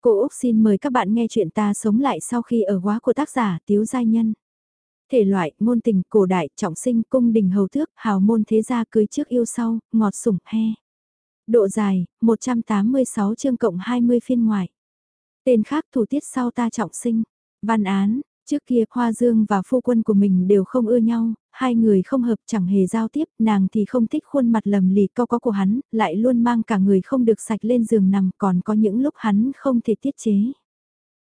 Cô Úc xin mời các bạn nghe chuyện ta sống lại sau khi ở quá của tác giả Tiếu Giai Nhân. Thể loại, ngôn tình, cổ đại, trọng sinh, cung đình hầu thước, hào môn thế gia cưới trước yêu sau, ngọt sủng, he. Độ dài, 186 chương cộng 20 phiên ngoại. Tên khác thủ tiết sau ta trọng sinh. Văn án, Trước kia Hoa Dương và phu quân của mình đều không ưa nhau, hai người không hợp chẳng hề giao tiếp, nàng thì không thích khuôn mặt lầm lì cao có của hắn, lại luôn mang cả người không được sạch lên giường nằm còn có những lúc hắn không thể tiết chế.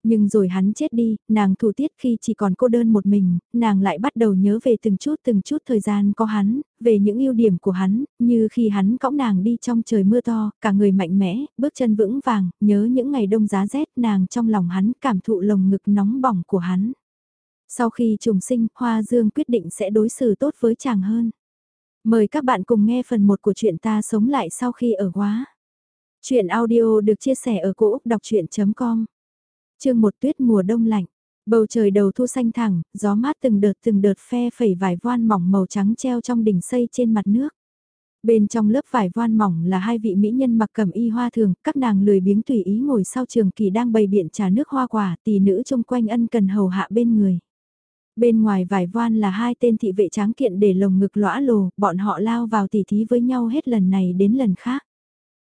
Nhưng rồi hắn chết đi, nàng thủ tiết khi chỉ còn cô đơn một mình, nàng lại bắt đầu nhớ về từng chút từng chút thời gian có hắn, về những ưu điểm của hắn, như khi hắn cõng nàng đi trong trời mưa to, cả người mạnh mẽ, bước chân vững vàng, nhớ những ngày đông giá rét nàng trong lòng hắn cảm thụ lồng ngực nóng bỏng của hắn. Sau khi trùng sinh, Hoa Dương quyết định sẽ đối xử tốt với chàng hơn. Mời các bạn cùng nghe phần 1 của chuyện ta sống lại sau khi ở quá. Chuyện audio được chia sẻ ở cỗ đọc chuyện.com Chương một tuyết mùa đông lạnh. Bầu trời đầu thu xanh thẳng, gió mát từng đợt từng đợt phe phẩy vải voan mỏng màu trắng treo trong đỉnh xây trên mặt nước. Bên trong lớp vải voan mỏng là hai vị mỹ nhân mặc cẩm y hoa thường, các nàng lười biếng tùy ý ngồi sau trường kỳ đang bày biện trà nước hoa quả, tỷ nữ trông quanh ân cần hầu hạ bên người. Bên ngoài vải voan là hai tên thị vệ tráng kiện để lồng ngực lõa lồ, bọn họ lao vào tỉ thí với nhau hết lần này đến lần khác.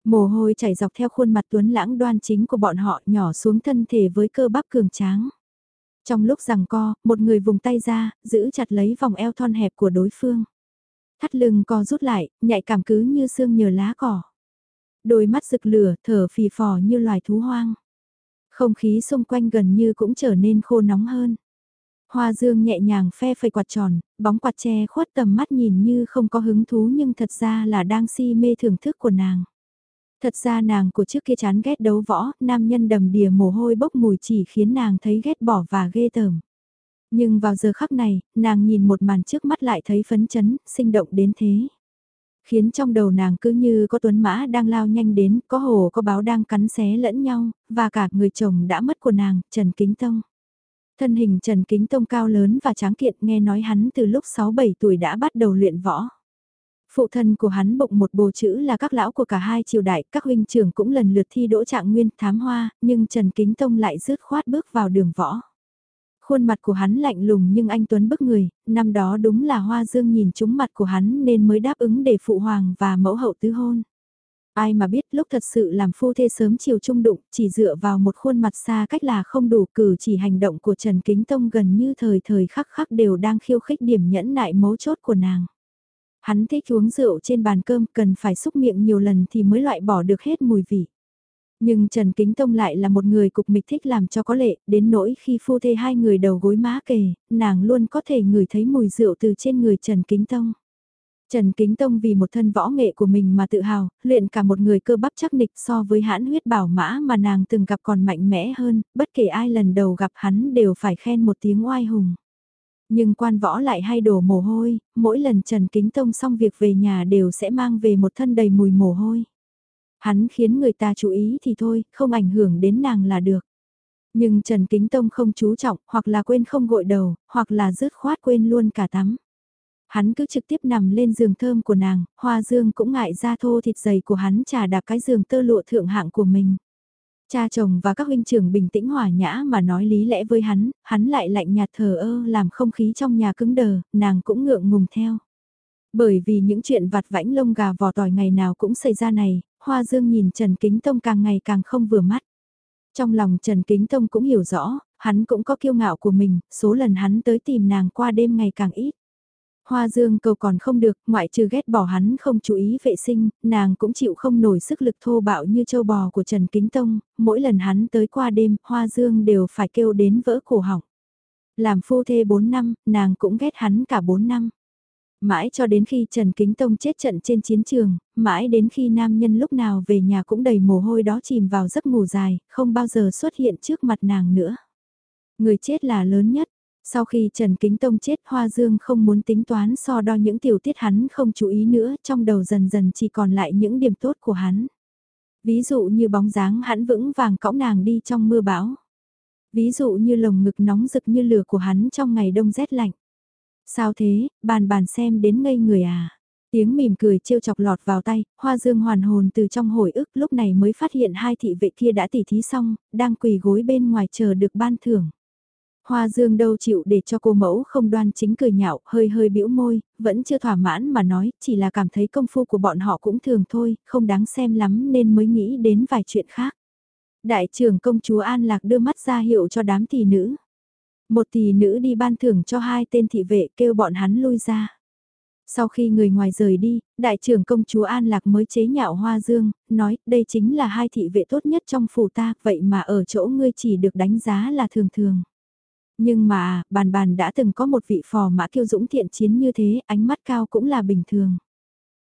Mồ hôi chảy dọc theo khuôn mặt tuấn lãng đoan chính của bọn họ nhỏ xuống thân thể với cơ bắp cường tráng. Trong lúc rằng co, một người vùng tay ra, giữ chặt lấy vòng eo thon hẹp của đối phương. Thắt lưng co rút lại, nhạy cảm cứ như xương nhờ lá cỏ. Đôi mắt rực lửa, thở phì phò như loài thú hoang. Không khí xung quanh gần như cũng trở nên khô nóng hơn. Hoa dương nhẹ nhàng phe phẩy quạt tròn, bóng quạt che khuất tầm mắt nhìn như không có hứng thú nhưng thật ra là đang si mê thưởng thức của nàng. Thật ra nàng của trước kia chán ghét đấu võ, nam nhân đầm đìa mồ hôi bốc mùi chỉ khiến nàng thấy ghét bỏ và ghê tởm. Nhưng vào giờ khắc này, nàng nhìn một màn trước mắt lại thấy phấn chấn, sinh động đến thế. Khiến trong đầu nàng cứ như có tuấn mã đang lao nhanh đến, có hồ có báo đang cắn xé lẫn nhau, và cả người chồng đã mất của nàng, Trần Kính Tông. Thân hình Trần Kính Tông cao lớn và tráng kiện nghe nói hắn từ lúc 6-7 tuổi đã bắt đầu luyện võ. Phụ thân của hắn bụng một bồ chữ là các lão của cả hai triều đại, các huynh trưởng cũng lần lượt thi đỗ trạng nguyên thám hoa, nhưng Trần Kính Tông lại rứt khoát bước vào đường võ. Khuôn mặt của hắn lạnh lùng nhưng anh Tuấn bức người, năm đó đúng là Hoa Dương nhìn trúng mặt của hắn nên mới đáp ứng để phụ hoàng và mẫu hậu tứ hôn. Ai mà biết lúc thật sự làm phu thê sớm chiều trung đụng, chỉ dựa vào một khuôn mặt xa cách là không đủ cử chỉ hành động của Trần Kính Tông gần như thời thời khắc khắc đều đang khiêu khích điểm nhẫn nại mấu chốt của nàng. Hắn thích uống rượu trên bàn cơm cần phải xúc miệng nhiều lần thì mới loại bỏ được hết mùi vị. Nhưng Trần Kính Tông lại là một người cục mịch thích làm cho có lệ, đến nỗi khi phu thê hai người đầu gối má kề, nàng luôn có thể ngửi thấy mùi rượu từ trên người Trần Kính Tông. Trần Kính Tông vì một thân võ nghệ của mình mà tự hào, luyện cả một người cơ bắp chắc nịch so với hãn huyết bảo mã mà nàng từng gặp còn mạnh mẽ hơn, bất kể ai lần đầu gặp hắn đều phải khen một tiếng oai hùng. Nhưng quan võ lại hay đổ mồ hôi, mỗi lần Trần Kính Tông xong việc về nhà đều sẽ mang về một thân đầy mùi mồ hôi. Hắn khiến người ta chú ý thì thôi, không ảnh hưởng đến nàng là được. Nhưng Trần Kính Tông không chú trọng, hoặc là quên không gội đầu, hoặc là rứt khoát quên luôn cả tắm. Hắn cứ trực tiếp nằm lên giường thơm của nàng, hoa dương cũng ngại ra thô thịt dày của hắn trà đạp cái giường tơ lụa thượng hạng của mình. Cha chồng và các huynh trưởng bình tĩnh hòa nhã mà nói lý lẽ với hắn, hắn lại lạnh nhạt thờ ơ làm không khí trong nhà cứng đờ, nàng cũng ngượng ngùng theo. Bởi vì những chuyện vặt vãnh lông gà vò tỏi ngày nào cũng xảy ra này, Hoa Dương nhìn Trần Kính Tông càng ngày càng không vừa mắt. Trong lòng Trần Kính Tông cũng hiểu rõ, hắn cũng có kiêu ngạo của mình, số lần hắn tới tìm nàng qua đêm ngày càng ít. Hoa dương cầu còn không được, ngoại trừ ghét bỏ hắn không chú ý vệ sinh, nàng cũng chịu không nổi sức lực thô bạo như châu bò của Trần Kính Tông, mỗi lần hắn tới qua đêm, hoa dương đều phải kêu đến vỡ cổ họng. Làm phu thê 4 năm, nàng cũng ghét hắn cả 4 năm. Mãi cho đến khi Trần Kính Tông chết trận trên chiến trường, mãi đến khi nam nhân lúc nào về nhà cũng đầy mồ hôi đó chìm vào giấc ngủ dài, không bao giờ xuất hiện trước mặt nàng nữa. Người chết là lớn nhất, sau khi Trần Kính Tông chết Hoa Dương không muốn tính toán so đo những tiểu tiết hắn không chú ý nữa, trong đầu dần dần chỉ còn lại những điểm tốt của hắn. Ví dụ như bóng dáng hắn vững vàng cõng nàng đi trong mưa bão. Ví dụ như lồng ngực nóng rực như lửa của hắn trong ngày đông rét lạnh. Sao thế, bàn bàn xem đến ngây người à. Tiếng mỉm cười trêu chọc lọt vào tay, hoa dương hoàn hồn từ trong hồi ức lúc này mới phát hiện hai thị vệ kia đã tỉ thí xong, đang quỳ gối bên ngoài chờ được ban thưởng. Hoa dương đâu chịu để cho cô mẫu không đoan chính cười nhạo, hơi hơi bĩu môi, vẫn chưa thỏa mãn mà nói, chỉ là cảm thấy công phu của bọn họ cũng thường thôi, không đáng xem lắm nên mới nghĩ đến vài chuyện khác. Đại trưởng công chúa An Lạc đưa mắt ra hiệu cho đám tỷ nữ. Một tỷ nữ đi ban thưởng cho hai tên thị vệ kêu bọn hắn lui ra. Sau khi người ngoài rời đi, đại trưởng công chúa An Lạc mới chế nhạo Hoa Dương, nói đây chính là hai thị vệ tốt nhất trong phủ ta, vậy mà ở chỗ ngươi chỉ được đánh giá là thường thường. Nhưng mà, bàn bàn đã từng có một vị phò mã kiêu dũng thiện chiến như thế, ánh mắt cao cũng là bình thường.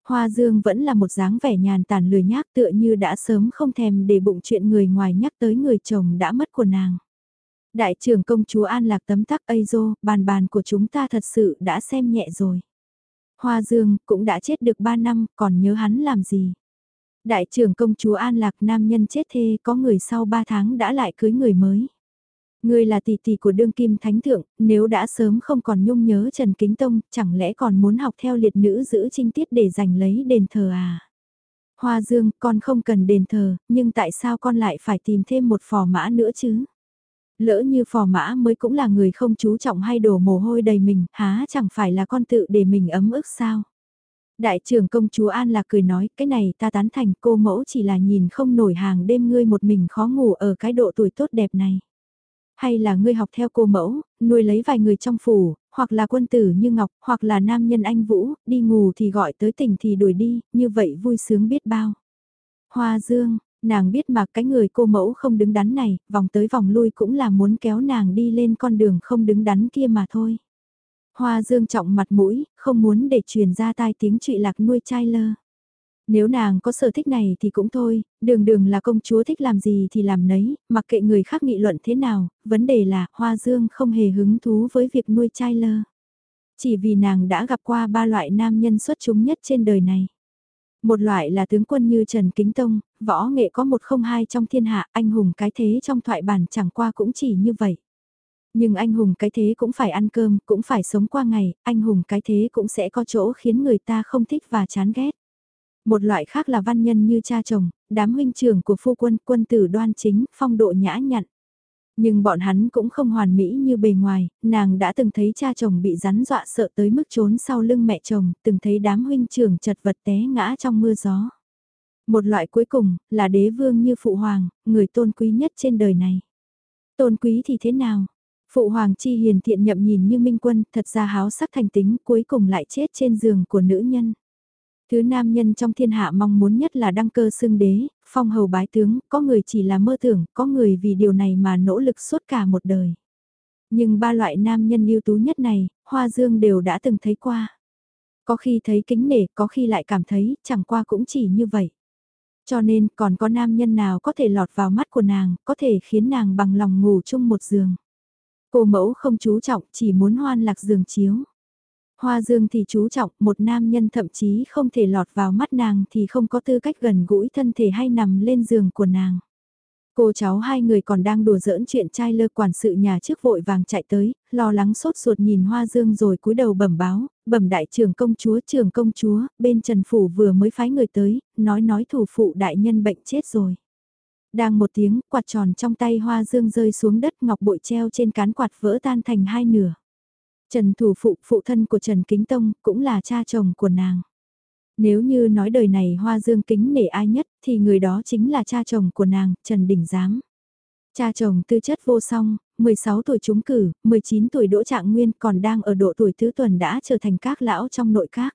Hoa Dương vẫn là một dáng vẻ nhàn tàn lười nhác tựa như đã sớm không thèm để bụng chuyện người ngoài nhắc tới người chồng đã mất của nàng. Đại trưởng công chúa An Lạc tấm tắc Ây Dô, bàn bàn của chúng ta thật sự đã xem nhẹ rồi. Hoa Dương cũng đã chết được 3 năm, còn nhớ hắn làm gì? Đại trưởng công chúa An Lạc nam nhân chết thê có người sau 3 tháng đã lại cưới người mới ngươi là tỷ tỷ của đương kim thánh thượng, nếu đã sớm không còn nhung nhớ Trần Kính Tông, chẳng lẽ còn muốn học theo liệt nữ giữ trinh tiết để giành lấy đền thờ à? Hoa Dương, con không cần đền thờ, nhưng tại sao con lại phải tìm thêm một phò mã nữa chứ? Lỡ như phò mã mới cũng là người không chú trọng hay đổ mồ hôi đầy mình, há chẳng phải là con tự để mình ấm ức sao? Đại trưởng công chúa An là cười nói, cái này ta tán thành cô mẫu chỉ là nhìn không nổi hàng đêm ngươi một mình khó ngủ ở cái độ tuổi tốt đẹp này. Hay là ngươi học theo cô mẫu, nuôi lấy vài người trong phủ, hoặc là quân tử như Ngọc, hoặc là nam nhân anh Vũ, đi ngủ thì gọi tới tỉnh thì đuổi đi, như vậy vui sướng biết bao. Hoa Dương, nàng biết mà cái người cô mẫu không đứng đắn này, vòng tới vòng lui cũng là muốn kéo nàng đi lên con đường không đứng đắn kia mà thôi. Hoa Dương trọng mặt mũi, không muốn để truyền ra tai tiếng trụy lạc nuôi trai lơ. Nếu nàng có sở thích này thì cũng thôi, đường đường là công chúa thích làm gì thì làm nấy, mặc kệ người khác nghị luận thế nào, vấn đề là Hoa Dương không hề hứng thú với việc nuôi trai lơ. Chỉ vì nàng đã gặp qua ba loại nam nhân xuất chúng nhất trên đời này. Một loại là tướng quân như Trần Kính Tông, võ nghệ có một không hai trong thiên hạ, anh hùng cái thế trong thoại bản chẳng qua cũng chỉ như vậy. Nhưng anh hùng cái thế cũng phải ăn cơm, cũng phải sống qua ngày, anh hùng cái thế cũng sẽ có chỗ khiến người ta không thích và chán ghét. Một loại khác là văn nhân như cha chồng, đám huynh trưởng của phu quân, quân tử đoan chính, phong độ nhã nhặn. Nhưng bọn hắn cũng không hoàn mỹ như bề ngoài, nàng đã từng thấy cha chồng bị rắn dọa sợ tới mức trốn sau lưng mẹ chồng, từng thấy đám huynh trưởng chật vật té ngã trong mưa gió. Một loại cuối cùng, là đế vương như phụ hoàng, người tôn quý nhất trên đời này. Tôn quý thì thế nào? Phụ hoàng chi hiền thiện nhậm nhìn như minh quân, thật ra háo sắc thành tính, cuối cùng lại chết trên giường của nữ nhân. Thứ nam nhân trong thiên hạ mong muốn nhất là đăng cơ xưng đế, phong hầu bái tướng, có người chỉ là mơ tưởng, có người vì điều này mà nỗ lực suốt cả một đời. Nhưng ba loại nam nhân ưu tú nhất này, Hoa Dương đều đã từng thấy qua. Có khi thấy kính nể, có khi lại cảm thấy, chẳng qua cũng chỉ như vậy. Cho nên, còn có nam nhân nào có thể lọt vào mắt của nàng, có thể khiến nàng bằng lòng ngủ chung một giường. Cô mẫu không chú trọng, chỉ muốn hoan lạc giường chiếu. Hoa Dương thì chú trọng, một nam nhân thậm chí không thể lọt vào mắt nàng thì không có tư cách gần gũi thân thể hay nằm lên giường của nàng. Cô cháu hai người còn đang đùa giỡn chuyện trai lơ quản sự nhà trước vội vàng chạy tới, lo lắng sốt ruột nhìn Hoa Dương rồi cúi đầu bẩm báo, bẩm đại trưởng công chúa trưởng công chúa, bên Trần Phủ vừa mới phái người tới, nói nói thủ phụ đại nhân bệnh chết rồi. Đang một tiếng, quạt tròn trong tay Hoa Dương rơi xuống đất ngọc bội treo trên cán quạt vỡ tan thành hai nửa. Trần Thủ Phụ, phụ thân của Trần Kính Tông, cũng là cha chồng của nàng. Nếu như nói đời này Hoa Dương kính nể ai nhất, thì người đó chính là cha chồng của nàng, Trần Đình Giám. Cha chồng tư chất vô song, 16 tuổi trúng cử, 19 tuổi đỗ trạng nguyên còn đang ở độ tuổi tứ tuần đã trở thành các lão trong nội các.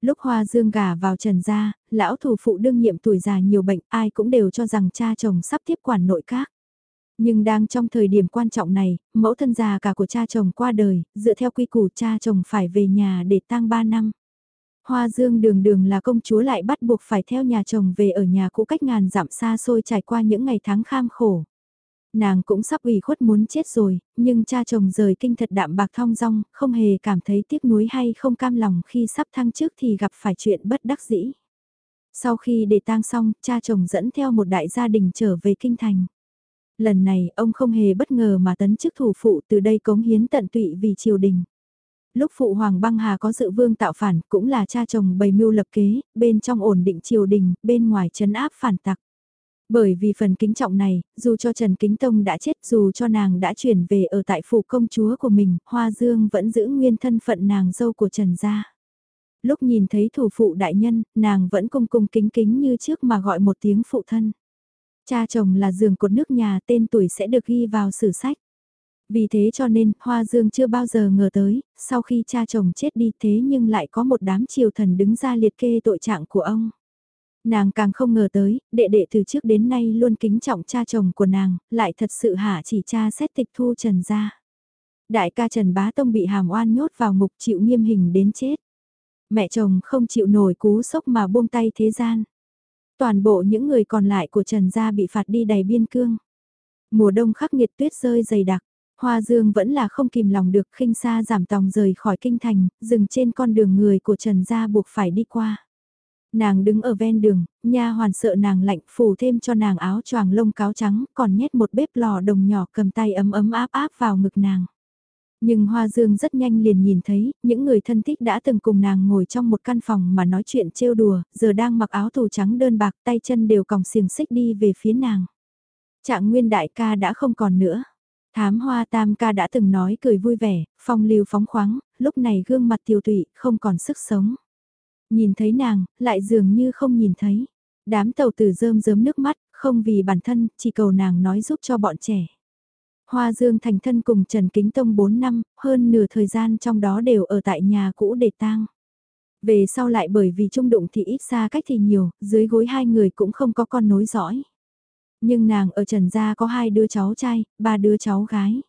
Lúc Hoa Dương gả vào Trần gia, lão thủ phụ đương nhiệm tuổi già nhiều bệnh ai cũng đều cho rằng cha chồng sắp tiếp quản nội các. Nhưng đang trong thời điểm quan trọng này, mẫu thân già cả của cha chồng qua đời, dựa theo quy củ cha chồng phải về nhà để tang 3 năm. Hoa Dương đường đường là công chúa lại bắt buộc phải theo nhà chồng về ở nhà cũ cách ngàn dặm xa xôi trải qua những ngày tháng kham khổ. Nàng cũng sắp ủy khuất muốn chết rồi, nhưng cha chồng rời kinh thật đạm bạc thong dong, không hề cảm thấy tiếc nuối hay không cam lòng khi sắp thăng trước thì gặp phải chuyện bất đắc dĩ. Sau khi để tang xong, cha chồng dẫn theo một đại gia đình trở về kinh thành. Lần này ông không hề bất ngờ mà tấn chức thủ phụ từ đây cống hiến tận tụy vì triều đình. Lúc phụ hoàng băng hà có dự vương tạo phản cũng là cha chồng bày mưu lập kế, bên trong ổn định triều đình, bên ngoài chấn áp phản tặc. Bởi vì phần kính trọng này, dù cho Trần Kính Tông đã chết dù cho nàng đã chuyển về ở tại phủ công chúa của mình, Hoa Dương vẫn giữ nguyên thân phận nàng dâu của Trần gia. Lúc nhìn thấy thủ phụ đại nhân, nàng vẫn cung cung kính kính như trước mà gọi một tiếng phụ thân. Cha chồng là giường cột nước nhà tên tuổi sẽ được ghi vào sử sách. Vì thế cho nên, Hoa Dương chưa bao giờ ngờ tới, sau khi cha chồng chết đi thế nhưng lại có một đám triều thần đứng ra liệt kê tội trạng của ông. Nàng càng không ngờ tới, đệ đệ từ trước đến nay luôn kính trọng cha chồng của nàng, lại thật sự hạ chỉ cha xét tịch thu Trần ra. Đại ca Trần Bá Tông bị hàm oan nhốt vào ngục chịu nghiêm hình đến chết. Mẹ chồng không chịu nổi cú sốc mà buông tay thế gian. Toàn bộ những người còn lại của Trần gia bị phạt đi đầy biên cương. Mùa đông khắc nghiệt tuyết rơi dày đặc, Hoa Dương vẫn là không kìm lòng được khinh xa giảm tòng rời khỏi kinh thành, dừng trên con đường người của Trần gia buộc phải đi qua. Nàng đứng ở ven đường, nha hoàn sợ nàng lạnh phủ thêm cho nàng áo choàng lông cáo trắng, còn nhét một bếp lò đồng nhỏ cầm tay ấm ấm áp áp vào ngực nàng. Nhưng Hoa Dương rất nhanh liền nhìn thấy, những người thân thích đã từng cùng nàng ngồi trong một căn phòng mà nói chuyện trêu đùa, giờ đang mặc áo tù trắng đơn bạc tay chân đều còng xiềng xích đi về phía nàng. Trạng nguyên đại ca đã không còn nữa. Thám hoa tam ca đã từng nói cười vui vẻ, phong lưu phóng khoáng, lúc này gương mặt tiêu tụy, không còn sức sống. Nhìn thấy nàng, lại dường như không nhìn thấy. Đám tàu tử rơm rớm nước mắt, không vì bản thân, chỉ cầu nàng nói giúp cho bọn trẻ. Hoa Dương thành thân cùng Trần Kính Tông 4 năm, hơn nửa thời gian trong đó đều ở tại nhà cũ để tang. Về sau lại bởi vì trung đụng thì ít xa cách thì nhiều, dưới gối hai người cũng không có con nối dõi. Nhưng nàng ở Trần Gia có hai đứa cháu trai, ba đứa cháu gái.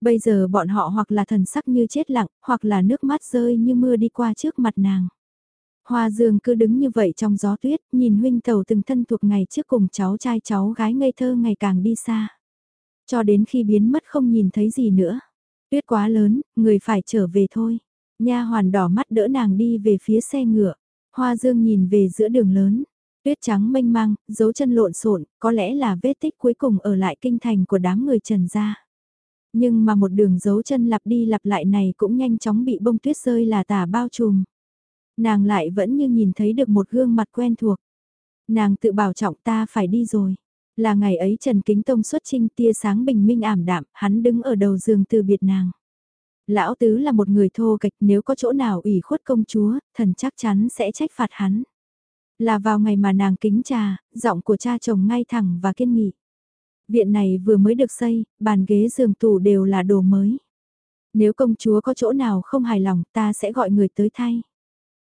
Bây giờ bọn họ hoặc là thần sắc như chết lặng, hoặc là nước mắt rơi như mưa đi qua trước mặt nàng. Hoa Dương cứ đứng như vậy trong gió tuyết, nhìn huynh tàu từng thân thuộc ngày trước cùng cháu trai cháu gái ngây thơ ngày càng đi xa. Cho đến khi biến mất không nhìn thấy gì nữa. Tuyết quá lớn, người phải trở về thôi. Nha hoàn đỏ mắt đỡ nàng đi về phía xe ngựa. Hoa Dương nhìn về giữa đường lớn. Tuyết trắng mênh mang, dấu chân lộn xộn, có lẽ là vết tích cuối cùng ở lại kinh thành của đám người Trần gia. Nhưng mà một đường dấu chân lặp đi lặp lại này cũng nhanh chóng bị bông tuyết rơi là tả bao trùm. Nàng lại vẫn như nhìn thấy được một gương mặt quen thuộc. Nàng tự bảo trọng ta phải đi rồi. Là ngày ấy Trần Kính Tông xuất trinh tia sáng bình minh ảm đạm, hắn đứng ở đầu giường từ biệt nàng. Lão Tứ là một người thô kịch nếu có chỗ nào ủy khuất công chúa, thần chắc chắn sẽ trách phạt hắn. Là vào ngày mà nàng kính trà, giọng của cha chồng ngay thẳng và kiên nghị. Viện này vừa mới được xây, bàn ghế giường tủ đều là đồ mới. Nếu công chúa có chỗ nào không hài lòng ta sẽ gọi người tới thay.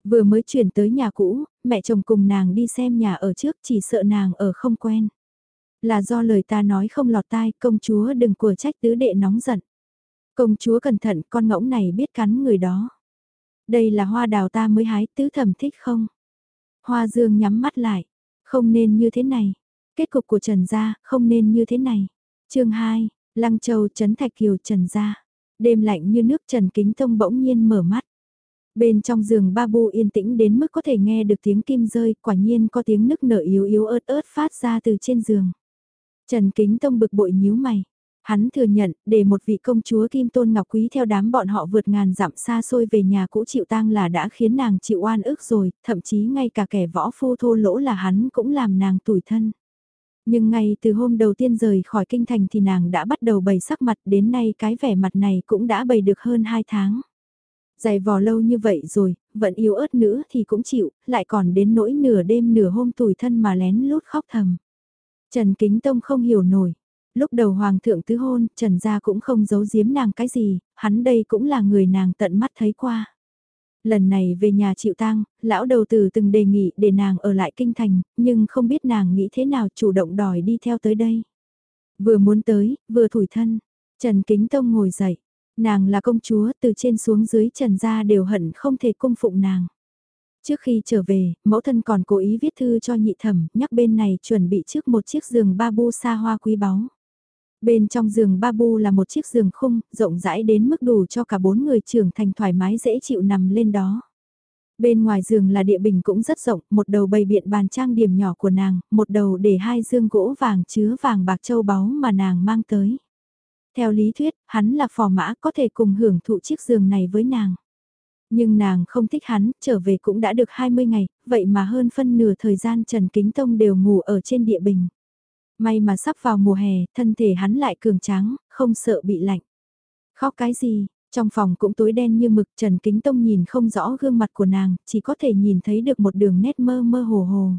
Vừa mới chuyển tới nhà cũ, mẹ chồng cùng nàng đi xem nhà ở trước chỉ sợ nàng ở không quen. Là do lời ta nói không lọt tai, công chúa đừng của trách tứ đệ nóng giận. Công chúa cẩn thận, con ngỗng này biết cắn người đó. Đây là hoa đào ta mới hái, tứ thẩm thích không? Hoa dương nhắm mắt lại, không nên như thế này. Kết cục của Trần Gia, không nên như thế này. chương 2, Lăng Châu Trấn Thạch Kiều Trần Gia. Đêm lạnh như nước Trần Kính Tông bỗng nhiên mở mắt. Bên trong giường ba bu yên tĩnh đến mức có thể nghe được tiếng kim rơi, quả nhiên có tiếng nức nở yếu yếu ớt ớt phát ra từ trên giường. Trần Kính Tông bực bội nhíu mày. Hắn thừa nhận, để một vị công chúa Kim Tôn Ngọc Quý theo đám bọn họ vượt ngàn dặm xa xôi về nhà cũ chịu tang là đã khiến nàng chịu oan ức rồi, thậm chí ngay cả kẻ võ phu thô lỗ là hắn cũng làm nàng tủi thân. Nhưng ngay từ hôm đầu tiên rời khỏi kinh thành thì nàng đã bắt đầu bày sắc mặt đến nay cái vẻ mặt này cũng đã bày được hơn 2 tháng. Dày vò lâu như vậy rồi, vẫn yếu ớt nữa thì cũng chịu, lại còn đến nỗi nửa đêm nửa hôm tủi thân mà lén lút khóc thầm. Trần Kính Tông không hiểu nổi. Lúc đầu Hoàng thượng tứ hôn, Trần Gia cũng không giấu giếm nàng cái gì, hắn đây cũng là người nàng tận mắt thấy qua. Lần này về nhà chịu tang, lão đầu tử từng đề nghị để nàng ở lại kinh thành, nhưng không biết nàng nghĩ thế nào chủ động đòi đi theo tới đây. Vừa muốn tới, vừa thủi thân, Trần Kính Tông ngồi dậy, nàng là công chúa từ trên xuống dưới Trần Gia đều hận không thể cung phụng nàng. Trước khi trở về, mẫu thân còn cố ý viết thư cho nhị thẩm, nhắc bên này chuẩn bị trước một chiếc giường ba bu xa hoa quý báu. Bên trong giường ba bu là một chiếc giường khung, rộng rãi đến mức đủ cho cả bốn người trưởng thành thoải mái dễ chịu nằm lên đó. Bên ngoài giường là địa bình cũng rất rộng, một đầu bày biện bàn trang điểm nhỏ của nàng, một đầu để hai dương gỗ vàng chứa vàng bạc châu báu mà nàng mang tới. Theo lý thuyết, hắn là phò mã có thể cùng hưởng thụ chiếc giường này với nàng. Nhưng nàng không thích hắn, trở về cũng đã được 20 ngày, vậy mà hơn phân nửa thời gian Trần Kính Tông đều ngủ ở trên địa bình. May mà sắp vào mùa hè, thân thể hắn lại cường tráng, không sợ bị lạnh. Khóc cái gì, trong phòng cũng tối đen như mực Trần Kính Tông nhìn không rõ gương mặt của nàng, chỉ có thể nhìn thấy được một đường nét mơ mơ hồ hồ.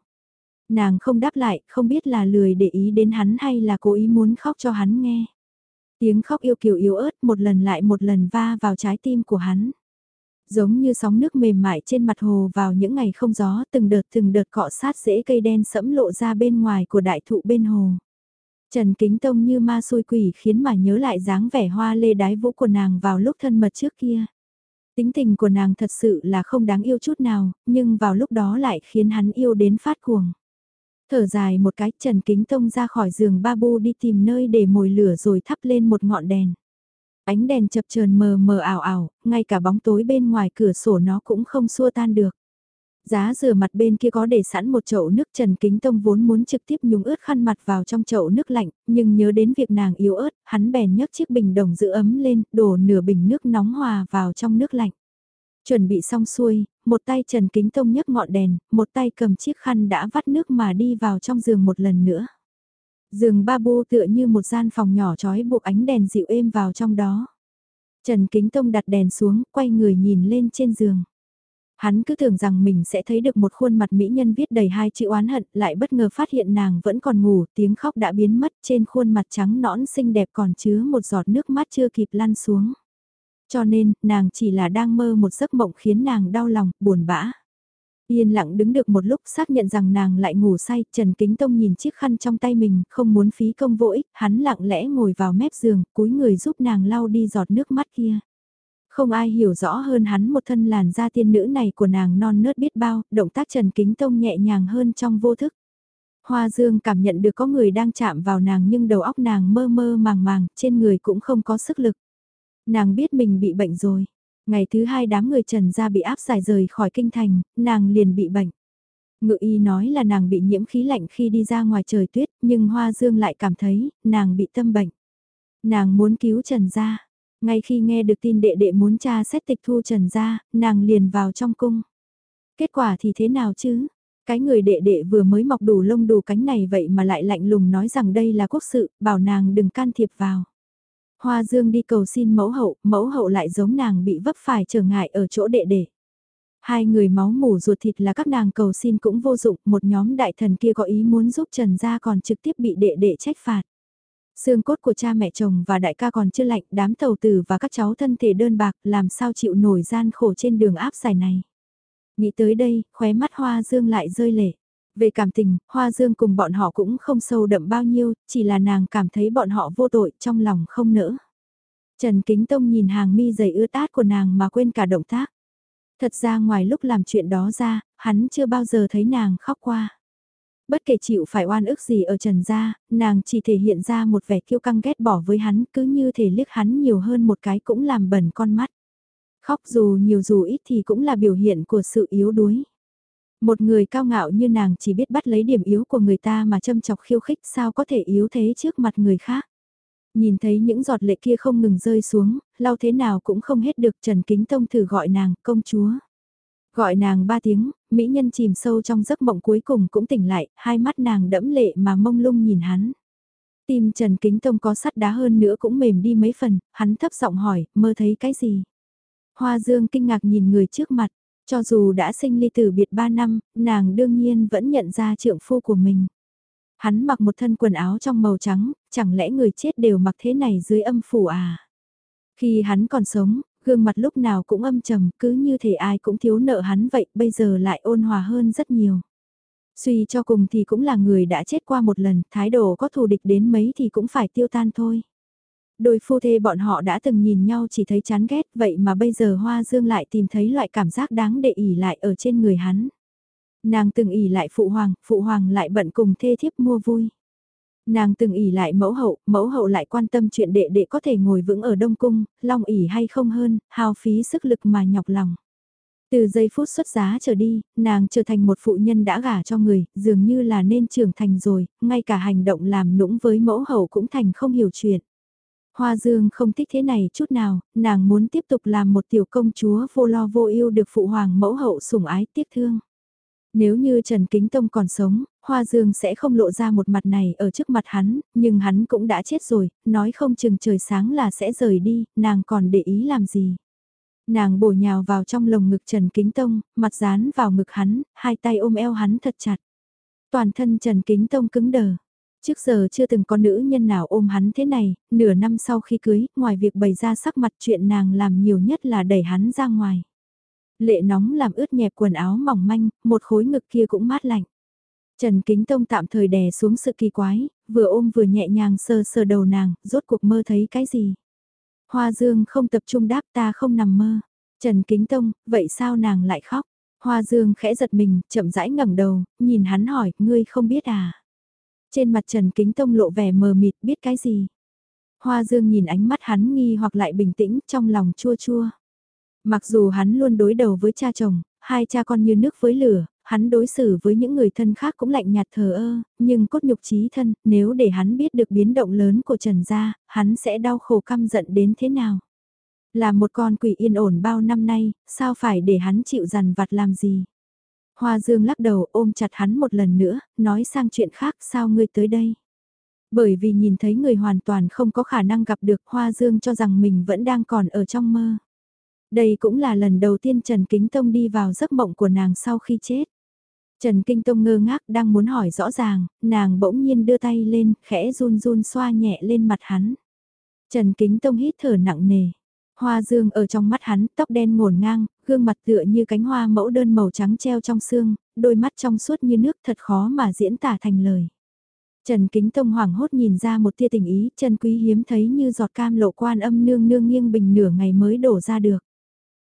Nàng không đáp lại, không biết là lười để ý đến hắn hay là cố ý muốn khóc cho hắn nghe. Tiếng khóc yêu kiều yếu ớt một lần lại một lần va vào trái tim của hắn. Giống như sóng nước mềm mại trên mặt hồ vào những ngày không gió từng đợt từng đợt cọ sát rễ cây đen sẫm lộ ra bên ngoài của đại thụ bên hồ. Trần Kính Tông như ma xôi quỷ khiến mà nhớ lại dáng vẻ hoa lê đái vũ của nàng vào lúc thân mật trước kia. Tính tình của nàng thật sự là không đáng yêu chút nào, nhưng vào lúc đó lại khiến hắn yêu đến phát cuồng. Thở dài một cái Trần Kính Tông ra khỏi giường ba bu đi tìm nơi để mồi lửa rồi thắp lên một ngọn đèn. Ánh đèn chập chờn mờ mờ ảo ảo, ngay cả bóng tối bên ngoài cửa sổ nó cũng không xua tan được. Giá rửa mặt bên kia có để sẵn một chậu nước Trần Kính Tông vốn muốn trực tiếp nhúng ướt khăn mặt vào trong chậu nước lạnh, nhưng nhớ đến việc nàng yếu ớt, hắn bèn nhấc chiếc bình đồng giữ ấm lên, đổ nửa bình nước nóng hòa vào trong nước lạnh. Chuẩn bị xong xuôi, một tay Trần Kính Tông nhấc ngọn đèn, một tay cầm chiếc khăn đã vắt nước mà đi vào trong giường một lần nữa. Giường ba bô tựa như một gian phòng nhỏ trói buộc ánh đèn dịu êm vào trong đó. Trần Kính Tông đặt đèn xuống, quay người nhìn lên trên giường. Hắn cứ tưởng rằng mình sẽ thấy được một khuôn mặt mỹ nhân viết đầy hai chữ oán hận, lại bất ngờ phát hiện nàng vẫn còn ngủ, tiếng khóc đã biến mất trên khuôn mặt trắng nõn xinh đẹp còn chứa một giọt nước mắt chưa kịp lăn xuống. Cho nên, nàng chỉ là đang mơ một giấc mộng khiến nàng đau lòng, buồn bã. Yên lặng đứng được một lúc xác nhận rằng nàng lại ngủ say, Trần Kính Tông nhìn chiếc khăn trong tay mình, không muốn phí công vô ích, hắn lặng lẽ ngồi vào mép giường, cúi người giúp nàng lau đi giọt nước mắt kia. Không ai hiểu rõ hơn hắn một thân làn da tiên nữ này của nàng non nớt biết bao, động tác Trần Kính Tông nhẹ nhàng hơn trong vô thức. Hoa Dương cảm nhận được có người đang chạm vào nàng nhưng đầu óc nàng mơ mơ màng màng, trên người cũng không có sức lực. Nàng biết mình bị bệnh rồi. Ngày thứ hai đám người Trần gia bị áp giải rời khỏi kinh thành, nàng liền bị bệnh. Ngự y nói là nàng bị nhiễm khí lạnh khi đi ra ngoài trời tuyết, nhưng Hoa Dương lại cảm thấy, nàng bị tâm bệnh. Nàng muốn cứu Trần gia. Ngay khi nghe được tin đệ đệ muốn tra xét tịch thu Trần gia, nàng liền vào trong cung. Kết quả thì thế nào chứ? Cái người đệ đệ vừa mới mọc đủ lông đủ cánh này vậy mà lại lạnh lùng nói rằng đây là quốc sự, bảo nàng đừng can thiệp vào. Hoa Dương đi cầu xin mẫu hậu, mẫu hậu lại giống nàng bị vấp phải trở ngại ở chỗ đệ đệ. Hai người máu mủ ruột thịt là các nàng cầu xin cũng vô dụng, một nhóm đại thần kia có ý muốn giúp Trần gia còn trực tiếp bị đệ đệ trách phạt. Xương cốt của cha mẹ chồng và đại ca còn chưa lạnh, đám tàu tử và các cháu thân thể đơn bạc làm sao chịu nổi gian khổ trên đường áp dài này. Nghĩ tới đây, khóe mắt Hoa Dương lại rơi lệ. Về cảm tình, Hoa Dương cùng bọn họ cũng không sâu đậm bao nhiêu, chỉ là nàng cảm thấy bọn họ vô tội trong lòng không nỡ. Trần Kính Tông nhìn hàng mi dày ướt át của nàng mà quên cả động tác. Thật ra ngoài lúc làm chuyện đó ra, hắn chưa bao giờ thấy nàng khóc qua. Bất kể chịu phải oan ức gì ở Trần gia, nàng chỉ thể hiện ra một vẻ kiêu căng ghét bỏ với hắn cứ như thể liếc hắn nhiều hơn một cái cũng làm bẩn con mắt. Khóc dù nhiều dù ít thì cũng là biểu hiện của sự yếu đuối. Một người cao ngạo như nàng chỉ biết bắt lấy điểm yếu của người ta mà châm chọc khiêu khích sao có thể yếu thế trước mặt người khác. Nhìn thấy những giọt lệ kia không ngừng rơi xuống, lau thế nào cũng không hết được Trần Kính Tông thử gọi nàng, công chúa. Gọi nàng ba tiếng, mỹ nhân chìm sâu trong giấc mộng cuối cùng cũng tỉnh lại, hai mắt nàng đẫm lệ mà mông lung nhìn hắn. Tim Trần Kính Tông có sắt đá hơn nữa cũng mềm đi mấy phần, hắn thấp giọng hỏi, mơ thấy cái gì? Hoa Dương kinh ngạc nhìn người trước mặt, cho dù đã sinh ly tử biệt 3 năm, nàng đương nhiên vẫn nhận ra trượng phu của mình. Hắn mặc một thân quần áo trong màu trắng, chẳng lẽ người chết đều mặc thế này dưới âm phủ à? Khi hắn còn sống, gương mặt lúc nào cũng âm trầm, cứ như thể ai cũng thiếu nợ hắn vậy, bây giờ lại ôn hòa hơn rất nhiều. Suy cho cùng thì cũng là người đã chết qua một lần, thái độ có thù địch đến mấy thì cũng phải tiêu tan thôi. Đôi phu thê bọn họ đã từng nhìn nhau chỉ thấy chán ghét vậy mà bây giờ Hoa Dương lại tìm thấy loại cảm giác đáng để ỉ lại ở trên người hắn. Nàng từng ỉ lại phụ hoàng, phụ hoàng lại bận cùng thê thiếp mua vui. Nàng từng ỉ lại mẫu hậu, mẫu hậu lại quan tâm chuyện đệ đệ có thể ngồi vững ở Đông Cung, long ỉ hay không hơn, hao phí sức lực mà nhọc lòng. Từ giây phút xuất giá trở đi, nàng trở thành một phụ nhân đã gả cho người, dường như là nên trưởng thành rồi, ngay cả hành động làm nũng với mẫu hậu cũng thành không hiểu chuyện. Hoa Dương không thích thế này chút nào, nàng muốn tiếp tục làm một tiểu công chúa vô lo vô ưu được phụ hoàng mẫu hậu sủng ái tiếc thương. Nếu như Trần Kính Tông còn sống, Hoa Dương sẽ không lộ ra một mặt này ở trước mặt hắn, nhưng hắn cũng đã chết rồi, nói không chừng trời sáng là sẽ rời đi, nàng còn để ý làm gì. Nàng bổ nhào vào trong lồng ngực Trần Kính Tông, mặt dán vào ngực hắn, hai tay ôm eo hắn thật chặt. Toàn thân Trần Kính Tông cứng đờ. Trước giờ chưa từng có nữ nhân nào ôm hắn thế này, nửa năm sau khi cưới, ngoài việc bày ra sắc mặt chuyện nàng làm nhiều nhất là đẩy hắn ra ngoài. Lệ nóng làm ướt nhẹp quần áo mỏng manh, một khối ngực kia cũng mát lạnh. Trần Kính Tông tạm thời đè xuống sự kỳ quái, vừa ôm vừa nhẹ nhàng sờ sờ đầu nàng, rốt cuộc mơ thấy cái gì. Hoa Dương không tập trung đáp ta không nằm mơ. Trần Kính Tông, vậy sao nàng lại khóc? Hoa Dương khẽ giật mình, chậm rãi ngẩng đầu, nhìn hắn hỏi, ngươi không biết à? Trên mặt Trần Kính Tông lộ vẻ mờ mịt, biết cái gì? Hoa Dương nhìn ánh mắt hắn nghi hoặc lại bình tĩnh, trong lòng chua chua. Mặc dù hắn luôn đối đầu với cha chồng, hai cha con như nước với lửa, hắn đối xử với những người thân khác cũng lạnh nhạt thờ ơ, nhưng cốt nhục trí thân, nếu để hắn biết được biến động lớn của Trần Gia, hắn sẽ đau khổ căm giận đến thế nào. Là một con quỷ yên ổn bao năm nay, sao phải để hắn chịu dằn vặt làm gì. Hoa Dương lắc đầu ôm chặt hắn một lần nữa, nói sang chuyện khác sao ngươi tới đây. Bởi vì nhìn thấy người hoàn toàn không có khả năng gặp được Hoa Dương cho rằng mình vẫn đang còn ở trong mơ. Đây cũng là lần đầu tiên Trần Kính Tông đi vào giấc mộng của nàng sau khi chết. Trần Kinh Tông ngơ ngác đang muốn hỏi rõ ràng, nàng bỗng nhiên đưa tay lên, khẽ run run xoa nhẹ lên mặt hắn. Trần Kính Tông hít thở nặng nề. Hoa dương ở trong mắt hắn, tóc đen ngổn ngang, gương mặt tựa như cánh hoa mẫu đơn màu trắng treo trong xương, đôi mắt trong suốt như nước thật khó mà diễn tả thành lời. Trần Kính Tông hoảng hốt nhìn ra một tia tình ý, trần quý hiếm thấy như giọt cam lộ quan âm nương nương nghiêng bình nửa ngày mới đổ ra được.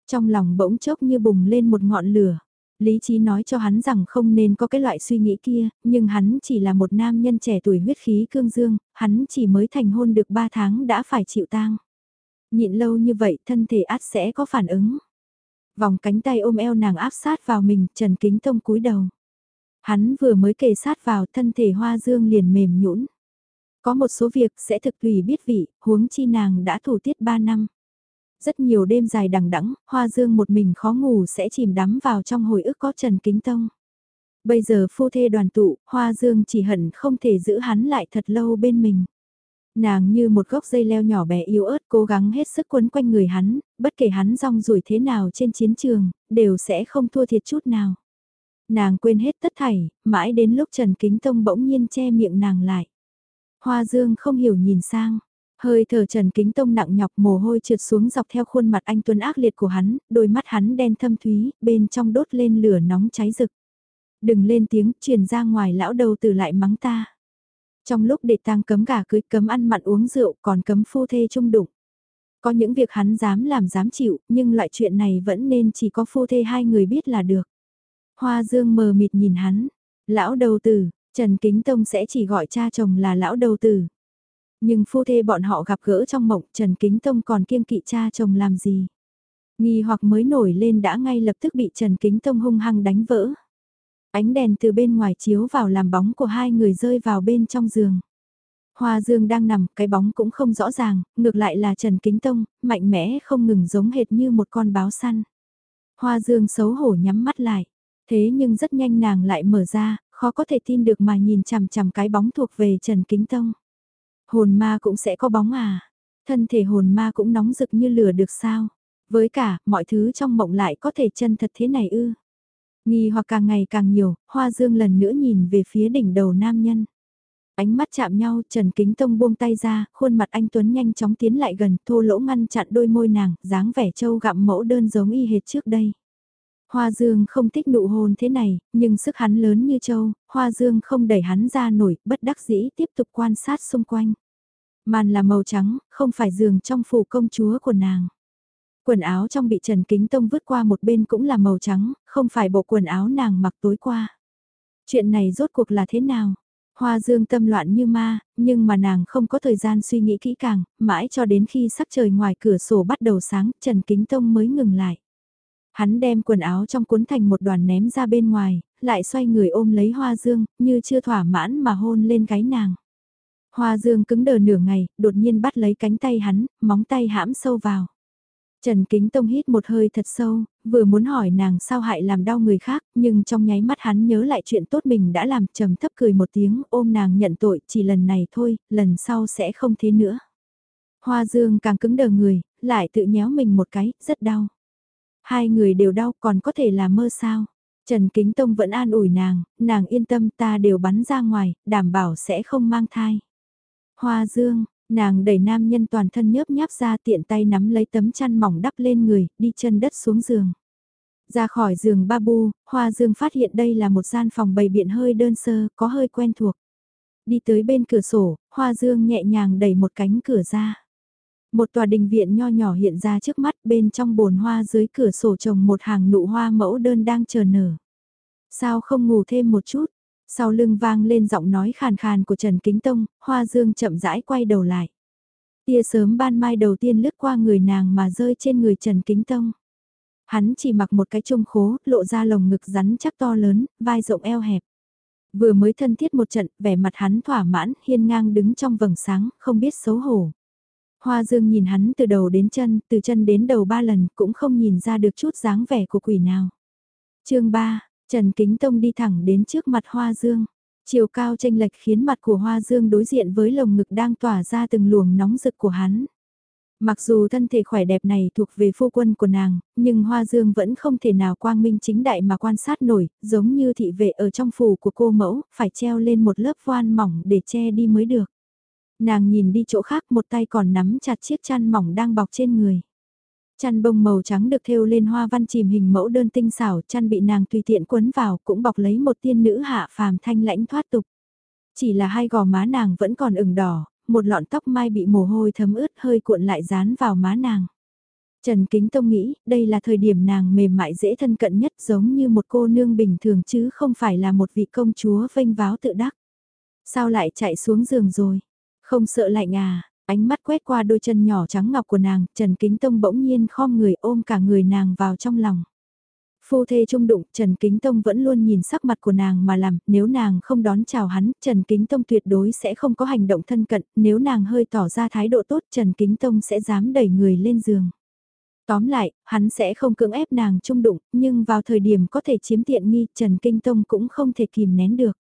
Trong lòng bỗng chốc như bùng lên một ngọn lửa. Lý trí nói cho hắn rằng không nên có cái loại suy nghĩ kia, nhưng hắn chỉ là một nam nhân trẻ tuổi huyết khí cương dương, hắn chỉ mới thành hôn được 3 tháng đã phải chịu tang. Nhịn lâu như vậy thân thể át sẽ có phản ứng. Vòng cánh tay ôm eo nàng áp sát vào mình, Trần Kính Tông cúi đầu. Hắn vừa mới kề sát vào thân thể hoa dương liền mềm nhũn. Có một số việc sẽ thực tùy biết vị, huống chi nàng đã thủ tiết 3 năm. Rất nhiều đêm dài đằng đẵng, Hoa Dương một mình khó ngủ sẽ chìm đắm vào trong hồi ức có Trần Kính Tông. Bây giờ phu thê đoàn tụ, Hoa Dương chỉ hận không thể giữ hắn lại thật lâu bên mình. Nàng như một gốc dây leo nhỏ bé yếu ớt cố gắng hết sức quấn quanh người hắn, bất kể hắn rong rủi thế nào trên chiến trường, đều sẽ không thua thiệt chút nào. Nàng quên hết tất thảy, mãi đến lúc Trần Kính Tông bỗng nhiên che miệng nàng lại. Hoa Dương không hiểu nhìn sang, Hơi thở Trần Kính Tông nặng nhọc mồ hôi trượt xuống dọc theo khuôn mặt anh Tuấn ác liệt của hắn, đôi mắt hắn đen thâm thúy, bên trong đốt lên lửa nóng cháy rực. Đừng lên tiếng, truyền ra ngoài lão đầu từ lại mắng ta. Trong lúc để tang cấm gà cưới cấm ăn mặn uống rượu còn cấm phu thê chung đụng. Có những việc hắn dám làm dám chịu, nhưng loại chuyện này vẫn nên chỉ có phu thê hai người biết là được. Hoa dương mờ mịt nhìn hắn, lão đầu tử, Trần Kính Tông sẽ chỉ gọi cha chồng là lão đầu tử. Nhưng phu thê bọn họ gặp gỡ trong mộng Trần Kính Tông còn kiêng kỵ cha chồng làm gì. Nghi hoặc mới nổi lên đã ngay lập tức bị Trần Kính Tông hung hăng đánh vỡ. Ánh đèn từ bên ngoài chiếu vào làm bóng của hai người rơi vào bên trong giường. Hoa Dương đang nằm, cái bóng cũng không rõ ràng, ngược lại là Trần Kính Tông, mạnh mẽ không ngừng giống hệt như một con báo săn. Hoa Dương xấu hổ nhắm mắt lại, thế nhưng rất nhanh nàng lại mở ra, khó có thể tin được mà nhìn chằm chằm cái bóng thuộc về Trần Kính Tông. Hồn ma cũng sẽ có bóng à? Thân thể hồn ma cũng nóng rực như lửa được sao? Với cả, mọi thứ trong mộng lại có thể chân thật thế này ư? Nghi hoặc càng ngày càng nhiều, Hoa Dương lần nữa nhìn về phía đỉnh đầu nam nhân. Ánh mắt chạm nhau, Trần Kính Tông buông tay ra, khuôn mặt anh Tuấn nhanh chóng tiến lại gần, thô lỗ ngăn chặn đôi môi nàng, dáng vẻ trâu gặm mẫu đơn giống y hệt trước đây. Hoa Dương không thích nụ hôn thế này, nhưng sức hắn lớn như trâu, Hoa Dương không đẩy hắn ra nổi, bất đắc dĩ tiếp tục quan sát xung quanh. Màn là màu trắng, không phải giường trong phủ công chúa của nàng. Quần áo trong bị Trần Kính Tông vứt qua một bên cũng là màu trắng, không phải bộ quần áo nàng mặc tối qua. Chuyện này rốt cuộc là thế nào? Hoa dương tâm loạn như ma, nhưng mà nàng không có thời gian suy nghĩ kỹ càng, mãi cho đến khi sắc trời ngoài cửa sổ bắt đầu sáng, Trần Kính Tông mới ngừng lại. Hắn đem quần áo trong cuốn thành một đoàn ném ra bên ngoài, lại xoay người ôm lấy hoa dương, như chưa thỏa mãn mà hôn lên gáy nàng. Hoa Dương cứng đờ nửa ngày, đột nhiên bắt lấy cánh tay hắn, móng tay hãm sâu vào. Trần Kính Tông hít một hơi thật sâu, vừa muốn hỏi nàng sao hại làm đau người khác, nhưng trong nháy mắt hắn nhớ lại chuyện tốt mình đã làm trầm thấp cười một tiếng ôm nàng nhận tội chỉ lần này thôi, lần sau sẽ không thế nữa. Hoa Dương càng cứng đờ người, lại tự nhéo mình một cái, rất đau. Hai người đều đau còn có thể là mơ sao. Trần Kính Tông vẫn an ủi nàng, nàng yên tâm ta đều bắn ra ngoài, đảm bảo sẽ không mang thai. Hoa Dương, nàng đẩy nam nhân toàn thân nhớp nháp ra tiện tay nắm lấy tấm chăn mỏng đắp lên người, đi chân đất xuống giường. Ra khỏi giường ba bu, Hoa Dương phát hiện đây là một gian phòng bày biện hơi đơn sơ, có hơi quen thuộc. Đi tới bên cửa sổ, Hoa Dương nhẹ nhàng đẩy một cánh cửa ra. Một tòa đình viện nho nhỏ hiện ra trước mắt bên trong bồn hoa dưới cửa sổ trồng một hàng nụ hoa mẫu đơn đang chờ nở. Sao không ngủ thêm một chút? Sau lưng vang lên giọng nói khàn khàn của Trần Kính Tông, Hoa Dương chậm rãi quay đầu lại. Tia sớm ban mai đầu tiên lướt qua người nàng mà rơi trên người Trần Kính Tông. Hắn chỉ mặc một cái trung khố, lộ ra lồng ngực rắn chắc to lớn, vai rộng eo hẹp. Vừa mới thân thiết một trận, vẻ mặt hắn thỏa mãn, hiên ngang đứng trong vầng sáng, không biết xấu hổ. Hoa Dương nhìn hắn từ đầu đến chân, từ chân đến đầu ba lần, cũng không nhìn ra được chút dáng vẻ của quỷ nào. chương 3, Trần Kính Tông đi thẳng đến trước mặt Hoa Dương. Chiều cao tranh lệch khiến mặt của Hoa Dương đối diện với lồng ngực đang tỏa ra từng luồng nóng rực của hắn. Mặc dù thân thể khỏe đẹp này thuộc về phu quân của nàng, nhưng Hoa Dương vẫn không thể nào quang minh chính đại mà quan sát nổi, giống như thị vệ ở trong phủ của cô mẫu, phải treo lên một lớp voan mỏng để che đi mới được. Nàng nhìn đi chỗ khác một tay còn nắm chặt chiếc chăn mỏng đang bọc trên người. Chăn bông màu trắng được thêu lên hoa văn chìm hình mẫu đơn tinh xảo, chăn bị nàng tùy tiện quấn vào cũng bọc lấy một tiên nữ hạ phàm thanh lãnh thoát tục. Chỉ là hai gò má nàng vẫn còn ửng đỏ, một lọn tóc mai bị mồ hôi thấm ướt hơi cuộn lại dán vào má nàng. Trần Kính Tông nghĩ đây là thời điểm nàng mềm mại dễ thân cận nhất giống như một cô nương bình thường chứ không phải là một vị công chúa vênh váo tự đắc. Sao lại chạy xuống giường rồi? Không sợ lạnh à? Ánh mắt quét qua đôi chân nhỏ trắng ngọc của nàng, Trần Kính Tông bỗng nhiên khom người ôm cả người nàng vào trong lòng. Phu thê trung đụng, Trần Kính Tông vẫn luôn nhìn sắc mặt của nàng mà làm, nếu nàng không đón chào hắn, Trần Kính Tông tuyệt đối sẽ không có hành động thân cận, nếu nàng hơi tỏ ra thái độ tốt, Trần Kính Tông sẽ dám đẩy người lên giường. Tóm lại, hắn sẽ không cưỡng ép nàng trung đụng, nhưng vào thời điểm có thể chiếm tiện nghi, Trần Kinh Tông cũng không thể kìm nén được.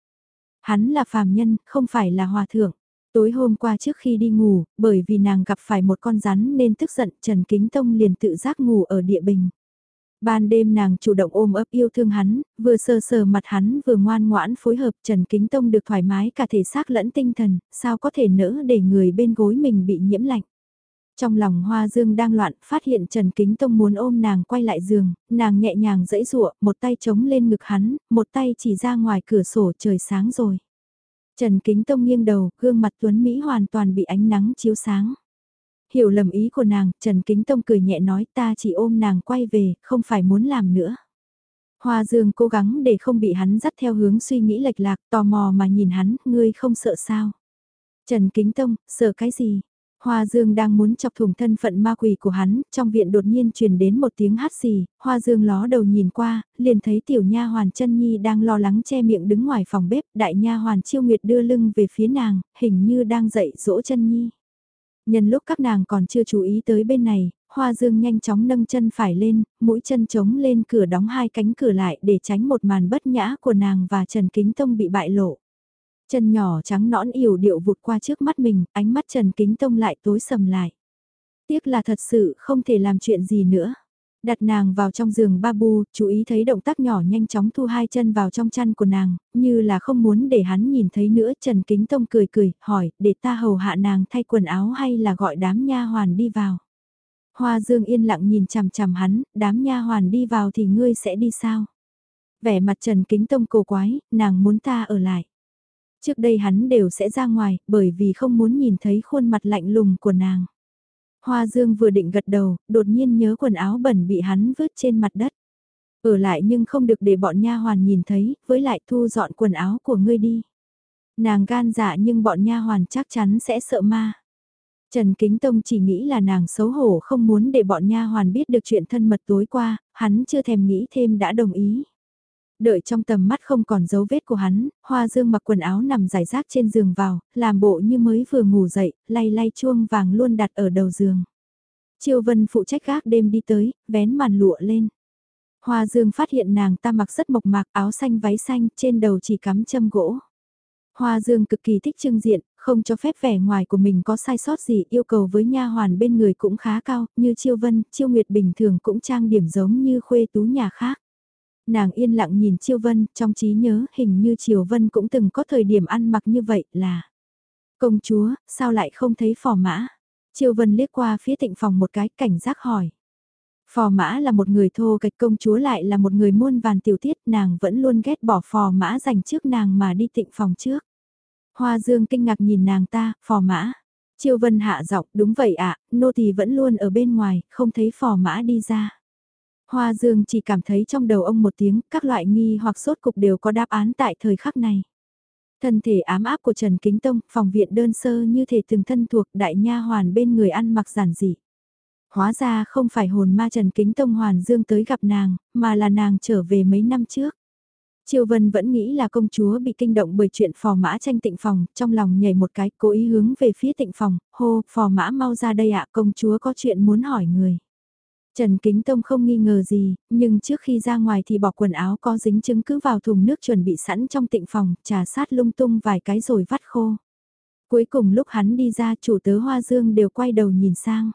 Hắn là phàm nhân, không phải là hòa thượng. Tối hôm qua trước khi đi ngủ, bởi vì nàng gặp phải một con rắn nên tức giận Trần Kính Tông liền tự giác ngủ ở địa bình. Ban đêm nàng chủ động ôm ấp yêu thương hắn, vừa sờ sờ mặt hắn vừa ngoan ngoãn phối hợp Trần Kính Tông được thoải mái cả thể xác lẫn tinh thần, sao có thể nỡ để người bên gối mình bị nhiễm lạnh. Trong lòng Hoa Dương đang loạn, phát hiện Trần Kính Tông muốn ôm nàng quay lại giường, nàng nhẹ nhàng dẫy dụa, một tay chống lên ngực hắn, một tay chỉ ra ngoài cửa sổ trời sáng rồi. Trần Kính Tông nghiêng đầu, gương mặt Tuấn Mỹ hoàn toàn bị ánh nắng chiếu sáng. Hiểu lầm ý của nàng, Trần Kính Tông cười nhẹ nói ta chỉ ôm nàng quay về, không phải muốn làm nữa. Hoa Dương cố gắng để không bị hắn dắt theo hướng suy nghĩ lệch lạc, tò mò mà nhìn hắn, ngươi không sợ sao. Trần Kính Tông, sợ cái gì? Hoa Dương đang muốn chọc thủng thân phận ma quỷ của hắn, trong viện đột nhiên truyền đến một tiếng hát xì, Hoa Dương ló đầu nhìn qua, liền thấy tiểu nha hoàn chân nhi đang lo lắng che miệng đứng ngoài phòng bếp, đại nha hoàn chiêu nguyệt đưa lưng về phía nàng, hình như đang dạy dỗ chân nhi. Nhân lúc các nàng còn chưa chú ý tới bên này, Hoa Dương nhanh chóng nâng chân phải lên, mũi chân trống lên cửa đóng hai cánh cửa lại để tránh một màn bất nhã của nàng và Trần Kính Tông bị bại lộ. Chân nhỏ trắng nõn yểu điệu vụt qua trước mắt mình, ánh mắt Trần Kính Tông lại tối sầm lại. Tiếc là thật sự không thể làm chuyện gì nữa. Đặt nàng vào trong giường babu, chú ý thấy động tác nhỏ nhanh chóng thu hai chân vào trong chăn của nàng, như là không muốn để hắn nhìn thấy nữa. Trần Kính Tông cười cười, hỏi, để ta hầu hạ nàng thay quần áo hay là gọi đám nha hoàn đi vào. Hoa Dương yên lặng nhìn chằm chằm hắn, đám nha hoàn đi vào thì ngươi sẽ đi sao? Vẻ mặt Trần Kính Tông cổ quái, nàng muốn ta ở lại. Trước đây hắn đều sẽ ra ngoài, bởi vì không muốn nhìn thấy khuôn mặt lạnh lùng của nàng. Hoa Dương vừa định gật đầu, đột nhiên nhớ quần áo bẩn bị hắn vứt trên mặt đất. Ở lại nhưng không được để bọn nha hoàn nhìn thấy, với lại thu dọn quần áo của ngươi đi. Nàng gan dạ nhưng bọn nha hoàn chắc chắn sẽ sợ ma. Trần Kính Tông chỉ nghĩ là nàng xấu hổ không muốn để bọn nha hoàn biết được chuyện thân mật tối qua, hắn chưa thèm nghĩ thêm đã đồng ý. Đợi trong tầm mắt không còn dấu vết của hắn, Hoa Dương mặc quần áo nằm giải rác trên giường vào, làm bộ như mới vừa ngủ dậy, lay lay chuông vàng luôn đặt ở đầu giường. Chiêu Vân phụ trách gác đêm đi tới, vén màn lụa lên. Hoa Dương phát hiện nàng ta mặc rất mộc mạc áo xanh váy xanh, trên đầu chỉ cắm châm gỗ. Hoa Dương cực kỳ thích trưng diện, không cho phép vẻ ngoài của mình có sai sót gì, yêu cầu với nha hoàn bên người cũng khá cao, như Chiêu Vân, Chiêu Nguyệt bình thường cũng trang điểm giống như khuê tú nhà khác. Nàng yên lặng nhìn Chiêu Vân, trong trí nhớ hình như Triều Vân cũng từng có thời điểm ăn mặc như vậy là Công chúa, sao lại không thấy phò mã? Chiêu Vân liếc qua phía tịnh phòng một cái cảnh giác hỏi. Phò mã là một người thô kịch công chúa lại là một người muôn vàn tiểu tiết nàng vẫn luôn ghét bỏ phò mã dành trước nàng mà đi tịnh phòng trước. Hoa Dương kinh ngạc nhìn nàng ta, phò mã. Chiêu Vân hạ giọng, đúng vậy ạ, nô tỳ vẫn luôn ở bên ngoài, không thấy phò mã đi ra. Hoa Dương chỉ cảm thấy trong đầu ông một tiếng, các loại nghi hoặc sốt cục đều có đáp án tại thời khắc này. Thân thể ám áp của Trần Kính Tông, phòng viện đơn sơ như thể từng thân thuộc đại nha hoàn bên người ăn mặc giản dị. Hóa ra không phải hồn ma Trần Kính Tông Hoàn Dương tới gặp nàng, mà là nàng trở về mấy năm trước. Triều Vân vẫn nghĩ là công chúa bị kinh động bởi chuyện phò mã tranh tịnh phòng, trong lòng nhảy một cái cố ý hướng về phía tịnh phòng, hô, phò mã mau ra đây ạ công chúa có chuyện muốn hỏi người. Trần Kính Tông không nghi ngờ gì, nhưng trước khi ra ngoài thì bỏ quần áo có dính chứng cứ vào thùng nước chuẩn bị sẵn trong tịnh phòng, trà sát lung tung vài cái rồi vắt khô. Cuối cùng lúc hắn đi ra chủ tớ Hoa Dương đều quay đầu nhìn sang.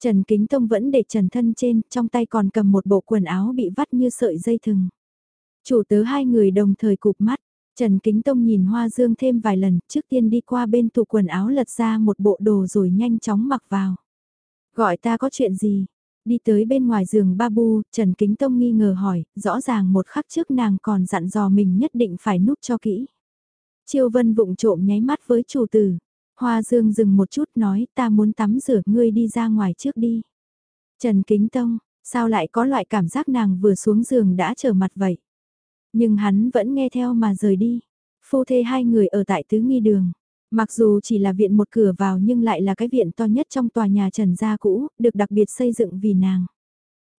Trần Kính Tông vẫn để trần thân trên, trong tay còn cầm một bộ quần áo bị vắt như sợi dây thừng. Chủ tớ hai người đồng thời cụp mắt, Trần Kính Tông nhìn Hoa Dương thêm vài lần, trước tiên đi qua bên tủ quần áo lật ra một bộ đồ rồi nhanh chóng mặc vào. Gọi ta có chuyện gì? Đi tới bên ngoài giường Babu, Trần Kính Tông nghi ngờ hỏi, rõ ràng một khắc trước nàng còn dặn dò mình nhất định phải núp cho kỹ. Chiêu Vân vụng trộm nháy mắt với chủ tử. Hoa Dương dừng một chút nói ta muốn tắm rửa ngươi đi ra ngoài trước đi. Trần Kính Tông, sao lại có loại cảm giác nàng vừa xuống giường đã trở mặt vậy? Nhưng hắn vẫn nghe theo mà rời đi. Phu thê hai người ở tại tứ nghi đường. Mặc dù chỉ là viện một cửa vào nhưng lại là cái viện to nhất trong tòa nhà Trần Gia cũ, được đặc biệt xây dựng vì nàng.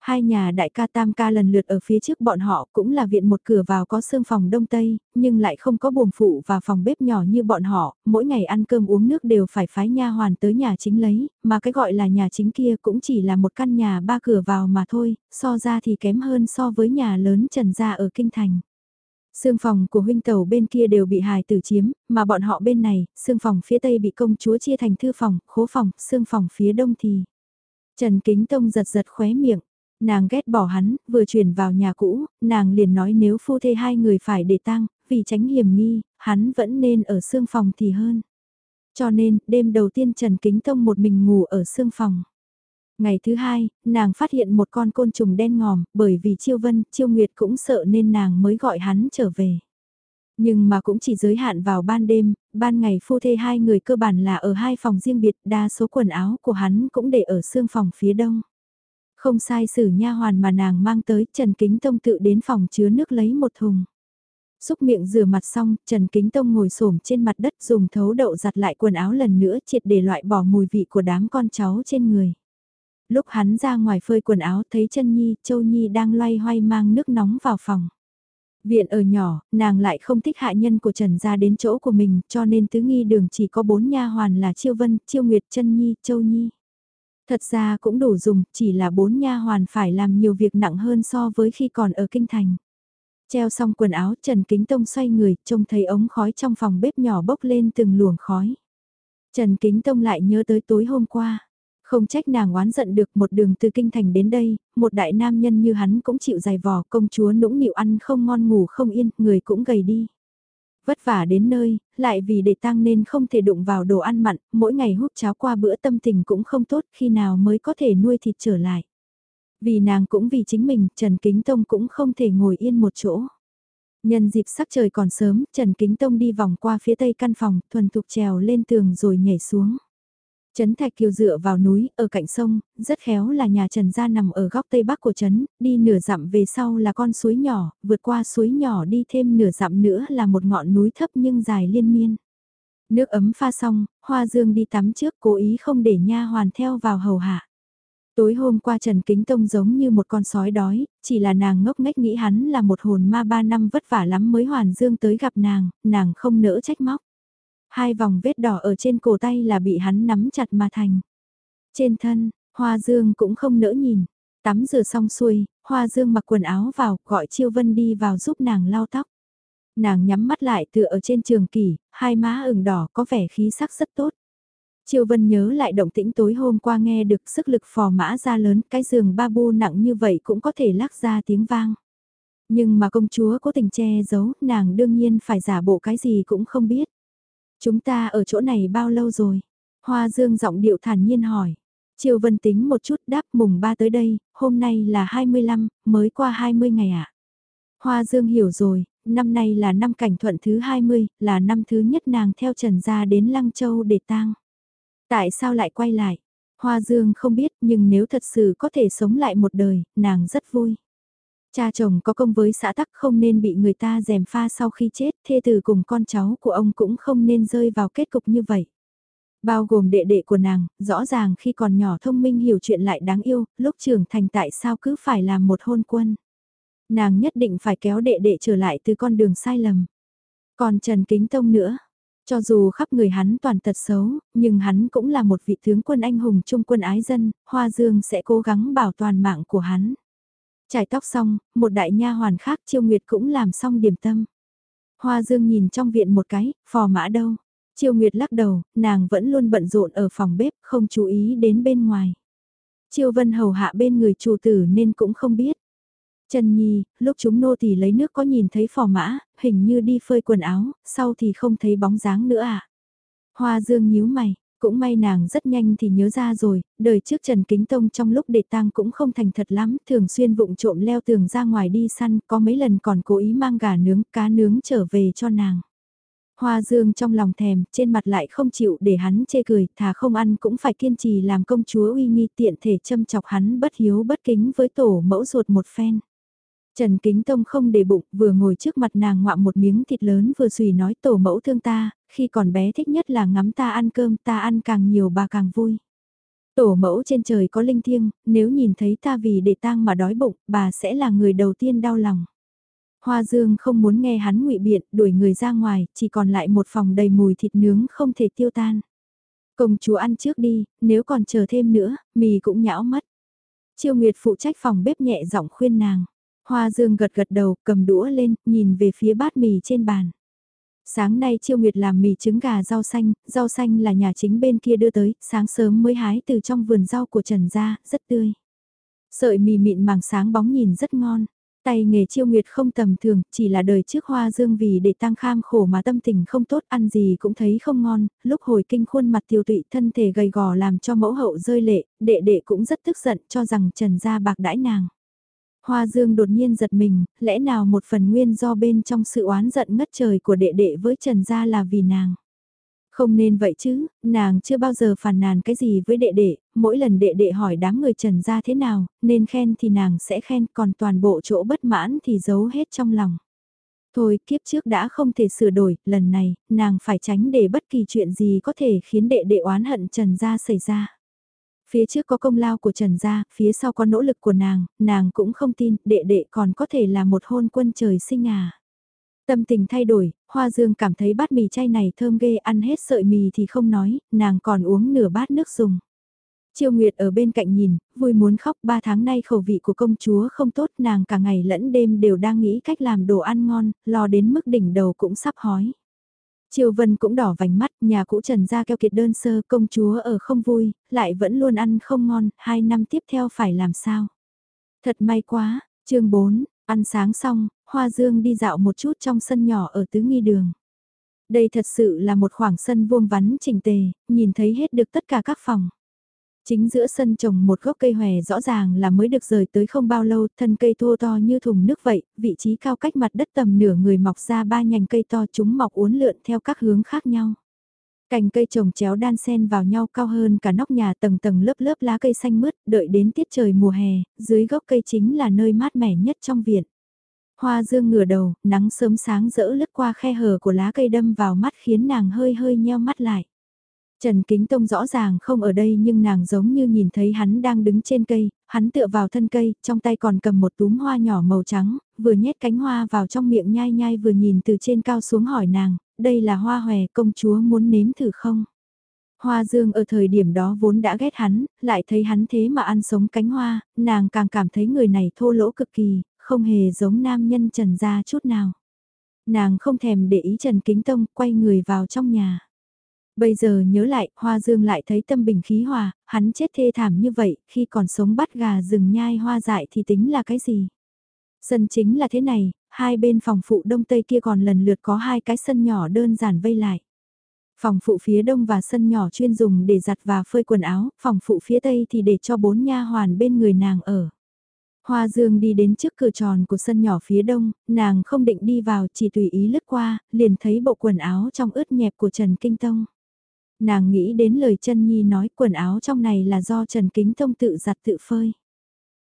Hai nhà đại ca tam ca lần lượt ở phía trước bọn họ cũng là viện một cửa vào có sương phòng đông tây, nhưng lại không có buồng phụ và phòng bếp nhỏ như bọn họ, mỗi ngày ăn cơm uống nước đều phải phái nha hoàn tới nhà chính lấy, mà cái gọi là nhà chính kia cũng chỉ là một căn nhà ba cửa vào mà thôi, so ra thì kém hơn so với nhà lớn trần gia ở Kinh Thành. Sương phòng của huynh tàu bên kia đều bị hài tử chiếm, mà bọn họ bên này, sương phòng phía tây bị công chúa chia thành thư phòng, khố phòng, sương phòng phía đông thì. Trần Kính Tông giật giật khóe miệng, nàng ghét bỏ hắn, vừa chuyển vào nhà cũ, nàng liền nói nếu phu thê hai người phải để tang, vì tránh hiểm nghi, hắn vẫn nên ở sương phòng thì hơn. Cho nên, đêm đầu tiên Trần Kính Tông một mình ngủ ở sương phòng. Ngày thứ hai, nàng phát hiện một con côn trùng đen ngòm, bởi vì Chiêu Vân, Chiêu Nguyệt cũng sợ nên nàng mới gọi hắn trở về. Nhưng mà cũng chỉ giới hạn vào ban đêm, ban ngày phu thê hai người cơ bản là ở hai phòng riêng biệt, đa số quần áo của hắn cũng để ở xương phòng phía đông. Không sai sử nha hoàn mà nàng mang tới, Trần Kính Tông tự đến phòng chứa nước lấy một thùng. Xúc miệng rửa mặt xong, Trần Kính Tông ngồi xổm trên mặt đất dùng thấu đậu giặt lại quần áo lần nữa triệt để loại bỏ mùi vị của đám con cháu trên người. Lúc hắn ra ngoài phơi quần áo thấy chân Nhi, Châu Nhi đang loay hoay mang nước nóng vào phòng. Viện ở nhỏ, nàng lại không thích hạ nhân của Trần ra đến chỗ của mình, cho nên tứ nghi đường chỉ có bốn nha hoàn là Chiêu Vân, Chiêu Nguyệt, chân Nhi, Châu Nhi. Thật ra cũng đủ dùng, chỉ là bốn nha hoàn phải làm nhiều việc nặng hơn so với khi còn ở kinh thành. Treo xong quần áo, Trần Kính Tông xoay người, trông thấy ống khói trong phòng bếp nhỏ bốc lên từng luồng khói. Trần Kính Tông lại nhớ tới tối hôm qua. Không trách nàng oán giận được một đường từ kinh thành đến đây, một đại nam nhân như hắn cũng chịu dài vò công chúa nũng nịu ăn không ngon ngủ không yên, người cũng gầy đi. Vất vả đến nơi, lại vì để tăng nên không thể đụng vào đồ ăn mặn, mỗi ngày hút cháo qua bữa tâm tình cũng không tốt khi nào mới có thể nuôi thịt trở lại. Vì nàng cũng vì chính mình, Trần Kính Tông cũng không thể ngồi yên một chỗ. Nhân dịp sắc trời còn sớm, Trần Kính Tông đi vòng qua phía tây căn phòng, thuần thục trèo lên tường rồi nhảy xuống. Trấn Thạch Kiều dựa vào núi, ở cạnh sông, rất khéo là nhà Trần Gia nằm ở góc tây bắc của Trấn, đi nửa dặm về sau là con suối nhỏ, vượt qua suối nhỏ đi thêm nửa dặm nữa là một ngọn núi thấp nhưng dài liên miên. Nước ấm pha xong, Hoa Dương đi tắm trước cố ý không để nha hoàn theo vào hầu hạ. Tối hôm qua Trần Kính Tông giống như một con sói đói, chỉ là nàng ngốc nghếch nghĩ hắn là một hồn ma ba năm vất vả lắm mới hoàn dương tới gặp nàng, nàng không nỡ trách móc. Hai vòng vết đỏ ở trên cổ tay là bị hắn nắm chặt mà thành. Trên thân, Hoa Dương cũng không nỡ nhìn. Tắm rửa xong xuôi, Hoa Dương mặc quần áo vào, gọi Chiêu Vân đi vào giúp nàng lau tóc. Nàng nhắm mắt lại tựa ở trên trường kỷ, hai má ửng đỏ có vẻ khí sắc rất tốt. Chiêu Vân nhớ lại động tĩnh tối hôm qua nghe được sức lực phò mã ra lớn, cái giường ba bu nặng như vậy cũng có thể lắc ra tiếng vang. Nhưng mà công chúa cố tình che giấu, nàng đương nhiên phải giả bộ cái gì cũng không biết. Chúng ta ở chỗ này bao lâu rồi? Hoa Dương giọng điệu thản nhiên hỏi. Triều Vân tính một chút đáp mùng ba tới đây, hôm nay là 25, mới qua 20 ngày ạ. À? Hoa Dương hiểu rồi, năm nay là năm cảnh thuận thứ 20, là năm thứ nhất nàng theo Trần Gia đến Lăng Châu để tang. Tại sao lại quay lại? Hoa Dương không biết nhưng nếu thật sự có thể sống lại một đời, nàng rất vui. Cha chồng có công với xã tắc không nên bị người ta dèm pha sau khi chết, thê tử cùng con cháu của ông cũng không nên rơi vào kết cục như vậy. Bao gồm đệ đệ của nàng, rõ ràng khi còn nhỏ thông minh hiểu chuyện lại đáng yêu, lúc trưởng thành tại sao cứ phải làm một hôn quân. Nàng nhất định phải kéo đệ đệ trở lại từ con đường sai lầm. Còn Trần Kính Tông nữa, cho dù khắp người hắn toàn tật xấu, nhưng hắn cũng là một vị tướng quân anh hùng trung quân ái dân, Hoa Dương sẽ cố gắng bảo toàn mạng của hắn. Trải tóc xong, một đại nha hoàn khác Chiêu Nguyệt cũng làm xong điểm tâm. Hoa Dương nhìn trong viện một cái, phò mã đâu. Chiêu Nguyệt lắc đầu, nàng vẫn luôn bận rộn ở phòng bếp, không chú ý đến bên ngoài. Chiêu Vân hầu hạ bên người chủ tử nên cũng không biết. Trần Nhi, lúc chúng nô thì lấy nước có nhìn thấy phò mã, hình như đi phơi quần áo, sau thì không thấy bóng dáng nữa à. Hoa Dương nhíu mày, cũng may nàng rất nhanh thì nhớ ra rồi, đời trước Trần Kính Tông trong lúc để tang cũng không thành thật lắm, thường xuyên vụng trộm leo tường ra ngoài đi săn, có mấy lần còn cố ý mang gà nướng, cá nướng trở về cho nàng. Hoa Dương trong lòng thèm, trên mặt lại không chịu để hắn chê cười, thà không ăn cũng phải kiên trì làm công chúa uy nghi tiện thể châm chọc hắn bất hiếu bất kính với tổ mẫu ruột một phen. Trần Kính Tông không để bụng, vừa ngồi trước mặt nàng ngoạm một miếng thịt lớn vừa xùy nói tổ mẫu thương ta, khi còn bé thích nhất là ngắm ta ăn cơm, ta ăn càng nhiều bà càng vui. Tổ mẫu trên trời có linh thiêng, nếu nhìn thấy ta vì để tang mà đói bụng, bà sẽ là người đầu tiên đau lòng. Hoa Dương không muốn nghe hắn ngụy biện, đuổi người ra ngoài, chỉ còn lại một phòng đầy mùi thịt nướng không thể tiêu tan. Công chúa ăn trước đi, nếu còn chờ thêm nữa, mì cũng nhão mất. Chiêu Nguyệt phụ trách phòng bếp nhẹ giọng khuyên nàng. Hoa Dương gật gật đầu, cầm đũa lên, nhìn về phía bát mì trên bàn. Sáng nay Chiêu Nguyệt làm mì trứng gà rau xanh, rau xanh là nhà chính bên kia đưa tới, sáng sớm mới hái từ trong vườn rau của Trần gia, rất tươi. Sợi mì mịn màng sáng bóng nhìn rất ngon. Tay nghề Chiêu Nguyệt không tầm thường, chỉ là đời trước Hoa Dương vì để tăng kham khổ mà tâm tình không tốt, ăn gì cũng thấy không ngon, lúc hồi kinh khuôn mặt tiêu tụy thân thể gầy gò làm cho mẫu hậu rơi lệ, đệ đệ cũng rất tức giận cho rằng Trần gia bạc đãi nàng. Hoa Dương đột nhiên giật mình, lẽ nào một phần nguyên do bên trong sự oán giận ngất trời của đệ đệ với Trần Gia là vì nàng. Không nên vậy chứ, nàng chưa bao giờ phản nàn cái gì với đệ đệ, mỗi lần đệ đệ hỏi đám người Trần Gia thế nào, nên khen thì nàng sẽ khen, còn toàn bộ chỗ bất mãn thì giấu hết trong lòng. Thôi kiếp trước đã không thể sửa đổi, lần này, nàng phải tránh để bất kỳ chuyện gì có thể khiến đệ đệ oán hận Trần Gia xảy ra. Phía trước có công lao của Trần Gia, phía sau có nỗ lực của nàng, nàng cũng không tin, đệ đệ còn có thể là một hôn quân trời sinh à. Tâm tình thay đổi, Hoa Dương cảm thấy bát mì chay này thơm ghê ăn hết sợi mì thì không nói, nàng còn uống nửa bát nước dùng. Chiêu Nguyệt ở bên cạnh nhìn, vui muốn khóc ba tháng nay khẩu vị của công chúa không tốt nàng cả ngày lẫn đêm đều đang nghĩ cách làm đồ ăn ngon, lo đến mức đỉnh đầu cũng sắp hói. Triều Vân cũng đỏ vành mắt, nhà cũ Trần gia keo kiệt đơn sơ công chúa ở không vui, lại vẫn luôn ăn không ngon, hai năm tiếp theo phải làm sao. Thật may quá, chương 4, ăn sáng xong, Hoa Dương đi dạo một chút trong sân nhỏ ở tứ nghi đường. Đây thật sự là một khoảng sân vuông vắn chỉnh tề, nhìn thấy hết được tất cả các phòng. Chính giữa sân trồng một gốc cây hòe rõ ràng là mới được rời tới không bao lâu, thân cây thô to như thùng nước vậy, vị trí cao cách mặt đất tầm nửa người mọc ra ba nhành cây to chúng mọc uốn lượn theo các hướng khác nhau. Cành cây trồng chéo đan xen vào nhau cao hơn cả nóc nhà tầng tầng lớp lớp lá cây xanh mướt, đợi đến tiết trời mùa hè, dưới gốc cây chính là nơi mát mẻ nhất trong viện. Hoa dương ngửa đầu, nắng sớm sáng rỡ lướt qua khe hở của lá cây đâm vào mắt khiến nàng hơi hơi nheo mắt lại. Trần Kính Tông rõ ràng không ở đây nhưng nàng giống như nhìn thấy hắn đang đứng trên cây, hắn tựa vào thân cây, trong tay còn cầm một túm hoa nhỏ màu trắng, vừa nhét cánh hoa vào trong miệng nhai nhai vừa nhìn từ trên cao xuống hỏi nàng, đây là hoa hòe công chúa muốn nếm thử không? Hoa dương ở thời điểm đó vốn đã ghét hắn, lại thấy hắn thế mà ăn sống cánh hoa, nàng càng cảm thấy người này thô lỗ cực kỳ, không hề giống nam nhân Trần gia chút nào. Nàng không thèm để ý Trần Kính Tông, quay người vào trong nhà. Bây giờ nhớ lại, Hoa Dương lại thấy tâm bình khí hòa, hắn chết thê thảm như vậy, khi còn sống bắt gà rừng nhai hoa dại thì tính là cái gì? Sân chính là thế này, hai bên phòng phụ đông tây kia còn lần lượt có hai cái sân nhỏ đơn giản vây lại. Phòng phụ phía đông và sân nhỏ chuyên dùng để giặt và phơi quần áo, phòng phụ phía tây thì để cho bốn nha hoàn bên người nàng ở. Hoa Dương đi đến trước cửa tròn của sân nhỏ phía đông, nàng không định đi vào chỉ tùy ý lướt qua, liền thấy bộ quần áo trong ướt nhẹp của Trần Kinh Tông. Nàng nghĩ đến lời chân Nhi nói quần áo trong này là do Trần Kính Tông tự giặt tự phơi.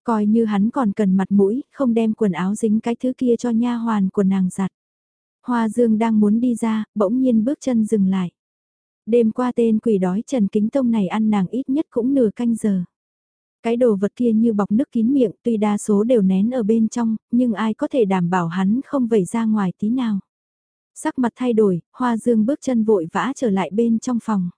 Coi như hắn còn cần mặt mũi, không đem quần áo dính cái thứ kia cho nha hoàn của nàng giặt. Hoa Dương đang muốn đi ra, bỗng nhiên bước chân dừng lại. Đêm qua tên quỷ đói Trần Kính Tông này ăn nàng ít nhất cũng nửa canh giờ. Cái đồ vật kia như bọc nước kín miệng tuy đa số đều nén ở bên trong, nhưng ai có thể đảm bảo hắn không vẩy ra ngoài tí nào. Sắc mặt thay đổi, Hoa Dương bước chân vội vã trở lại bên trong phòng.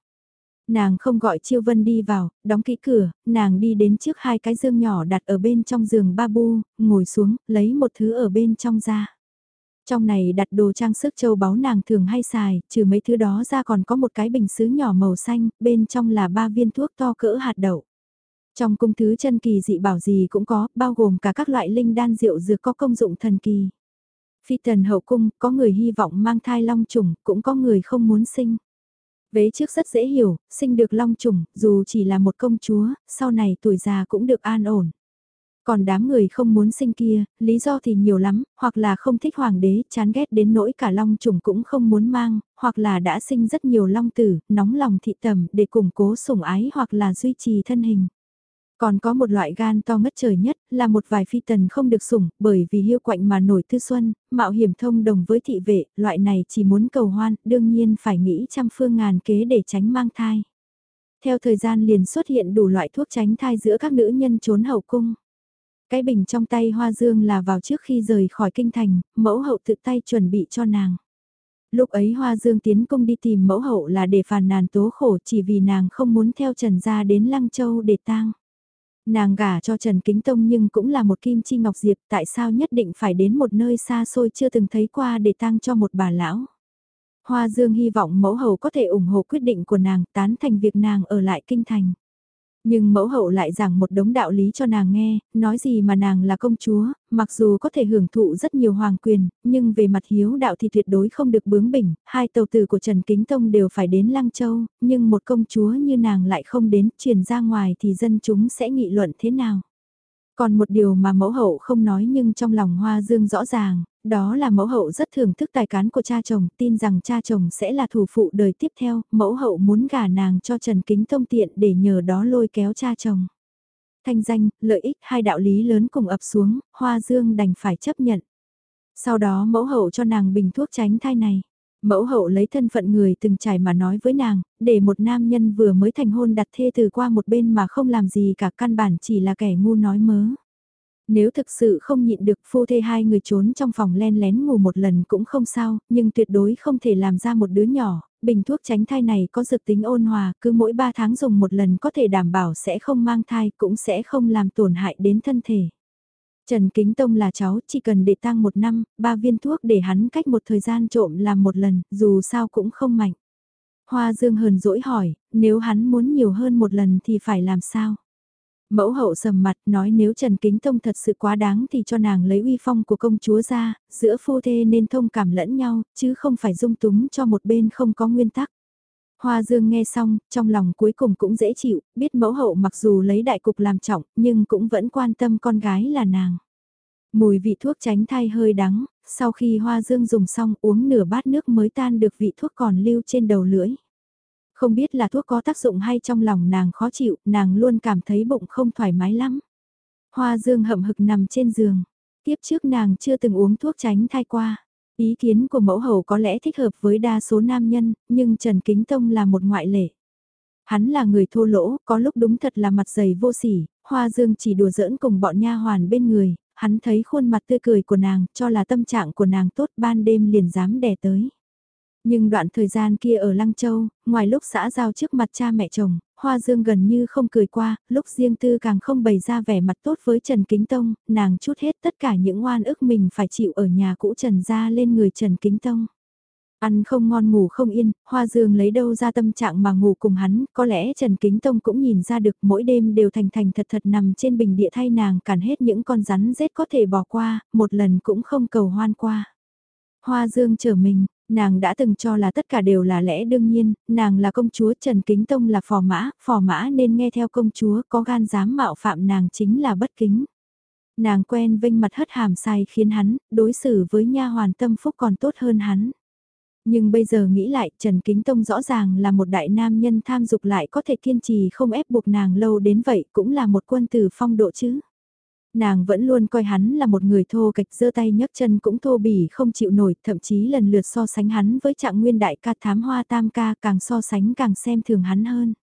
Nàng không gọi Chiêu Vân đi vào, đóng kỹ cửa, nàng đi đến trước hai cái dương nhỏ đặt ở bên trong giường ba bu, ngồi xuống, lấy một thứ ở bên trong ra. Trong này đặt đồ trang sức châu báu nàng thường hay xài, trừ mấy thứ đó ra còn có một cái bình sứ nhỏ màu xanh, bên trong là ba viên thuốc to cỡ hạt đậu. Trong cung thứ chân kỳ dị bảo gì cũng có, bao gồm cả các loại linh đan rượu dược có công dụng thần kỳ. Phi tần hậu cung, có người hy vọng mang thai long trùng, cũng có người không muốn sinh. Vế trước rất dễ hiểu, sinh được long trùng, dù chỉ là một công chúa, sau này tuổi già cũng được an ổn. Còn đám người không muốn sinh kia, lý do thì nhiều lắm, hoặc là không thích hoàng đế, chán ghét đến nỗi cả long trùng cũng không muốn mang, hoặc là đã sinh rất nhiều long tử, nóng lòng thị tầm để củng cố sủng ái hoặc là duy trì thân hình. Còn có một loại gan to ngất trời nhất, là một vài phi tần không được sủng, bởi vì hiu quạnh mà nổi tư xuân, mạo hiểm thông đồng với thị vệ, loại này chỉ muốn cầu hoan, đương nhiên phải nghĩ trăm phương ngàn kế để tránh mang thai. Theo thời gian liền xuất hiện đủ loại thuốc tránh thai giữa các nữ nhân trốn hậu cung. Cái bình trong tay Hoa Dương là vào trước khi rời khỏi kinh thành, mẫu hậu tự tay chuẩn bị cho nàng. Lúc ấy Hoa Dương tiến công đi tìm mẫu hậu là để phàn nàn tố khổ chỉ vì nàng không muốn theo Trần gia đến Lăng Châu để tang. Nàng gả cho Trần Kính Tông nhưng cũng là một kim chi ngọc diệp, tại sao nhất định phải đến một nơi xa xôi chưa từng thấy qua để tang cho một bà lão. Hoa Dương hy vọng mẫu hầu có thể ủng hộ quyết định của nàng tán thành việc nàng ở lại kinh thành. Nhưng mẫu hậu lại giảng một đống đạo lý cho nàng nghe, nói gì mà nàng là công chúa, mặc dù có thể hưởng thụ rất nhiều hoàng quyền, nhưng về mặt hiếu đạo thì tuyệt đối không được bướng bỉnh, hai tàu tử của Trần Kính Tông đều phải đến Lăng Châu, nhưng một công chúa như nàng lại không đến, truyền ra ngoài thì dân chúng sẽ nghị luận thế nào. Còn một điều mà mẫu hậu không nói nhưng trong lòng Hoa Dương rõ ràng, đó là mẫu hậu rất thưởng thức tài cán của cha chồng, tin rằng cha chồng sẽ là thủ phụ đời tiếp theo, mẫu hậu muốn gả nàng cho Trần Kính Tông tiện để nhờ đó lôi kéo cha chồng. Thanh danh, lợi ích hai đạo lý lớn cùng ập xuống, Hoa Dương đành phải chấp nhận. Sau đó mẫu hậu cho nàng bình thuốc tránh thai này. Mẫu hậu lấy thân phận người từng trải mà nói với nàng, để một nam nhân vừa mới thành hôn đặt thê từ qua một bên mà không làm gì cả căn bản chỉ là kẻ ngu nói mớ. Nếu thực sự không nhịn được phu thê hai người trốn trong phòng len lén ngủ một lần cũng không sao, nhưng tuyệt đối không thể làm ra một đứa nhỏ, bình thuốc tránh thai này có dược tính ôn hòa, cứ mỗi 3 tháng dùng một lần có thể đảm bảo sẽ không mang thai cũng sẽ không làm tổn hại đến thân thể. Trần Kính Tông là cháu, chỉ cần để tăng một năm, ba viên thuốc để hắn cách một thời gian trộm làm một lần, dù sao cũng không mạnh. Hoa Dương hờn dỗi hỏi, nếu hắn muốn nhiều hơn một lần thì phải làm sao? Mẫu hậu sầm mặt nói nếu Trần Kính Tông thật sự quá đáng thì cho nàng lấy uy phong của công chúa ra, giữa phu thê nên thông cảm lẫn nhau, chứ không phải dung túng cho một bên không có nguyên tắc. Hoa Dương nghe xong, trong lòng cuối cùng cũng dễ chịu, biết mẫu hậu mặc dù lấy đại cục làm trọng, nhưng cũng vẫn quan tâm con gái là nàng. Mùi vị thuốc tránh thai hơi đắng, sau khi Hoa Dương dùng xong uống nửa bát nước mới tan được vị thuốc còn lưu trên đầu lưỡi. Không biết là thuốc có tác dụng hay trong lòng nàng khó chịu, nàng luôn cảm thấy bụng không thoải mái lắm. Hoa Dương hậm hực nằm trên giường. Tiếp trước nàng chưa từng uống thuốc tránh thai qua. Ý kiến của mẫu hầu có lẽ thích hợp với đa số nam nhân, nhưng Trần Kính Tông là một ngoại lệ. Hắn là người thô lỗ, có lúc đúng thật là mặt dày vô sỉ, Hoa Dương chỉ đùa giỡn cùng bọn nha hoàn bên người, hắn thấy khuôn mặt tươi cười của nàng, cho là tâm trạng của nàng tốt ban đêm liền dám đè tới. Nhưng đoạn thời gian kia ở Lăng Châu, ngoài lúc xã giao trước mặt cha mẹ chồng, Hoa Dương gần như không cười qua, lúc riêng tư càng không bày ra vẻ mặt tốt với Trần Kính Tông, nàng chút hết tất cả những oan ức mình phải chịu ở nhà cũ Trần ra lên người Trần Kính Tông. Ăn không ngon ngủ không yên, Hoa Dương lấy đâu ra tâm trạng mà ngủ cùng hắn, có lẽ Trần Kính Tông cũng nhìn ra được mỗi đêm đều thành thành thật thật nằm trên bình địa thay nàng cản hết những con rắn rết có thể bỏ qua, một lần cũng không cầu hoan qua. Hoa Dương trở mình, nàng đã từng cho là tất cả đều là lẽ đương nhiên, nàng là công chúa Trần Kính Tông là phò mã, phò mã nên nghe theo công chúa có gan dám mạo phạm nàng chính là bất kính. Nàng quen vinh mặt hất hàm sai khiến hắn, đối xử với nha hoàn tâm phúc còn tốt hơn hắn. Nhưng bây giờ nghĩ lại, Trần Kính Tông rõ ràng là một đại nam nhân tham dục lại có thể kiên trì không ép buộc nàng lâu đến vậy cũng là một quân tử phong độ chứ. Nàng vẫn luôn coi hắn là một người thô kịch giơ tay nhấc chân cũng thô bỉ không chịu nổi, thậm chí lần lượt so sánh hắn với trạng nguyên đại ca thám hoa tam ca càng so sánh càng xem thường hắn hơn.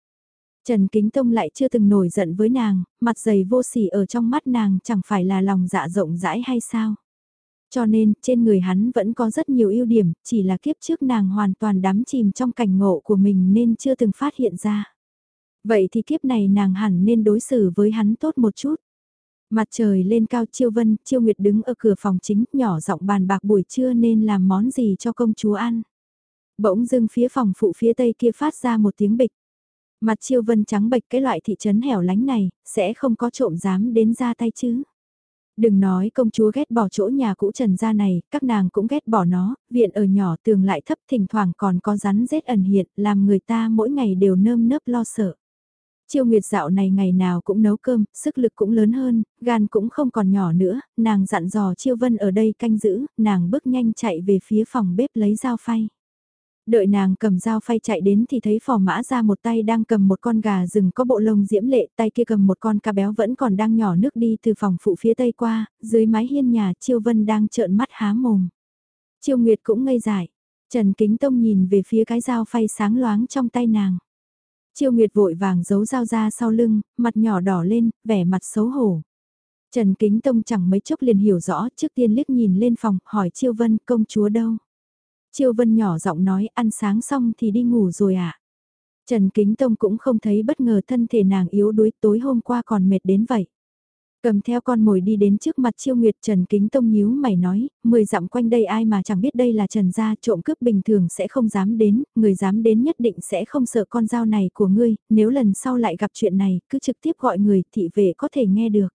Trần Kính Tông lại chưa từng nổi giận với nàng, mặt dày vô sỉ ở trong mắt nàng chẳng phải là lòng dạ rộng rãi hay sao. Cho nên, trên người hắn vẫn có rất nhiều ưu điểm, chỉ là kiếp trước nàng hoàn toàn đắm chìm trong cảnh ngộ của mình nên chưa từng phát hiện ra. Vậy thì kiếp này nàng hẳn nên đối xử với hắn tốt một chút. Mặt trời lên cao chiêu vân, chiêu nguyệt đứng ở cửa phòng chính, nhỏ giọng bàn bạc buổi trưa nên làm món gì cho công chúa ăn. Bỗng dưng phía phòng phụ phía tây kia phát ra một tiếng bịch. Mặt chiêu vân trắng bệch cái loại thị trấn hẻo lánh này, sẽ không có trộm dám đến ra tay chứ. Đừng nói công chúa ghét bỏ chỗ nhà cũ trần gia này, các nàng cũng ghét bỏ nó, viện ở nhỏ tường lại thấp thỉnh thoảng còn có rắn rết ẩn hiện, làm người ta mỗi ngày đều nơm nớp lo sợ. Chiêu Nguyệt dạo này ngày nào cũng nấu cơm, sức lực cũng lớn hơn, gan cũng không còn nhỏ nữa, nàng dặn dò Chiêu Vân ở đây canh giữ, nàng bước nhanh chạy về phía phòng bếp lấy dao phay. Đợi nàng cầm dao phay chạy đến thì thấy phò mã ra một tay đang cầm một con gà rừng có bộ lông diễm lệ, tay kia cầm một con cá béo vẫn còn đang nhỏ nước đi từ phòng phụ phía tây qua, dưới mái hiên nhà Chiêu Vân đang trợn mắt há mồm. Chiêu Nguyệt cũng ngây dại, Trần Kính Tông nhìn về phía cái dao phay sáng loáng trong tay nàng. Chiêu Nguyệt vội vàng giấu dao ra sau lưng, mặt nhỏ đỏ lên, vẻ mặt xấu hổ. Trần Kính Tông chẳng mấy chốc liền hiểu rõ, trước tiên liếc nhìn lên phòng, hỏi Chiêu Vân công chúa đâu. Chiêu Vân nhỏ giọng nói ăn sáng xong thì đi ngủ rồi ạ. À? Trần Kính Tông cũng không thấy bất ngờ thân thể nàng yếu đuối tối hôm qua còn mệt đến vậy. Cầm theo con mồi đi đến trước mặt chiêu nguyệt Trần Kính Tông nhíu mày nói, mười dặm quanh đây ai mà chẳng biết đây là Trần gia trộm cướp bình thường sẽ không dám đến, người dám đến nhất định sẽ không sợ con dao này của ngươi, nếu lần sau lại gặp chuyện này, cứ trực tiếp gọi người thị vệ có thể nghe được.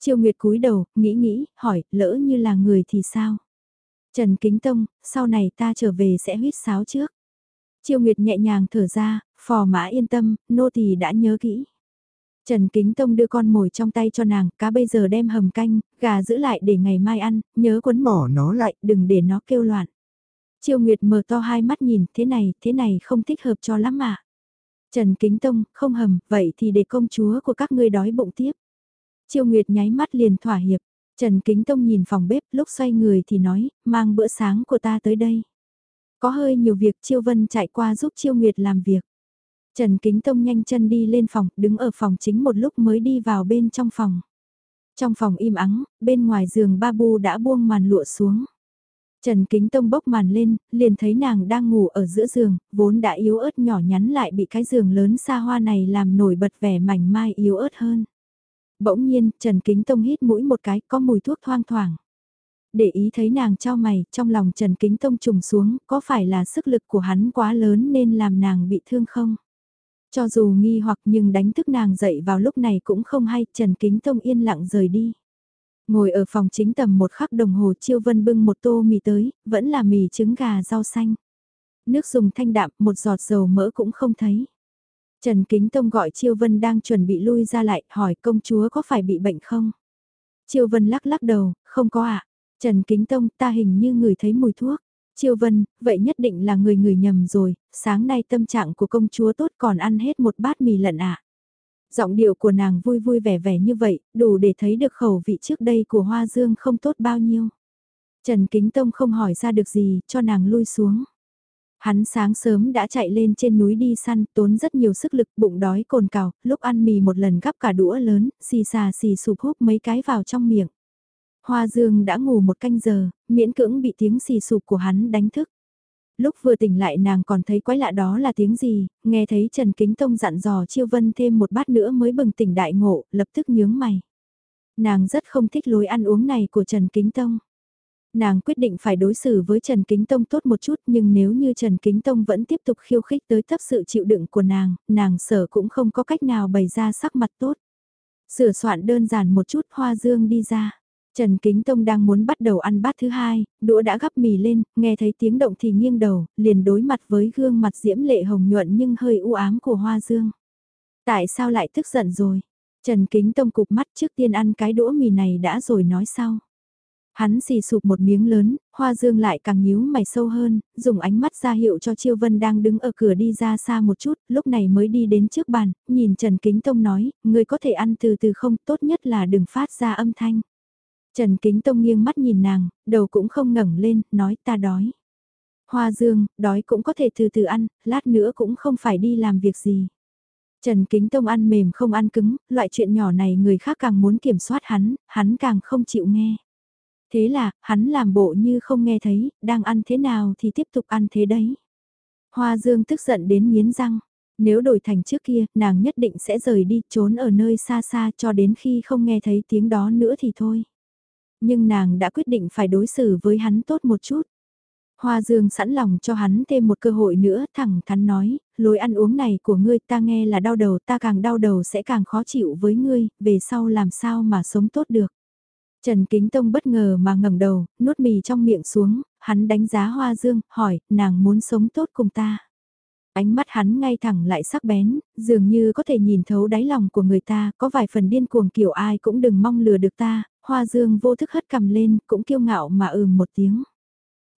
Chiêu Nguyệt cúi đầu, nghĩ nghĩ, hỏi, lỡ như là người thì sao? Trần Kính Tông, sau này ta trở về sẽ huyết sáo trước. Chiêu Nguyệt nhẹ nhàng thở ra, phò mã yên tâm, nô tỳ đã nhớ kỹ. Trần Kính Tông đưa con mồi trong tay cho nàng, cá bây giờ đem hầm canh, gà giữ lại để ngày mai ăn, nhớ quấn mỏ nó lại, đừng để nó kêu loạn. Chiêu Nguyệt mở to hai mắt nhìn, thế này, thế này không thích hợp cho lắm mà. Trần Kính Tông, không hầm, vậy thì để công chúa của các ngươi đói bụng tiếp. Chiêu Nguyệt nháy mắt liền thỏa hiệp, Trần Kính Tông nhìn phòng bếp lúc xoay người thì nói, mang bữa sáng của ta tới đây. Có hơi nhiều việc Chiêu Vân chạy qua giúp Chiêu Nguyệt làm việc. Trần Kính Tông nhanh chân đi lên phòng, đứng ở phòng chính một lúc mới đi vào bên trong phòng. Trong phòng im ắng, bên ngoài giường ba bu đã buông màn lụa xuống. Trần Kính Tông bốc màn lên, liền thấy nàng đang ngủ ở giữa giường, vốn đã yếu ớt nhỏ nhắn lại bị cái giường lớn xa hoa này làm nổi bật vẻ mảnh mai yếu ớt hơn. Bỗng nhiên, Trần Kính Tông hít mũi một cái, có mùi thuốc thoang thoảng. Để ý thấy nàng trao mày, trong lòng Trần Kính Tông trùng xuống, có phải là sức lực của hắn quá lớn nên làm nàng bị thương không? Cho dù nghi hoặc nhưng đánh thức nàng dậy vào lúc này cũng không hay, Trần Kính Tông yên lặng rời đi. Ngồi ở phòng chính tầm một khắc đồng hồ Chiêu Vân bưng một tô mì tới, vẫn là mì trứng gà rau xanh. Nước dùng thanh đạm, một giọt dầu mỡ cũng không thấy. Trần Kính Tông gọi Chiêu Vân đang chuẩn bị lui ra lại, hỏi công chúa có phải bị bệnh không? Chiêu Vân lắc lắc đầu, không có ạ. À? Trần Kính Tông ta hình như người thấy mùi thuốc. Chiêu Vân, vậy nhất định là người người nhầm rồi, sáng nay tâm trạng của công chúa tốt còn ăn hết một bát mì lận ạ. À? Giọng điệu của nàng vui vui vẻ vẻ như vậy, đủ để thấy được khẩu vị trước đây của Hoa Dương không tốt bao nhiêu. Trần Kính Tông không hỏi ra được gì, cho nàng lui xuống. Hắn sáng sớm đã chạy lên trên núi đi săn, tốn rất nhiều sức lực, bụng đói cồn cào, lúc ăn mì một lần gắp cả đũa lớn, xì xà xì sụp húp mấy cái vào trong miệng. Hoa Dương đã ngủ một canh giờ, miễn cưỡng bị tiếng xì sụp của hắn đánh thức. Lúc vừa tỉnh lại nàng còn thấy quái lạ đó là tiếng gì, nghe thấy Trần Kính Tông dặn dò Chiêu Vân thêm một bát nữa mới bừng tỉnh đại ngộ, lập tức nhướng mày. Nàng rất không thích lối ăn uống này của Trần Kính Tông. Nàng quyết định phải đối xử với Trần Kính Tông tốt một chút nhưng nếu như Trần Kính Tông vẫn tiếp tục khiêu khích tới thấp sự chịu đựng của nàng, nàng sở cũng không có cách nào bày ra sắc mặt tốt. Sửa soạn đơn giản một chút hoa dương đi ra. Trần Kính Tông đang muốn bắt đầu ăn bát thứ hai, đũa đã gắp mì lên, nghe thấy tiếng động thì nghiêng đầu, liền đối mặt với gương mặt diễm lệ hồng nhuận nhưng hơi u ám của Hoa Dương. Tại sao lại tức giận rồi? Trần Kính Tông cụp mắt trước tiên ăn cái đũa mì này đã rồi nói sau. Hắn xì sụp một miếng lớn, Hoa Dương lại càng nhíu mày sâu hơn, dùng ánh mắt ra hiệu cho Chiêu Vân đang đứng ở cửa đi ra xa một chút, lúc này mới đi đến trước bàn, nhìn Trần Kính Tông nói, người có thể ăn từ từ không, tốt nhất là đừng phát ra âm thanh. Trần Kính Tông nghiêng mắt nhìn nàng, đầu cũng không ngẩng lên, nói ta đói. Hoa Dương, đói cũng có thể từ từ ăn, lát nữa cũng không phải đi làm việc gì. Trần Kính Tông ăn mềm không ăn cứng, loại chuyện nhỏ này người khác càng muốn kiểm soát hắn, hắn càng không chịu nghe. Thế là, hắn làm bộ như không nghe thấy, đang ăn thế nào thì tiếp tục ăn thế đấy. Hoa Dương tức giận đến miến răng. Nếu đổi thành trước kia, nàng nhất định sẽ rời đi, trốn ở nơi xa xa cho đến khi không nghe thấy tiếng đó nữa thì thôi nhưng nàng đã quyết định phải đối xử với hắn tốt một chút. Hoa Dương sẵn lòng cho hắn thêm một cơ hội nữa, thẳng thắn nói, lối ăn uống này của ngươi ta nghe là đau đầu, ta càng đau đầu sẽ càng khó chịu với ngươi, về sau làm sao mà sống tốt được. Trần Kính Tông bất ngờ mà ngẩng đầu, nuốt mì trong miệng xuống, hắn đánh giá Hoa Dương, hỏi, nàng muốn sống tốt cùng ta. Ánh mắt hắn ngay thẳng lại sắc bén, dường như có thể nhìn thấu đáy lòng của người ta, có vài phần điên cuồng kiểu ai cũng đừng mong lừa được ta, Hoa Dương vô thức hất cầm lên, cũng kiêu ngạo mà ừm một tiếng.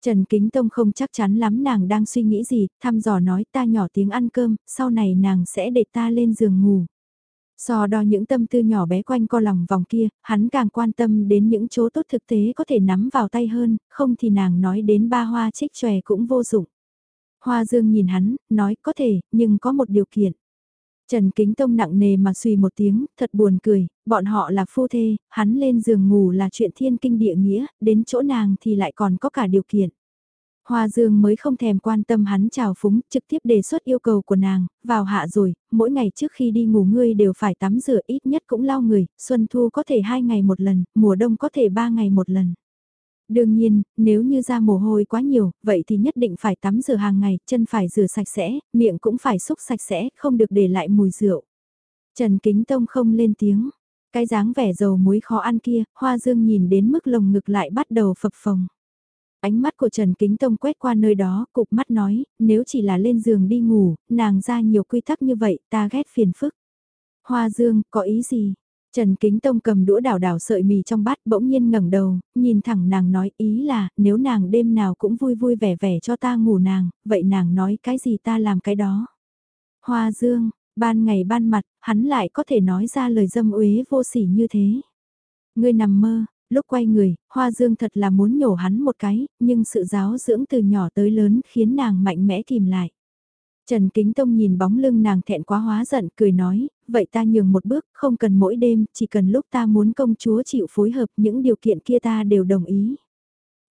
Trần Kính Tông không chắc chắn lắm nàng đang suy nghĩ gì, thăm dò nói ta nhỏ tiếng ăn cơm, sau này nàng sẽ để ta lên giường ngủ. So đo những tâm tư nhỏ bé quanh co lòng vòng kia, hắn càng quan tâm đến những chỗ tốt thực tế có thể nắm vào tay hơn, không thì nàng nói đến ba hoa trích xòe cũng vô dụng. Hoa Dương nhìn hắn, nói có thể, nhưng có một điều kiện. Trần Kính Tông nặng nề mà suy một tiếng, thật buồn cười, bọn họ là phu thê, hắn lên giường ngủ là chuyện thiên kinh địa nghĩa, đến chỗ nàng thì lại còn có cả điều kiện. Hoa Dương mới không thèm quan tâm hắn chào phúng, trực tiếp đề xuất yêu cầu của nàng, vào hạ rồi, mỗi ngày trước khi đi ngủ ngươi đều phải tắm rửa ít nhất cũng lau người, xuân thu có thể hai ngày một lần, mùa đông có thể ba ngày một lần. Đương nhiên, nếu như ra mồ hôi quá nhiều, vậy thì nhất định phải tắm rửa hàng ngày, chân phải rửa sạch sẽ, miệng cũng phải xúc sạch sẽ, không được để lại mùi rượu. Trần Kính Tông không lên tiếng. Cái dáng vẻ dầu muối khó ăn kia, Hoa Dương nhìn đến mức lồng ngực lại bắt đầu phập phồng. Ánh mắt của Trần Kính Tông quét qua nơi đó, cục mắt nói, nếu chỉ là lên giường đi ngủ, nàng ra nhiều quy tắc như vậy, ta ghét phiền phức. Hoa Dương, có ý gì? Trần Kính Tông cầm đũa đảo đảo sợi mì trong bát bỗng nhiên ngẩng đầu, nhìn thẳng nàng nói ý là nếu nàng đêm nào cũng vui vui vẻ vẻ cho ta ngủ nàng, vậy nàng nói cái gì ta làm cái đó. Hoa Dương, ban ngày ban mặt, hắn lại có thể nói ra lời dâm uế vô sỉ như thế. Ngươi nằm mơ, lúc quay người, Hoa Dương thật là muốn nhổ hắn một cái, nhưng sự giáo dưỡng từ nhỏ tới lớn khiến nàng mạnh mẽ kìm lại. Trần Kính Tông nhìn bóng lưng nàng thẹn quá hóa giận cười nói, vậy ta nhường một bước, không cần mỗi đêm, chỉ cần lúc ta muốn công chúa chịu phối hợp những điều kiện kia ta đều đồng ý.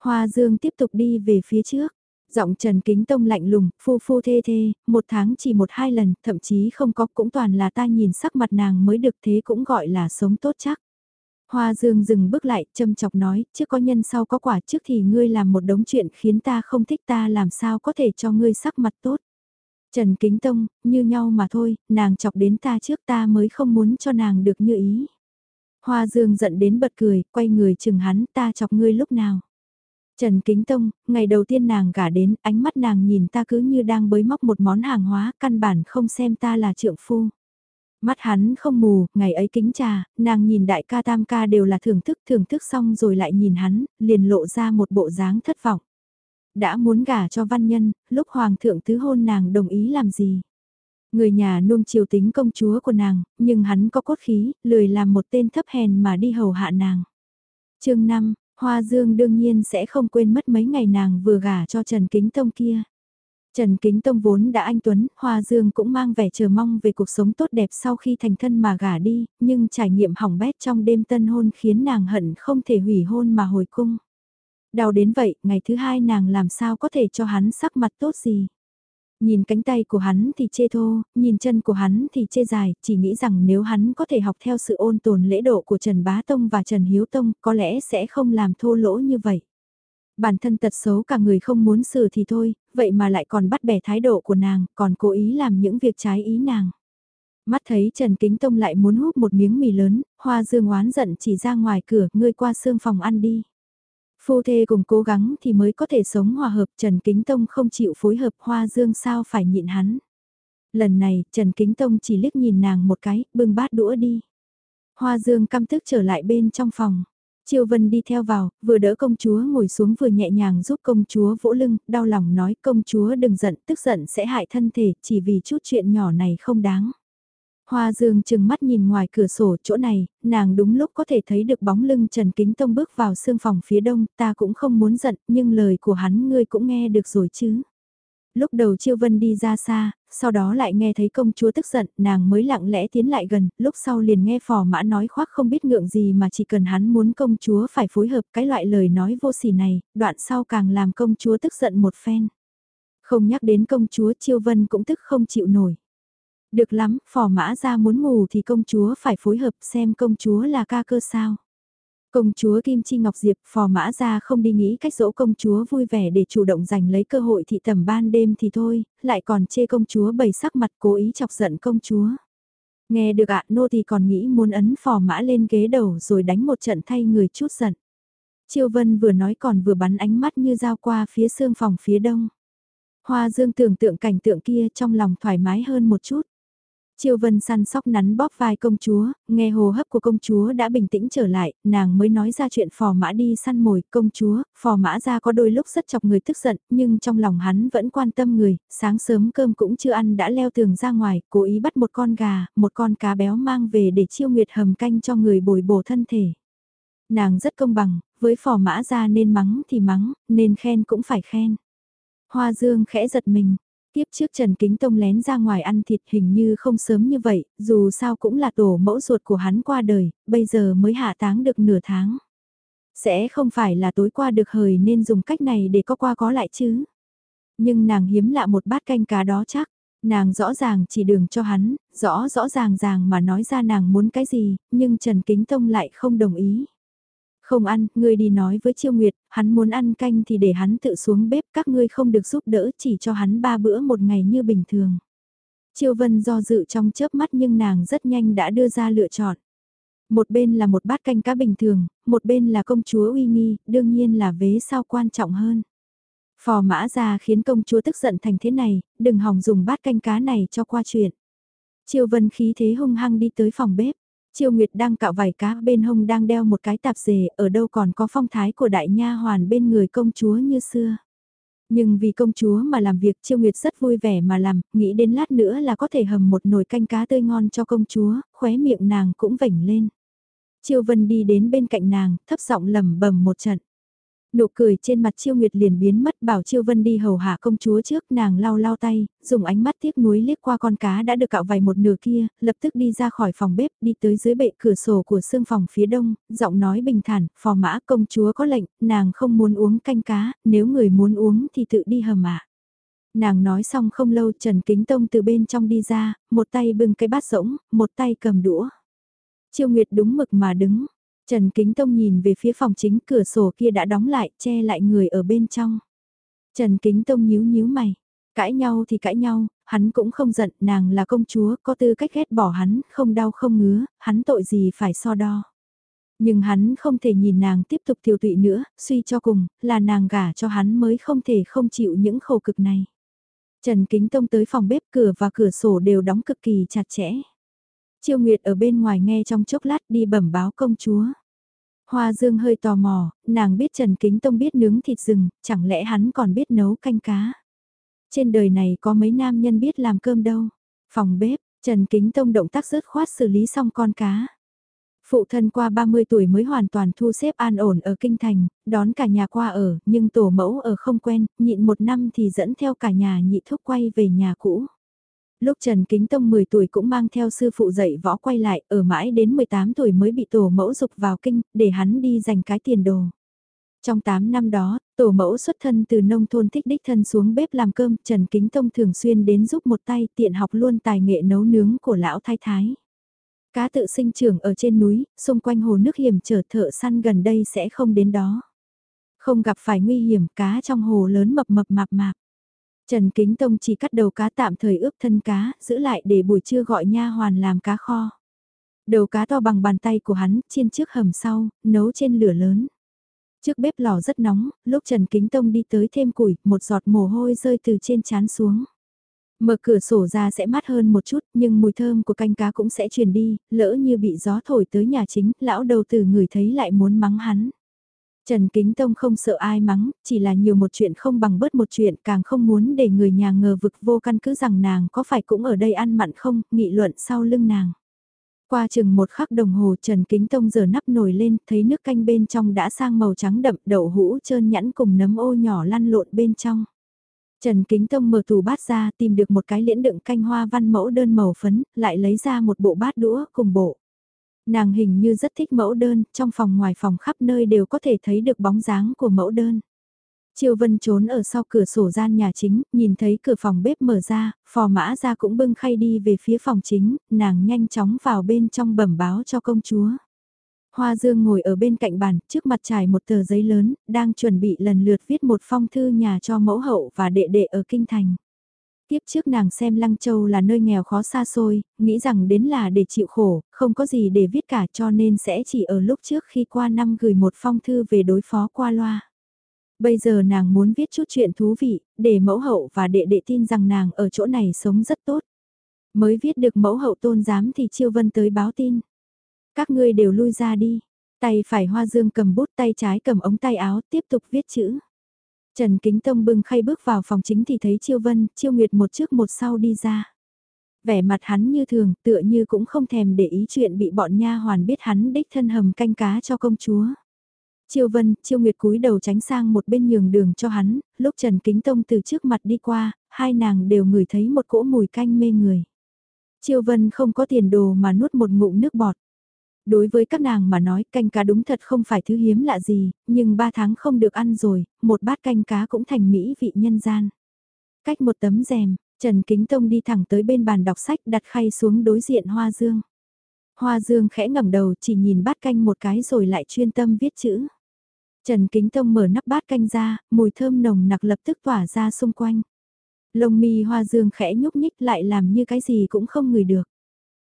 Hoa Dương tiếp tục đi về phía trước. Giọng Trần Kính Tông lạnh lùng, phu phu thê thê, một tháng chỉ một hai lần, thậm chí không có cũng toàn là ta nhìn sắc mặt nàng mới được thế cũng gọi là sống tốt chắc. Hoa Dương dừng bước lại, châm chọc nói, trước có nhân sau có quả trước thì ngươi làm một đống chuyện khiến ta không thích ta làm sao có thể cho ngươi sắc mặt tốt. Trần Kính Tông, như nhau mà thôi, nàng chọc đến ta trước ta mới không muốn cho nàng được như ý. Hoa Dương giận đến bật cười, quay người chừng hắn ta chọc ngươi lúc nào. Trần Kính Tông, ngày đầu tiên nàng gả đến, ánh mắt nàng nhìn ta cứ như đang bới móc một món hàng hóa, căn bản không xem ta là trượng phu. Mắt hắn không mù, ngày ấy kính trà, nàng nhìn đại ca tam ca đều là thưởng thức, thưởng thức xong rồi lại nhìn hắn, liền lộ ra một bộ dáng thất vọng đã muốn gả cho văn nhân, lúc hoàng thượng tứ hôn nàng đồng ý làm gì. Người nhà nuông chiều tính công chúa của nàng, nhưng hắn có cốt khí, lười làm một tên thấp hèn mà đi hầu hạ nàng. chương 5, Hoa Dương đương nhiên sẽ không quên mất mấy ngày nàng vừa gả cho Trần Kính Tông kia. Trần Kính Tông vốn đã anh Tuấn, Hoa Dương cũng mang vẻ chờ mong về cuộc sống tốt đẹp sau khi thành thân mà gả đi, nhưng trải nghiệm hỏng bét trong đêm tân hôn khiến nàng hận không thể hủy hôn mà hồi cung. Đau đến vậy, ngày thứ hai nàng làm sao có thể cho hắn sắc mặt tốt gì. Nhìn cánh tay của hắn thì chê thô, nhìn chân của hắn thì chê dài, chỉ nghĩ rằng nếu hắn có thể học theo sự ôn tồn lễ độ của Trần Bá Tông và Trần Hiếu Tông, có lẽ sẽ không làm thô lỗ như vậy. Bản thân tật xấu cả người không muốn xử thì thôi, vậy mà lại còn bắt bẻ thái độ của nàng, còn cố ý làm những việc trái ý nàng. Mắt thấy Trần Kính Tông lại muốn hút một miếng mì lớn, Hoa Dương oán giận chỉ ra ngoài cửa, ngươi qua xương phòng ăn đi. Phu thê cùng cố gắng thì mới có thể sống hòa hợp Trần Kính Tông không chịu phối hợp Hoa Dương sao phải nhịn hắn. Lần này Trần Kính Tông chỉ liếc nhìn nàng một cái, bưng bát đũa đi. Hoa Dương căm tức trở lại bên trong phòng. Triều Vân đi theo vào, vừa đỡ công chúa ngồi xuống vừa nhẹ nhàng giúp công chúa vỗ lưng, đau lòng nói công chúa đừng giận, tức giận sẽ hại thân thể, chỉ vì chút chuyện nhỏ này không đáng. Hoa Dương chừng mắt nhìn ngoài cửa sổ chỗ này, nàng đúng lúc có thể thấy được bóng lưng Trần Kính Tông bước vào sương phòng phía đông, ta cũng không muốn giận, nhưng lời của hắn ngươi cũng nghe được rồi chứ. Lúc đầu Chiêu Vân đi ra xa, sau đó lại nghe thấy công chúa tức giận, nàng mới lặng lẽ tiến lại gần, lúc sau liền nghe phò mã nói khoác không biết ngượng gì mà chỉ cần hắn muốn công chúa phải phối hợp cái loại lời nói vô sỉ này, đoạn sau càng làm công chúa tức giận một phen. Không nhắc đến công chúa Chiêu Vân cũng tức không chịu nổi. Được lắm, phò mã ra muốn ngủ thì công chúa phải phối hợp xem công chúa là ca cơ sao. Công chúa Kim Chi Ngọc Diệp phò mã ra không đi nghĩ cách dỗ công chúa vui vẻ để chủ động giành lấy cơ hội thị tầm ban đêm thì thôi, lại còn chê công chúa bày sắc mặt cố ý chọc giận công chúa. Nghe được ạ nô thì còn nghĩ muốn ấn phò mã lên ghế đầu rồi đánh một trận thay người chút giận. chiêu Vân vừa nói còn vừa bắn ánh mắt như dao qua phía xương phòng phía đông. Hoa Dương tưởng tượng cảnh tượng kia trong lòng thoải mái hơn một chút. Triều Vân săn sóc nắn bóp vai công chúa, nghe hồ hấp của công chúa đã bình tĩnh trở lại, nàng mới nói ra chuyện phò mã đi săn mồi, công chúa, phò mã ra có đôi lúc rất chọc người tức giận, nhưng trong lòng hắn vẫn quan tâm người, sáng sớm cơm cũng chưa ăn đã leo tường ra ngoài, cố ý bắt một con gà, một con cá béo mang về để chiêu nguyệt hầm canh cho người bồi bổ thân thể. Nàng rất công bằng, với phò mã ra nên mắng thì mắng, nên khen cũng phải khen. Hoa dương khẽ giật mình, Tiếp trước Trần Kính Tông lén ra ngoài ăn thịt hình như không sớm như vậy, dù sao cũng là tổ mẫu ruột của hắn qua đời, bây giờ mới hạ táng được nửa tháng. Sẽ không phải là tối qua được hời nên dùng cách này để có qua có lại chứ. Nhưng nàng hiếm lạ một bát canh cá đó chắc, nàng rõ ràng chỉ đường cho hắn, rõ rõ ràng ràng mà nói ra nàng muốn cái gì, nhưng Trần Kính Tông lại không đồng ý. Không ăn, ngươi đi nói với Chiêu Nguyệt, hắn muốn ăn canh thì để hắn tự xuống bếp, các ngươi không được giúp đỡ chỉ cho hắn ba bữa một ngày như bình thường. Chiêu Vân do dự trong chớp mắt nhưng nàng rất nhanh đã đưa ra lựa chọn. Một bên là một bát canh cá bình thường, một bên là công chúa uy nghi, đương nhiên là vế sao quan trọng hơn. Phò mã ra khiến công chúa tức giận thành thế này, đừng hòng dùng bát canh cá này cho qua chuyện. Chiêu Vân khí thế hung hăng đi tới phòng bếp. Triều Nguyệt đang cạo vải cá bên hông đang đeo một cái tạp dề, ở đâu còn có phong thái của đại nha hoàn bên người công chúa như xưa. Nhưng vì công chúa mà làm việc Triều Nguyệt rất vui vẻ mà làm, nghĩ đến lát nữa là có thể hầm một nồi canh cá tươi ngon cho công chúa, khóe miệng nàng cũng vảnh lên. Triều Vân đi đến bên cạnh nàng, thấp giọng lẩm bẩm một trận. Nụ cười trên mặt Chiêu Nguyệt liền biến mất bảo Chiêu Vân đi hầu hạ công chúa trước nàng lau lau tay, dùng ánh mắt tiếc nuối liếc qua con cá đã được cạo vài một nửa kia, lập tức đi ra khỏi phòng bếp đi tới dưới bệ cửa sổ của sương phòng phía đông, giọng nói bình thản, phò mã công chúa có lệnh, nàng không muốn uống canh cá, nếu người muốn uống thì tự đi hầm ạ. Nàng nói xong không lâu Trần Kính Tông từ bên trong đi ra, một tay bưng cái bát rỗng, một tay cầm đũa. Chiêu Nguyệt đúng mực mà đứng, Trần Kính Tông nhìn về phía phòng chính cửa sổ kia đã đóng lại, che lại người ở bên trong. Trần Kính Tông nhíu nhíu mày. Cãi nhau thì cãi nhau, hắn cũng không giận, nàng là công chúa, có tư cách ghét bỏ hắn, không đau không ngứa, hắn tội gì phải so đo. Nhưng hắn không thể nhìn nàng tiếp tục tiểu tụy nữa, suy cho cùng, là nàng gả cho hắn mới không thể không chịu những khổ cực này. Trần Kính Tông tới phòng bếp cửa và cửa sổ đều đóng cực kỳ chặt chẽ. Chiêu Nguyệt ở bên ngoài nghe trong chốc lát đi bẩm báo công chúa. Hoa Dương hơi tò mò, nàng biết Trần Kính Tông biết nướng thịt rừng, chẳng lẽ hắn còn biết nấu canh cá. Trên đời này có mấy nam nhân biết làm cơm đâu. Phòng bếp, Trần Kính Tông động tác rớt khoát xử lý xong con cá. Phụ thân qua 30 tuổi mới hoàn toàn thu xếp an ổn ở kinh thành, đón cả nhà qua ở, nhưng tổ mẫu ở không quen, nhịn một năm thì dẫn theo cả nhà nhị thúc quay về nhà cũ. Lúc Trần Kính Tông 10 tuổi cũng mang theo sư phụ dạy võ quay lại, ở mãi đến 18 tuổi mới bị tổ mẫu dục vào kinh, để hắn đi giành cái tiền đồ. Trong 8 năm đó, tổ mẫu xuất thân từ nông thôn thích đích thân xuống bếp làm cơm, Trần Kính Tông thường xuyên đến giúp một tay tiện học luôn tài nghệ nấu nướng của lão thái thái. Cá tự sinh trưởng ở trên núi, xung quanh hồ nước hiểm trở thợ săn gần đây sẽ không đến đó. Không gặp phải nguy hiểm cá trong hồ lớn mập mập mạp mạp. Trần Kính Tông chỉ cắt đầu cá tạm thời ướp thân cá, giữ lại để buổi trưa gọi nha hoàn làm cá kho. Đầu cá to bằng bàn tay của hắn, chiên trước hầm sau, nấu trên lửa lớn. Trước bếp lò rất nóng, lúc Trần Kính Tông đi tới thêm củi, một giọt mồ hôi rơi từ trên chán xuống. Mở cửa sổ ra sẽ mát hơn một chút, nhưng mùi thơm của canh cá cũng sẽ truyền đi, lỡ như bị gió thổi tới nhà chính, lão đầu tử người thấy lại muốn mắng hắn. Trần Kính Tông không sợ ai mắng, chỉ là nhiều một chuyện không bằng bớt một chuyện, càng không muốn để người nhà ngờ vực vô căn cứ rằng nàng có phải cũng ở đây ăn mặn không, nghị luận sau lưng nàng. Qua chừng một khắc đồng hồ Trần Kính Tông giờ nắp nồi lên, thấy nước canh bên trong đã sang màu trắng đậm, đậu hũ trơn nhẵn cùng nấm ô nhỏ lăn lộn bên trong. Trần Kính Tông mở tủ bát ra tìm được một cái liễn đựng canh hoa văn mẫu đơn màu phấn, lại lấy ra một bộ bát đũa cùng bộ. Nàng hình như rất thích mẫu đơn, trong phòng ngoài phòng khắp nơi đều có thể thấy được bóng dáng của mẫu đơn. Triều Vân trốn ở sau cửa sổ gian nhà chính, nhìn thấy cửa phòng bếp mở ra, phò mã ra cũng bưng khay đi về phía phòng chính, nàng nhanh chóng vào bên trong bẩm báo cho công chúa. Hoa Dương ngồi ở bên cạnh bàn, trước mặt trải một tờ giấy lớn, đang chuẩn bị lần lượt viết một phong thư nhà cho mẫu hậu và đệ đệ ở Kinh Thành. Tiếp trước nàng xem Lăng Châu là nơi nghèo khó xa xôi, nghĩ rằng đến là để chịu khổ, không có gì để viết cả cho nên sẽ chỉ ở lúc trước khi qua năm gửi một phong thư về đối phó qua loa. Bây giờ nàng muốn viết chút chuyện thú vị, để mẫu hậu và đệ đệ tin rằng nàng ở chỗ này sống rất tốt. Mới viết được mẫu hậu tôn giám thì Chiêu Vân tới báo tin. Các ngươi đều lui ra đi. Tay phải hoa dương cầm bút tay trái cầm ống tay áo tiếp tục viết chữ. Trần Kính Tông bưng khay bước vào phòng chính thì thấy Chiêu Vân, Chiêu Nguyệt một trước một sau đi ra. Vẻ mặt hắn như thường, tựa như cũng không thèm để ý chuyện bị bọn nha hoàn biết hắn đích thân hầm canh cá cho công chúa. Chiêu Vân, Chiêu Nguyệt cúi đầu tránh sang một bên nhường đường cho hắn, lúc Trần Kính Tông từ trước mặt đi qua, hai nàng đều ngửi thấy một cỗ mùi canh mê người. Chiêu Vân không có tiền đồ mà nuốt một ngụm nước bọt. Đối với các nàng mà nói canh cá đúng thật không phải thứ hiếm lạ gì, nhưng ba tháng không được ăn rồi, một bát canh cá cũng thành mỹ vị nhân gian. Cách một tấm rèm, Trần Kính Tông đi thẳng tới bên bàn đọc sách đặt khay xuống đối diện Hoa Dương. Hoa Dương khẽ ngẩng đầu chỉ nhìn bát canh một cái rồi lại chuyên tâm viết chữ. Trần Kính Tông mở nắp bát canh ra, mùi thơm nồng nặc lập tức tỏa ra xung quanh. Lông mi Hoa Dương khẽ nhúc nhích lại làm như cái gì cũng không ngửi được.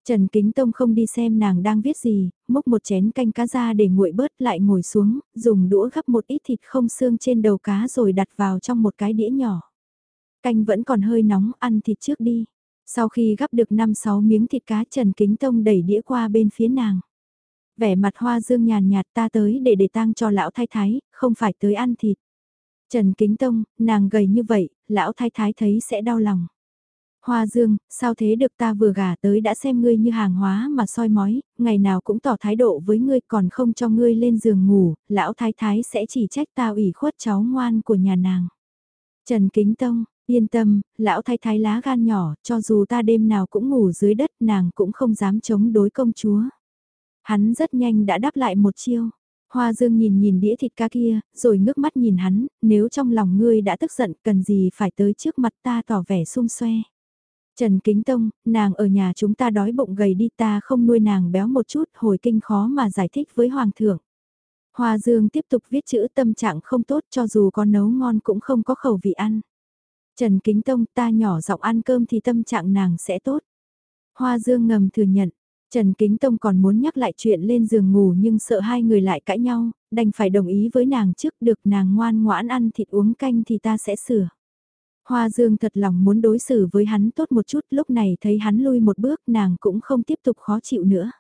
Trần Kính Tông không đi xem nàng đang viết gì, múc một chén canh cá ra để nguội bớt lại ngồi xuống, dùng đũa gắp một ít thịt không xương trên đầu cá rồi đặt vào trong một cái đĩa nhỏ. Canh vẫn còn hơi nóng, ăn thịt trước đi. Sau khi gắp được 5-6 miếng thịt cá Trần Kính Tông đẩy đĩa qua bên phía nàng. Vẻ mặt hoa dương nhàn nhạt ta tới để để tang cho lão thái thái, không phải tới ăn thịt. Trần Kính Tông, nàng gầy như vậy, lão thái thái thấy sẽ đau lòng. Hoa Dương, sao thế được ta vừa gả tới đã xem ngươi như hàng hóa mà soi mói, ngày nào cũng tỏ thái độ với ngươi còn không cho ngươi lên giường ngủ, lão thái thái sẽ chỉ trách ta ủy khuất cháu ngoan của nhà nàng. Trần Kính Tông, yên tâm, lão thái thái lá gan nhỏ, cho dù ta đêm nào cũng ngủ dưới đất nàng cũng không dám chống đối công chúa. Hắn rất nhanh đã đáp lại một chiêu. Hoa Dương nhìn nhìn đĩa thịt cá kia, rồi ngước mắt nhìn hắn, nếu trong lòng ngươi đã tức giận cần gì phải tới trước mặt ta tỏ vẻ xung xoe. Trần Kính Tông, nàng ở nhà chúng ta đói bụng gầy đi ta không nuôi nàng béo một chút hồi kinh khó mà giải thích với Hoàng thượng. Hoa Dương tiếp tục viết chữ tâm trạng không tốt cho dù có nấu ngon cũng không có khẩu vị ăn. Trần Kính Tông ta nhỏ giọng ăn cơm thì tâm trạng nàng sẽ tốt. Hoa Dương ngầm thừa nhận, Trần Kính Tông còn muốn nhắc lại chuyện lên giường ngủ nhưng sợ hai người lại cãi nhau, đành phải đồng ý với nàng trước được nàng ngoan ngoãn ăn thịt uống canh thì ta sẽ sửa. Hoa Dương thật lòng muốn đối xử với hắn tốt một chút lúc này thấy hắn lui một bước nàng cũng không tiếp tục khó chịu nữa.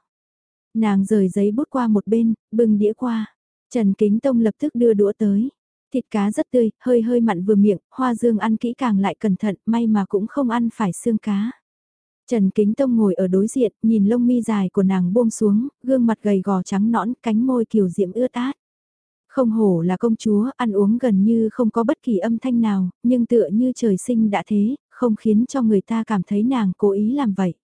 Nàng rời giấy bút qua một bên, bưng đĩa qua. Trần Kính Tông lập tức đưa đũa tới. Thịt cá rất tươi, hơi hơi mặn vừa miệng, Hoa Dương ăn kỹ càng lại cẩn thận, may mà cũng không ăn phải xương cá. Trần Kính Tông ngồi ở đối diện, nhìn lông mi dài của nàng buông xuống, gương mặt gầy gò trắng nõn, cánh môi kiều diễm ướt át. Không hổ là công chúa, ăn uống gần như không có bất kỳ âm thanh nào, nhưng tựa như trời sinh đã thế, không khiến cho người ta cảm thấy nàng cố ý làm vậy.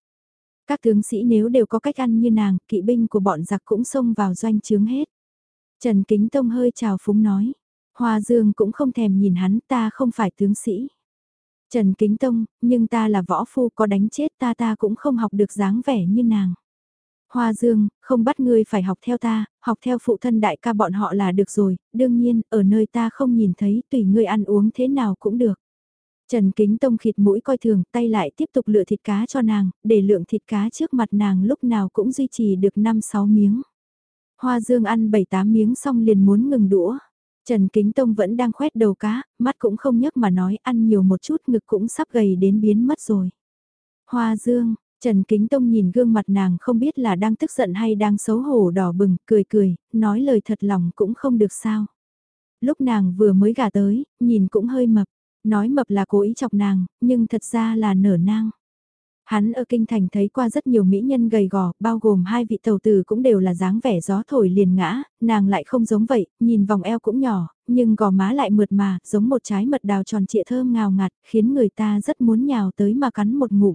Các tướng sĩ nếu đều có cách ăn như nàng, kỵ binh của bọn giặc cũng xông vào doanh trướng hết. Trần Kính Tông hơi chào phúng nói, Hoa Dương cũng không thèm nhìn hắn ta không phải tướng sĩ. Trần Kính Tông, nhưng ta là võ phu có đánh chết ta ta cũng không học được dáng vẻ như nàng. Hoa Dương, không bắt ngươi phải học theo ta, học theo phụ thân đại ca bọn họ là được rồi, đương nhiên, ở nơi ta không nhìn thấy, tùy ngươi ăn uống thế nào cũng được. Trần Kính Tông khịt mũi coi thường, tay lại tiếp tục lựa thịt cá cho nàng, để lượng thịt cá trước mặt nàng lúc nào cũng duy trì được 5-6 miếng. Hoa Dương ăn 7-8 miếng xong liền muốn ngừng đũa. Trần Kính Tông vẫn đang khoét đầu cá, mắt cũng không nhấc mà nói ăn nhiều một chút ngực cũng sắp gầy đến biến mất rồi. Hoa Dương, Trần Kính Tông nhìn gương mặt nàng không biết là đang tức giận hay đang xấu hổ đỏ bừng, cười cười, nói lời thật lòng cũng không được sao. Lúc nàng vừa mới gả tới, nhìn cũng hơi mập, nói mập là cố ý chọc nàng, nhưng thật ra là nở nang. Hắn ở kinh thành thấy qua rất nhiều mỹ nhân gầy gò, bao gồm hai vị tàu tử cũng đều là dáng vẻ gió thổi liền ngã, nàng lại không giống vậy, nhìn vòng eo cũng nhỏ, nhưng gò má lại mượt mà, giống một trái mật đào tròn trịa thơm ngào ngạt, khiến người ta rất muốn nhào tới mà cắn một ngụm.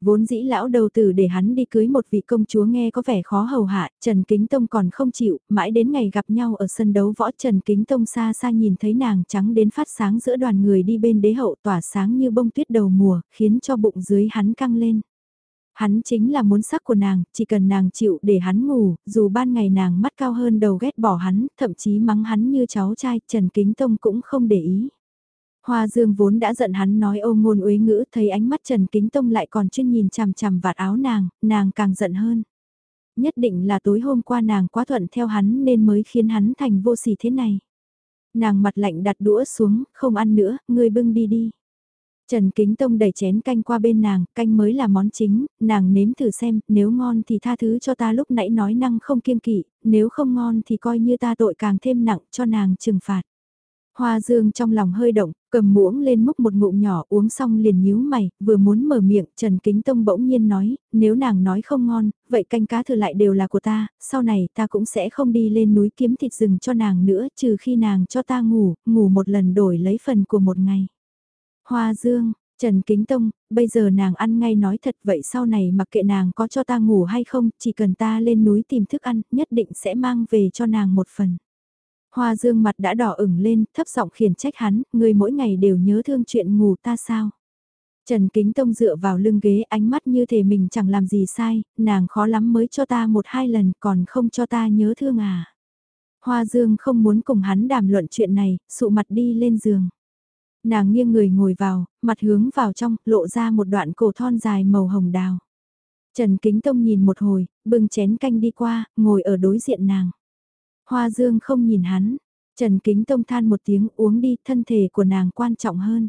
Vốn dĩ lão đầu tử để hắn đi cưới một vị công chúa nghe có vẻ khó hầu hạ, Trần Kính Tông còn không chịu, mãi đến ngày gặp nhau ở sân đấu võ Trần Kính Tông xa xa nhìn thấy nàng trắng đến phát sáng giữa đoàn người đi bên đế hậu tỏa sáng như bông tuyết đầu mùa, khiến cho bụng dưới hắn căng lên. Hắn chính là muốn sắc của nàng, chỉ cần nàng chịu để hắn ngủ, dù ban ngày nàng mắt cao hơn đầu ghét bỏ hắn, thậm chí mắng hắn như cháu trai, Trần Kính Tông cũng không để ý. Hoa Dương vốn đã giận hắn nói ô ngôn uế ngữ, thấy ánh mắt Trần Kính Tông lại còn chuyên nhìn chằm chằm vạt áo nàng, nàng càng giận hơn. Nhất định là tối hôm qua nàng quá thuận theo hắn nên mới khiến hắn thành vô sỉ thế này. Nàng mặt lạnh đặt đũa xuống, không ăn nữa, ngươi bưng đi đi. Trần Kính Tông đẩy chén canh qua bên nàng, canh mới là món chính, nàng nếm thử xem, nếu ngon thì tha thứ cho ta lúc nãy nói năng không kiêng kỵ, nếu không ngon thì coi như ta tội càng thêm nặng cho nàng trừng phạt. Hoa Dương trong lòng hơi động, cầm muỗng lên múc một ngụm nhỏ uống xong liền nhíu mày, vừa muốn mở miệng, Trần Kính Tông bỗng nhiên nói, nếu nàng nói không ngon, vậy canh cá thừa lại đều là của ta, sau này ta cũng sẽ không đi lên núi kiếm thịt rừng cho nàng nữa, trừ khi nàng cho ta ngủ, ngủ một lần đổi lấy phần của một ngày. Hoa Dương, Trần Kính Tông, bây giờ nàng ăn ngay nói thật vậy sau này mặc kệ nàng có cho ta ngủ hay không, chỉ cần ta lên núi tìm thức ăn, nhất định sẽ mang về cho nàng một phần. Hoa dương mặt đã đỏ ửng lên, thấp giọng khiển trách hắn, người mỗi ngày đều nhớ thương chuyện ngủ ta sao. Trần Kính Tông dựa vào lưng ghế ánh mắt như thể mình chẳng làm gì sai, nàng khó lắm mới cho ta một hai lần còn không cho ta nhớ thương à. Hoa Dương không muốn cùng hắn đàm luận chuyện này, sụ mặt đi lên giường. Nàng nghiêng người ngồi vào, mặt hướng vào trong, lộ ra một đoạn cổ thon dài màu hồng đào. Trần Kính Tông nhìn một hồi, bưng chén canh đi qua, ngồi ở đối diện nàng. Hoa Dương không nhìn hắn, Trần Kính Tông than một tiếng uống đi, thân thể của nàng quan trọng hơn.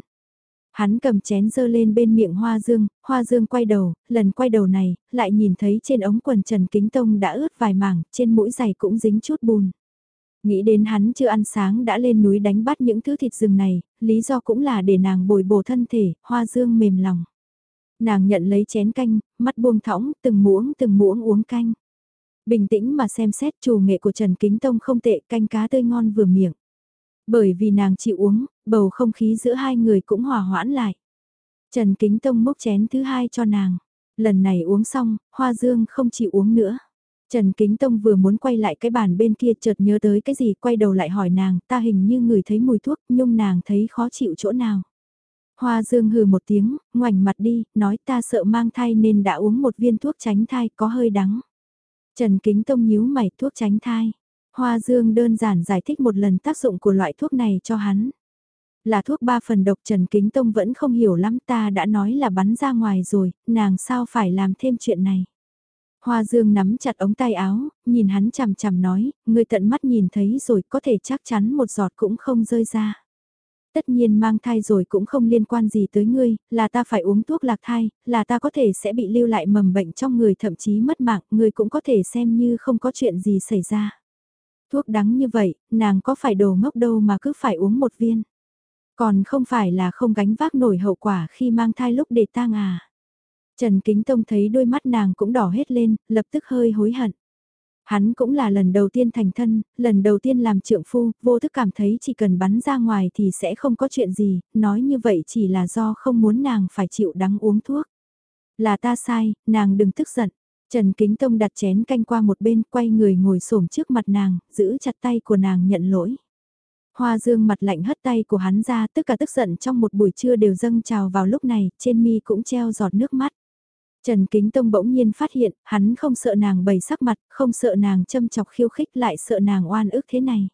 Hắn cầm chén dơ lên bên miệng Hoa Dương, Hoa Dương quay đầu, lần quay đầu này, lại nhìn thấy trên ống quần Trần Kính Tông đã ướt vài mảng, trên mũi giày cũng dính chút bùn. Nghĩ đến hắn chưa ăn sáng đã lên núi đánh bắt những thứ thịt rừng này, lý do cũng là để nàng bồi bổ thân thể, Hoa Dương mềm lòng. Nàng nhận lấy chén canh, mắt buông thõng, từng muỗng từng muỗng uống canh. Bình tĩnh mà xem xét chủ nghệ của Trần Kính Tông không tệ canh cá tươi ngon vừa miệng. Bởi vì nàng chịu uống, bầu không khí giữa hai người cũng hòa hoãn lại. Trần Kính Tông múc chén thứ hai cho nàng. Lần này uống xong, Hoa Dương không chịu uống nữa. Trần Kính Tông vừa muốn quay lại cái bàn bên kia chợt nhớ tới cái gì quay đầu lại hỏi nàng, ta hình như người thấy mùi thuốc, nhung nàng thấy khó chịu chỗ nào. Hoa Dương hừ một tiếng, ngoảnh mặt đi, nói ta sợ mang thai nên đã uống một viên thuốc tránh thai có hơi đắng. Trần Kính Tông nhíu mày thuốc tránh thai. Hoa Dương đơn giản giải thích một lần tác dụng của loại thuốc này cho hắn. Là thuốc ba phần độc Trần Kính Tông vẫn không hiểu lắm ta đã nói là bắn ra ngoài rồi, nàng sao phải làm thêm chuyện này. Hoa Dương nắm chặt ống tay áo, nhìn hắn chằm chằm nói, người tận mắt nhìn thấy rồi có thể chắc chắn một giọt cũng không rơi ra tất nhiên mang thai rồi cũng không liên quan gì tới ngươi, là ta phải uống thuốc lạc thai, là ta có thể sẽ bị lưu lại mầm bệnh trong người thậm chí mất mạng, ngươi cũng có thể xem như không có chuyện gì xảy ra. Thuốc đắng như vậy, nàng có phải đồ ngốc đâu mà cứ phải uống một viên. Còn không phải là không gánh vác nổi hậu quả khi mang thai lúc để tang à. Trần Kính Tông thấy đôi mắt nàng cũng đỏ hết lên, lập tức hơi hối hận. Hắn cũng là lần đầu tiên thành thân, lần đầu tiên làm trượng phu, vô thức cảm thấy chỉ cần bắn ra ngoài thì sẽ không có chuyện gì, nói như vậy chỉ là do không muốn nàng phải chịu đắng uống thuốc. Là ta sai, nàng đừng tức giận. Trần Kính Tông đặt chén canh qua một bên, quay người ngồi xổm trước mặt nàng, giữ chặt tay của nàng nhận lỗi. Hoa dương mặt lạnh hất tay của hắn ra, tất cả tức giận trong một buổi trưa đều dâng trào vào lúc này, trên mi cũng treo giọt nước mắt. Trần Kính Tông bỗng nhiên phát hiện, hắn không sợ nàng bày sắc mặt, không sợ nàng châm chọc khiêu khích lại sợ nàng oan ức thế này.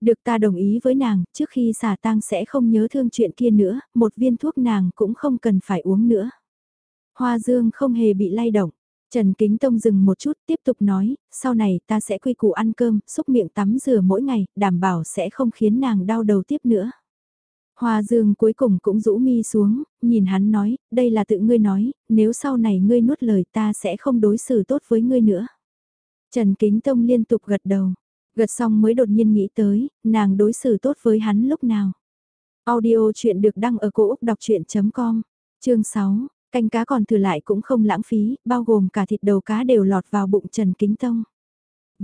Được ta đồng ý với nàng, trước khi xả tang sẽ không nhớ thương chuyện kia nữa, một viên thuốc nàng cũng không cần phải uống nữa. Hoa dương không hề bị lay động. Trần Kính Tông dừng một chút tiếp tục nói, sau này ta sẽ quy củ ăn cơm, xúc miệng tắm rửa mỗi ngày, đảm bảo sẽ không khiến nàng đau đầu tiếp nữa. Hoa Dương cuối cùng cũng rũ mi xuống, nhìn hắn nói, đây là tự ngươi nói, nếu sau này ngươi nuốt lời ta sẽ không đối xử tốt với ngươi nữa. Trần Kính Tông liên tục gật đầu, gật xong mới đột nhiên nghĩ tới, nàng đối xử tốt với hắn lúc nào. Audio chuyện được đăng ở cổ Úc đọc chuyện.com, chương 6, canh cá còn thừa lại cũng không lãng phí, bao gồm cả thịt đầu cá đều lọt vào bụng Trần Kính Tông.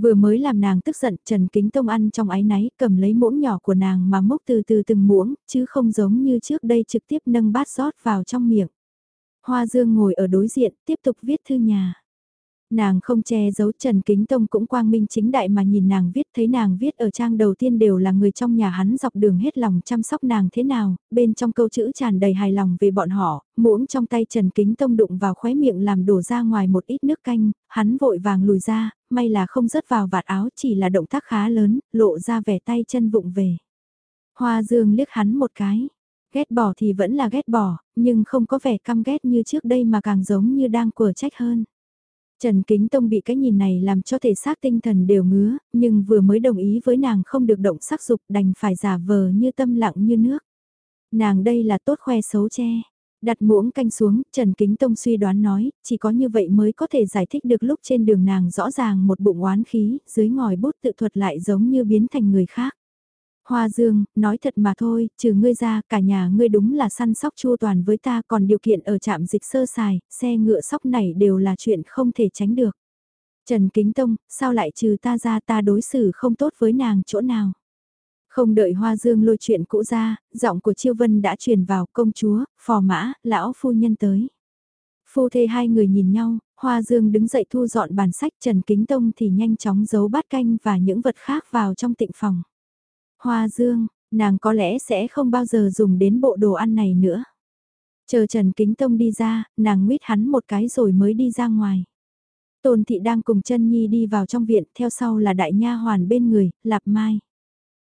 Vừa mới làm nàng tức giận, Trần Kính Tông ăn trong ái náy, cầm lấy muỗng nhỏ của nàng mà múc từ từ từng muỗng, chứ không giống như trước đây trực tiếp nâng bát rót vào trong miệng. Hoa Dương ngồi ở đối diện, tiếp tục viết thư nhà. Nàng không che giấu Trần Kính Tông cũng quang minh chính đại mà nhìn nàng viết thấy nàng viết ở trang đầu tiên đều là người trong nhà hắn dọc đường hết lòng chăm sóc nàng thế nào, bên trong câu chữ tràn đầy hài lòng về bọn họ, muỗng trong tay Trần Kính Tông đụng vào khóe miệng làm đổ ra ngoài một ít nước canh, hắn vội vàng lùi ra, may là không rớt vào vạt áo chỉ là động tác khá lớn, lộ ra vẻ tay chân vụng về. Hoa Dương liếc hắn một cái. Ghét bỏ thì vẫn là ghét bỏ, nhưng không có vẻ căm ghét như trước đây mà càng giống như đang quở trách hơn. Trần Kính Tông bị cái nhìn này làm cho thể xác tinh thần đều ngứa, nhưng vừa mới đồng ý với nàng không được động sắc dục đành phải giả vờ như tâm lặng như nước. Nàng đây là tốt khoe xấu che. Đặt muỗng canh xuống, Trần Kính Tông suy đoán nói, chỉ có như vậy mới có thể giải thích được lúc trên đường nàng rõ ràng một bụng oán khí, dưới ngòi bút tự thuật lại giống như biến thành người khác. Hoa Dương, nói thật mà thôi, trừ ngươi ra, cả nhà ngươi đúng là săn sóc chu toàn với ta còn điều kiện ở trạm dịch sơ xài, xe ngựa sóc này đều là chuyện không thể tránh được. Trần Kính Tông, sao lại trừ ta ra ta đối xử không tốt với nàng chỗ nào? Không đợi Hoa Dương lôi chuyện cũ ra, giọng của Chiêu Vân đã truyền vào công chúa, phò mã, lão phu nhân tới. Phu thê hai người nhìn nhau, Hoa Dương đứng dậy thu dọn bàn sách Trần Kính Tông thì nhanh chóng giấu bát canh và những vật khác vào trong tịnh phòng. Hoa Dương, nàng có lẽ sẽ không bao giờ dùng đến bộ đồ ăn này nữa. Chờ Trần Kính Tông đi ra, nàng nguyết hắn một cái rồi mới đi ra ngoài. Tôn thị đang cùng chân nhi đi vào trong viện, theo sau là đại nha hoàn bên người, Lạp Mai.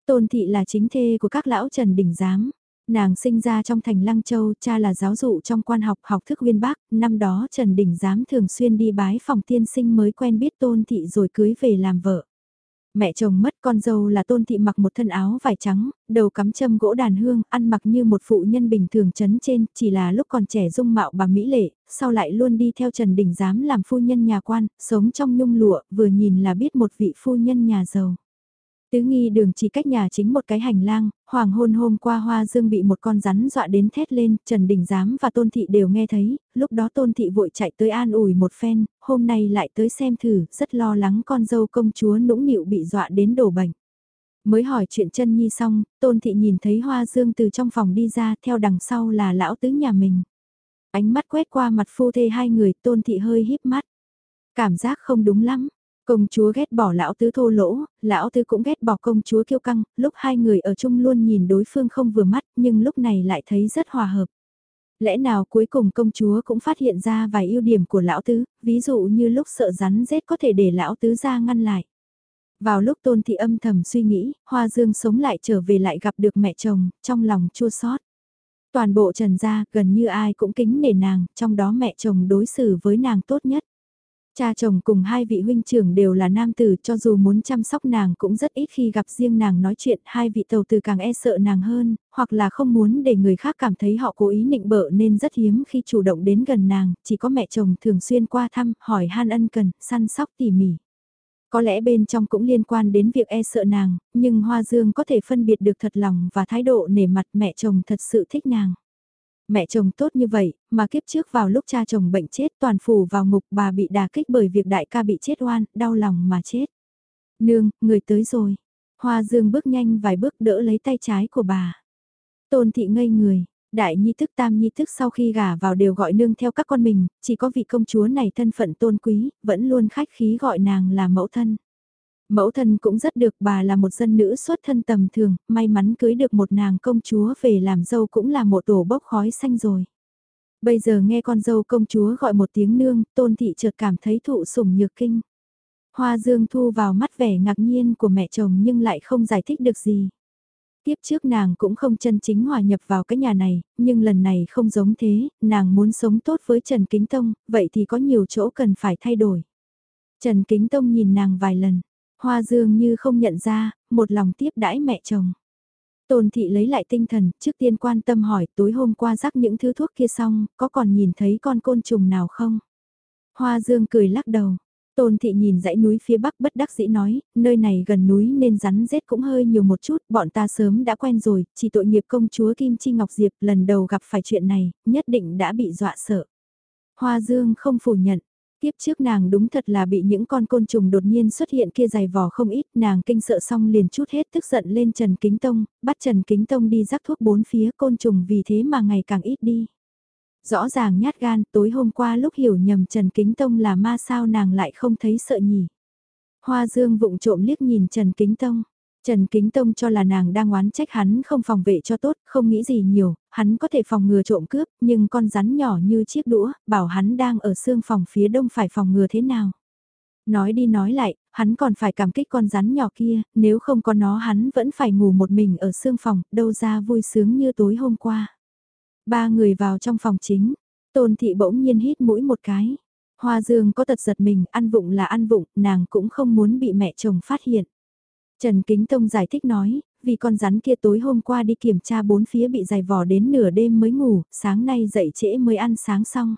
Tôn thị là chính thê của các lão Trần Đình Giám. Nàng sinh ra trong thành Lăng Châu, cha là giáo dụ trong quan học học thức uyên bác, năm đó Trần Đình Giám thường xuyên đi bái phòng tiên sinh mới quen biết Tôn thị rồi cưới về làm vợ. Mẹ chồng mất con dâu là tôn thị mặc một thân áo vải trắng, đầu cắm châm gỗ đàn hương, ăn mặc như một phụ nhân bình thường chấn trên, chỉ là lúc còn trẻ dung mạo bà Mỹ Lệ, sau lại luôn đi theo Trần Đình Giám làm phu nhân nhà quan, sống trong nhung lụa, vừa nhìn là biết một vị phu nhân nhà giàu. Tứ nghi đường chỉ cách nhà chính một cái hành lang, hoàng hôn hôm qua hoa dương bị một con rắn dọa đến thét lên, Trần Đình Giám và Tôn Thị đều nghe thấy, lúc đó Tôn Thị vội chạy tới an ủi một phen, hôm nay lại tới xem thử, rất lo lắng con dâu công chúa nũng nịu bị dọa đến đổ bệnh. Mới hỏi chuyện chân nhi xong, Tôn Thị nhìn thấy hoa dương từ trong phòng đi ra, theo đằng sau là lão tứ nhà mình. Ánh mắt quét qua mặt phu thê hai người, Tôn Thị hơi híp mắt. Cảm giác không đúng lắm, Công chúa ghét bỏ lão tứ thô lỗ, lão tứ cũng ghét bỏ công chúa kiêu căng, lúc hai người ở chung luôn nhìn đối phương không vừa mắt nhưng lúc này lại thấy rất hòa hợp. Lẽ nào cuối cùng công chúa cũng phát hiện ra vài ưu điểm của lão tứ, ví dụ như lúc sợ rắn rết có thể để lão tứ ra ngăn lại. Vào lúc tôn thị âm thầm suy nghĩ, hoa dương sống lại trở về lại gặp được mẹ chồng, trong lòng chua xót. Toàn bộ trần gia gần như ai cũng kính nể nàng, trong đó mẹ chồng đối xử với nàng tốt nhất. Cha chồng cùng hai vị huynh trưởng đều là nam tử cho dù muốn chăm sóc nàng cũng rất ít khi gặp riêng nàng nói chuyện hai vị tàu từ càng e sợ nàng hơn, hoặc là không muốn để người khác cảm thấy họ cố ý nịnh bợ nên rất hiếm khi chủ động đến gần nàng, chỉ có mẹ chồng thường xuyên qua thăm, hỏi han ân cần, săn sóc tỉ mỉ. Có lẽ bên trong cũng liên quan đến việc e sợ nàng, nhưng Hoa Dương có thể phân biệt được thật lòng và thái độ nể mặt mẹ chồng thật sự thích nàng. Mẹ chồng tốt như vậy, mà kiếp trước vào lúc cha chồng bệnh chết toàn phủ vào ngục bà bị đà kích bởi việc đại ca bị chết oan, đau lòng mà chết. Nương, người tới rồi. Hoa dương bước nhanh vài bước đỡ lấy tay trái của bà. Tôn thị ngây người, đại nhi thức tam nhi thức sau khi gả vào đều gọi nương theo các con mình, chỉ có vị công chúa này thân phận tôn quý, vẫn luôn khách khí gọi nàng là mẫu thân. Mẫu thân cũng rất được bà là một dân nữ xuất thân tầm thường, may mắn cưới được một nàng công chúa về làm dâu cũng là một tổ bốc khói xanh rồi. Bây giờ nghe con dâu công chúa gọi một tiếng nương, tôn thị chợt cảm thấy thụ sủng nhược kinh. Hoa dương thu vào mắt vẻ ngạc nhiên của mẹ chồng nhưng lại không giải thích được gì. Tiếp trước nàng cũng không chân chính hòa nhập vào cái nhà này, nhưng lần này không giống thế, nàng muốn sống tốt với Trần Kính Tông, vậy thì có nhiều chỗ cần phải thay đổi. Trần Kính Tông nhìn nàng vài lần, Hoa Dương như không nhận ra, một lòng tiếp đãi mẹ chồng. Tôn thị lấy lại tinh thần, trước tiên quan tâm hỏi tối hôm qua rắc những thứ thuốc kia xong, có còn nhìn thấy con côn trùng nào không? Hoa Dương cười lắc đầu. Tôn thị nhìn dãy núi phía bắc bất đắc dĩ nói, nơi này gần núi nên rắn rết cũng hơi nhiều một chút, bọn ta sớm đã quen rồi, chỉ tội nghiệp công chúa Kim Chi Ngọc Diệp lần đầu gặp phải chuyện này, nhất định đã bị dọa sợ. Hoa Dương không phủ nhận, Tiếp trước nàng đúng thật là bị những con côn trùng đột nhiên xuất hiện kia dày vò không ít, nàng kinh sợ xong liền chút hết tức giận lên Trần Kính Tông, bắt Trần Kính Tông đi rắc thuốc bốn phía côn trùng vì thế mà ngày càng ít đi. Rõ ràng nhát gan, tối hôm qua lúc hiểu nhầm Trần Kính Tông là ma sao nàng lại không thấy sợ nhỉ. Hoa Dương vụng trộm liếc nhìn Trần Kính Tông. Trần Kính Tông cho là nàng đang oán trách hắn không phòng vệ cho tốt, không nghĩ gì nhiều, hắn có thể phòng ngừa trộm cướp, nhưng con rắn nhỏ như chiếc đũa, bảo hắn đang ở xương phòng phía đông phải phòng ngừa thế nào. Nói đi nói lại, hắn còn phải cảm kích con rắn nhỏ kia, nếu không có nó hắn vẫn phải ngủ một mình ở xương phòng, đâu ra vui sướng như tối hôm qua. Ba người vào trong phòng chính, tôn thị bỗng nhiên hít mũi một cái. Hoa dương có tật giật mình, ăn vụng là ăn vụng, nàng cũng không muốn bị mẹ chồng phát hiện. Trần Kính Tông giải thích nói, vì con rắn kia tối hôm qua đi kiểm tra bốn phía bị dày vò đến nửa đêm mới ngủ, sáng nay dậy trễ mới ăn sáng xong.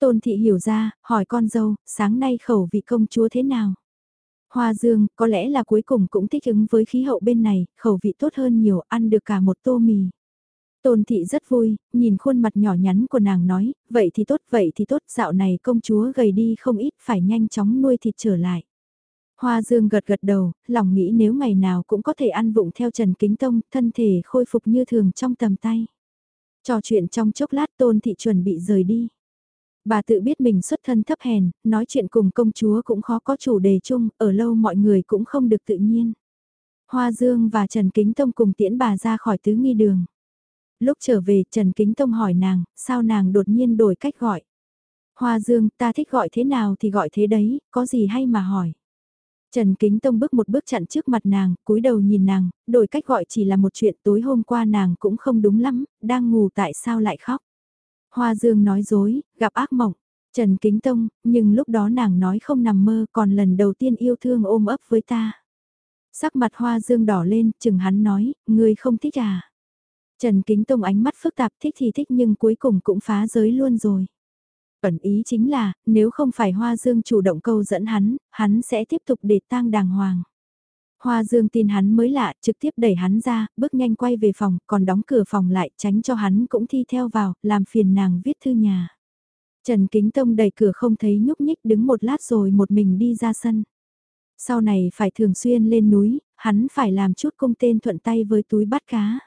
Tôn thị hiểu ra, hỏi con dâu, sáng nay khẩu vị công chúa thế nào? Hoa dương, có lẽ là cuối cùng cũng thích ứng với khí hậu bên này, khẩu vị tốt hơn nhiều, ăn được cả một tô mì. Tôn thị rất vui, nhìn khuôn mặt nhỏ nhắn của nàng nói, vậy thì tốt, vậy thì tốt, dạo này công chúa gầy đi không ít, phải nhanh chóng nuôi thịt trở lại. Hoa Dương gật gật đầu, lòng nghĩ nếu ngày nào cũng có thể ăn vụng theo Trần Kính Tông, thân thể khôi phục như thường trong tầm tay. Trò chuyện trong chốc lát tôn thị chuẩn bị rời đi. Bà tự biết mình xuất thân thấp hèn, nói chuyện cùng công chúa cũng khó có chủ đề chung, ở lâu mọi người cũng không được tự nhiên. Hoa Dương và Trần Kính Tông cùng tiễn bà ra khỏi tứ nghi đường. Lúc trở về Trần Kính Tông hỏi nàng, sao nàng đột nhiên đổi cách gọi. Hoa Dương, ta thích gọi thế nào thì gọi thế đấy, có gì hay mà hỏi. Trần Kính Tông bước một bước chặn trước mặt nàng, cúi đầu nhìn nàng, đổi cách gọi chỉ là một chuyện tối hôm qua nàng cũng không đúng lắm, đang ngủ tại sao lại khóc. Hoa Dương nói dối, gặp ác mộng. Trần Kính Tông, nhưng lúc đó nàng nói không nằm mơ còn lần đầu tiên yêu thương ôm ấp với ta. Sắc mặt Hoa Dương đỏ lên, chừng hắn nói, ngươi không thích à. Trần Kính Tông ánh mắt phức tạp thích thì thích nhưng cuối cùng cũng phá giới luôn rồi. Ẩn ý chính là, nếu không phải Hoa Dương chủ động câu dẫn hắn, hắn sẽ tiếp tục để tang đàng hoàng. Hoa Dương tin hắn mới lạ, trực tiếp đẩy hắn ra, bước nhanh quay về phòng, còn đóng cửa phòng lại, tránh cho hắn cũng thi theo vào, làm phiền nàng viết thư nhà. Trần Kính Tông đẩy cửa không thấy nhúc nhích đứng một lát rồi một mình đi ra sân. Sau này phải thường xuyên lên núi, hắn phải làm chút công tên thuận tay với túi bắt cá.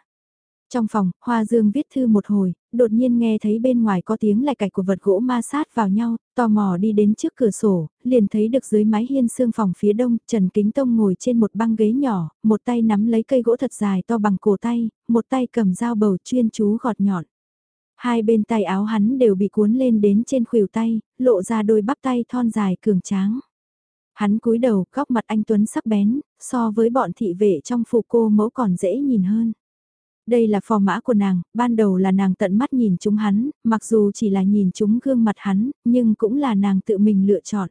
Trong phòng, Hoa Dương viết thư một hồi, đột nhiên nghe thấy bên ngoài có tiếng lạch cạch của vật gỗ ma sát vào nhau, tò mò đi đến trước cửa sổ, liền thấy được dưới mái hiên xương phòng phía đông, Trần Kính Tông ngồi trên một băng ghế nhỏ, một tay nắm lấy cây gỗ thật dài to bằng cổ tay, một tay cầm dao bầu chuyên chú gọt nhọn. Hai bên tay áo hắn đều bị cuốn lên đến trên khuỷu tay, lộ ra đôi bắp tay thon dài cường tráng. Hắn cúi đầu, góc mặt anh Tuấn sắc bén, so với bọn thị vệ trong phủ cô mẫu còn dễ nhìn hơn. Đây là phò mã của nàng, ban đầu là nàng tận mắt nhìn chúng hắn, mặc dù chỉ là nhìn chúng gương mặt hắn, nhưng cũng là nàng tự mình lựa chọn.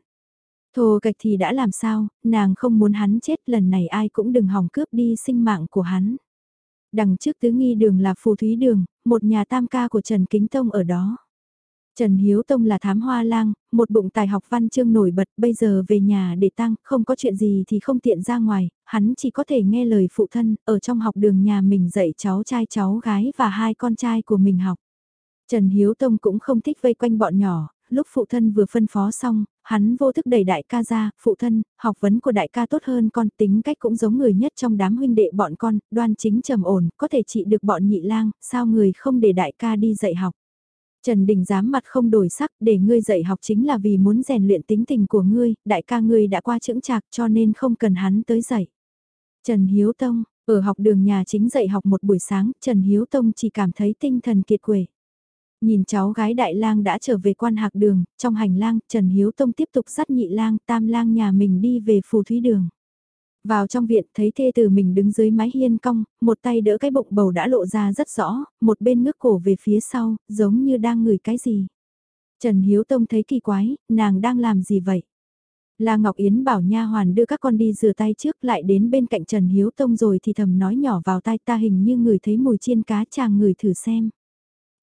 Thô cạch thì đã làm sao, nàng không muốn hắn chết lần này ai cũng đừng hòng cướp đi sinh mạng của hắn. Đằng trước tứ nghi đường là phù thúy đường, một nhà tam ca của Trần Kính Tông ở đó. Trần Hiếu Tông là thám hoa lang, một bụng tài học văn chương nổi bật, bây giờ về nhà để tăng, không có chuyện gì thì không tiện ra ngoài, hắn chỉ có thể nghe lời phụ thân, ở trong học đường nhà mình dạy cháu trai cháu gái và hai con trai của mình học. Trần Hiếu Tông cũng không thích vây quanh bọn nhỏ, lúc phụ thân vừa phân phó xong, hắn vô thức đẩy đại ca ra, phụ thân, học vấn của đại ca tốt hơn con, tính cách cũng giống người nhất trong đám huynh đệ bọn con, đoan chính trầm ổn, có thể trị được bọn nhị lang, sao người không để đại ca đi dạy học. Trần Đình dám mặt không đổi sắc, để ngươi dạy học chính là vì muốn rèn luyện tính tình của ngươi, đại ca ngươi đã qua chững chạc cho nên không cần hắn tới dạy. Trần Hiếu Tông, ở học đường nhà chính dạy học một buổi sáng, Trần Hiếu Tông chỉ cảm thấy tinh thần kiệt quệ. Nhìn cháu gái đại lang đã trở về quan hạc đường, trong hành lang, Trần Hiếu Tông tiếp tục dắt nhị lang, tam lang nhà mình đi về phù thúy đường. Vào trong viện thấy thê tử mình đứng dưới mái hiên cong, một tay đỡ cái bụng bầu đã lộ ra rất rõ, một bên ngước cổ về phía sau, giống như đang ngửi cái gì. Trần Hiếu Tông thấy kỳ quái, nàng đang làm gì vậy? La Ngọc Yến bảo nha hoàn đưa các con đi rửa tay trước lại đến bên cạnh Trần Hiếu Tông rồi thì thầm nói nhỏ vào tai ta hình như người thấy mùi chiên cá chàng người thử xem.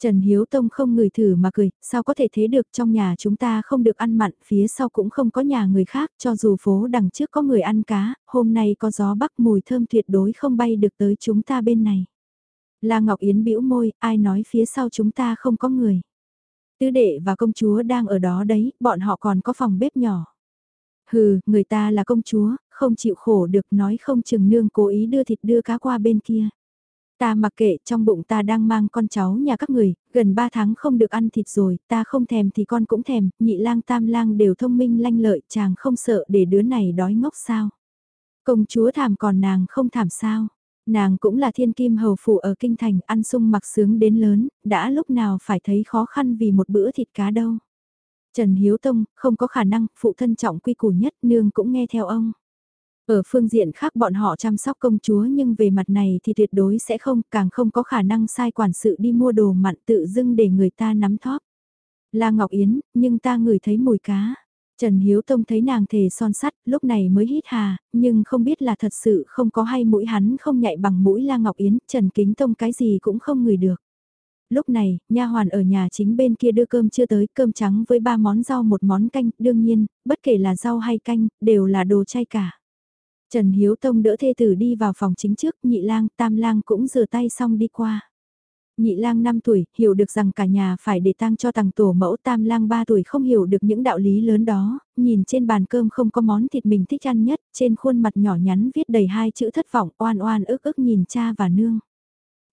Trần Hiếu Tông không ngửi thử mà cười, sao có thể thế được trong nhà chúng ta không được ăn mặn, phía sau cũng không có nhà người khác, cho dù phố đằng trước có người ăn cá, hôm nay có gió bắc mùi thơm tuyệt đối không bay được tới chúng ta bên này. La Ngọc Yến bĩu môi, ai nói phía sau chúng ta không có người. Tứ đệ và công chúa đang ở đó đấy, bọn họ còn có phòng bếp nhỏ. Hừ, người ta là công chúa, không chịu khổ được nói không chừng nương cố ý đưa thịt đưa cá qua bên kia. Ta mặc kệ trong bụng ta đang mang con cháu nhà các người, gần 3 tháng không được ăn thịt rồi, ta không thèm thì con cũng thèm, nhị lang tam lang đều thông minh lanh lợi, chàng không sợ để đứa này đói ngốc sao. Công chúa thảm còn nàng không thảm sao. Nàng cũng là thiên kim hầu phụ ở kinh thành, ăn sung mặc sướng đến lớn, đã lúc nào phải thấy khó khăn vì một bữa thịt cá đâu. Trần Hiếu Tông, không có khả năng, phụ thân trọng quy củ nhất, nương cũng nghe theo ông. Ở phương diện khác bọn họ chăm sóc công chúa nhưng về mặt này thì tuyệt đối sẽ không, càng không có khả năng sai quản sự đi mua đồ mặn tự dưng để người ta nắm thóp. La Ngọc Yến, nhưng ta ngửi thấy mùi cá. Trần Hiếu Tông thấy nàng thề son sắt, lúc này mới hít hà, nhưng không biết là thật sự không có hay mũi hắn không nhạy bằng mũi La Ngọc Yến, Trần Kính Tông cái gì cũng không ngửi được. Lúc này, nha hoàn ở nhà chính bên kia đưa cơm chưa tới, cơm trắng với ba món rau một món canh, đương nhiên, bất kể là rau hay canh, đều là đồ chay cả. Trần Hiếu Tông đỡ thê tử đi vào phòng chính trước, nhị lang, tam lang cũng rửa tay xong đi qua. Nhị lang 5 tuổi, hiểu được rằng cả nhà phải để tang cho tàng tổ mẫu tam lang 3 tuổi không hiểu được những đạo lý lớn đó, nhìn trên bàn cơm không có món thịt mình thích ăn nhất, trên khuôn mặt nhỏ nhắn viết đầy hai chữ thất vọng oan oan ức ức nhìn cha và nương.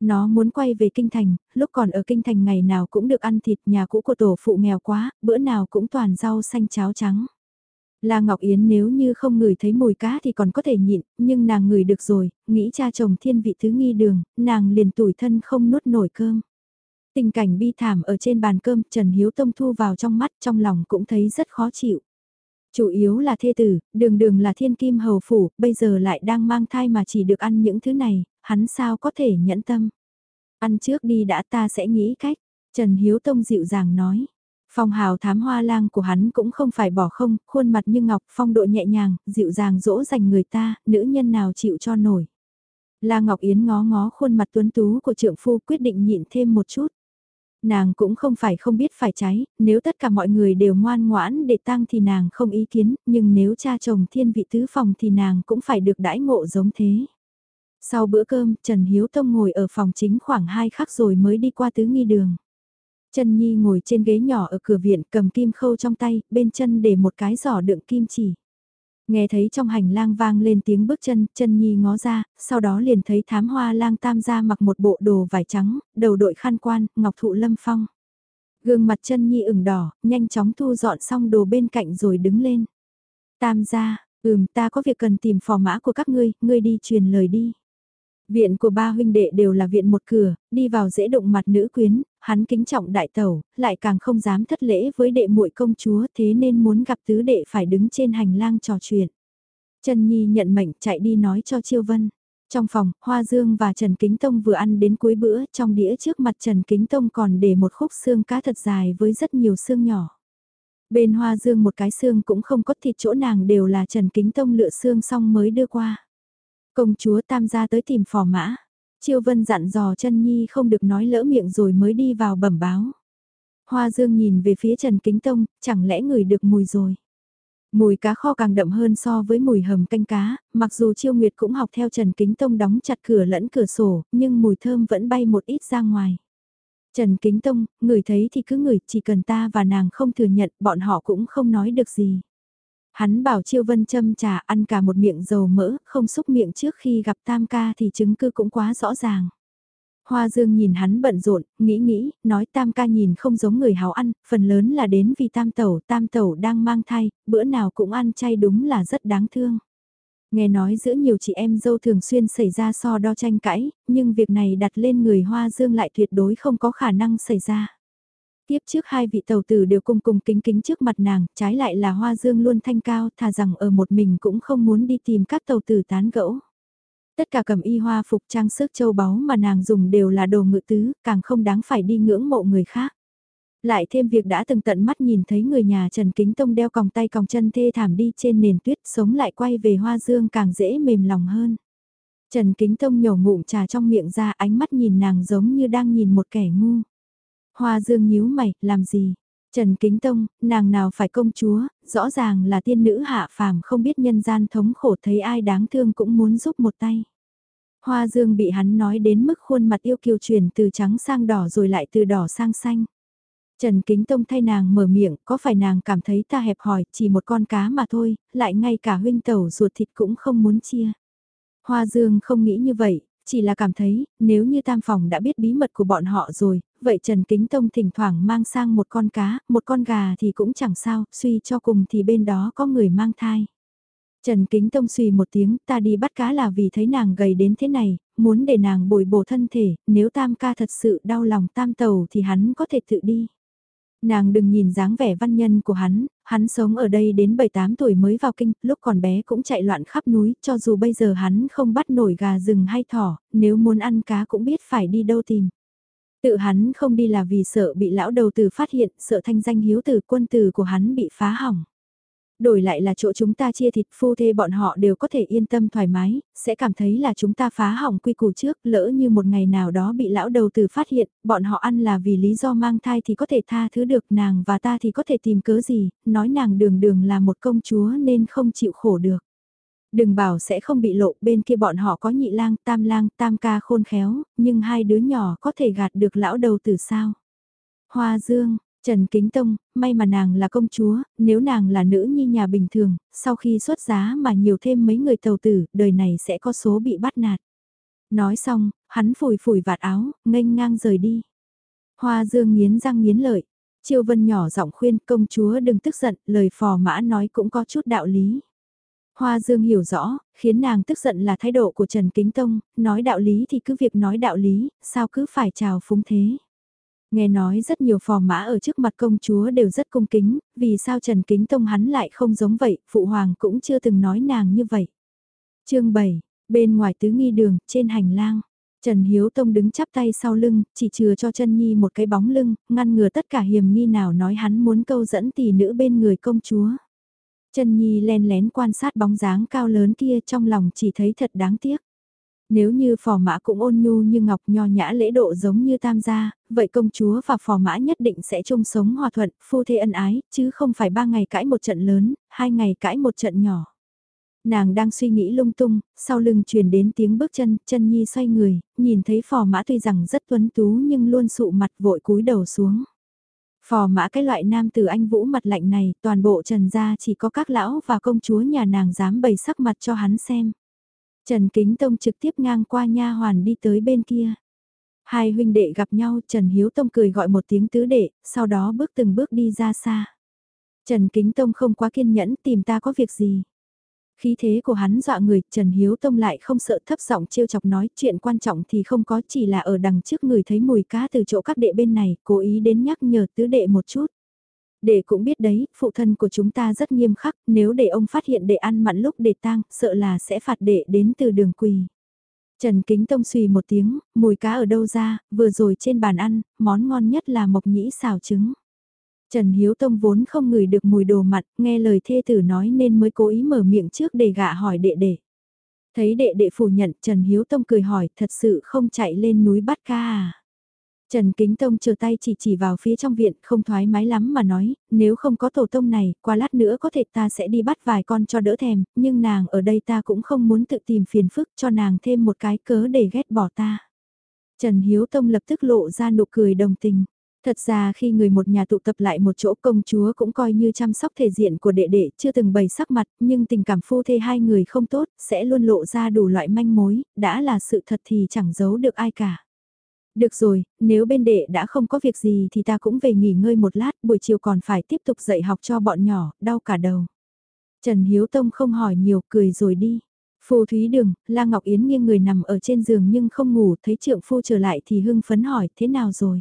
Nó muốn quay về kinh thành, lúc còn ở kinh thành ngày nào cũng được ăn thịt nhà cũ của tổ phụ nghèo quá, bữa nào cũng toàn rau xanh cháo trắng. La Ngọc Yến nếu như không ngửi thấy mùi cá thì còn có thể nhịn, nhưng nàng ngửi được rồi, nghĩ cha chồng thiên vị thứ nghi đường, nàng liền tủi thân không nuốt nổi cơm. Tình cảnh bi thảm ở trên bàn cơm Trần Hiếu Tông thu vào trong mắt trong lòng cũng thấy rất khó chịu. Chủ yếu là thê tử, đường đường là thiên kim hầu phủ, bây giờ lại đang mang thai mà chỉ được ăn những thứ này, hắn sao có thể nhẫn tâm. Ăn trước đi đã ta sẽ nghĩ cách, Trần Hiếu Tông dịu dàng nói. Phong hào thám hoa lang của hắn cũng không phải bỏ không, khuôn mặt như ngọc, phong độ nhẹ nhàng, dịu dàng dỗ dành người ta, nữ nhân nào chịu cho nổi. La Ngọc Yến ngó ngó khuôn mặt tuấn tú của trượng phu quyết định nhịn thêm một chút. Nàng cũng không phải không biết phải trái, nếu tất cả mọi người đều ngoan ngoãn để tăng thì nàng không ý kiến, nhưng nếu cha chồng thiên vị tứ phòng thì nàng cũng phải được đãi ngộ giống thế. Sau bữa cơm, Trần Hiếu Tông ngồi ở phòng chính khoảng 2 khắc rồi mới đi qua tứ nghi đường. Trần Nhi ngồi trên ghế nhỏ ở cửa viện cầm kim khâu trong tay, bên chân để một cái giỏ đựng kim chỉ. Nghe thấy trong hành lang vang lên tiếng bước chân, chân Nhi ngó ra, sau đó liền thấy thám hoa lang tam gia mặc một bộ đồ vải trắng, đầu đội khăn quan, ngọc thụ lâm phong. Gương mặt chân Nhi ửng đỏ, nhanh chóng thu dọn xong đồ bên cạnh rồi đứng lên. Tam gia, ừm ta có việc cần tìm phò mã của các ngươi, ngươi đi truyền lời đi. Viện của ba huynh đệ đều là viện một cửa, đi vào dễ động mặt nữ quyến, hắn kính trọng đại tẩu, lại càng không dám thất lễ với đệ muội công chúa thế nên muốn gặp tứ đệ phải đứng trên hành lang trò chuyện. Trần Nhi nhận mệnh chạy đi nói cho Chiêu Vân. Trong phòng, Hoa Dương và Trần Kính Tông vừa ăn đến cuối bữa, trong đĩa trước mặt Trần Kính Tông còn để một khúc xương cá thật dài với rất nhiều xương nhỏ. Bên Hoa Dương một cái xương cũng không có thịt chỗ nàng đều là Trần Kính Tông lựa xương xong mới đưa qua. Công chúa tam gia tới tìm phò mã. Chiêu Vân dặn dò chân Nhi không được nói lỡ miệng rồi mới đi vào bẩm báo. Hoa Dương nhìn về phía Trần Kính Tông, chẳng lẽ người được mùi rồi. Mùi cá kho càng đậm hơn so với mùi hầm canh cá, mặc dù Chiêu Nguyệt cũng học theo Trần Kính Tông đóng chặt cửa lẫn cửa sổ, nhưng mùi thơm vẫn bay một ít ra ngoài. Trần Kính Tông, người thấy thì cứ ngửi, chỉ cần ta và nàng không thừa nhận, bọn họ cũng không nói được gì. Hắn bảo Chiêu Vân châm trà ăn cả một miệng dầu mỡ, không xúc miệng trước khi gặp Tam ca thì chứng cứ cũng quá rõ ràng. Hoa Dương nhìn hắn bận rộn, nghĩ nghĩ, nói Tam ca nhìn không giống người háo ăn, phần lớn là đến vì Tam tẩu, Tam tẩu đang mang thai, bữa nào cũng ăn chay đúng là rất đáng thương. Nghe nói giữa nhiều chị em dâu thường xuyên xảy ra so đo tranh cãi, nhưng việc này đặt lên người Hoa Dương lại tuyệt đối không có khả năng xảy ra. Tiếp trước hai vị tàu tử đều cùng cùng kính kính trước mặt nàng, trái lại là Hoa Dương luôn thanh cao, thà rằng ở một mình cũng không muốn đi tìm các tàu tử tán gẫu. Tất cả cầm y hoa phục trang sức châu báu mà nàng dùng đều là đồ ngự tứ, càng không đáng phải đi ngưỡng mộ người khác. Lại thêm việc đã từng tận mắt nhìn thấy người nhà Trần Kính Tông đeo còng tay còng chân thê thảm đi trên nền tuyết sống lại quay về hoa dương càng dễ mềm lòng hơn. Trần Kính Tông nhổ ngụm trà trong miệng ra ánh mắt nhìn nàng giống như đang nhìn một kẻ ngu. Hoa dương nhíu mày, làm gì? Trần Kính Tông, nàng nào phải công chúa, rõ ràng là tiên nữ hạ phàm không biết nhân gian thống khổ thấy ai đáng thương cũng muốn giúp một tay. Hoa dương bị hắn nói đến mức khuôn mặt yêu kiều chuyển từ trắng sang đỏ rồi lại từ đỏ sang xanh. Trần Kính Tông thay nàng mở miệng, có phải nàng cảm thấy ta hẹp hòi, chỉ một con cá mà thôi, lại ngay cả huynh tẩu ruột thịt cũng không muốn chia. Hoa Dương không nghĩ như vậy, chỉ là cảm thấy, nếu như tam phòng đã biết bí mật của bọn họ rồi, vậy Trần Kính Tông thỉnh thoảng mang sang một con cá, một con gà thì cũng chẳng sao, suy cho cùng thì bên đó có người mang thai. Trần Kính Tông suy một tiếng, ta đi bắt cá là vì thấy nàng gầy đến thế này, muốn để nàng bồi bổ thân thể, nếu tam ca thật sự đau lòng tam tàu thì hắn có thể tự đi. Nàng đừng nhìn dáng vẻ văn nhân của hắn, hắn sống ở đây đến 7-8 tuổi mới vào kinh, lúc còn bé cũng chạy loạn khắp núi, cho dù bây giờ hắn không bắt nổi gà rừng hay thỏ, nếu muốn ăn cá cũng biết phải đi đâu tìm. Tự hắn không đi là vì sợ bị lão đầu tử phát hiện, sợ thanh danh hiếu tử quân tử của hắn bị phá hỏng. Đổi lại là chỗ chúng ta chia thịt phu thê bọn họ đều có thể yên tâm thoải mái, sẽ cảm thấy là chúng ta phá hỏng quy củ trước, lỡ như một ngày nào đó bị lão đầu tử phát hiện, bọn họ ăn là vì lý do mang thai thì có thể tha thứ được nàng và ta thì có thể tìm cớ gì, nói nàng đường đường là một công chúa nên không chịu khổ được. Đừng bảo sẽ không bị lộ, bên kia bọn họ có nhị lang, tam lang, tam ca khôn khéo, nhưng hai đứa nhỏ có thể gạt được lão đầu tử sao. Hoa dương, Trần Kính Tông, may mà nàng là công chúa, nếu nàng là nữ nhi nhà bình thường, sau khi xuất giá mà nhiều thêm mấy người tàu tử, đời này sẽ có số bị bắt nạt. Nói xong, hắn phủi phủi vạt áo, nghênh ngang rời đi. Hoa dương nghiến răng nghiến lợi. Triều Vân nhỏ giọng khuyên công chúa đừng tức giận, lời phò mã nói cũng có chút đạo lý. Hoa Dương hiểu rõ, khiến nàng tức giận là thái độ của Trần Kính Tông, nói đạo lý thì cứ việc nói đạo lý, sao cứ phải chào phúng thế. Nghe nói rất nhiều phò mã ở trước mặt công chúa đều rất cung kính, vì sao Trần Kính Tông hắn lại không giống vậy, Phụ Hoàng cũng chưa từng nói nàng như vậy. chương 7, bên ngoài tứ nghi đường, trên hành lang. Trần Hiếu Tông đứng chắp tay sau lưng, chỉ chừa cho chân Nhi một cái bóng lưng, ngăn ngừa tất cả hiểm nghi nào nói hắn muốn câu dẫn tỷ nữ bên người công chúa. Trần Nhi len lén quan sát bóng dáng cao lớn kia trong lòng chỉ thấy thật đáng tiếc. Nếu như phò mã cũng ôn nhu như ngọc nho nhã lễ độ giống như tam gia, vậy công chúa và phò mã nhất định sẽ chung sống hòa thuận, phu thê ân ái, chứ không phải ba ngày cãi một trận lớn, hai ngày cãi một trận nhỏ. Nàng đang suy nghĩ lung tung, sau lưng truyền đến tiếng bước chân, chân nhi xoay người, nhìn thấy phò mã tuy rằng rất tuấn tú nhưng luôn sụ mặt vội cúi đầu xuống. Phò mã cái loại nam từ anh vũ mặt lạnh này, toàn bộ trần gia chỉ có các lão và công chúa nhà nàng dám bày sắc mặt cho hắn xem. Trần Kính Tông trực tiếp ngang qua nha hoàn đi tới bên kia. Hai huynh đệ gặp nhau, Trần Hiếu Tông cười gọi một tiếng tứ đệ, sau đó bước từng bước đi ra xa. Trần Kính Tông không quá kiên nhẫn tìm ta có việc gì. Khí thế của hắn dọa người, Trần Hiếu Tông lại không sợ thấp giọng trêu chọc nói chuyện quan trọng thì không có chỉ là ở đằng trước người thấy mùi cá từ chỗ các đệ bên này, cố ý đến nhắc nhở tứ đệ một chút. Đệ cũng biết đấy, phụ thân của chúng ta rất nghiêm khắc, nếu để ông phát hiện đệ ăn mặn lúc đệ tang, sợ là sẽ phạt đệ đến từ đường quỳ. Trần Kính Tông suy một tiếng, mùi cá ở đâu ra, vừa rồi trên bàn ăn, món ngon nhất là mộc nhĩ xào trứng. Trần Hiếu Tông vốn không ngửi được mùi đồ mặn, nghe lời thê tử nói nên mới cố ý mở miệng trước để gạ hỏi đệ đệ. Thấy đệ đệ phủ nhận, Trần Hiếu Tông cười hỏi, thật sự không chạy lên núi bắt ca à? Trần Kính Tông chờ tay chỉ chỉ vào phía trong viện, không thoải mái lắm mà nói, nếu không có tổ tông này, qua lát nữa có thể ta sẽ đi bắt vài con cho đỡ thèm, nhưng nàng ở đây ta cũng không muốn tự tìm phiền phức cho nàng thêm một cái cớ để ghét bỏ ta. Trần Hiếu Tông lập tức lộ ra nụ cười đồng tình. Thật ra khi người một nhà tụ tập lại một chỗ công chúa cũng coi như chăm sóc thể diện của đệ đệ chưa từng bày sắc mặt nhưng tình cảm phu thê hai người không tốt sẽ luôn lộ ra đủ loại manh mối, đã là sự thật thì chẳng giấu được ai cả. Được rồi, nếu bên đệ đã không có việc gì thì ta cũng về nghỉ ngơi một lát, buổi chiều còn phải tiếp tục dạy học cho bọn nhỏ, đau cả đầu. Trần Hiếu Tông không hỏi nhiều, cười rồi đi. Phù Thúy Đường, La Ngọc Yến nghiêng người nằm ở trên giường nhưng không ngủ, thấy trượng phu trở lại thì hưng phấn hỏi thế nào rồi.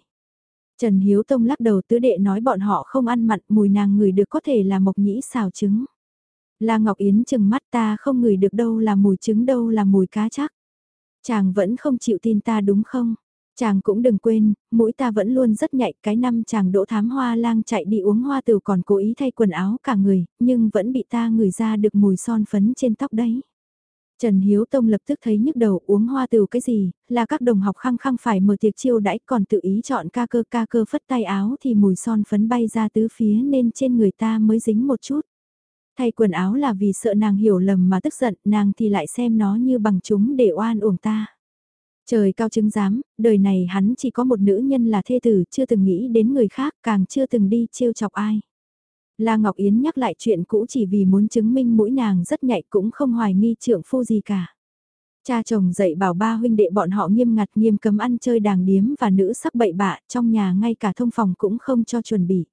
Trần Hiếu Tông lắc đầu tứ đệ nói bọn họ không ăn mặn, mùi nàng ngửi được có thể là mộc nhĩ xào trứng. La Ngọc Yến chừng mắt ta không ngửi được đâu là mùi trứng đâu là mùi cá chắc. Chàng vẫn không chịu tin ta đúng không? Chàng cũng đừng quên, mũi ta vẫn luôn rất nhạy, cái năm chàng đỗ thám hoa lang chạy đi uống hoa từ còn cố ý thay quần áo cả người, nhưng vẫn bị ta ngửi ra được mùi son phấn trên tóc đấy. Trần Hiếu Tông lập tức thấy nhức đầu uống hoa từ cái gì, là các đồng học khăng khăng phải mở tiệc chiêu đãi còn tự ý chọn ca cơ ca cơ phất tay áo thì mùi son phấn bay ra tứ phía nên trên người ta mới dính một chút. Thay quần áo là vì sợ nàng hiểu lầm mà tức giận, nàng thì lại xem nó như bằng chúng để oan uổng ta. Trời cao chứng giám, đời này hắn chỉ có một nữ nhân là thê tử, chưa từng nghĩ đến người khác, càng chưa từng đi trêu chọc ai. La Ngọc Yến nhắc lại chuyện cũ chỉ vì muốn chứng minh mũi nàng rất nhạy cũng không hoài nghi trượng phu gì cả. Cha chồng dạy bảo ba huynh đệ bọn họ nghiêm ngặt nghiêm cấm ăn chơi đàng điếm và nữ sắc bậy bạ trong nhà ngay cả thông phòng cũng không cho chuẩn bị.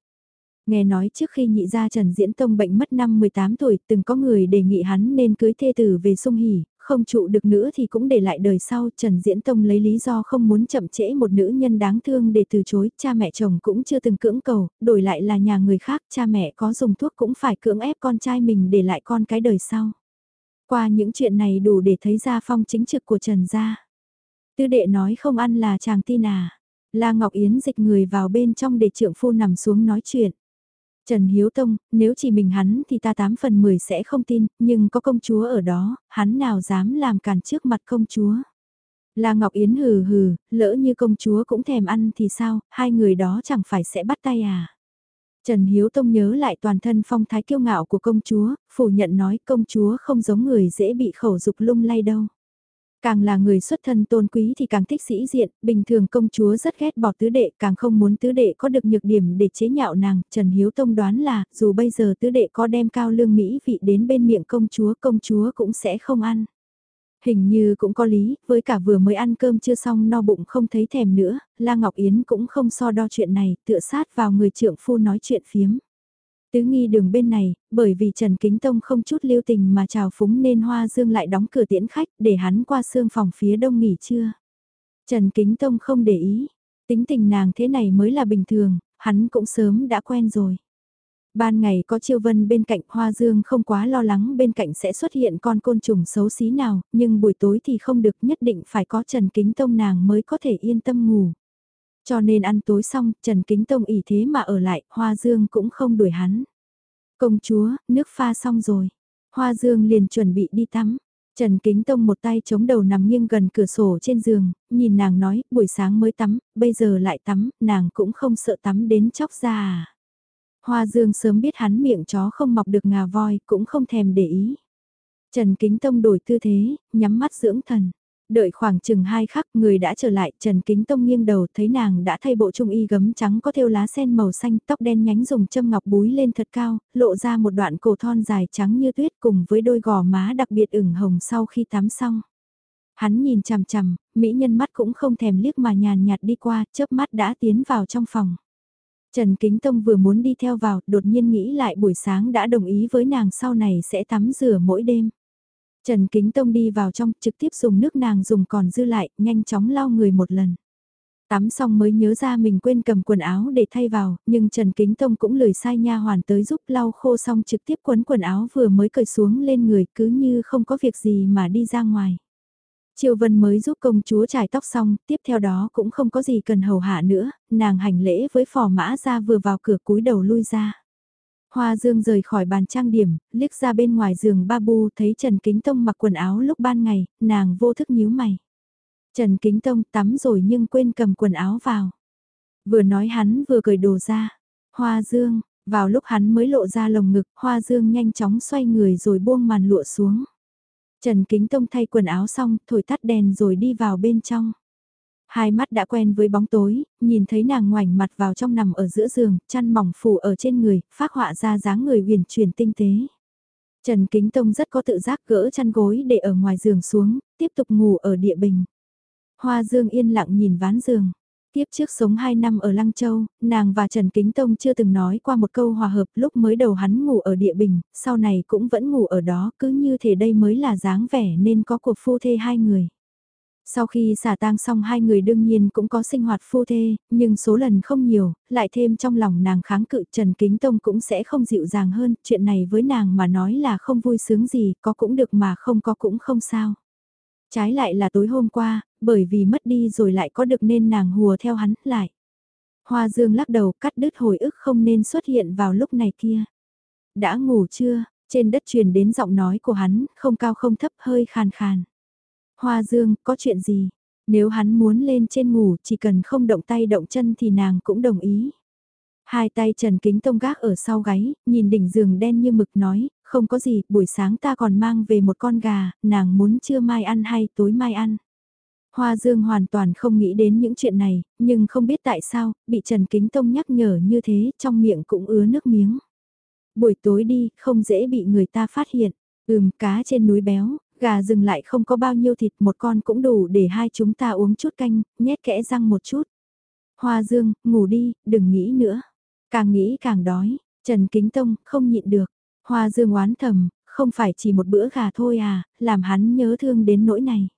Nghe nói trước khi nhị gia Trần Diễn Tông bệnh mất năm 18 tuổi từng có người đề nghị hắn nên cưới thê tử về sung hỉ, không trụ được nữa thì cũng để lại đời sau. Trần Diễn Tông lấy lý do không muốn chậm trễ một nữ nhân đáng thương để từ chối, cha mẹ chồng cũng chưa từng cưỡng cầu, đổi lại là nhà người khác, cha mẹ có dùng thuốc cũng phải cưỡng ép con trai mình để lại con cái đời sau. Qua những chuyện này đủ để thấy ra phong chính trực của Trần gia. Tư đệ nói không ăn là chàng tin à. La Ngọc Yến dịch người vào bên trong để trượng phu nằm xuống nói chuyện. Trần Hiếu Tông, nếu chỉ mình hắn thì ta tám phần 10 sẽ không tin, nhưng có công chúa ở đó, hắn nào dám làm càn trước mặt công chúa. La Ngọc Yến hừ hừ, lỡ như công chúa cũng thèm ăn thì sao, hai người đó chẳng phải sẽ bắt tay à. Trần Hiếu Tông nhớ lại toàn thân phong thái kiêu ngạo của công chúa, phủ nhận nói công chúa không giống người dễ bị khẩu dục lung lay đâu. Càng là người xuất thân tôn quý thì càng thích sĩ diện, bình thường công chúa rất ghét bỏ tứ đệ, càng không muốn tứ đệ có được nhược điểm để chế nhạo nàng, Trần Hiếu Tông đoán là, dù bây giờ tứ đệ có đem cao lương Mỹ vị đến bên miệng công chúa, công chúa cũng sẽ không ăn. Hình như cũng có lý, với cả vừa mới ăn cơm chưa xong no bụng không thấy thèm nữa, La Ngọc Yến cũng không so đo chuyện này, tựa sát vào người trưởng phu nói chuyện phiếm. Tứ nghi đường bên này, bởi vì Trần Kính Tông không chút lưu tình mà chào phúng nên Hoa Dương lại đóng cửa tiễn khách để hắn qua xương phòng phía đông nghỉ trưa. Trần Kính Tông không để ý, tính tình nàng thế này mới là bình thường, hắn cũng sớm đã quen rồi. Ban ngày có chiêu vân bên cạnh Hoa Dương không quá lo lắng bên cạnh sẽ xuất hiện con côn trùng xấu xí nào, nhưng buổi tối thì không được nhất định phải có Trần Kính Tông nàng mới có thể yên tâm ngủ. Cho nên ăn tối xong, Trần Kính Tông ỉ thế mà ở lại, Hoa Dương cũng không đuổi hắn. Công chúa, nước pha xong rồi. Hoa Dương liền chuẩn bị đi tắm. Trần Kính Tông một tay chống đầu nằm nghiêng gần cửa sổ trên giường, nhìn nàng nói, buổi sáng mới tắm, bây giờ lại tắm, nàng cũng không sợ tắm đến chóc ra à. Hoa Dương sớm biết hắn miệng chó không mọc được ngà voi, cũng không thèm để ý. Trần Kính Tông đổi tư thế, nhắm mắt dưỡng thần. Đợi khoảng chừng hai khắc người đã trở lại, Trần Kính Tông nghiêng đầu thấy nàng đã thay bộ trung y gấm trắng có thêu lá sen màu xanh, tóc đen nhánh dùng châm ngọc búi lên thật cao, lộ ra một đoạn cổ thon dài trắng như tuyết cùng với đôi gò má đặc biệt ửng hồng sau khi tắm xong. Hắn nhìn chằm chằm, mỹ nhân mắt cũng không thèm liếc mà nhàn nhạt đi qua, chớp mắt đã tiến vào trong phòng. Trần Kính Tông vừa muốn đi theo vào, đột nhiên nghĩ lại buổi sáng đã đồng ý với nàng sau này sẽ tắm rửa mỗi đêm. Trần Kính Tông đi vào trong, trực tiếp dùng nước nàng dùng còn dư lại, nhanh chóng lau người một lần. Tắm xong mới nhớ ra mình quên cầm quần áo để thay vào, nhưng Trần Kính Tông cũng lười sai nha hoàn tới giúp lau khô xong trực tiếp quấn quần áo vừa mới cởi xuống lên người cứ như không có việc gì mà đi ra ngoài. Triều Vân mới giúp công chúa trải tóc xong, tiếp theo đó cũng không có gì cần hầu hạ nữa, nàng hành lễ với phò mã ra vừa vào cửa cúi đầu lui ra. Hoa Dương rời khỏi bàn trang điểm, liếc ra bên ngoài giường ba bu thấy Trần Kính Tông mặc quần áo lúc ban ngày, nàng vô thức nhíu mày. Trần Kính Tông tắm rồi nhưng quên cầm quần áo vào. Vừa nói hắn vừa cởi đồ ra. Hoa Dương, vào lúc hắn mới lộ ra lồng ngực, Hoa Dương nhanh chóng xoay người rồi buông màn lụa xuống. Trần Kính Tông thay quần áo xong, thổi tắt đèn rồi đi vào bên trong. Hai mắt đã quen với bóng tối, nhìn thấy nàng ngoảnh mặt vào trong nằm ở giữa giường, chăn mỏng phủ ở trên người, phát họa ra dáng người huyền chuyển tinh tế. Trần Kính Tông rất có tự giác gỡ chăn gối để ở ngoài giường xuống, tiếp tục ngủ ở địa bình. Hoa Dương yên lặng nhìn ván giường. Tiếp trước sống 2 năm ở Lăng Châu, nàng và Trần Kính Tông chưa từng nói qua một câu hòa hợp lúc mới đầu hắn ngủ ở địa bình, sau này cũng vẫn ngủ ở đó cứ như thể đây mới là dáng vẻ nên có cuộc phu thê hai người. Sau khi xả tang xong hai người đương nhiên cũng có sinh hoạt phu thê, nhưng số lần không nhiều, lại thêm trong lòng nàng kháng cự Trần Kính Tông cũng sẽ không dịu dàng hơn, chuyện này với nàng mà nói là không vui sướng gì, có cũng được mà không có cũng không sao. Trái lại là tối hôm qua, bởi vì mất đi rồi lại có được nên nàng hùa theo hắn lại. Hoa Dương lắc đầu cắt đứt hồi ức không nên xuất hiện vào lúc này kia. Đã ngủ chưa? Trên đất truyền đến giọng nói của hắn, không cao không thấp hơi khàn khàn. Hoa Dương, có chuyện gì? Nếu hắn muốn lên trên ngủ chỉ cần không động tay động chân thì nàng cũng đồng ý. Hai tay Trần Kính Tông gác ở sau gáy, nhìn đỉnh giường đen như mực nói, không có gì, buổi sáng ta còn mang về một con gà, nàng muốn trưa mai ăn hay tối mai ăn. Hoa Dương hoàn toàn không nghĩ đến những chuyện này, nhưng không biết tại sao, bị Trần Kính Tông nhắc nhở như thế, trong miệng cũng ứa nước miếng. Buổi tối đi, không dễ bị người ta phát hiện. Ừm, cá trên núi béo, gà rừng lại không có bao nhiêu thịt, một con cũng đủ để hai chúng ta uống chút canh, nhét kẽ răng một chút. Hoa Dương, ngủ đi, đừng nghĩ nữa. Càng nghĩ càng đói, Trần Kính Tông không nhịn được. Hoa Dương oán thầm, không phải chỉ một bữa gà thôi à, làm hắn nhớ thương đến nỗi này.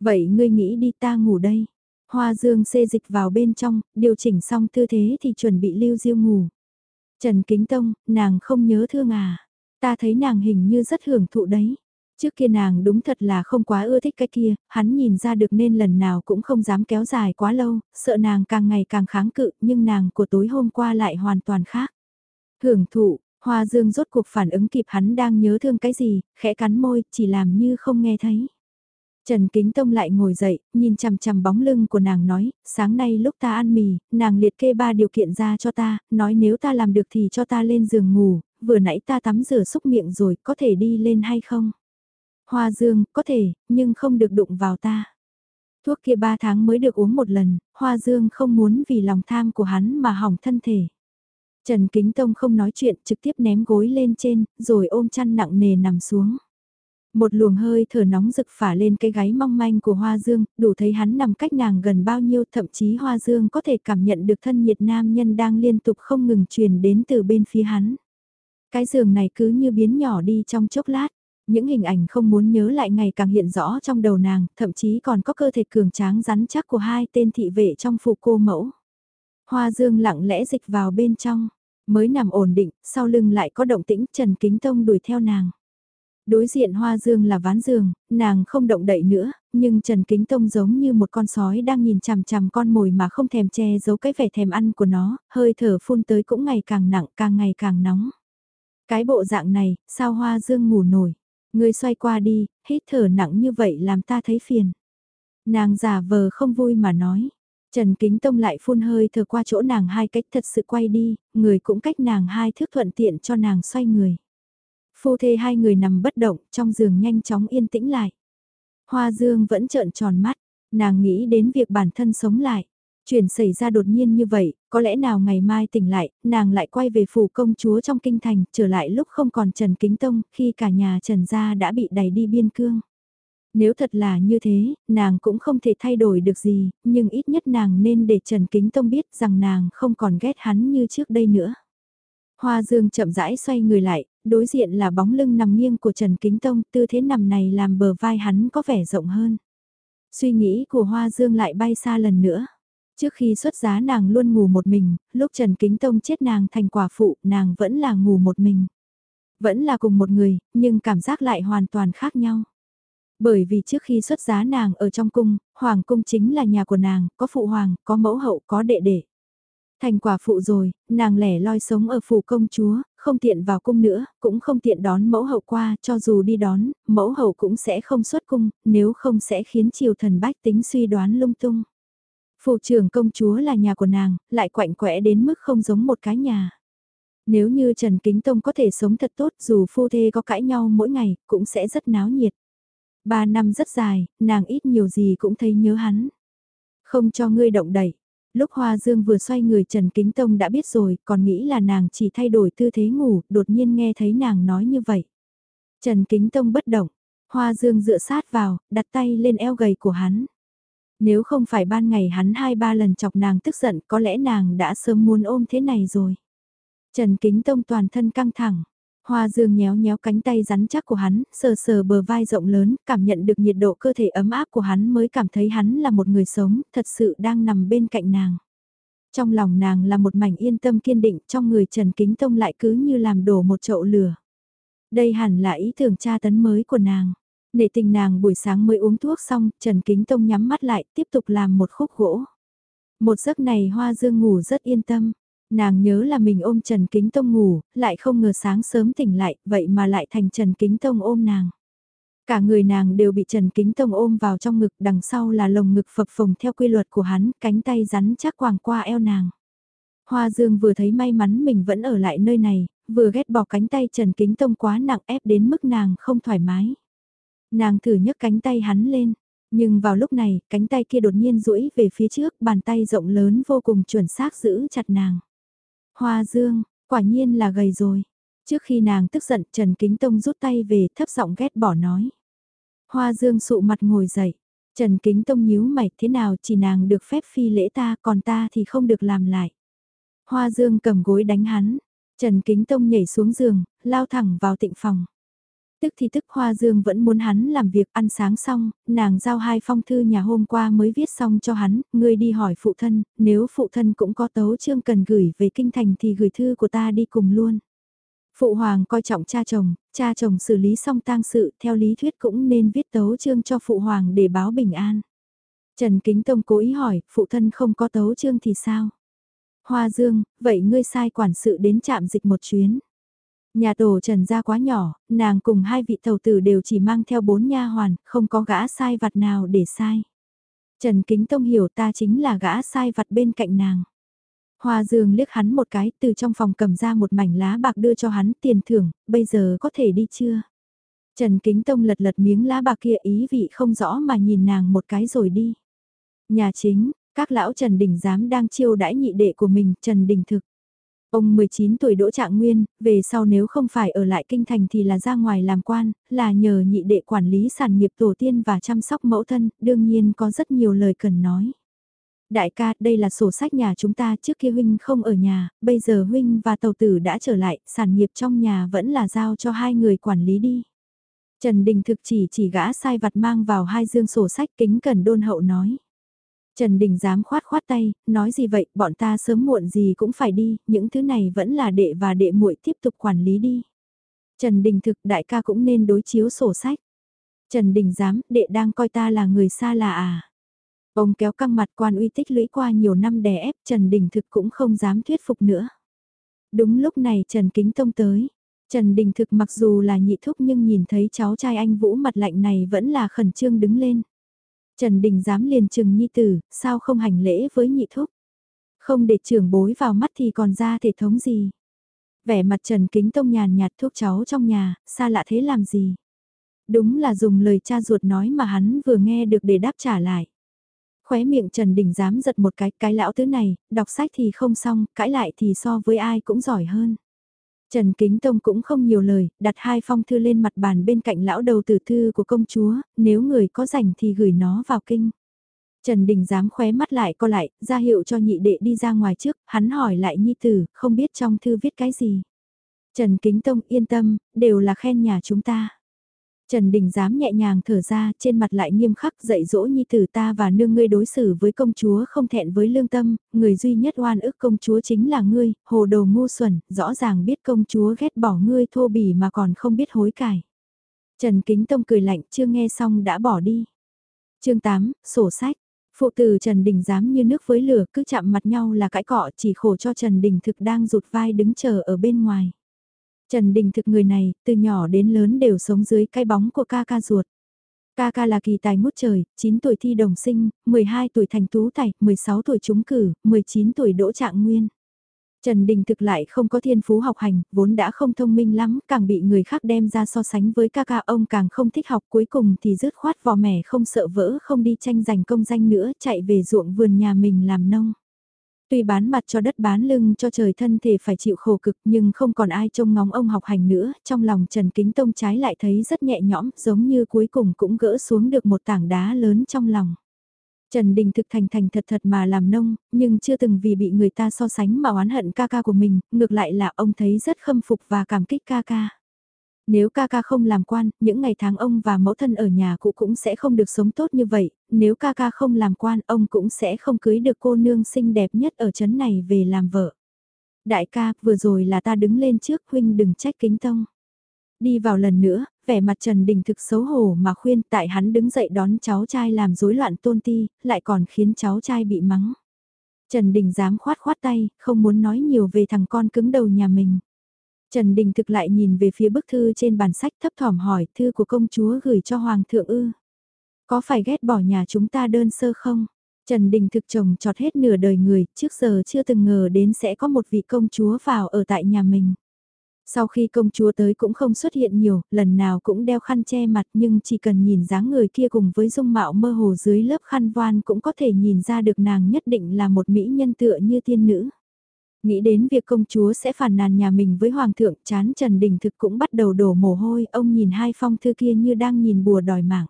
Vậy ngươi nghĩ đi ta ngủ đây. Hoa Dương xê dịch vào bên trong, điều chỉnh xong tư thế thì chuẩn bị lưu diêu ngủ. Trần Kính Tông, nàng không nhớ thương à. Ta thấy nàng hình như rất hưởng thụ đấy. Trước kia nàng đúng thật là không quá ưa thích cái kia, hắn nhìn ra được nên lần nào cũng không dám kéo dài quá lâu, sợ nàng càng ngày càng kháng cự, nhưng nàng của tối hôm qua lại hoàn toàn khác. Hưởng thụ, Hoa Dương rốt cuộc phản ứng kịp hắn đang nhớ thương cái gì, khẽ cắn môi, chỉ làm như không nghe thấy. Trần Kính Tông lại ngồi dậy, nhìn chằm chằm bóng lưng của nàng nói, sáng nay lúc ta ăn mì, nàng liệt kê ba điều kiện ra cho ta, nói nếu ta làm được thì cho ta lên giường ngủ, vừa nãy ta tắm rửa xúc miệng rồi, có thể đi lên hay không? Hoa Dương, có thể, nhưng không được đụng vào ta. Thuốc kia ba tháng mới được uống một lần, Hoa Dương không muốn vì lòng tham của hắn mà hỏng thân thể. Trần Kính Tông không nói chuyện trực tiếp ném gối lên trên, rồi ôm chăn nặng nề nằm xuống. Một luồng hơi thở nóng rực phả lên cái gáy mong manh của Hoa Dương, đủ thấy hắn nằm cách nàng gần bao nhiêu thậm chí Hoa Dương có thể cảm nhận được thân nhiệt nam nhân đang liên tục không ngừng truyền đến từ bên phía hắn. Cái giường này cứ như biến nhỏ đi trong chốc lát, những hình ảnh không muốn nhớ lại ngày càng hiện rõ trong đầu nàng, thậm chí còn có cơ thể cường tráng rắn chắc của hai tên thị vệ trong phủ cô mẫu. Hoa Dương lặng lẽ dịch vào bên trong, mới nằm ổn định, sau lưng lại có động tĩnh Trần Kính Tông đuổi theo nàng. Đối diện Hoa Dương là ván giường, nàng không động đậy nữa, nhưng Trần Kính Tông giống như một con sói đang nhìn chằm chằm con mồi mà không thèm che giấu cái vẻ thèm ăn của nó, hơi thở phun tới cũng ngày càng nặng, càng ngày càng nóng. Cái bộ dạng này, sao Hoa Dương ngủ nổi? Ngươi xoay qua đi, hít thở nặng như vậy làm ta thấy phiền. Nàng giả vờ không vui mà nói. Trần Kính Tông lại phun hơi thở qua chỗ nàng hai cách thật sự quay đi, người cũng cách nàng hai thước thuận tiện cho nàng xoay người. Phu thê hai người nằm bất động, trong giường nhanh chóng yên tĩnh lại. Hoa Dương vẫn trợn tròn mắt, nàng nghĩ đến việc bản thân sống lại. Chuyện xảy ra đột nhiên như vậy, có lẽ nào ngày mai tỉnh lại, nàng lại quay về phủ công chúa trong kinh thành, trở lại lúc không còn Trần Kính Tông, khi cả nhà Trần gia đã bị đẩy đi biên cương. Nếu thật là như thế, nàng cũng không thể thay đổi được gì, nhưng ít nhất nàng nên để Trần Kính Tông biết rằng nàng không còn ghét hắn như trước đây nữa. Hoa Dương chậm rãi xoay người lại, đối diện là bóng lưng nằm nghiêng của Trần Kính Tông, tư thế nằm này làm bờ vai hắn có vẻ rộng hơn. Suy nghĩ của Hoa Dương lại bay xa lần nữa. Trước khi xuất giá nàng luôn ngủ một mình, lúc Trần Kính Tông chết nàng thành quả phụ, nàng vẫn là ngủ một mình. Vẫn là cùng một người, nhưng cảm giác lại hoàn toàn khác nhau. Bởi vì trước khi xuất giá nàng ở trong cung, hoàng cung chính là nhà của nàng, có phụ hoàng, có mẫu hậu, có đệ đệ. Thành quả phụ rồi, nàng lẻ loi sống ở phủ công chúa, không tiện vào cung nữa, cũng không tiện đón mẫu hậu qua, cho dù đi đón, mẫu hậu cũng sẽ không xuất cung, nếu không sẽ khiến triều thần bách tính suy đoán lung tung. Phủ trưởng công chúa là nhà của nàng, lại quạnh quẽ đến mức không giống một cái nhà. Nếu như Trần Kính Tông có thể sống thật tốt dù phu thê có cãi nhau mỗi ngày, cũng sẽ rất náo nhiệt. Ba năm rất dài, nàng ít nhiều gì cũng thấy nhớ hắn. Không cho ngươi động đẩy. Lúc Hoa Dương vừa xoay người Trần Kính Tông đã biết rồi, còn nghĩ là nàng chỉ thay đổi tư thế ngủ, đột nhiên nghe thấy nàng nói như vậy. Trần Kính Tông bất động, Hoa Dương dựa sát vào, đặt tay lên eo gầy của hắn. Nếu không phải ban ngày hắn hai ba lần chọc nàng tức giận có lẽ nàng đã sớm muốn ôm thế này rồi. Trần Kính Tông toàn thân căng thẳng. Hoa Dương nhéo nhéo cánh tay rắn chắc của hắn, sờ sờ bờ vai rộng lớn, cảm nhận được nhiệt độ cơ thể ấm áp của hắn mới cảm thấy hắn là một người sống, thật sự đang nằm bên cạnh nàng. Trong lòng nàng là một mảnh yên tâm kiên định, trong người Trần Kính Tông lại cứ như làm đổ một chậu lửa. Đây hẳn là ý tưởng tra tấn mới của nàng. Nể tình nàng buổi sáng mới uống thuốc xong, Trần Kính Tông nhắm mắt lại, tiếp tục làm một khúc gỗ. Một giấc này Hoa Dương ngủ rất yên tâm. Nàng nhớ là mình ôm Trần Kính Tông ngủ, lại không ngờ sáng sớm tỉnh lại, vậy mà lại thành Trần Kính Tông ôm nàng. Cả người nàng đều bị Trần Kính Tông ôm vào trong ngực, đằng sau là lồng ngực phập phồng theo quy luật của hắn, cánh tay rắn chắc quàng qua eo nàng. Hoa Dương vừa thấy may mắn mình vẫn ở lại nơi này, vừa ghét bỏ cánh tay Trần Kính Tông quá nặng ép đến mức nàng không thoải mái. Nàng thử nhấc cánh tay hắn lên, nhưng vào lúc này, cánh tay kia đột nhiên duỗi về phía trước, bàn tay rộng lớn vô cùng chuẩn xác giữ chặt nàng. Hoa Dương, quả nhiên là gầy rồi. Trước khi nàng tức giận Trần Kính Tông rút tay về thấp giọng ghét bỏ nói. Hoa Dương sụ mặt ngồi dậy. Trần Kính Tông nhíu mày thế nào chỉ nàng được phép phi lễ ta còn ta thì không được làm lại. Hoa Dương cầm gối đánh hắn. Trần Kính Tông nhảy xuống giường, lao thẳng vào tịnh phòng. Tức thì tức Hoa Dương vẫn muốn hắn làm việc ăn sáng xong, nàng giao hai phong thư nhà hôm qua mới viết xong cho hắn, ngươi đi hỏi phụ thân, nếu phụ thân cũng có tấu chương cần gửi về kinh thành thì gửi thư của ta đi cùng luôn. Phụ hoàng coi trọng cha chồng, cha chồng xử lý xong tang sự, theo lý thuyết cũng nên viết tấu chương cho phụ hoàng để báo bình an. Trần Kính Tông cố ý hỏi, phụ thân không có tấu chương thì sao? Hoa Dương, vậy ngươi sai quản sự đến trạm dịch một chuyến. Nhà tổ trần gia quá nhỏ, nàng cùng hai vị thầu tử đều chỉ mang theo bốn nha hoàn, không có gã sai vặt nào để sai. Trần Kính Tông hiểu ta chính là gã sai vặt bên cạnh nàng. Hoa Dương liếc hắn một cái, từ trong phòng cầm ra một mảnh lá bạc đưa cho hắn tiền thưởng, bây giờ có thể đi chưa? Trần Kính Tông lật lật miếng lá bạc kia ý vị không rõ mà nhìn nàng một cái rồi đi. Nhà chính, các lão Trần Đình Giám đang chiêu đãi nhị đệ của mình, Trần Đình Thực. Ông 19 tuổi đỗ trạng nguyên, về sau nếu không phải ở lại kinh thành thì là ra ngoài làm quan, là nhờ nhị đệ quản lý sản nghiệp tổ tiên và chăm sóc mẫu thân, đương nhiên có rất nhiều lời cần nói. Đại ca, đây là sổ sách nhà chúng ta trước kia huynh không ở nhà, bây giờ huynh và tàu tử đã trở lại, sản nghiệp trong nhà vẫn là giao cho hai người quản lý đi. Trần Đình thực chỉ chỉ gã sai vặt mang vào hai dương sổ sách kính cần đôn hậu nói. Trần Đình dám khoát khoát tay, nói gì vậy, bọn ta sớm muộn gì cũng phải đi, những thứ này vẫn là đệ và đệ muội tiếp tục quản lý đi. Trần Đình thực đại ca cũng nên đối chiếu sổ sách. Trần Đình dám, đệ đang coi ta là người xa lạ à. Ông kéo căng mặt quan uy tích lũy qua nhiều năm đè ép Trần Đình thực cũng không dám thuyết phục nữa. Đúng lúc này Trần Kính Tông tới. Trần Đình thực mặc dù là nhị thúc nhưng nhìn thấy cháu trai anh Vũ mặt lạnh này vẫn là khẩn trương đứng lên. Trần Đình dám liền trừng nhi tử, sao không hành lễ với nhị thúc? Không để trưởng bối vào mắt thì còn ra thể thống gì? Vẻ mặt Trần Kính Tông nhàn nhạt thuốc cháu trong nhà, xa lạ thế làm gì? Đúng là dùng lời cha ruột nói mà hắn vừa nghe được để đáp trả lại. Khóe miệng Trần Đình dám giật một cái, cái lão tứ này, đọc sách thì không xong, cãi lại thì so với ai cũng giỏi hơn. Trần Kính Tông cũng không nhiều lời, đặt hai phong thư lên mặt bàn bên cạnh lão đầu tử thư của công chúa, nếu người có rảnh thì gửi nó vào kinh. Trần Đình dám khóe mắt lại co lại, ra hiệu cho nhị đệ đi ra ngoài trước, hắn hỏi lại nhi tử, không biết trong thư viết cái gì. Trần Kính Tông yên tâm, đều là khen nhà chúng ta. Trần Đình dám nhẹ nhàng thở ra, trên mặt lại nghiêm khắc dạy dỗ nhi tử ta và nương ngươi đối xử với công chúa không thẹn với lương tâm, người duy nhất oan ức công chúa chính là ngươi, hồ đồ ngu xuẩn, rõ ràng biết công chúa ghét bỏ ngươi thô bỉ mà còn không biết hối cải. Trần Kính Tông cười lạnh chưa nghe xong đã bỏ đi. chương 8, sổ sách. Phụ tử Trần Đình dám như nước với lửa cứ chạm mặt nhau là cãi cọ chỉ khổ cho Trần Đình thực đang rụt vai đứng chờ ở bên ngoài. Trần Đình thực người này, từ nhỏ đến lớn đều sống dưới cái bóng của ca ca ruột. Ca ca là kỳ tài ngút trời, 9 tuổi thi đồng sinh, 12 tuổi thành tú tài, 16 tuổi trúng cử, 19 tuổi đỗ trạng nguyên. Trần Đình thực lại không có thiên phú học hành, vốn đã không thông minh lắm, càng bị người khác đem ra so sánh với ca ca ông càng không thích học cuối cùng thì rứt khoát vò mẻ không sợ vỡ không đi tranh giành công danh nữa chạy về ruộng vườn nhà mình làm nông. Tuy bán mặt cho đất bán lưng cho trời thân thể phải chịu khổ cực nhưng không còn ai trông ngóng ông học hành nữa, trong lòng Trần Kính Tông trái lại thấy rất nhẹ nhõm giống như cuối cùng cũng gỡ xuống được một tảng đá lớn trong lòng. Trần Đình thực thành thành thật thật mà làm nông, nhưng chưa từng vì bị người ta so sánh mà oán hận ca ca của mình, ngược lại là ông thấy rất khâm phục và cảm kích ca ca. Nếu ca ca không làm quan, những ngày tháng ông và mẫu thân ở nhà cũ cũng sẽ không được sống tốt như vậy, nếu ca ca không làm quan ông cũng sẽ không cưới được cô nương xinh đẹp nhất ở chấn này về làm vợ. Đại ca, vừa rồi là ta đứng lên trước huynh đừng trách kính tông. Đi vào lần nữa, vẻ mặt Trần Đình thực xấu hổ mà khuyên tại hắn đứng dậy đón cháu trai làm rối loạn tôn ti, lại còn khiến cháu trai bị mắng. Trần Đình dám khoát khoát tay, không muốn nói nhiều về thằng con cứng đầu nhà mình. Trần Đình thực lại nhìn về phía bức thư trên bàn sách thấp thỏm hỏi thư của công chúa gửi cho Hoàng thượng ư. Có phải ghét bỏ nhà chúng ta đơn sơ không? Trần Đình thực chồng trọt hết nửa đời người, trước giờ chưa từng ngờ đến sẽ có một vị công chúa vào ở tại nhà mình. Sau khi công chúa tới cũng không xuất hiện nhiều, lần nào cũng đeo khăn che mặt nhưng chỉ cần nhìn dáng người kia cùng với dung mạo mơ hồ dưới lớp khăn voan cũng có thể nhìn ra được nàng nhất định là một mỹ nhân tựa như tiên nữ. Nghĩ đến việc công chúa sẽ phản nàn nhà mình với hoàng thượng chán Trần Đình Thực cũng bắt đầu đổ mồ hôi, ông nhìn hai phong thư kia như đang nhìn bùa đòi mạng.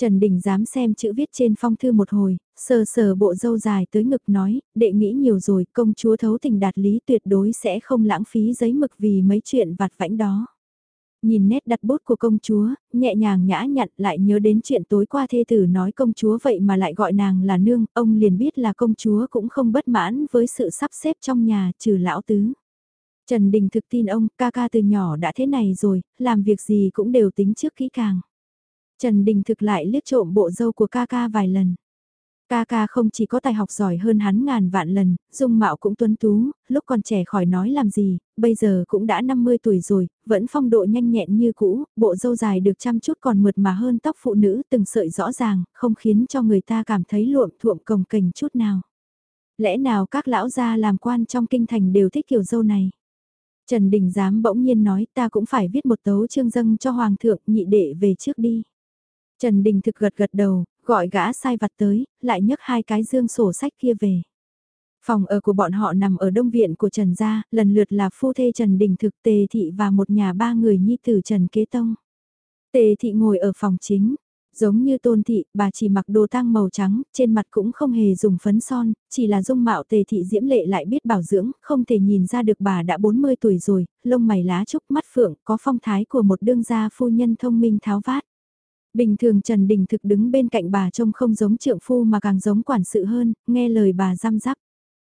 Trần Đình dám xem chữ viết trên phong thư một hồi, sờ sờ bộ dâu dài tới ngực nói, đệ nghĩ nhiều rồi, công chúa thấu tình đạt lý tuyệt đối sẽ không lãng phí giấy mực vì mấy chuyện vặt vãnh đó. Nhìn nét đặt bút của công chúa, nhẹ nhàng nhã nhặn lại nhớ đến chuyện tối qua thê tử nói công chúa vậy mà lại gọi nàng là nương, ông liền biết là công chúa cũng không bất mãn với sự sắp xếp trong nhà trừ lão tứ. Trần Đình thực tin ông, ca ca từ nhỏ đã thế này rồi, làm việc gì cũng đều tính trước kỹ càng. Trần Đình thực lại liếc trộm bộ dâu của ca ca vài lần. Ca ca không chỉ có tài học giỏi hơn hắn ngàn vạn lần, dung mạo cũng tuấn tú, lúc còn trẻ khỏi nói làm gì, bây giờ cũng đã 50 tuổi rồi, vẫn phong độ nhanh nhẹn như cũ, bộ râu dài được chăm chút còn mượt mà hơn tóc phụ nữ từng sợi rõ ràng, không khiến cho người ta cảm thấy luộm thuộm cồng kềnh chút nào. Lẽ nào các lão gia làm quan trong kinh thành đều thích kiểu dâu này? Trần Đình dám bỗng nhiên nói ta cũng phải viết một tấu chương dâng cho Hoàng thượng nhị đệ về trước đi. Trần Đình thực gật gật đầu, gọi gã sai vặt tới, lại nhấc hai cái dương sổ sách kia về. Phòng ở của bọn họ nằm ở đông viện của Trần Gia, lần lượt là phu thê Trần Đình thực tề thị và một nhà ba người nhi tử Trần Kế Tông. Tề thị ngồi ở phòng chính, giống như tôn thị, bà chỉ mặc đồ tang màu trắng, trên mặt cũng không hề dùng phấn son, chỉ là dung mạo tề thị diễm lệ lại biết bảo dưỡng, không thể nhìn ra được bà đã 40 tuổi rồi, lông mày lá trúc mắt phượng, có phong thái của một đương gia phu nhân thông minh tháo vát. Bình thường Trần Đình thực đứng bên cạnh bà trông không giống trượng phu mà càng giống quản sự hơn, nghe lời bà răm rắp.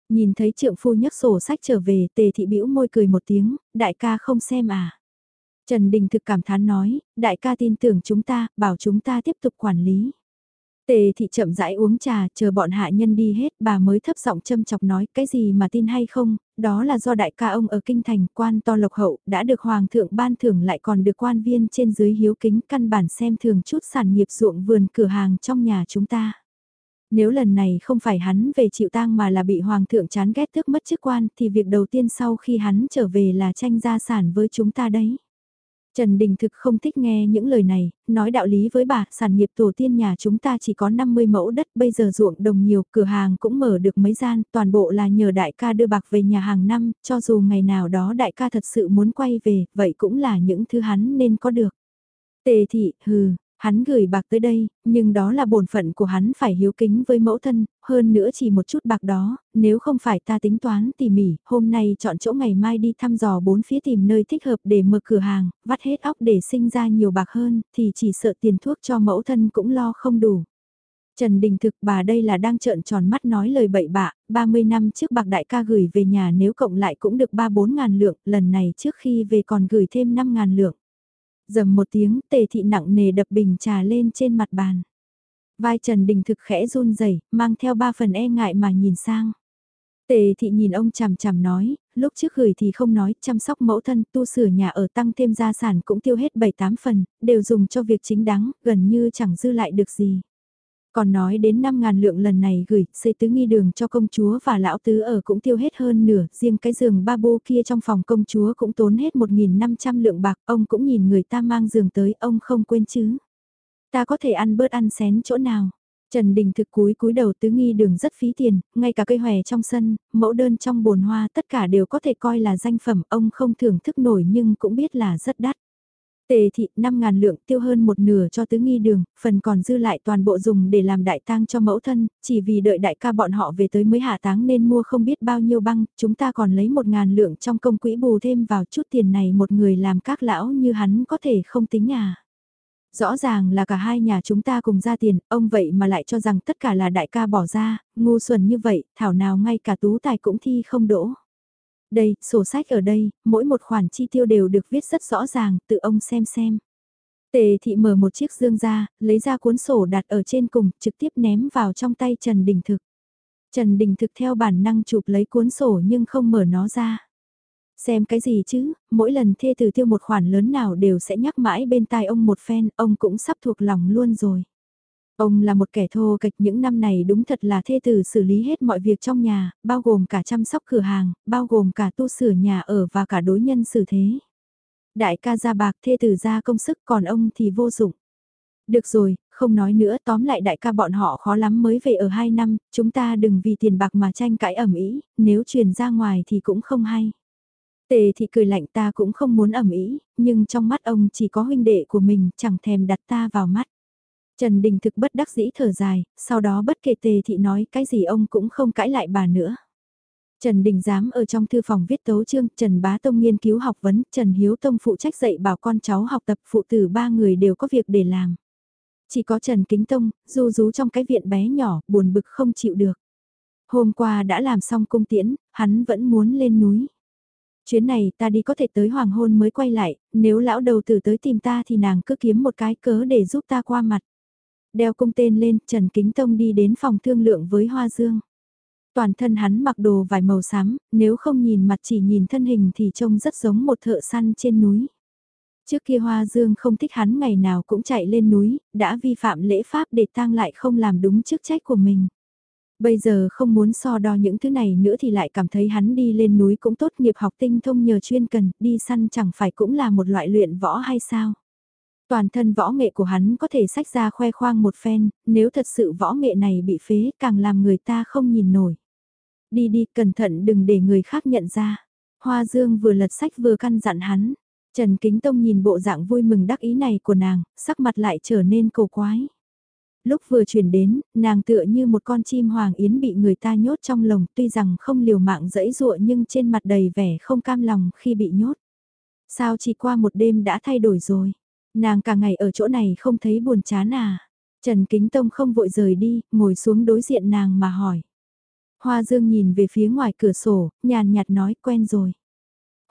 Nhìn thấy trượng phu nhấc sổ sách trở về, tề thị bĩu môi cười một tiếng, đại ca không xem à. Trần Đình thực cảm thán nói, đại ca tin tưởng chúng ta, bảo chúng ta tiếp tục quản lý. Tề thị chậm rãi uống trà, chờ bọn hạ nhân đi hết, bà mới thấp giọng châm chọc nói, cái gì mà tin hay không, đó là do đại ca ông ở kinh thành, quan to lộc hậu, đã được hoàng thượng ban thưởng lại còn được quan viên trên dưới hiếu kính căn bản xem thường chút sản nghiệp ruộng vườn cửa hàng trong nhà chúng ta. Nếu lần này không phải hắn về chịu tang mà là bị hoàng thượng chán ghét thức mất chức quan thì việc đầu tiên sau khi hắn trở về là tranh gia sản với chúng ta đấy. Trần Đình thực không thích nghe những lời này, nói đạo lý với bà, sản nghiệp tổ tiên nhà chúng ta chỉ có 50 mẫu đất, bây giờ ruộng đồng nhiều, cửa hàng cũng mở được mấy gian, toàn bộ là nhờ đại ca đưa bạc về nhà hàng năm, cho dù ngày nào đó đại ca thật sự muốn quay về, vậy cũng là những thứ hắn nên có được. Tề thị, hừ, Hắn gửi bạc tới đây, nhưng đó là bổn phận của hắn phải hiếu kính với mẫu thân, hơn nữa chỉ một chút bạc đó, nếu không phải ta tính toán tỉ mỉ, hôm nay chọn chỗ ngày mai đi thăm dò bốn phía tìm nơi thích hợp để mở cửa hàng, vắt hết óc để sinh ra nhiều bạc hơn, thì chỉ sợ tiền thuốc cho mẫu thân cũng lo không đủ. Trần Đình thực bà đây là đang trợn tròn mắt nói lời bậy bạ, 30 năm trước bạc đại ca gửi về nhà nếu cộng lại cũng được 3-4 ngàn lượng, lần này trước khi về còn gửi thêm 5 ngàn lượng dầm một tiếng tề thị nặng nề đập bình trà lên trên mặt bàn. Vai Trần Đình thực khẽ run rẩy mang theo ba phần e ngại mà nhìn sang. Tề thị nhìn ông chằm chằm nói, lúc trước gửi thì không nói, chăm sóc mẫu thân, tu sửa nhà ở tăng thêm gia sản cũng tiêu hết 7-8 phần, đều dùng cho việc chính đáng, gần như chẳng dư lại được gì. Còn nói đến 5.000 lượng lần này gửi, xây tứ nghi đường cho công chúa và lão tứ ở cũng tiêu hết hơn nửa, riêng cái giường ba bô kia trong phòng công chúa cũng tốn hết 1.500 lượng bạc, ông cũng nhìn người ta mang giường tới, ông không quên chứ. Ta có thể ăn bớt ăn xén chỗ nào. Trần Đình thực cúi cúi đầu tứ nghi đường rất phí tiền, ngay cả cây hòe trong sân, mẫu đơn trong bồn hoa tất cả đều có thể coi là danh phẩm, ông không thưởng thức nổi nhưng cũng biết là rất đắt. Tề thị 5.000 lượng tiêu hơn một nửa cho tứ nghi đường, phần còn dư lại toàn bộ dùng để làm đại tang cho mẫu thân, chỉ vì đợi đại ca bọn họ về tới mới hạ táng nên mua không biết bao nhiêu băng, chúng ta còn lấy 1.000 lượng trong công quỹ bù thêm vào chút tiền này một người làm các lão như hắn có thể không tính à. Rõ ràng là cả hai nhà chúng ta cùng ra tiền, ông vậy mà lại cho rằng tất cả là đại ca bỏ ra, ngu xuẩn như vậy, thảo nào ngay cả tú tài cũng thi không đỗ. Đây, sổ sách ở đây, mỗi một khoản chi tiêu đều được viết rất rõ ràng, tự ông xem xem. Tề thị mở một chiếc dương ra, lấy ra cuốn sổ đặt ở trên cùng, trực tiếp ném vào trong tay Trần Đình Thực. Trần Đình Thực theo bản năng chụp lấy cuốn sổ nhưng không mở nó ra. Xem cái gì chứ, mỗi lần thê từ tiêu một khoản lớn nào đều sẽ nhắc mãi bên tai ông một phen, ông cũng sắp thuộc lòng luôn rồi. Ông là một kẻ thô kịch những năm này đúng thật là thê tử xử lý hết mọi việc trong nhà, bao gồm cả chăm sóc cửa hàng, bao gồm cả tu sửa nhà ở và cả đối nhân xử thế. Đại ca ra bạc thê tử ra công sức còn ông thì vô dụng. Được rồi, không nói nữa tóm lại đại ca bọn họ khó lắm mới về ở 2 năm, chúng ta đừng vì tiền bạc mà tranh cãi ẩm ý, nếu truyền ra ngoài thì cũng không hay. Tề thì cười lạnh ta cũng không muốn ẩm ý, nhưng trong mắt ông chỉ có huynh đệ của mình chẳng thèm đặt ta vào mắt. Trần Đình thực bất đắc dĩ thở dài, sau đó bất kể tề thị nói cái gì ông cũng không cãi lại bà nữa. Trần Đình dám ở trong thư phòng viết tấu chương, Trần Bá Tông nghiên cứu học vấn, Trần Hiếu Tông phụ trách dạy bảo con cháu học tập phụ tử ba người đều có việc để làm. Chỉ có Trần Kính Tông, du rú trong cái viện bé nhỏ, buồn bực không chịu được. Hôm qua đã làm xong cung tiễn, hắn vẫn muốn lên núi. Chuyến này ta đi có thể tới hoàng hôn mới quay lại, nếu lão đầu tử tới tìm ta thì nàng cứ kiếm một cái cớ để giúp ta qua mặt. Đeo cung tên lên, Trần Kính Tông đi đến phòng thương lượng với Hoa Dương. Toàn thân hắn mặc đồ vải màu xám, nếu không nhìn mặt chỉ nhìn thân hình thì trông rất giống một thợ săn trên núi. Trước kia Hoa Dương không thích hắn ngày nào cũng chạy lên núi, đã vi phạm lễ pháp để tang lại không làm đúng chức trách của mình. Bây giờ không muốn so đo những thứ này nữa thì lại cảm thấy hắn đi lên núi cũng tốt nghiệp học tinh thông nhờ chuyên cần, đi săn chẳng phải cũng là một loại luyện võ hay sao. Toàn thân võ nghệ của hắn có thể sách ra khoe khoang một phen, nếu thật sự võ nghệ này bị phế càng làm người ta không nhìn nổi. Đi đi, cẩn thận đừng để người khác nhận ra. Hoa Dương vừa lật sách vừa căn dặn hắn. Trần Kính Tông nhìn bộ dạng vui mừng đắc ý này của nàng, sắc mặt lại trở nên cầu quái. Lúc vừa chuyển đến, nàng tựa như một con chim hoàng yến bị người ta nhốt trong lồng tuy rằng không liều mạng dẫy dụa nhưng trên mặt đầy vẻ không cam lòng khi bị nhốt. Sao chỉ qua một đêm đã thay đổi rồi? Nàng cả ngày ở chỗ này không thấy buồn chán à? Trần Kính Tông không vội rời đi, ngồi xuống đối diện nàng mà hỏi. Hoa Dương nhìn về phía ngoài cửa sổ, nhàn nhạt nói quen rồi.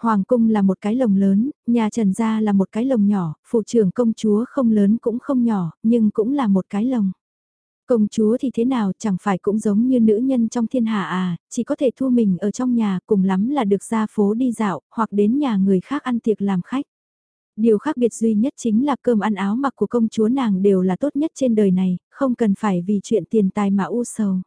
Hoàng cung là một cái lồng lớn, nhà Trần gia là một cái lồng nhỏ, phụ trưởng công chúa không lớn cũng không nhỏ, nhưng cũng là một cái lồng. Công chúa thì thế nào chẳng phải cũng giống như nữ nhân trong thiên hạ à, chỉ có thể thu mình ở trong nhà cùng lắm là được ra phố đi dạo, hoặc đến nhà người khác ăn tiệc làm khách. Điều khác biệt duy nhất chính là cơm ăn áo mặc của công chúa nàng đều là tốt nhất trên đời này, không cần phải vì chuyện tiền tài mà u sầu.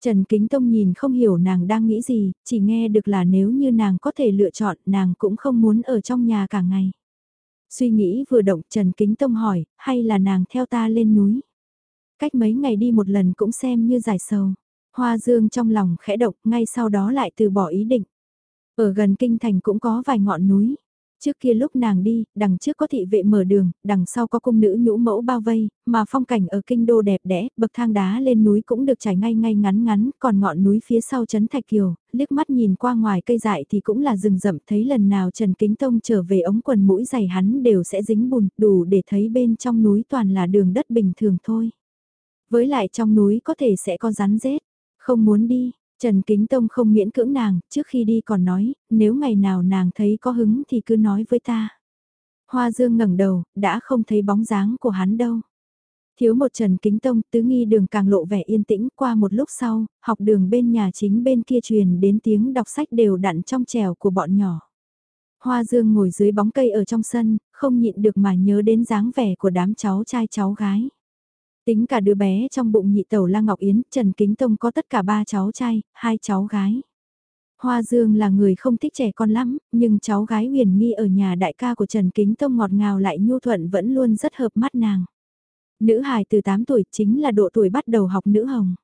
Trần Kính Tông nhìn không hiểu nàng đang nghĩ gì, chỉ nghe được là nếu như nàng có thể lựa chọn nàng cũng không muốn ở trong nhà cả ngày. Suy nghĩ vừa động Trần Kính Tông hỏi, hay là nàng theo ta lên núi? Cách mấy ngày đi một lần cũng xem như giải sầu. Hoa dương trong lòng khẽ động, ngay sau đó lại từ bỏ ý định. Ở gần kinh thành cũng có vài ngọn núi. Trước kia lúc nàng đi, đằng trước có thị vệ mở đường, đằng sau có cung nữ nhũ mẫu bao vây, mà phong cảnh ở kinh đô đẹp đẽ, bậc thang đá lên núi cũng được trải ngay ngay ngắn ngắn, còn ngọn núi phía sau chấn Thạch Kiều, liếc mắt nhìn qua ngoài cây dại thì cũng là rừng rậm, thấy lần nào Trần Kính Tông trở về ống quần mũi giày hắn đều sẽ dính bùn, đủ để thấy bên trong núi toàn là đường đất bình thường thôi. Với lại trong núi có thể sẽ có rắn rết, không muốn đi, Trần Kính Tông không miễn cưỡng nàng, trước khi đi còn nói, nếu ngày nào nàng thấy có hứng thì cứ nói với ta. Hoa Dương ngẩng đầu, đã không thấy bóng dáng của hắn đâu. Thiếu một Trần Kính Tông, tứ nghi đường càng lộ vẻ yên tĩnh qua một lúc sau, học đường bên nhà chính bên kia truyền đến tiếng đọc sách đều đặn trong trèo của bọn nhỏ. Hoa Dương ngồi dưới bóng cây ở trong sân, không nhịn được mà nhớ đến dáng vẻ của đám cháu trai cháu gái. Tính cả đứa bé trong bụng nhị tẩu La Ngọc Yến, Trần Kính Tông có tất cả ba cháu trai, hai cháu gái. Hoa Dương là người không thích trẻ con lắm, nhưng cháu gái huyền nghi ở nhà đại ca của Trần Kính Tông ngọt ngào lại nhu thuận vẫn luôn rất hợp mắt nàng. Nữ hài từ 8 tuổi chính là độ tuổi bắt đầu học nữ hồng.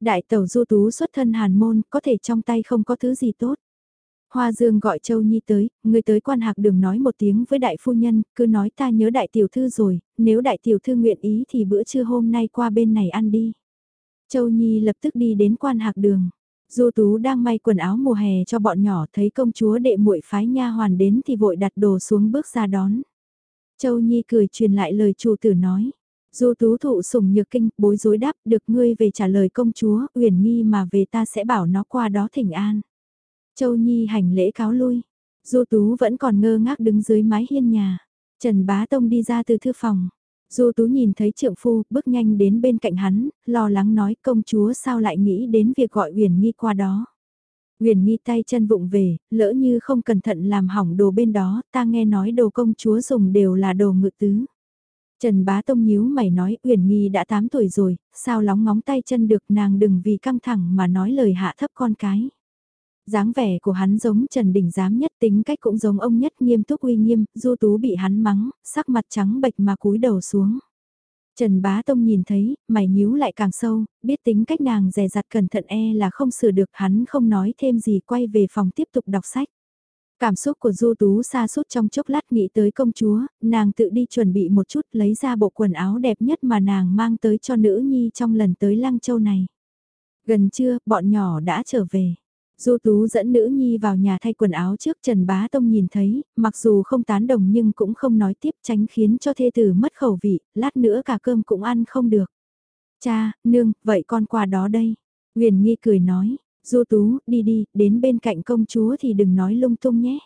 Đại tẩu du tú xuất thân hàn môn, có thể trong tay không có thứ gì tốt. Hoa Dương gọi Châu Nhi tới, người tới quan hạc đường nói một tiếng với đại phu nhân, cứ nói ta nhớ đại tiểu thư rồi, nếu đại tiểu thư nguyện ý thì bữa trưa hôm nay qua bên này ăn đi. Châu Nhi lập tức đi đến quan hạc đường. Du Tú đang may quần áo mùa hè cho bọn nhỏ thấy công chúa đệ muội phái nha hoàn đến thì vội đặt đồ xuống bước ra đón. Châu Nhi cười truyền lại lời chủ tử nói. Du Tú thụ sủng nhược kinh, bối rối đáp, được ngươi về trả lời công chúa, uyển nghi mà về ta sẽ bảo nó qua đó thỉnh an. Châu Nhi hành lễ cáo lui. Du Tú vẫn còn ngơ ngác đứng dưới mái hiên nhà. Trần Bá Tông đi ra từ thư phòng. Du Tú nhìn thấy trượng phu, bước nhanh đến bên cạnh hắn, lo lắng nói công chúa sao lại nghĩ đến việc gọi Uyển Nghi qua đó. Uyển Nghi tay chân vụng về, lỡ như không cẩn thận làm hỏng đồ bên đó, ta nghe nói đồ công chúa dùng đều là đồ ngự tứ. Trần Bá Tông nhíu mày nói Uyển Nghi đã 8 tuổi rồi, sao lóng ngóng tay chân được nàng đừng vì căng thẳng mà nói lời hạ thấp con cái dáng vẻ của hắn giống Trần Đình Giám nhất tính cách cũng giống ông nhất nghiêm túc uy nghiêm, du tú bị hắn mắng, sắc mặt trắng bệch mà cúi đầu xuống. Trần Bá Tông nhìn thấy, mày nhíu lại càng sâu, biết tính cách nàng dè dặt cẩn thận e là không sửa được hắn không nói thêm gì quay về phòng tiếp tục đọc sách. Cảm xúc của Du Tú xa suốt trong chốc lát nghĩ tới công chúa, nàng tự đi chuẩn bị một chút lấy ra bộ quần áo đẹp nhất mà nàng mang tới cho nữ nhi trong lần tới Lăng Châu này. Gần trưa, bọn nhỏ đã trở về. Du Tú dẫn nữ nhi vào nhà thay quần áo trước Trần Bá Tông nhìn thấy, mặc dù không tán đồng nhưng cũng không nói tiếp tránh khiến cho thê tử mất khẩu vị, lát nữa cả cơm cũng ăn không được. Cha, nương, vậy con qua đó đây. Huyền Nghi cười nói, Du Tú, đi đi, đến bên cạnh công chúa thì đừng nói lung tung nhé.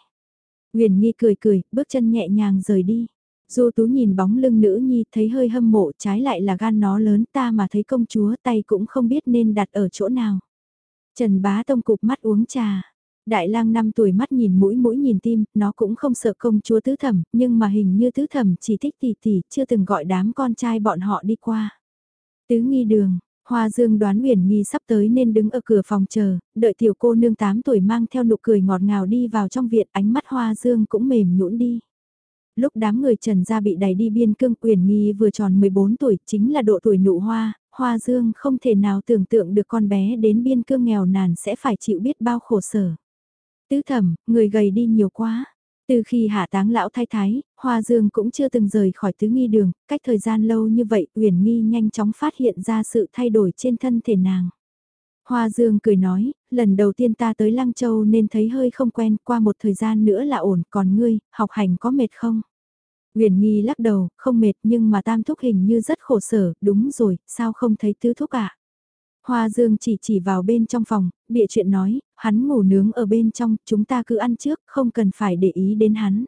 Huyền Nghi cười cười, bước chân nhẹ nhàng rời đi. Du Tú nhìn bóng lưng nữ nhi thấy hơi hâm mộ trái lại là gan nó lớn ta mà thấy công chúa tay cũng không biết nên đặt ở chỗ nào. Trần Bá Tông cụp mắt uống trà. Đại lang 5 tuổi mắt nhìn mũi mũi nhìn tim, nó cũng không sợ công chúa tứ thẩm, nhưng mà hình như tứ thẩm chỉ thích tỷ tỷ, chưa từng gọi đám con trai bọn họ đi qua. Tứ nghi đường, Hoa Dương đoán Uyển Nghi sắp tới nên đứng ở cửa phòng chờ, đợi tiểu cô nương 8 tuổi mang theo nụ cười ngọt ngào đi vào trong viện, ánh mắt Hoa Dương cũng mềm nhũn đi. Lúc đám người Trần gia bị đẩy đi biên cương Uyển Nghi vừa tròn 14 tuổi, chính là độ tuổi nụ hoa, Hoa Dương không thể nào tưởng tượng được con bé đến biên cương nghèo nàn sẽ phải chịu biết bao khổ sở. Tứ thẩm, người gầy đi nhiều quá. Từ khi hạ táng lão thái thái, Hoa Dương cũng chưa từng rời khỏi tứ nghi đường, cách thời gian lâu như vậy Uyển Nghi nhanh chóng phát hiện ra sự thay đổi trên thân thể nàng. Hoa Dương cười nói, lần đầu tiên ta tới Lăng Châu nên thấy hơi không quen, qua một thời gian nữa là ổn, còn ngươi, học hành có mệt không? Huyền Nghi lắc đầu, không mệt nhưng mà tam thúc hình như rất khổ sở, đúng rồi, sao không thấy tứ thúc ạ? À? Hoa Dương chỉ chỉ vào bên trong phòng, bịa chuyện nói, hắn ngủ nướng ở bên trong, chúng ta cứ ăn trước, không cần phải để ý đến hắn.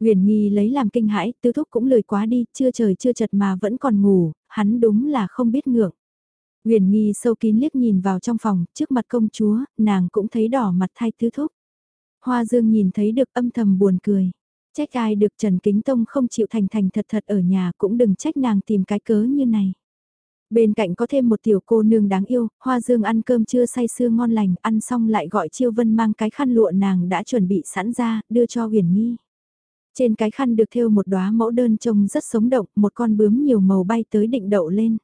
Huyền Nghi lấy làm kinh hãi, tứ thúc cũng lười quá đi, chưa trời chưa chật mà vẫn còn ngủ, hắn đúng là không biết ngượng. Huyền Nghi sâu kín liếc nhìn vào trong phòng, trước mặt công chúa, nàng cũng thấy đỏ mặt thay tứ thúc. Hoa Dương nhìn thấy được âm thầm buồn cười. Trách ai được Trần Kính Tông không chịu thành thành thật thật ở nhà cũng đừng trách nàng tìm cái cớ như này. Bên cạnh có thêm một tiểu cô nương đáng yêu, Hoa Dương ăn cơm chưa say sưa ngon lành, ăn xong lại gọi Chiêu Vân mang cái khăn lụa nàng đã chuẩn bị sẵn ra, đưa cho huyền nghi. Trên cái khăn được thêu một đóa mẫu đơn trông rất sống động, một con bướm nhiều màu bay tới định đậu lên.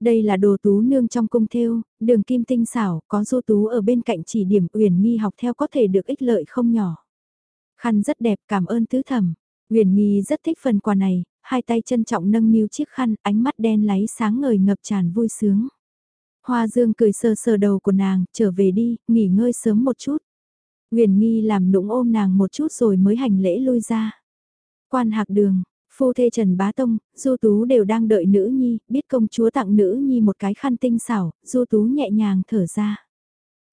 Đây là đồ tú nương trong cung thêu, đường kim tinh xảo, có du tú ở bên cạnh chỉ điểm uyển nghi học theo có thể được ích lợi không nhỏ. Khăn rất đẹp cảm ơn tứ thẩm. Huyền Nghi rất thích phần quà này, hai tay trân trọng nâng niu chiếc khăn, ánh mắt đen láy sáng ngời ngập tràn vui sướng. Hoa Dương cười sờ sờ đầu của nàng, trở về đi, nghỉ ngơi sớm một chút. Huyền Nghi làm nũng ôm nàng một chút rồi mới hành lễ lui ra. Quan hạc đường, phu thê Trần Bá Tông, Du Tú đều đang đợi nữ nhi, biết công chúa tặng nữ nhi một cái khăn tinh xảo, Du Tú nhẹ nhàng thở ra.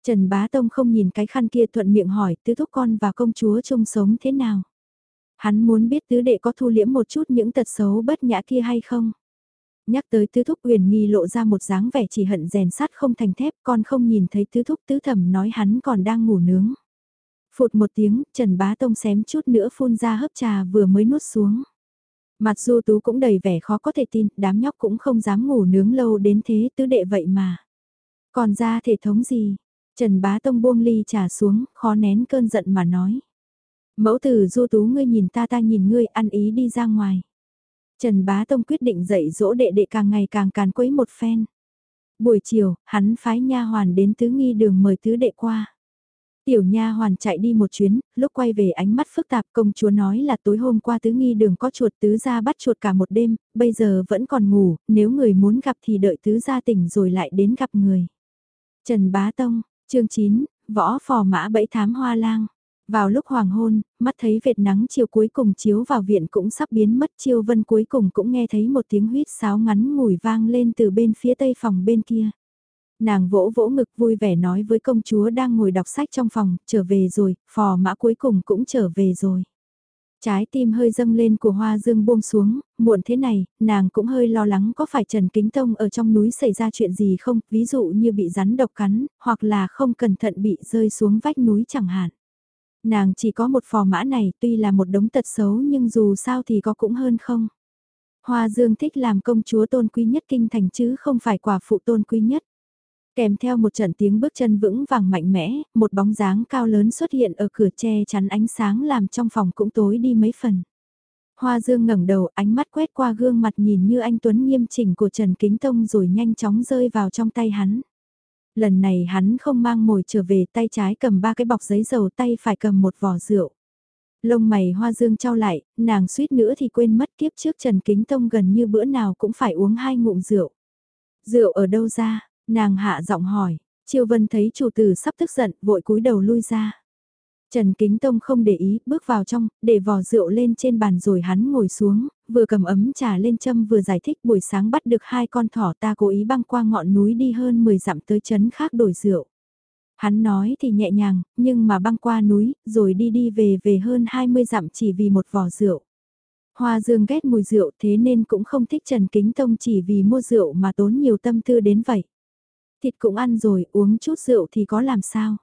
Trần Bá Tông không nhìn cái khăn kia thuận miệng hỏi tứ thúc con và công chúa trông sống thế nào. Hắn muốn biết tứ đệ có thu liễm một chút những tật xấu bất nhã kia hay không. Nhắc tới tứ thúc huyền nghi lộ ra một dáng vẻ chỉ hận rèn sắt không thành thép con không nhìn thấy tứ thúc tứ thẩm nói hắn còn đang ngủ nướng. Phụt một tiếng, Trần Bá Tông xém chút nữa phun ra hớp trà vừa mới nuốt xuống. Mặt du tú cũng đầy vẻ khó có thể tin, đám nhóc cũng không dám ngủ nướng lâu đến thế tứ đệ vậy mà. Còn ra thể thống gì? Trần Bá Tông buông ly trà xuống, khó nén cơn giận mà nói. Mẫu tử du tú ngươi nhìn ta ta nhìn ngươi ăn ý đi ra ngoài. Trần Bá Tông quyết định dạy dỗ đệ đệ càng ngày càng càn quấy một phen. Buổi chiều, hắn phái nha hoàn đến tứ nghi đường mời tứ đệ qua. Tiểu nha hoàn chạy đi một chuyến, lúc quay về ánh mắt phức tạp công chúa nói là tối hôm qua tứ nghi đường có chuột tứ gia bắt chuột cả một đêm, bây giờ vẫn còn ngủ, nếu người muốn gặp thì đợi tứ gia tỉnh rồi lại đến gặp người. Trần Bá Tông, chương 9, võ phò mã bẫy thám hoa lang. Vào lúc hoàng hôn, mắt thấy vệt nắng chiều cuối cùng chiếu vào viện cũng sắp biến mất chiêu vân cuối cùng cũng nghe thấy một tiếng huyết sáo ngắn ngủi vang lên từ bên phía tây phòng bên kia. Nàng vỗ vỗ ngực vui vẻ nói với công chúa đang ngồi đọc sách trong phòng, trở về rồi, phò mã cuối cùng cũng trở về rồi. Trái tim hơi dâng lên của hoa dương buông xuống, muộn thế này, nàng cũng hơi lo lắng có phải Trần Kính Tông ở trong núi xảy ra chuyện gì không, ví dụ như bị rắn độc cắn, hoặc là không cẩn thận bị rơi xuống vách núi chẳng hạn. Nàng chỉ có một phò mã này tuy là một đống tật xấu nhưng dù sao thì có cũng hơn không. Hoa Dương thích làm công chúa tôn quý nhất kinh thành chứ không phải quả phụ tôn quý nhất. Kèm theo một trận tiếng bước chân vững vàng mạnh mẽ, một bóng dáng cao lớn xuất hiện ở cửa che chắn ánh sáng làm trong phòng cũng tối đi mấy phần. Hoa Dương ngẩng đầu ánh mắt quét qua gương mặt nhìn như anh Tuấn nghiêm chỉnh của Trần Kính Tông rồi nhanh chóng rơi vào trong tay hắn. Lần này hắn không mang mồi trở về tay trái cầm ba cái bọc giấy dầu tay phải cầm một vỏ rượu. Lông mày hoa dương trao lại, nàng suýt nữa thì quên mất kiếp trước Trần Kính Tông gần như bữa nào cũng phải uống hai ngụm rượu. Rượu ở đâu ra? Nàng hạ giọng hỏi, Triều Vân thấy chủ tử sắp tức giận, vội cúi đầu lui ra. Trần Kính Tông không để ý, bước vào trong, để vò rượu lên trên bàn rồi hắn ngồi xuống, vừa cầm ấm trà lên châm vừa giải thích buổi sáng bắt được hai con thỏ ta cố ý băng qua ngọn núi đi hơn 10 dặm tới chấn khác đổi rượu. Hắn nói thì nhẹ nhàng, nhưng mà băng qua núi, rồi đi đi về về hơn 20 dặm chỉ vì một vò rượu. Hoa Dương ghét mùi rượu thế nên cũng không thích Trần Kính Tông chỉ vì mua rượu mà tốn nhiều tâm tư đến vậy. Thịt cũng ăn rồi, uống chút rượu thì có làm sao.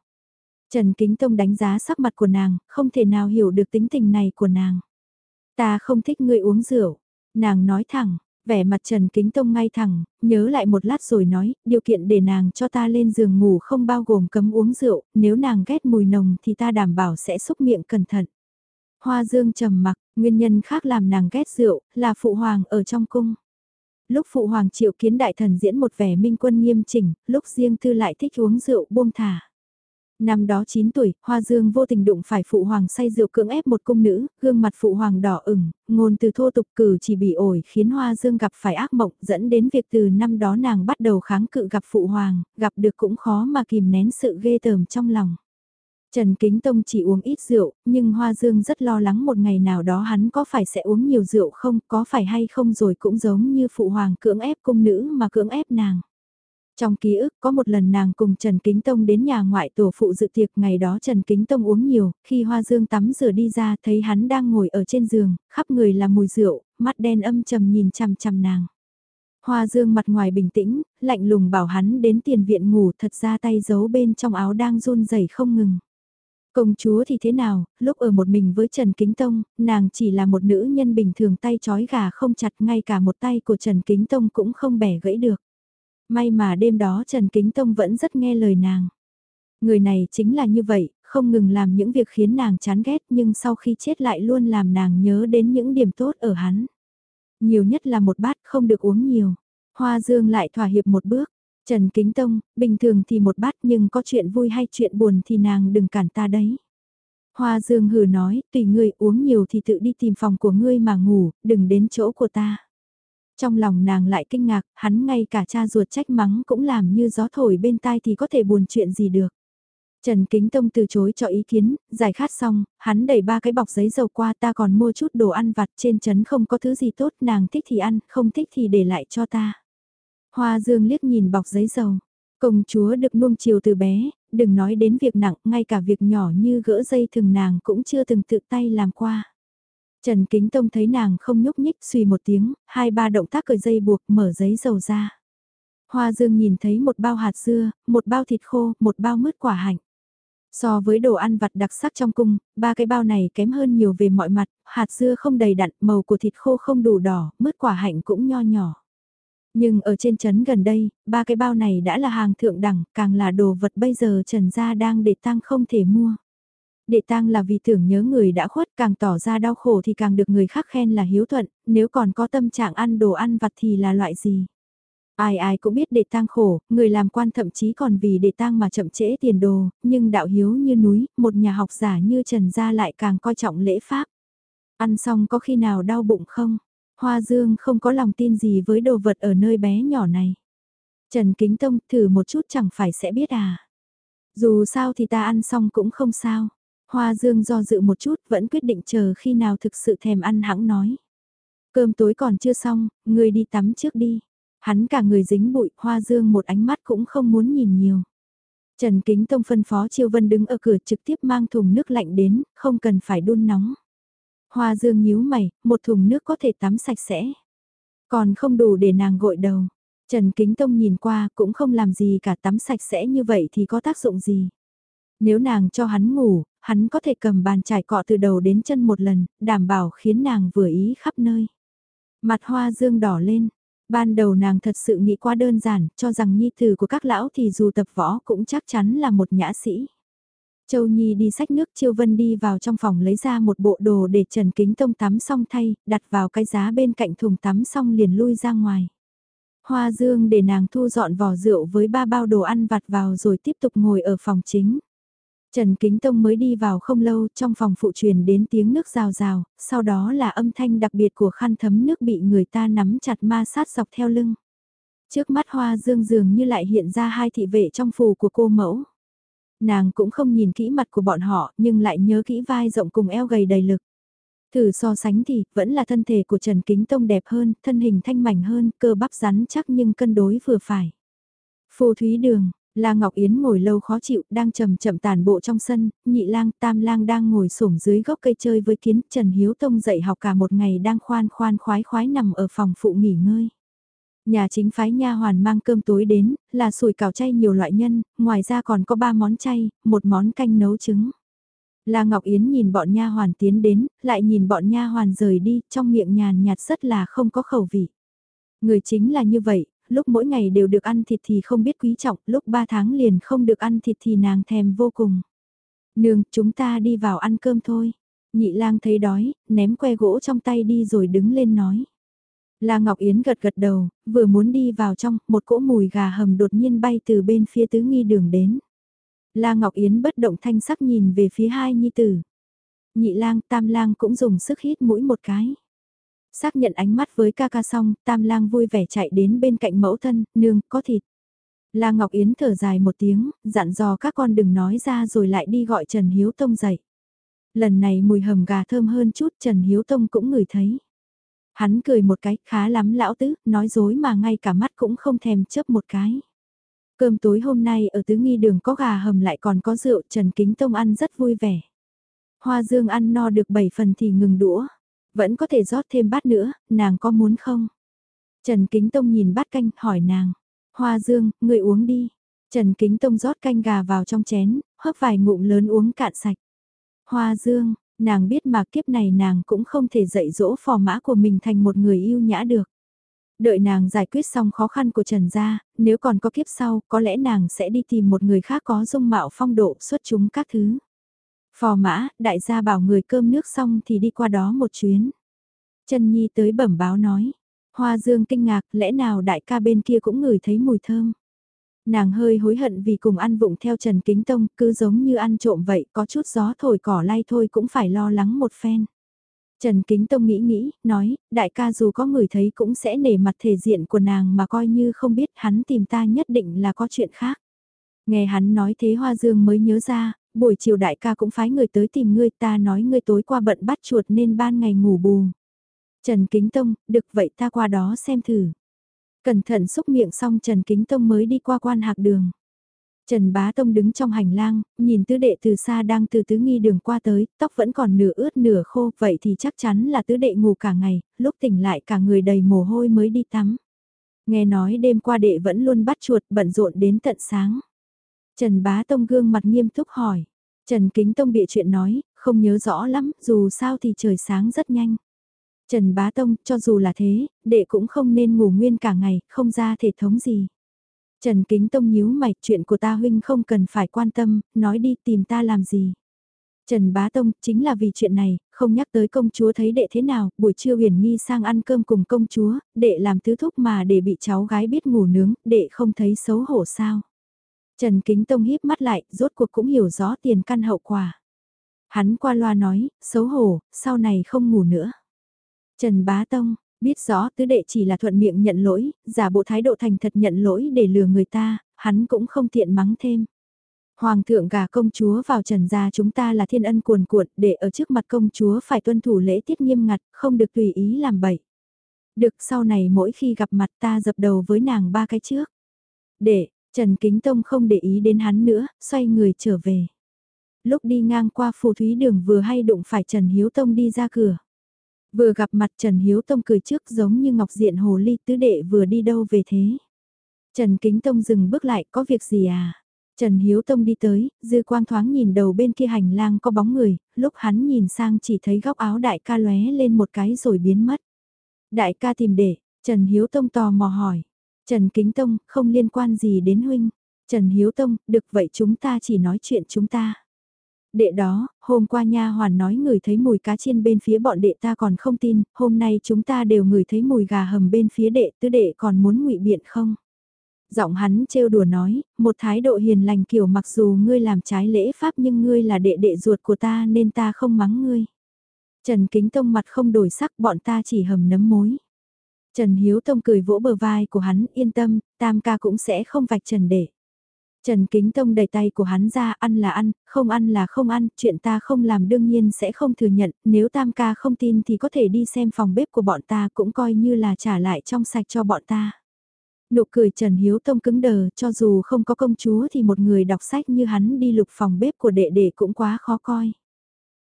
Trần Kính Tông đánh giá sắc mặt của nàng, không thể nào hiểu được tính tình này của nàng. Ta không thích ngươi uống rượu. Nàng nói thẳng, vẻ mặt Trần Kính Tông ngay thẳng, nhớ lại một lát rồi nói, điều kiện để nàng cho ta lên giường ngủ không bao gồm cấm uống rượu, nếu nàng ghét mùi nồng thì ta đảm bảo sẽ xúc miệng cẩn thận. Hoa Dương trầm mặc, nguyên nhân khác làm nàng ghét rượu, là phụ hoàng ở trong cung. Lúc phụ hoàng triệu kiến đại thần diễn một vẻ minh quân nghiêm chỉnh, lúc riêng thư lại thích uống rượu buông thả. Năm đó 9 tuổi, Hoa Dương vô tình đụng phải phụ hoàng say rượu cưỡng ép một cung nữ, gương mặt phụ hoàng đỏ ửng, ngôn từ thô tục cử chỉ bị ổi khiến Hoa Dương gặp phải ác mộng dẫn đến việc từ năm đó nàng bắt đầu kháng cự gặp phụ hoàng, gặp được cũng khó mà kìm nén sự ghê tởm trong lòng. Trần Kính Tông chỉ uống ít rượu, nhưng Hoa Dương rất lo lắng một ngày nào đó hắn có phải sẽ uống nhiều rượu không, có phải hay không rồi cũng giống như phụ hoàng cưỡng ép cung nữ mà cưỡng ép nàng. Trong ký ức có một lần nàng cùng Trần Kính Tông đến nhà ngoại tổ phụ dự tiệc ngày đó Trần Kính Tông uống nhiều, khi Hoa Dương tắm rửa đi ra thấy hắn đang ngồi ở trên giường, khắp người là mùi rượu, mắt đen âm trầm nhìn chằm chằm nàng. Hoa Dương mặt ngoài bình tĩnh, lạnh lùng bảo hắn đến tiền viện ngủ thật ra tay giấu bên trong áo đang run rẩy không ngừng. Công chúa thì thế nào, lúc ở một mình với Trần Kính Tông, nàng chỉ là một nữ nhân bình thường tay chói gà không chặt ngay cả một tay của Trần Kính Tông cũng không bẻ gãy được. May mà đêm đó Trần Kính Tông vẫn rất nghe lời nàng. Người này chính là như vậy, không ngừng làm những việc khiến nàng chán ghét nhưng sau khi chết lại luôn làm nàng nhớ đến những điểm tốt ở hắn. Nhiều nhất là một bát không được uống nhiều. Hoa Dương lại thỏa hiệp một bước. Trần Kính Tông, bình thường thì một bát nhưng có chuyện vui hay chuyện buồn thì nàng đừng cản ta đấy. Hoa Dương hừ nói, tùy ngươi uống nhiều thì tự đi tìm phòng của ngươi mà ngủ, đừng đến chỗ của ta. Trong lòng nàng lại kinh ngạc, hắn ngay cả cha ruột trách mắng cũng làm như gió thổi bên tai thì có thể buồn chuyện gì được. Trần Kính Tông từ chối cho ý kiến, giải khát xong, hắn đẩy ba cái bọc giấy dầu qua ta còn mua chút đồ ăn vặt trên trấn không có thứ gì tốt nàng thích thì ăn, không thích thì để lại cho ta. Hoa Dương liếc nhìn bọc giấy dầu, công chúa được nuông chiều từ bé, đừng nói đến việc nặng, ngay cả việc nhỏ như gỡ dây thừng nàng cũng chưa từng tự tay làm qua. Trần Kính Tông thấy nàng không nhúc nhích suy một tiếng, hai ba động tác cởi dây buộc mở giấy dầu ra. Hoa Dương nhìn thấy một bao hạt dưa, một bao thịt khô, một bao mứt quả hạnh. So với đồ ăn vặt đặc sắc trong cung, ba cái bao này kém hơn nhiều về mọi mặt, hạt dưa không đầy đặn, màu của thịt khô không đủ đỏ, mứt quả hạnh cũng nho nhỏ. Nhưng ở trên trấn gần đây, ba cái bao này đã là hàng thượng đẳng, càng là đồ vật bây giờ Trần Gia đang để tăng không thể mua. Đệ tang là vì tưởng nhớ người đã khuất càng tỏ ra đau khổ thì càng được người khác khen là hiếu thuận, nếu còn có tâm trạng ăn đồ ăn vặt thì là loại gì. Ai ai cũng biết đệ tang khổ, người làm quan thậm chí còn vì đệ tang mà chậm trễ tiền đồ, nhưng đạo hiếu như núi, một nhà học giả như Trần Gia lại càng coi trọng lễ pháp. Ăn xong có khi nào đau bụng không? Hoa Dương không có lòng tin gì với đồ vật ở nơi bé nhỏ này. Trần Kính Tông thử một chút chẳng phải sẽ biết à. Dù sao thì ta ăn xong cũng không sao. Hoa Dương do dự một chút vẫn quyết định chờ khi nào thực sự thèm ăn hãng nói. Cơm tối còn chưa xong, người đi tắm trước đi. Hắn cả người dính bụi, Hoa Dương một ánh mắt cũng không muốn nhìn nhiều. Trần Kính Tông phân phó Chiêu Vân đứng ở cửa trực tiếp mang thùng nước lạnh đến, không cần phải đun nóng. Hoa Dương nhíu mày, một thùng nước có thể tắm sạch sẽ. Còn không đủ để nàng gội đầu. Trần Kính Tông nhìn qua cũng không làm gì cả tắm sạch sẽ như vậy thì có tác dụng gì. Nếu nàng cho hắn ngủ, hắn có thể cầm bàn trải cọ từ đầu đến chân một lần, đảm bảo khiến nàng vừa ý khắp nơi. Mặt hoa dương đỏ lên, ban đầu nàng thật sự nghĩ quá đơn giản, cho rằng nhi tử của các lão thì dù tập võ cũng chắc chắn là một nhã sĩ. Châu Nhi đi sách nước Chiêu Vân đi vào trong phòng lấy ra một bộ đồ để Trần Kính Tông tắm xong thay, đặt vào cái giá bên cạnh thùng tắm xong liền lui ra ngoài. Hoa Dương để nàng thu dọn vỏ rượu với ba bao đồ ăn vặt vào rồi tiếp tục ngồi ở phòng chính. Trần Kính Tông mới đi vào không lâu trong phòng phụ truyền đến tiếng nước rào rào, sau đó là âm thanh đặc biệt của khăn thấm nước bị người ta nắm chặt ma sát dọc theo lưng. Trước mắt hoa dương dường như lại hiện ra hai thị vệ trong phù của cô mẫu. Nàng cũng không nhìn kỹ mặt của bọn họ nhưng lại nhớ kỹ vai rộng cùng eo gầy đầy lực. Thử so sánh thì vẫn là thân thể của Trần Kính Tông đẹp hơn, thân hình thanh mảnh hơn, cơ bắp rắn chắc nhưng cân đối vừa phải. Phù Thúy Đường, La Ngọc Yến ngồi lâu khó chịu, đang chậm chậm tàn bộ trong sân, nhị lang tam lang đang ngồi sổm dưới gốc cây chơi với kiến, Trần Hiếu Tông dạy học cả một ngày đang khoan khoan khoái khoái nằm ở phòng phụ nghỉ ngơi. Nhà chính phái nha hoàn mang cơm tối đến, là sủi cảo chay nhiều loại nhân, ngoài ra còn có ba món chay, một món canh nấu trứng. La Ngọc Yến nhìn bọn nha hoàn tiến đến, lại nhìn bọn nha hoàn rời đi, trong miệng nhàn nhạt rất là không có khẩu vị. Người chính là như vậy, lúc mỗi ngày đều được ăn thịt thì không biết quý trọng, lúc ba tháng liền không được ăn thịt thì nàng thèm vô cùng. Nương, chúng ta đi vào ăn cơm thôi. Nhị lang thấy đói, ném que gỗ trong tay đi rồi đứng lên nói. La Ngọc Yến gật gật đầu, vừa muốn đi vào trong, một cỗ mùi gà hầm đột nhiên bay từ bên phía tứ nghi đường đến. La Ngọc Yến bất động thanh sắc nhìn về phía hai nhi tử. Nhị lang, tam lang cũng dùng sức hít mũi một cái. Xác nhận ánh mắt với ca ca xong, tam lang vui vẻ chạy đến bên cạnh mẫu thân, nương, có thịt. La Ngọc Yến thở dài một tiếng, dặn dò các con đừng nói ra rồi lại đi gọi Trần Hiếu Tông dậy. Lần này mùi hầm gà thơm hơn chút Trần Hiếu Tông cũng ngửi thấy. Hắn cười một cái, khá lắm lão tứ, nói dối mà ngay cả mắt cũng không thèm chớp một cái. Cơm tối hôm nay ở tứ nghi đường có gà hầm lại còn có rượu, Trần Kính Tông ăn rất vui vẻ. Hoa Dương ăn no được 7 phần thì ngừng đũa. Vẫn có thể rót thêm bát nữa, nàng có muốn không? Trần Kính Tông nhìn bát canh, hỏi nàng. Hoa Dương, người uống đi. Trần Kính Tông rót canh gà vào trong chén, hấp vài ngụm lớn uống cạn sạch. Hoa Dương, nàng biết mà kiếp này nàng cũng không thể dạy dỗ phò mã của mình thành một người yêu nhã được. Đợi nàng giải quyết xong khó khăn của Trần Gia, nếu còn có kiếp sau, có lẽ nàng sẽ đi tìm một người khác có dung mạo phong độ xuất chúng các thứ. Phò mã, đại gia bảo người cơm nước xong thì đi qua đó một chuyến. Trần Nhi tới bẩm báo nói. Hoa Dương kinh ngạc, lẽ nào đại ca bên kia cũng ngửi thấy mùi thơm. Nàng hơi hối hận vì cùng ăn vụng theo Trần Kính Tông, cứ giống như ăn trộm vậy, có chút gió thổi cỏ lay thôi cũng phải lo lắng một phen. Trần Kính Tông nghĩ nghĩ, nói, đại ca dù có người thấy cũng sẽ nể mặt thể diện của nàng mà coi như không biết hắn tìm ta nhất định là có chuyện khác. Nghe hắn nói thế Hoa Dương mới nhớ ra, buổi chiều đại ca cũng phái người tới tìm ngươi ta nói ngươi tối qua bận bắt chuột nên ban ngày ngủ bù. Trần Kính Tông, được vậy ta qua đó xem thử. Cẩn thận xúc miệng xong Trần Kính Tông mới đi qua quan hạc đường. Trần Bá Tông đứng trong hành lang, nhìn tứ đệ từ xa đang từ tứ nghi đường qua tới, tóc vẫn còn nửa ướt nửa khô, vậy thì chắc chắn là tứ đệ ngủ cả ngày, lúc tỉnh lại cả người đầy mồ hôi mới đi tắm. Nghe nói đêm qua đệ vẫn luôn bắt chuột bận rộn đến tận sáng. Trần Bá Tông gương mặt nghiêm túc hỏi, Trần Kính Tông bịa chuyện nói, không nhớ rõ lắm, dù sao thì trời sáng rất nhanh. Trần Bá Tông, cho dù là thế, đệ cũng không nên ngủ nguyên cả ngày, không ra thể thống gì. Trần Kính Tông nhíu mày, chuyện của ta huynh không cần phải quan tâm, nói đi tìm ta làm gì. Trần Bá Tông, chính là vì chuyện này, không nhắc tới công chúa thấy đệ thế nào, buổi trưa huyền nghi sang ăn cơm cùng công chúa, đệ làm tứ thúc mà để bị cháu gái biết ngủ nướng, đệ không thấy xấu hổ sao. Trần Kính Tông híp mắt lại, rốt cuộc cũng hiểu rõ tiền căn hậu quả. Hắn qua loa nói, xấu hổ, sau này không ngủ nữa. Trần Bá Tông, biết rõ tứ đệ chỉ là thuận miệng nhận lỗi, giả bộ thái độ thành thật nhận lỗi để lừa người ta, hắn cũng không tiện mắng thêm. Hoàng thượng gà công chúa vào trần gia chúng ta là thiên ân cuồn cuộn để ở trước mặt công chúa phải tuân thủ lễ tiết nghiêm ngặt, không được tùy ý làm bậy. Được sau này mỗi khi gặp mặt ta dập đầu với nàng ba cái trước. Để, Trần Kính Tông không để ý đến hắn nữa, xoay người trở về. Lúc đi ngang qua phù thúy đường vừa hay đụng phải Trần Hiếu Tông đi ra cửa. Vừa gặp mặt Trần Hiếu Tông cười trước giống như ngọc diện hồ ly tứ đệ vừa đi đâu về thế. Trần Kính Tông dừng bước lại có việc gì à? Trần Hiếu Tông đi tới, dư quang thoáng nhìn đầu bên kia hành lang có bóng người, lúc hắn nhìn sang chỉ thấy góc áo đại ca lóe lên một cái rồi biến mất. Đại ca tìm để, Trần Hiếu Tông tò mò hỏi. Trần Kính Tông, không liên quan gì đến huynh. Trần Hiếu Tông, được vậy chúng ta chỉ nói chuyện chúng ta. Đệ đó, hôm qua nha hoàn nói người thấy mùi cá chiên bên phía bọn đệ ta còn không tin, hôm nay chúng ta đều ngửi thấy mùi gà hầm bên phía đệ tứ đệ còn muốn ngụy biện không? Giọng hắn trêu đùa nói, một thái độ hiền lành kiểu mặc dù ngươi làm trái lễ pháp nhưng ngươi là đệ đệ ruột của ta nên ta không mắng ngươi. Trần Kính Tông mặt không đổi sắc bọn ta chỉ hầm nấm mối. Trần Hiếu Tông cười vỗ bờ vai của hắn yên tâm, tam ca cũng sẽ không vạch trần đệ. Trần Kính Tông đẩy tay của hắn ra ăn là ăn, không ăn là không ăn, chuyện ta không làm đương nhiên sẽ không thừa nhận, nếu tam ca không tin thì có thể đi xem phòng bếp của bọn ta cũng coi như là trả lại trong sạch cho bọn ta. Nụ cười Trần Hiếu Tông cứng đờ, cho dù không có công chúa thì một người đọc sách như hắn đi lục phòng bếp của đệ đệ cũng quá khó coi.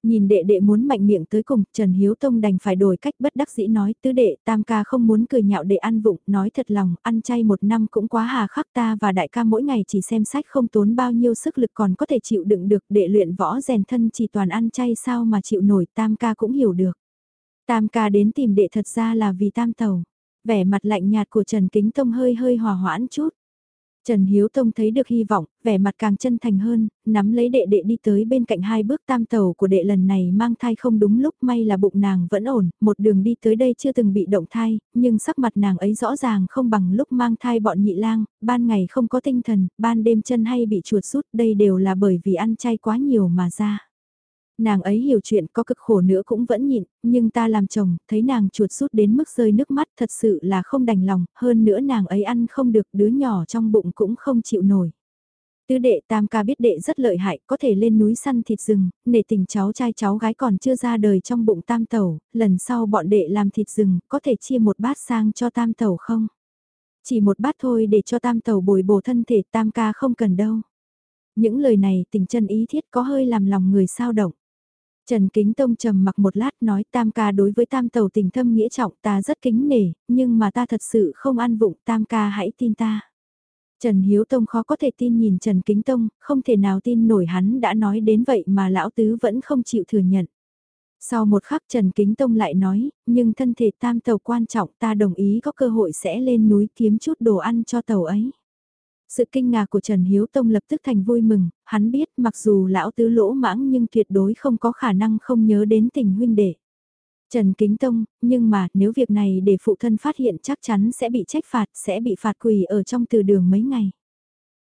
Nhìn đệ đệ muốn mạnh miệng tới cùng, Trần Hiếu Tông đành phải đổi cách bất đắc dĩ nói tứ đệ tam ca không muốn cười nhạo để ăn vụng, nói thật lòng, ăn chay một năm cũng quá hà khắc ta và đại ca mỗi ngày chỉ xem sách không tốn bao nhiêu sức lực còn có thể chịu đựng được đệ luyện võ rèn thân chỉ toàn ăn chay sao mà chịu nổi tam ca cũng hiểu được. Tam ca đến tìm đệ thật ra là vì tam tàu vẻ mặt lạnh nhạt của Trần Kính Tông hơi hơi hòa hoãn chút. Trần Hiếu Tông thấy được hy vọng, vẻ mặt càng chân thành hơn, nắm lấy đệ đệ đi tới bên cạnh hai bước tam tàu của đệ lần này mang thai không đúng lúc may là bụng nàng vẫn ổn, một đường đi tới đây chưa từng bị động thai, nhưng sắc mặt nàng ấy rõ ràng không bằng lúc mang thai bọn nhị lang, ban ngày không có tinh thần, ban đêm chân hay bị chuột rút, đây đều là bởi vì ăn chay quá nhiều mà ra. Nàng ấy hiểu chuyện có cực khổ nữa cũng vẫn nhịn, nhưng ta làm chồng, thấy nàng chuột rút đến mức rơi nước mắt thật sự là không đành lòng, hơn nữa nàng ấy ăn không được đứa nhỏ trong bụng cũng không chịu nổi. Tứ đệ tam ca biết đệ rất lợi hại, có thể lên núi săn thịt rừng, nể tình cháu trai cháu gái còn chưa ra đời trong bụng tam tẩu, lần sau bọn đệ làm thịt rừng, có thể chia một bát sang cho tam tẩu không? Chỉ một bát thôi để cho tam tẩu bồi bổ thân thể tam ca không cần đâu. Những lời này tình chân ý thiết có hơi làm lòng người sao động. Trần Kính Tông trầm mặc một lát nói tam ca đối với tam tàu tình thâm nghĩa trọng ta rất kính nể, nhưng mà ta thật sự không ăn vụng tam ca hãy tin ta. Trần Hiếu Tông khó có thể tin nhìn Trần Kính Tông, không thể nào tin nổi hắn đã nói đến vậy mà lão tứ vẫn không chịu thừa nhận. Sau một khắc Trần Kính Tông lại nói, nhưng thân thể tam tàu quan trọng ta đồng ý có cơ hội sẽ lên núi kiếm chút đồ ăn cho tàu ấy. Sự kinh ngạc của Trần Hiếu Tông lập tức thành vui mừng, hắn biết mặc dù lão tứ lỗ mãng nhưng tuyệt đối không có khả năng không nhớ đến tình huynh đệ. Trần Kính Tông, nhưng mà nếu việc này để phụ thân phát hiện chắc chắn sẽ bị trách phạt, sẽ bị phạt quỳ ở trong từ đường mấy ngày.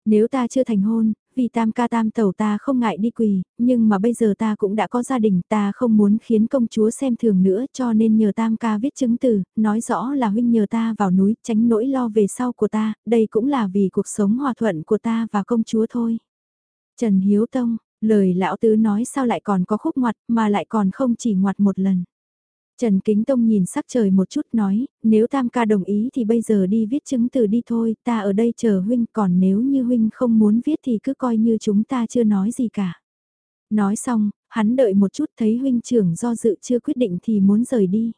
Nếu ta chưa thành hôn, vì tam ca tam tẩu ta không ngại đi quỳ, nhưng mà bây giờ ta cũng đã có gia đình ta không muốn khiến công chúa xem thường nữa cho nên nhờ tam ca viết chứng từ, nói rõ là huynh nhờ ta vào núi tránh nỗi lo về sau của ta, đây cũng là vì cuộc sống hòa thuận của ta và công chúa thôi. Trần Hiếu Tông, lời lão tứ nói sao lại còn có khúc ngoặt mà lại còn không chỉ ngoặt một lần. Trần Kính Tông nhìn sắc trời một chút nói, nếu Tam ca đồng ý thì bây giờ đi viết chứng từ đi thôi, ta ở đây chờ huynh, còn nếu như huynh không muốn viết thì cứ coi như chúng ta chưa nói gì cả. Nói xong, hắn đợi một chút thấy huynh trưởng do dự chưa quyết định thì muốn rời đi.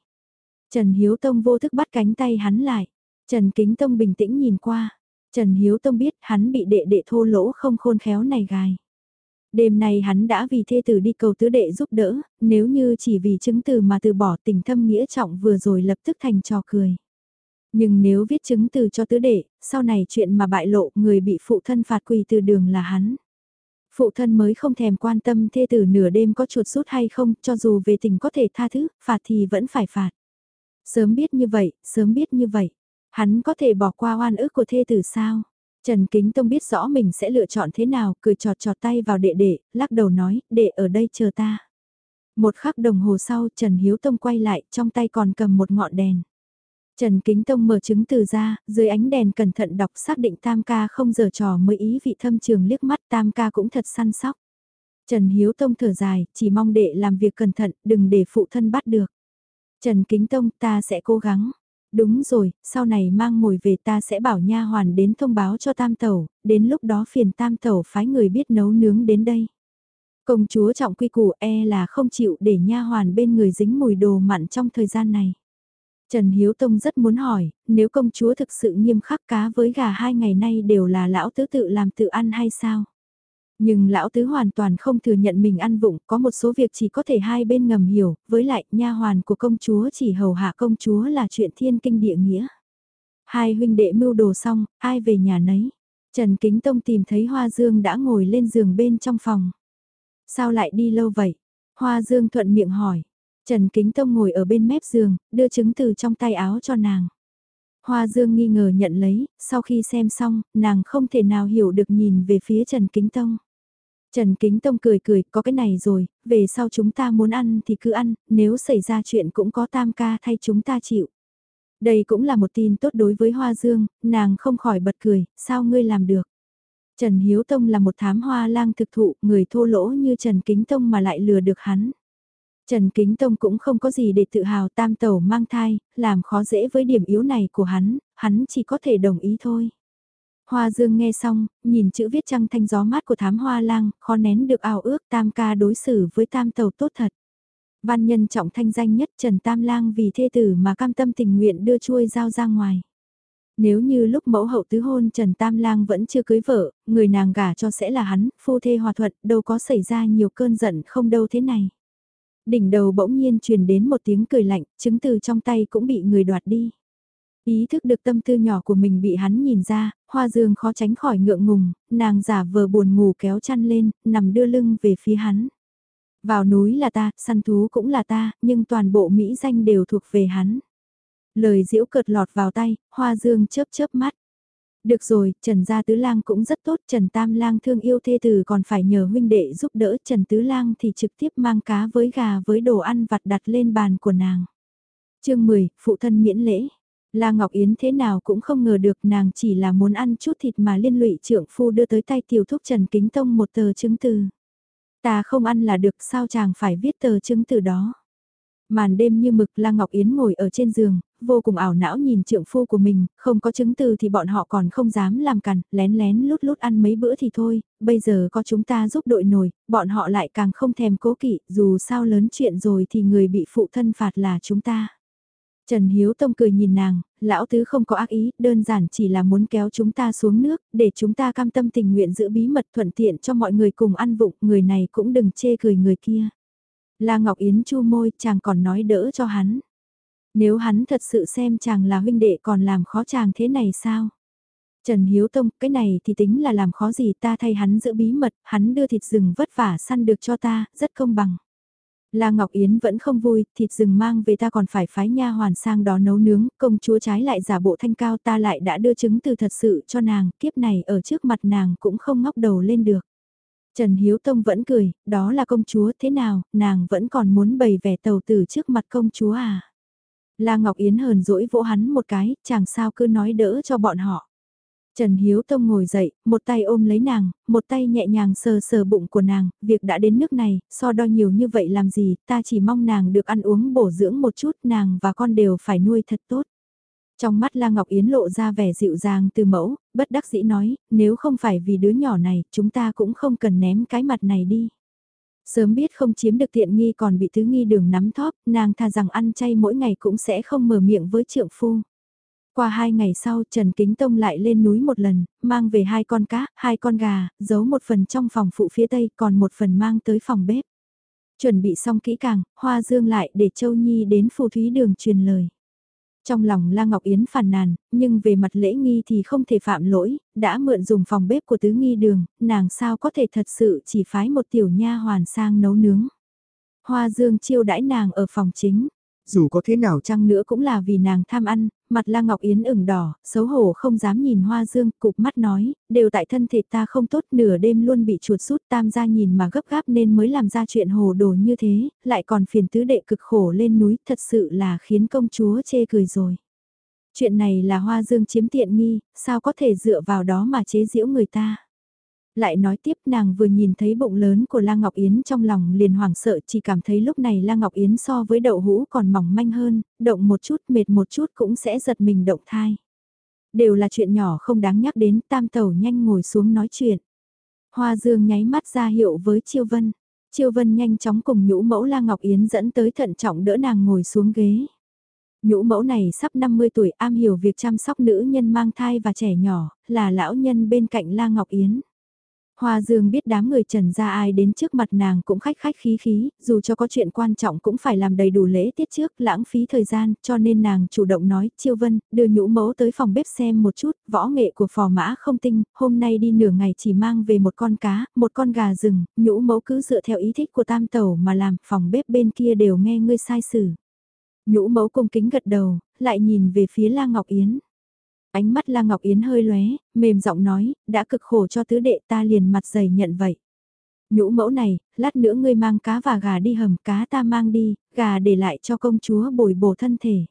Trần Hiếu Tông vô thức bắt cánh tay hắn lại. Trần Kính Tông bình tĩnh nhìn qua. Trần Hiếu Tông biết hắn bị đệ đệ thô lỗ không khôn khéo này gài. Đêm nay hắn đã vì thê tử đi cầu tứ đệ giúp đỡ, nếu như chỉ vì chứng từ mà từ bỏ tình thâm nghĩa trọng vừa rồi lập tức thành trò cười. Nhưng nếu viết chứng từ cho tứ đệ, sau này chuyện mà bại lộ người bị phụ thân phạt quỳ từ đường là hắn. Phụ thân mới không thèm quan tâm thê tử nửa đêm có chuột rút hay không, cho dù về tình có thể tha thứ, phạt thì vẫn phải phạt. Sớm biết như vậy, sớm biết như vậy, hắn có thể bỏ qua oan ức của thê tử sao? Trần Kính Tông biết rõ mình sẽ lựa chọn thế nào, cười trọt trọt tay vào đệ đệ, lắc đầu nói, đệ ở đây chờ ta. Một khắc đồng hồ sau, Trần Hiếu Tông quay lại, trong tay còn cầm một ngọn đèn. Trần Kính Tông mở chứng từ ra, dưới ánh đèn cẩn thận đọc xác định Tam ca không giờ trò mới ý vị thâm trường liếc mắt Tam ca cũng thật săn sóc. Trần Hiếu Tông thở dài, chỉ mong đệ làm việc cẩn thận, đừng để phụ thân bắt được. Trần Kính Tông ta sẽ cố gắng. Đúng rồi, sau này mang mồi về ta sẽ bảo nha hoàn đến thông báo cho tam tẩu, đến lúc đó phiền tam tẩu phái người biết nấu nướng đến đây. Công chúa trọng quy củ e là không chịu để nha hoàn bên người dính mùi đồ mặn trong thời gian này. Trần Hiếu Tông rất muốn hỏi, nếu công chúa thực sự nghiêm khắc cá với gà hai ngày nay đều là lão tứ tự làm tự ăn hay sao? Nhưng lão tứ hoàn toàn không thừa nhận mình ăn vụng, có một số việc chỉ có thể hai bên ngầm hiểu, với lại nha hoàn của công chúa chỉ hầu hạ công chúa là chuyện thiên kinh địa nghĩa. Hai huynh đệ mưu đồ xong, ai về nhà nấy? Trần Kính Tông tìm thấy Hoa Dương đã ngồi lên giường bên trong phòng. Sao lại đi lâu vậy? Hoa Dương thuận miệng hỏi. Trần Kính Tông ngồi ở bên mép giường, đưa chứng từ trong tay áo cho nàng. Hoa Dương nghi ngờ nhận lấy, sau khi xem xong, nàng không thể nào hiểu được nhìn về phía Trần Kính Tông. Trần Kính Tông cười cười, có cái này rồi, về sau chúng ta muốn ăn thì cứ ăn, nếu xảy ra chuyện cũng có tam ca thay chúng ta chịu. Đây cũng là một tin tốt đối với Hoa Dương, nàng không khỏi bật cười, sao ngươi làm được. Trần Hiếu Tông là một thám hoa lang thực thụ, người thô lỗ như Trần Kính Tông mà lại lừa được hắn. Trần Kính Tông cũng không có gì để tự hào tam tẩu mang thai, làm khó dễ với điểm yếu này của hắn, hắn chỉ có thể đồng ý thôi. Hoa Dương nghe xong, nhìn chữ viết trăng thanh gió mát của thám hoa lang, khó nén được ảo ước tam ca đối xử với tam tàu tốt thật. Văn nhân trọng thanh danh nhất Trần Tam Lang vì thê tử mà cam tâm tình nguyện đưa chuôi dao ra ngoài. Nếu như lúc mẫu hậu tứ hôn Trần Tam Lang vẫn chưa cưới vợ, người nàng gả cho sẽ là hắn, phu thê hòa thuận, đâu có xảy ra nhiều cơn giận không đâu thế này. Đỉnh đầu bỗng nhiên truyền đến một tiếng cười lạnh, chứng từ trong tay cũng bị người đoạt đi. Ý thức được tâm tư nhỏ của mình bị hắn nhìn ra, hoa dương khó tránh khỏi ngượng ngùng, nàng giả vờ buồn ngủ kéo chăn lên, nằm đưa lưng về phía hắn. Vào núi là ta, săn thú cũng là ta, nhưng toàn bộ Mỹ danh đều thuộc về hắn. Lời diễu cợt lọt vào tay, hoa dương chớp chớp mắt. Được rồi, Trần Gia Tứ Lang cũng rất tốt, Trần Tam Lang thương yêu thê tử còn phải nhờ huynh đệ giúp đỡ, Trần Tứ Lang thì trực tiếp mang cá với gà với đồ ăn vặt đặt lên bàn của nàng. chương 10, Phụ thân miễn lễ. La Ngọc Yến thế nào cũng không ngờ được nàng chỉ là muốn ăn chút thịt mà liên lụy trưởng phu đưa tới tay tiểu thúc Trần Kính Tông một tờ chứng từ. Ta không ăn là được sao chàng phải viết tờ chứng từ đó. Màn đêm như mực La Ngọc Yến ngồi ở trên giường, vô cùng ảo não nhìn trượng phu của mình, không có chứng từ thì bọn họ còn không dám làm cằn, lén lén lút lút ăn mấy bữa thì thôi, bây giờ có chúng ta giúp đội nổi, bọn họ lại càng không thèm cố kỵ, dù sao lớn chuyện rồi thì người bị phụ thân phạt là chúng ta. Trần Hiếu Tông cười nhìn nàng, lão tứ không có ác ý, đơn giản chỉ là muốn kéo chúng ta xuống nước, để chúng ta cam tâm tình nguyện giữ bí mật thuận tiện cho mọi người cùng ăn vụng, người này cũng đừng chê cười người kia. La Ngọc Yến chu môi, chàng còn nói đỡ cho hắn. Nếu hắn thật sự xem chàng là huynh đệ còn làm khó chàng thế này sao? Trần Hiếu Tông, cái này thì tính là làm khó gì ta thay hắn giữ bí mật, hắn đưa thịt rừng vất vả săn được cho ta, rất công bằng. La Ngọc Yến vẫn không vui, thịt rừng mang về ta còn phải phái nha hoàn sang đó nấu nướng, công chúa trái lại giả bộ thanh cao ta lại đã đưa chứng từ thật sự cho nàng, kiếp này ở trước mặt nàng cũng không ngóc đầu lên được. Trần Hiếu Tông vẫn cười, đó là công chúa thế nào, nàng vẫn còn muốn bày vẻ tàu tử trước mặt công chúa à. La Ngọc Yến hờn dỗi vỗ hắn một cái, chẳng sao cứ nói đỡ cho bọn họ. Trần Hiếu Tông ngồi dậy, một tay ôm lấy nàng, một tay nhẹ nhàng sờ sờ bụng của nàng, việc đã đến nước này, so đo nhiều như vậy làm gì, ta chỉ mong nàng được ăn uống bổ dưỡng một chút, nàng và con đều phải nuôi thật tốt. Trong mắt La Ngọc Yến lộ ra vẻ dịu dàng từ mẫu, bất đắc dĩ nói, nếu không phải vì đứa nhỏ này, chúng ta cũng không cần ném cái mặt này đi. Sớm biết không chiếm được tiện nghi còn bị thứ nghi đường nắm thóp, nàng tha rằng ăn chay mỗi ngày cũng sẽ không mở miệng với trượng phu. Qua hai ngày sau Trần Kính Tông lại lên núi một lần, mang về hai con cá, hai con gà, giấu một phần trong phòng phụ phía tây còn một phần mang tới phòng bếp. Chuẩn bị xong kỹ càng, Hoa Dương lại để Châu Nhi đến phù thúy đường truyền lời. Trong lòng La Ngọc Yến phàn nàn, nhưng về mặt lễ nghi thì không thể phạm lỗi, đã mượn dùng phòng bếp của tứ nghi đường, nàng sao có thể thật sự chỉ phái một tiểu nha hoàn sang nấu nướng. Hoa Dương chiêu đãi nàng ở phòng chính. Dù có thế nào chăng nữa cũng là vì nàng tham ăn, mặt La Ngọc Yến ửng đỏ, xấu hổ không dám nhìn Hoa Dương, cụp mắt nói, đều tại thân thể ta không tốt nửa đêm luôn bị chuột rút tam gia nhìn mà gấp gáp nên mới làm ra chuyện hồ đồ như thế, lại còn phiền tứ đệ cực khổ lên núi, thật sự là khiến công chúa chê cười rồi. Chuyện này là Hoa Dương chiếm tiện nghi, sao có thể dựa vào đó mà chế giễu người ta. Lại nói tiếp nàng vừa nhìn thấy bụng lớn của La Ngọc Yến trong lòng liền hoảng sợ chỉ cảm thấy lúc này La Ngọc Yến so với đậu hũ còn mỏng manh hơn, động một chút mệt một chút cũng sẽ giật mình động thai. Đều là chuyện nhỏ không đáng nhắc đến tam tẩu nhanh ngồi xuống nói chuyện. Hoa Dương nháy mắt ra hiệu với Chiêu Vân. Chiêu Vân nhanh chóng cùng nhũ mẫu La Ngọc Yến dẫn tới thận trọng đỡ nàng ngồi xuống ghế. Nhũ mẫu này sắp 50 tuổi am hiểu việc chăm sóc nữ nhân mang thai và trẻ nhỏ, là lão nhân bên cạnh La Ngọc Yến. Hoa Dương biết đám người trần ra ai đến trước mặt nàng cũng khách khách khí khí, dù cho có chuyện quan trọng cũng phải làm đầy đủ lễ tiết trước, lãng phí thời gian, cho nên nàng chủ động nói, Chiêu Vân, đưa nhũ mẫu tới phòng bếp xem một chút, võ nghệ của phò mã không tinh, hôm nay đi nửa ngày chỉ mang về một con cá, một con gà rừng, nhũ mẫu cứ dựa theo ý thích của tam tẩu mà làm, phòng bếp bên kia đều nghe ngươi sai xử. Nhũ mẫu cung kính gật đầu, lại nhìn về phía La Ngọc Yến. Ánh mắt La Ngọc Yến hơi lóe, mềm giọng nói, đã cực khổ cho tứ đệ ta liền mặt dày nhận vậy. Nhũ mẫu này, lát nữa ngươi mang cá và gà đi hầm, cá ta mang đi, gà để lại cho công chúa bồi bổ thân thể.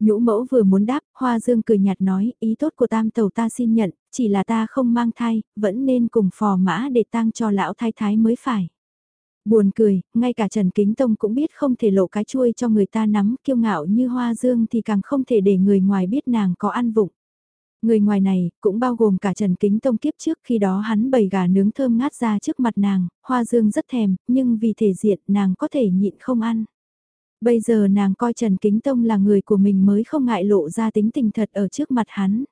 Nhũ mẫu vừa muốn đáp, Hoa Dương cười nhạt nói, ý tốt của tam tàu ta xin nhận, chỉ là ta không mang thai, vẫn nên cùng phò mã để tang cho lão thái thái mới phải. Buồn cười, ngay cả Trần Kính Tông cũng biết không thể lộ cái chuôi cho người ta nắm, kiêu ngạo như Hoa Dương thì càng không thể để người ngoài biết nàng có ăn vụng. Người ngoài này, cũng bao gồm cả Trần Kính Tông kiếp trước khi đó hắn bày gà nướng thơm ngát ra trước mặt nàng, hoa dương rất thèm, nhưng vì thể diện nàng có thể nhịn không ăn. Bây giờ nàng coi Trần Kính Tông là người của mình mới không ngại lộ ra tính tình thật ở trước mặt hắn.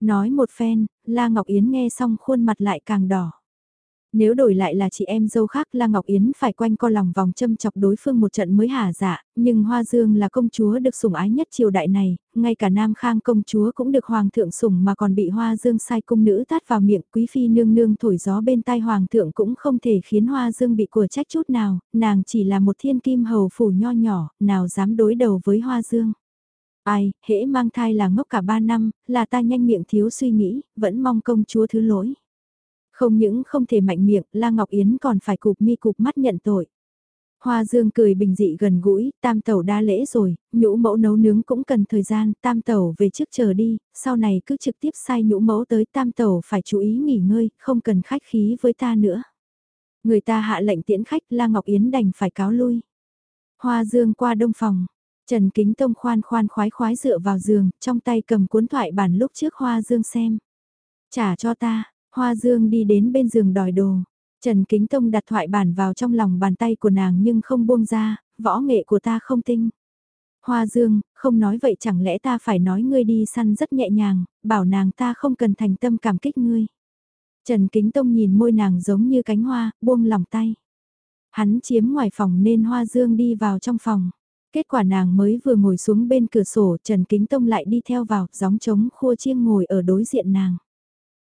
Nói một phen, La Ngọc Yến nghe xong khuôn mặt lại càng đỏ. Nếu đổi lại là chị em dâu khác La Ngọc Yến phải quanh co lòng vòng châm chọc đối phương một trận mới hả dạ, nhưng Hoa Dương là công chúa được sủng ái nhất triều đại này, ngay cả Nam Khang công chúa cũng được Hoàng thượng sủng mà còn bị Hoa Dương sai cung nữ tát vào miệng quý phi nương nương thổi gió bên tai Hoàng thượng cũng không thể khiến Hoa Dương bị của trách chút nào, nàng chỉ là một thiên kim hầu phủ nho nhỏ, nào dám đối đầu với Hoa Dương. Ai, hễ mang thai là ngốc cả ba năm, là ta nhanh miệng thiếu suy nghĩ, vẫn mong công chúa thứ lỗi. Không những không thể mạnh miệng, La Ngọc Yến còn phải cụp mi cụp mắt nhận tội. Hoa Dương cười bình dị gần gũi, tam tẩu đa lễ rồi, nhũ mẫu nấu nướng cũng cần thời gian, tam tẩu về trước chờ đi, sau này cứ trực tiếp sai nhũ mẫu tới tam tẩu phải chú ý nghỉ ngơi, không cần khách khí với ta nữa. Người ta hạ lệnh tiễn khách, La Ngọc Yến đành phải cáo lui. Hoa Dương qua đông phòng, Trần Kính Tông khoan khoan khoái khoái dựa vào giường, trong tay cầm cuốn thoại bản lúc trước Hoa Dương xem. Trả cho ta, Hoa Dương đi đến bên giường đòi đồ. Trần Kính Tông đặt thoại bản vào trong lòng bàn tay của nàng nhưng không buông ra, võ nghệ của ta không tinh. Hoa Dương, không nói vậy chẳng lẽ ta phải nói ngươi đi săn rất nhẹ nhàng, bảo nàng ta không cần thành tâm cảm kích ngươi. Trần Kính Tông nhìn môi nàng giống như cánh hoa, buông lòng tay. Hắn chiếm ngoài phòng nên Hoa Dương đi vào trong phòng. Kết quả nàng mới vừa ngồi xuống bên cửa sổ, Trần Kính Tông lại đi theo vào, gióng trống khua chiêng ngồi ở đối diện nàng.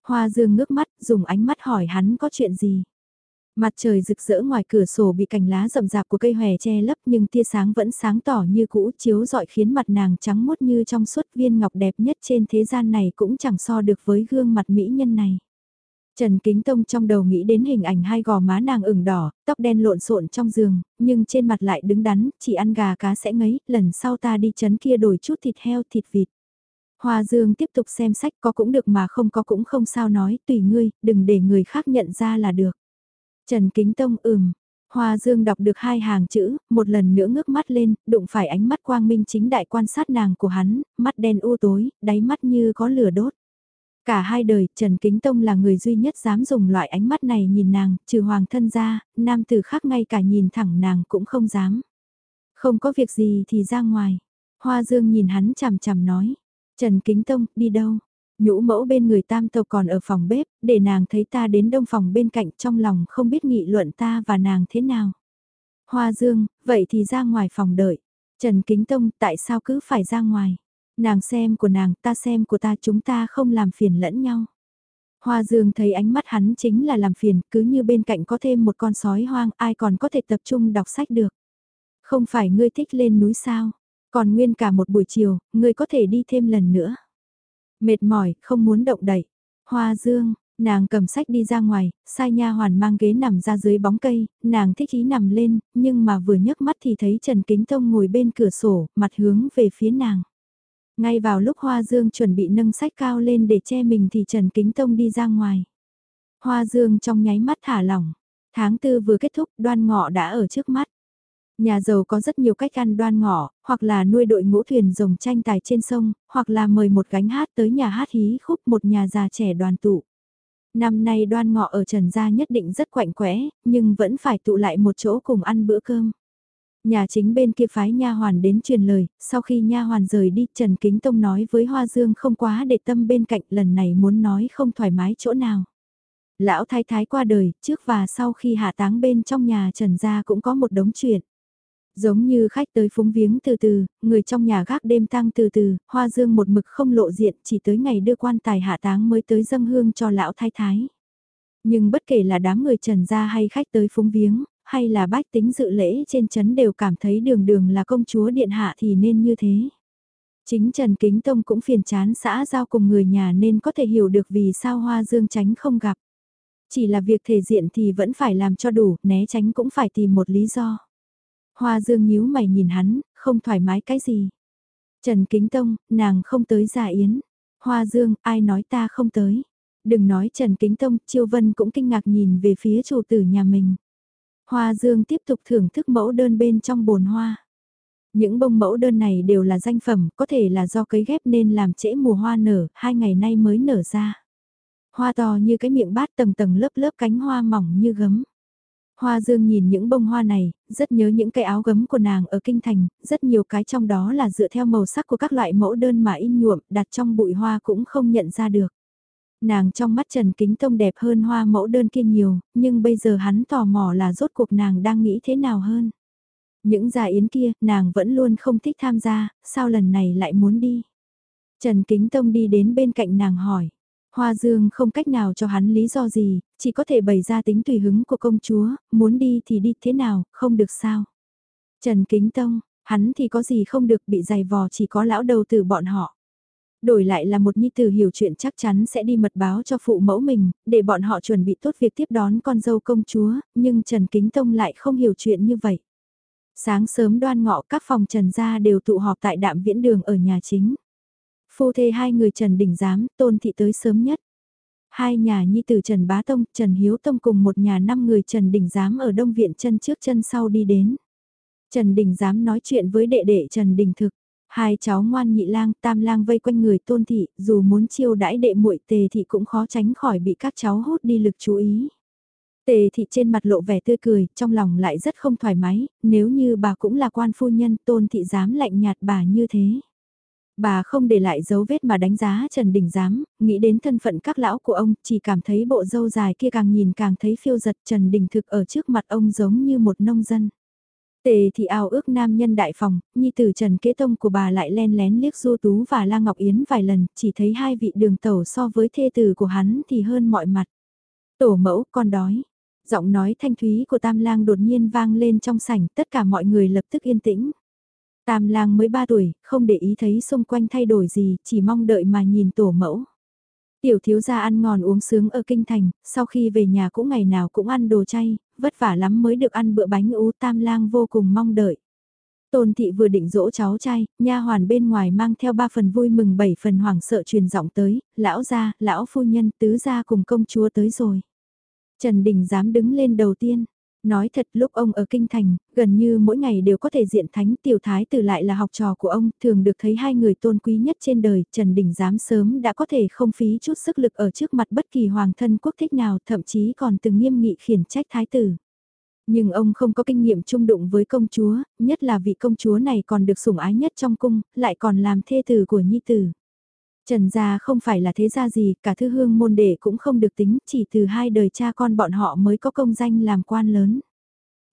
Hoa Dương ngước mắt, dùng ánh mắt hỏi hắn có chuyện gì. Mặt trời rực rỡ ngoài cửa sổ bị cành lá rậm rạp của cây hòe che lấp nhưng tia sáng vẫn sáng tỏ như cũ chiếu rọi khiến mặt nàng trắng mốt như trong suốt viên ngọc đẹp nhất trên thế gian này cũng chẳng so được với gương mặt mỹ nhân này. Trần Kính Tông trong đầu nghĩ đến hình ảnh hai gò má nàng ửng đỏ, tóc đen lộn xộn trong giường, nhưng trên mặt lại đứng đắn, chỉ ăn gà cá sẽ ngấy, lần sau ta đi chấn kia đổi chút thịt heo thịt vịt. Hoa Dương tiếp tục xem sách có cũng được mà không có cũng không sao nói, tùy ngươi, đừng để người khác nhận ra là được. Trần Kính Tông ừm. Hoa Dương đọc được hai hàng chữ, một lần nữa ngước mắt lên, đụng phải ánh mắt quang minh chính đại quan sát nàng của hắn, mắt đen u tối, đáy mắt như có lửa đốt. Cả hai đời, Trần Kính Tông là người duy nhất dám dùng loại ánh mắt này nhìn nàng, trừ hoàng thân ra, nam tử khác ngay cả nhìn thẳng nàng cũng không dám. Không có việc gì thì ra ngoài. Hoa Dương nhìn hắn chằm chằm nói. Trần Kính Tông, đi đâu? Nhũ mẫu bên người tam tộc còn ở phòng bếp, để nàng thấy ta đến đông phòng bên cạnh trong lòng không biết nghị luận ta và nàng thế nào. Hoa Dương, vậy thì ra ngoài phòng đợi. Trần Kính Tông, tại sao cứ phải ra ngoài? Nàng xem của nàng, ta xem của ta chúng ta không làm phiền lẫn nhau. Hoa Dương thấy ánh mắt hắn chính là làm phiền, cứ như bên cạnh có thêm một con sói hoang, ai còn có thể tập trung đọc sách được. Không phải ngươi thích lên núi sao? Còn nguyên cả một buổi chiều, ngươi có thể đi thêm lần nữa. Mệt mỏi, không muốn động đậy. Hoa Dương, nàng cầm sách đi ra ngoài, sai nha hoàn mang ghế nằm ra dưới bóng cây, nàng thích ý nằm lên, nhưng mà vừa nhấc mắt thì thấy Trần Kính Tông ngồi bên cửa sổ, mặt hướng về phía nàng. Ngay vào lúc Hoa Dương chuẩn bị nâng sách cao lên để che mình thì Trần Kính Tông đi ra ngoài. Hoa Dương trong nháy mắt thả lỏng. Tháng tư vừa kết thúc, đoan ngọ đã ở trước mắt. Nhà giàu có rất nhiều cách ăn đoan ngọ, hoặc là nuôi đội ngũ thuyền rồng tranh tài trên sông, hoặc là mời một gánh hát tới nhà hát hí khúc một nhà già trẻ đoàn tụ. Năm nay đoan ngọ ở Trần Gia nhất định rất quạnh quẽ, nhưng vẫn phải tụ lại một chỗ cùng ăn bữa cơm. Nhà chính bên kia phái nha hoàn đến truyền lời, sau khi nha hoàn rời đi, Trần Kính Tông nói với Hoa Dương không quá để tâm bên cạnh, lần này muốn nói không thoải mái chỗ nào. Lão thái thái qua đời, trước và sau khi hạ táng bên trong nhà Trần gia cũng có một đống chuyện. Giống như khách tới phúng viếng từ từ, người trong nhà gác đêm tăng từ từ, Hoa Dương một mực không lộ diện, chỉ tới ngày đưa quan tài hạ táng mới tới dâng hương cho lão thái thái. Nhưng bất kể là đám người Trần gia hay khách tới phúng viếng, hay là bách tính dự lễ trên chấn đều cảm thấy đường đường là công chúa điện hạ thì nên như thế. Chính Trần Kính Tông cũng phiền chán xã giao cùng người nhà nên có thể hiểu được vì sao Hoa Dương tránh không gặp. Chỉ là việc thể diện thì vẫn phải làm cho đủ, né tránh cũng phải tìm một lý do. Hoa Dương nhíu mày nhìn hắn, không thoải mái cái gì. Trần Kính Tông, nàng không tới gia yến. Hoa Dương, ai nói ta không tới. Đừng nói Trần Kính Tông, Chiêu Vân cũng kinh ngạc nhìn về phía chủ tử nhà mình. Hoa Dương tiếp tục thưởng thức mẫu đơn bên trong bồn hoa. Những bông mẫu đơn này đều là danh phẩm, có thể là do cấy ghép nên làm trễ mùa hoa nở, hai ngày nay mới nở ra. Hoa to như cái miệng bát tầng tầng lớp lớp cánh hoa mỏng như gấm. Hoa Dương nhìn những bông hoa này, rất nhớ những cái áo gấm của nàng ở Kinh Thành, rất nhiều cái trong đó là dựa theo màu sắc của các loại mẫu đơn mà in nhuộm, đặt trong bụi hoa cũng không nhận ra được. Nàng trong mắt Trần Kính Tông đẹp hơn hoa mẫu đơn kia nhiều, nhưng bây giờ hắn tò mò là rốt cuộc nàng đang nghĩ thế nào hơn. Những gia yến kia, nàng vẫn luôn không thích tham gia, sao lần này lại muốn đi. Trần Kính Tông đi đến bên cạnh nàng hỏi. Hoa Dương không cách nào cho hắn lý do gì, chỉ có thể bày ra tính tùy hứng của công chúa, muốn đi thì đi thế nào, không được sao. Trần Kính Tông, hắn thì có gì không được bị giày vò chỉ có lão đầu từ bọn họ. Đổi lại là một nhi tử hiểu chuyện chắc chắn sẽ đi mật báo cho phụ mẫu mình, để bọn họ chuẩn bị tốt việc tiếp đón con dâu công chúa, nhưng Trần Kính Tông lại không hiểu chuyện như vậy. Sáng sớm đoan ngọ các phòng Trần gia đều tụ họp tại đạm viễn đường ở nhà chính. Phu thê hai người Trần Đình Giám, Tôn Thị tới sớm nhất. Hai nhà nhi tử Trần Bá Tông, Trần Hiếu Tông cùng một nhà năm người Trần Đình Giám ở Đông Viện chân trước chân sau đi đến. Trần Đình Giám nói chuyện với đệ đệ Trần Đình Thực. Hai cháu ngoan nhị lang, tam lang vây quanh người tôn thị, dù muốn chiêu đãi đệ muội tề thị cũng khó tránh khỏi bị các cháu hút đi lực chú ý. Tề thị trên mặt lộ vẻ tươi cười, trong lòng lại rất không thoải mái, nếu như bà cũng là quan phu nhân tôn thị dám lạnh nhạt bà như thế. Bà không để lại dấu vết mà đánh giá Trần Đình Giám, nghĩ đến thân phận các lão của ông, chỉ cảm thấy bộ dâu dài kia càng nhìn càng thấy phiêu giật Trần Đình thực ở trước mặt ông giống như một nông dân. Tề thì ao ước nam nhân đại phòng, nhi tử Trần Kế Tông của bà lại len lén liếc Du Tú và La Ngọc Yến vài lần, chỉ thấy hai vị đường tẩu so với thê tử của hắn thì hơn mọi mặt. Tổ mẫu, con đói. Giọng nói thanh thúy của Tam Lang đột nhiên vang lên trong sảnh, tất cả mọi người lập tức yên tĩnh. Tam Lang mới 3 tuổi, không để ý thấy xung quanh thay đổi gì, chỉ mong đợi mà nhìn tổ mẫu. Tiểu thiếu gia ăn ngon uống sướng ở kinh thành, sau khi về nhà cũng ngày nào cũng ăn đồ chay, vất vả lắm mới được ăn bữa bánh ú tam lang vô cùng mong đợi. Tôn thị vừa định dỗ cháu trai, nha hoàn bên ngoài mang theo ba phần vui mừng bảy phần hoảng sợ truyền giọng tới, lão gia, lão phu nhân, tứ gia cùng công chúa tới rồi. Trần Đình dám đứng lên đầu tiên, Nói thật lúc ông ở Kinh Thành, gần như mỗi ngày đều có thể diện thánh tiểu thái tử lại là học trò của ông, thường được thấy hai người tôn quý nhất trên đời, Trần Đình Giám sớm đã có thể không phí chút sức lực ở trước mặt bất kỳ hoàng thân quốc thích nào, thậm chí còn từng nghiêm nghị khiển trách thái tử. Nhưng ông không có kinh nghiệm chung đụng với công chúa, nhất là vị công chúa này còn được sủng ái nhất trong cung, lại còn làm thê tử của nhi tử. Trần gia không phải là thế gia gì, cả thư hương môn đệ cũng không được tính, chỉ từ hai đời cha con bọn họ mới có công danh làm quan lớn.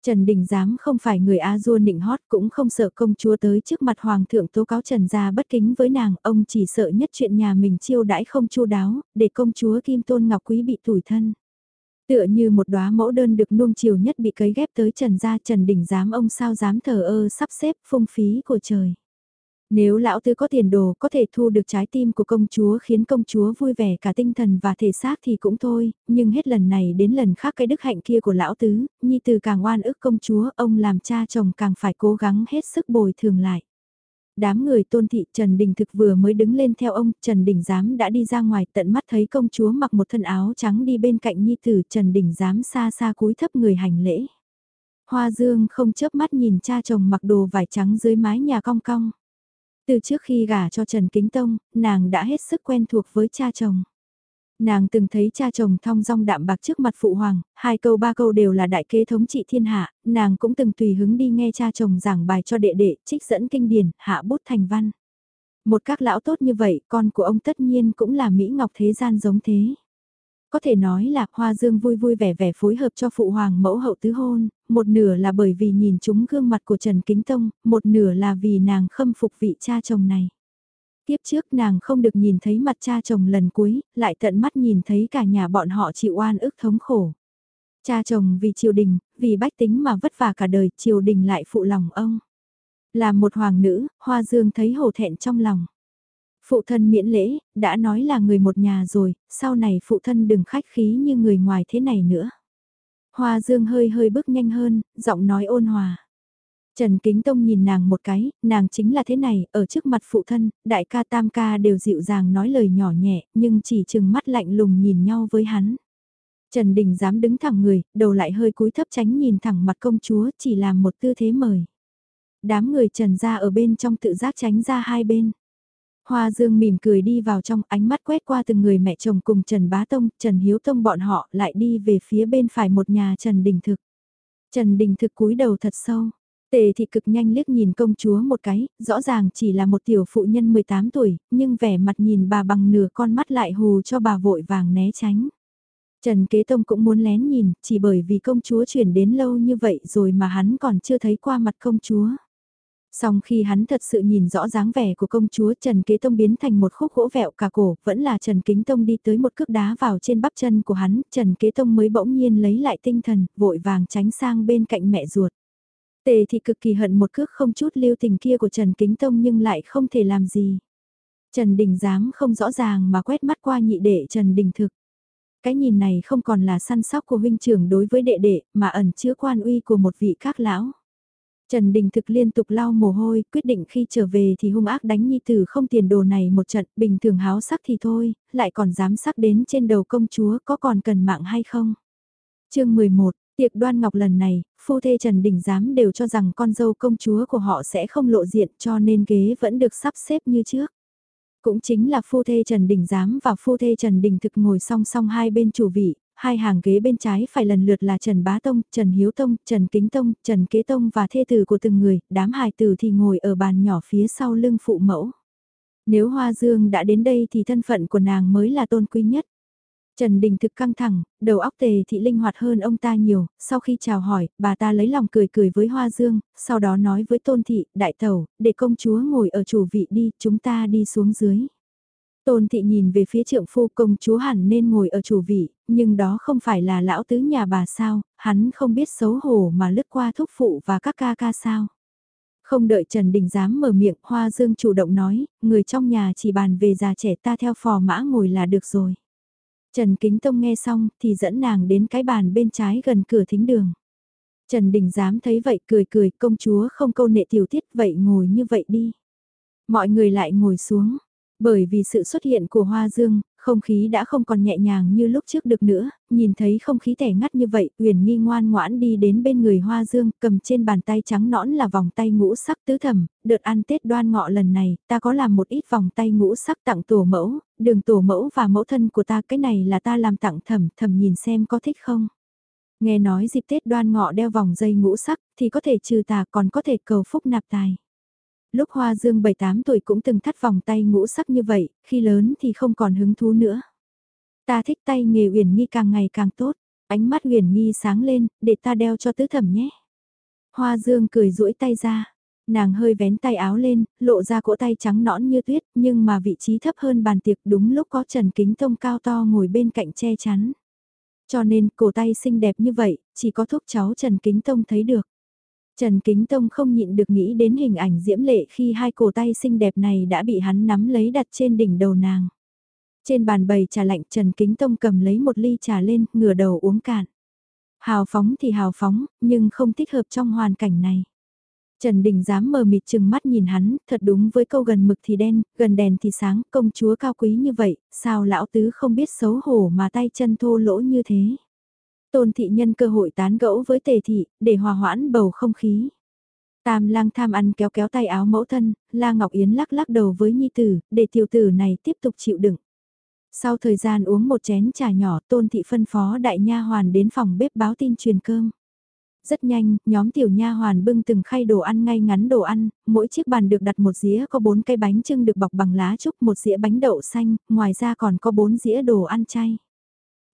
Trần Đình Giám không phải người A dua nịnh hót cũng không sợ công chúa tới trước mặt hoàng thượng tố cáo Trần gia bất kính với nàng, ông chỉ sợ nhất chuyện nhà mình chiêu đãi không chu đáo, để công chúa Kim Tôn Ngọc Quý bị tủi thân. Tựa như một đóa mẫu đơn được nuông chiều nhất bị cấy ghép tới Trần gia Trần Đình Giám ông sao dám thờ ơ sắp xếp phung phí của trời. Nếu lão tứ có tiền đồ có thể thu được trái tim của công chúa khiến công chúa vui vẻ cả tinh thần và thể xác thì cũng thôi, nhưng hết lần này đến lần khác cái đức hạnh kia của lão tứ, nhi từ càng oan ức công chúa, ông làm cha chồng càng phải cố gắng hết sức bồi thường lại. Đám người tôn thị Trần Đình Thực vừa mới đứng lên theo ông, Trần Đình Giám đã đi ra ngoài tận mắt thấy công chúa mặc một thân áo trắng đi bên cạnh nhi tử Trần Đình Giám xa xa cúi thấp người hành lễ. Hoa Dương không chớp mắt nhìn cha chồng mặc đồ vải trắng dưới mái nhà cong cong. Từ trước khi gả cho Trần Kính Tông, nàng đã hết sức quen thuộc với cha chồng. Nàng từng thấy cha chồng thong dong đạm bạc trước mặt phụ hoàng, hai câu ba câu đều là đại kế thống trị thiên hạ, nàng cũng từng tùy hứng đi nghe cha chồng giảng bài cho đệ đệ, trích dẫn kinh điển, hạ bút thành văn. Một các lão tốt như vậy, con của ông tất nhiên cũng là Mỹ Ngọc thế gian giống thế. Có thể nói là Hoa Dương vui vui vẻ vẻ phối hợp cho phụ hoàng mẫu hậu tứ hôn, một nửa là bởi vì nhìn chúng gương mặt của Trần Kính Tông, một nửa là vì nàng khâm phục vị cha chồng này. Tiếp trước nàng không được nhìn thấy mặt cha chồng lần cuối, lại tận mắt nhìn thấy cả nhà bọn họ chịu oan ức thống khổ. Cha chồng vì triều đình, vì bách tính mà vất vả cả đời, triều đình lại phụ lòng ông. Là một hoàng nữ, Hoa Dương thấy hổ thẹn trong lòng. Phụ thân miễn lễ, đã nói là người một nhà rồi, sau này phụ thân đừng khách khí như người ngoài thế này nữa. Hoa Dương hơi hơi bước nhanh hơn, giọng nói ôn hòa. Trần Kính Tông nhìn nàng một cái, nàng chính là thế này, ở trước mặt phụ thân, đại ca tam ca đều dịu dàng nói lời nhỏ nhẹ, nhưng chỉ chừng mắt lạnh lùng nhìn nhau với hắn. Trần Đình dám đứng thẳng người, đầu lại hơi cúi thấp tránh nhìn thẳng mặt công chúa, chỉ làm một tư thế mời. Đám người Trần ra ở bên trong tự giác tránh ra hai bên. Hoa Dương mỉm cười đi vào trong ánh mắt quét qua từng người mẹ chồng cùng Trần Bá Tông, Trần Hiếu Tông bọn họ lại đi về phía bên phải một nhà Trần Đình Thực. Trần Đình Thực cúi đầu thật sâu. Tề thị cực nhanh liếc nhìn công chúa một cái, rõ ràng chỉ là một tiểu phụ nhân 18 tuổi, nhưng vẻ mặt nhìn bà bằng nửa con mắt lại hù cho bà vội vàng né tránh. Trần Kế Tông cũng muốn lén nhìn, chỉ bởi vì công chúa chuyển đến lâu như vậy rồi mà hắn còn chưa thấy qua mặt công chúa. Song khi hắn thật sự nhìn rõ dáng vẻ của công chúa Trần Kế Tông biến thành một khúc gỗ vẹo cả cổ, vẫn là Trần Kính Tông đi tới một cước đá vào trên bắp chân của hắn, Trần Kế Tông mới bỗng nhiên lấy lại tinh thần, vội vàng tránh sang bên cạnh mẹ ruột. Tề thì cực kỳ hận một cước không chút lưu tình kia của Trần Kính Tông nhưng lại không thể làm gì. Trần Đình dám không rõ ràng mà quét mắt qua nhị đệ Trần Đình thực. Cái nhìn này không còn là săn sóc của huynh trưởng đối với đệ đệ mà ẩn chứa quan uy của một vị các lão. Trần Đình thực liên tục lau mồ hôi, quyết định khi trở về thì hung ác đánh nhi tử không tiền đồ này một trận, bình thường háo sắc thì thôi, lại còn dám sắc đến trên đầu công chúa có còn cần mạng hay không. chương 11, tiệc đoan ngọc lần này, phu thê Trần Đình giám đều cho rằng con dâu công chúa của họ sẽ không lộ diện cho nên ghế vẫn được sắp xếp như trước. Cũng chính là phu thê Trần Đình Giám và phu thê Trần Đình Thực ngồi song song hai bên chủ vị, hai hàng ghế bên trái phải lần lượt là Trần Bá Tông, Trần Hiếu Tông, Trần Kính Tông, Trần Kế Tông và thê tử của từng người, đám hài tử thì ngồi ở bàn nhỏ phía sau lưng phụ mẫu. Nếu Hoa Dương đã đến đây thì thân phận của nàng mới là tôn quý nhất. Trần Đình thực căng thẳng, đầu óc tề thị linh hoạt hơn ông ta nhiều, sau khi chào hỏi, bà ta lấy lòng cười cười với Hoa Dương, sau đó nói với Tôn Thị, đại tẩu, để công chúa ngồi ở chủ vị đi, chúng ta đi xuống dưới. Tôn Thị nhìn về phía trượng phu công chúa hẳn nên ngồi ở chủ vị, nhưng đó không phải là lão tứ nhà bà sao, hắn không biết xấu hổ mà lướt qua thúc phụ và các ca ca sao. Không đợi Trần Đình dám mở miệng, Hoa Dương chủ động nói, người trong nhà chỉ bàn về già trẻ ta theo phò mã ngồi là được rồi. Trần Kính Tông nghe xong thì dẫn nàng đến cái bàn bên trái gần cửa thính đường. Trần Đình dám thấy vậy cười cười công chúa không câu nệ tiểu tiết vậy ngồi như vậy đi. Mọi người lại ngồi xuống, bởi vì sự xuất hiện của Hoa Dương, không khí đã không còn nhẹ nhàng như lúc trước được nữa, nhìn thấy không khí tẻ ngắt như vậy, Uyển Nghi ngoan ngoãn đi đến bên người Hoa Dương, cầm trên bàn tay trắng nõn là vòng tay ngũ sắc tứ thẩm, đợt ăn Tết đoan ngọ lần này, ta có làm một ít vòng tay ngũ sắc tặng tổ mẫu, đường tổ mẫu và mẫu thân của ta cái này là ta làm tặng thẩm, thẩm nhìn xem có thích không. Nghe nói dịp Tết đoan ngọ đeo vòng dây ngũ sắc thì có thể trừ tà còn có thể cầu phúc nạp tài. Lúc Hoa Dương 7-8 tuổi cũng từng thắt vòng tay ngũ sắc như vậy, khi lớn thì không còn hứng thú nữa. Ta thích tay nghề Uyển Nghi càng ngày càng tốt, ánh mắt Uyển Nghi sáng lên, để ta đeo cho tứ thẩm nhé. Hoa Dương cười duỗi tay ra, nàng hơi vén tay áo lên, lộ ra cỗ tay trắng nõn như tuyết, nhưng mà vị trí thấp hơn bàn tiệc đúng lúc có Trần Kính Tông cao to ngồi bên cạnh che chắn. Cho nên cổ tay xinh đẹp như vậy, chỉ có thúc cháu Trần Kính Tông thấy được. Trần Kính Tông không nhịn được nghĩ đến hình ảnh diễm lệ khi hai cổ tay xinh đẹp này đã bị hắn nắm lấy đặt trên đỉnh đầu nàng. Trên bàn bày trà lạnh Trần Kính Tông cầm lấy một ly trà lên, ngửa đầu uống cạn. Hào phóng thì hào phóng, nhưng không thích hợp trong hoàn cảnh này. Trần Đình dám mờ mịt chừng mắt nhìn hắn, thật đúng với câu gần mực thì đen, gần đèn thì sáng, công chúa cao quý như vậy, sao lão tứ không biết xấu hổ mà tay chân thô lỗ như thế. Tôn thị nhân cơ hội tán gẫu với tề thị, để hòa hoãn bầu không khí. Tam lang tham ăn kéo kéo tay áo mẫu thân, la Ngọc Yến lắc lắc đầu với nhi tử, để tiểu tử này tiếp tục chịu đựng. Sau thời gian uống một chén trà nhỏ tôn thị phân phó đại nha hoàn đến phòng bếp báo tin truyền cơm. Rất nhanh, nhóm tiểu nha hoàn bưng từng khay đồ ăn ngay ngắn đồ ăn, mỗi chiếc bàn được đặt một dĩa có bốn cây bánh trưng được bọc bằng lá trúc, một dĩa bánh đậu xanh, ngoài ra còn có bốn dĩa đồ ăn chay.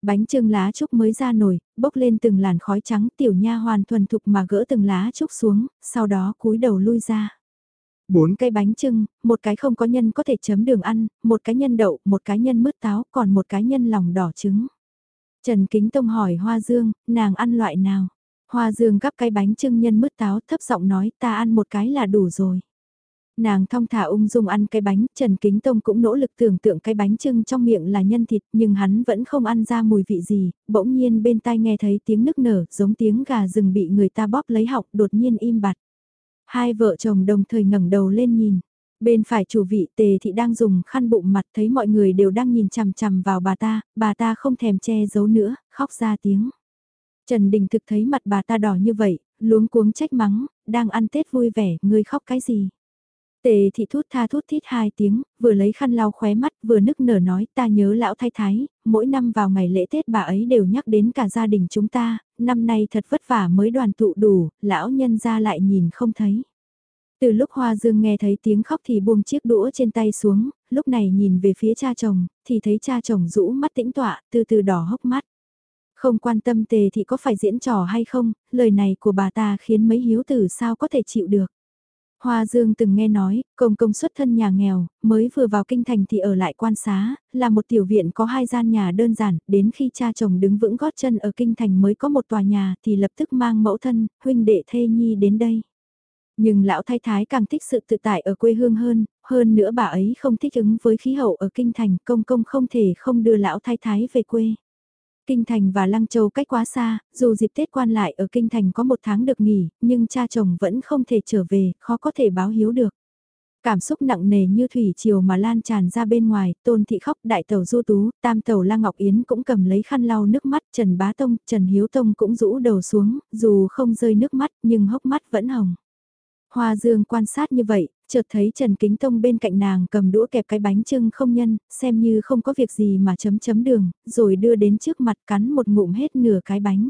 Bánh trưng lá trúc mới ra nồi, bốc lên từng làn khói trắng, tiểu nha hoàn thuần thục mà gỡ từng lá trúc xuống, sau đó cúi đầu lui ra. Bốn cái bánh trưng, một cái không có nhân có thể chấm đường ăn, một cái nhân đậu, một cái nhân mứt táo, còn một cái nhân lòng đỏ trứng. Trần Kính Tông hỏi Hoa Dương, nàng ăn loại nào? Hoa Dương gắp cái bánh trưng nhân mứt táo thấp giọng nói ta ăn một cái là đủ rồi. Nàng thong thả ung dung ăn cái bánh, Trần Kính Tông cũng nỗ lực tưởng tượng cái bánh trưng trong miệng là nhân thịt nhưng hắn vẫn không ăn ra mùi vị gì, bỗng nhiên bên tai nghe thấy tiếng nức nở giống tiếng gà rừng bị người ta bóp lấy họng đột nhiên im bặt. Hai vợ chồng đồng thời ngẩng đầu lên nhìn. Bên phải chủ vị tề thị đang dùng khăn bụng mặt thấy mọi người đều đang nhìn chằm chằm vào bà ta, bà ta không thèm che giấu nữa, khóc ra tiếng. Trần Đình thực thấy mặt bà ta đỏ như vậy, luống cuống trách mắng, đang ăn Tết vui vẻ, ngươi khóc cái gì? Tề thị thút tha thút thít hai tiếng, vừa lấy khăn lau khóe mắt, vừa nức nở nói ta nhớ lão thái thái, mỗi năm vào ngày lễ Tết bà ấy đều nhắc đến cả gia đình chúng ta, năm nay thật vất vả mới đoàn tụ đủ, lão nhân ra lại nhìn không thấy. Từ lúc Hoa Dương nghe thấy tiếng khóc thì buông chiếc đũa trên tay xuống, lúc này nhìn về phía cha chồng, thì thấy cha chồng rũ mắt tĩnh tọa, từ từ đỏ hốc mắt. Không quan tâm tề thì có phải diễn trò hay không, lời này của bà ta khiến mấy hiếu tử sao có thể chịu được. Hoa Dương từng nghe nói, công công xuất thân nhà nghèo, mới vừa vào kinh thành thì ở lại quan xá, là một tiểu viện có hai gian nhà đơn giản, đến khi cha chồng đứng vững gót chân ở kinh thành mới có một tòa nhà thì lập tức mang mẫu thân, huynh đệ thê nhi đến đây. Nhưng lão thái thái càng thích sự tự tại ở quê hương hơn, hơn nữa bà ấy không thích ứng với khí hậu ở kinh thành, công công không thể không đưa lão thái thái về quê. Kinh Thành và Lăng Châu cách quá xa, dù dịp Tết quan lại ở Kinh Thành có một tháng được nghỉ, nhưng cha chồng vẫn không thể trở về, khó có thể báo hiếu được. Cảm xúc nặng nề như thủy chiều mà lan tràn ra bên ngoài, tôn thị khóc đại tàu du tú, tam tàu la ngọc yến cũng cầm lấy khăn lau nước mắt, Trần Bá Tông, Trần Hiếu Tông cũng rũ đầu xuống, dù không rơi nước mắt nhưng hốc mắt vẫn hồng. Hoa Dương quan sát như vậy, chợt thấy Trần Kính Tông bên cạnh nàng cầm đũa kẹp cái bánh trưng không nhân, xem như không có việc gì mà chấm chấm đường, rồi đưa đến trước mặt cắn một ngụm hết nửa cái bánh.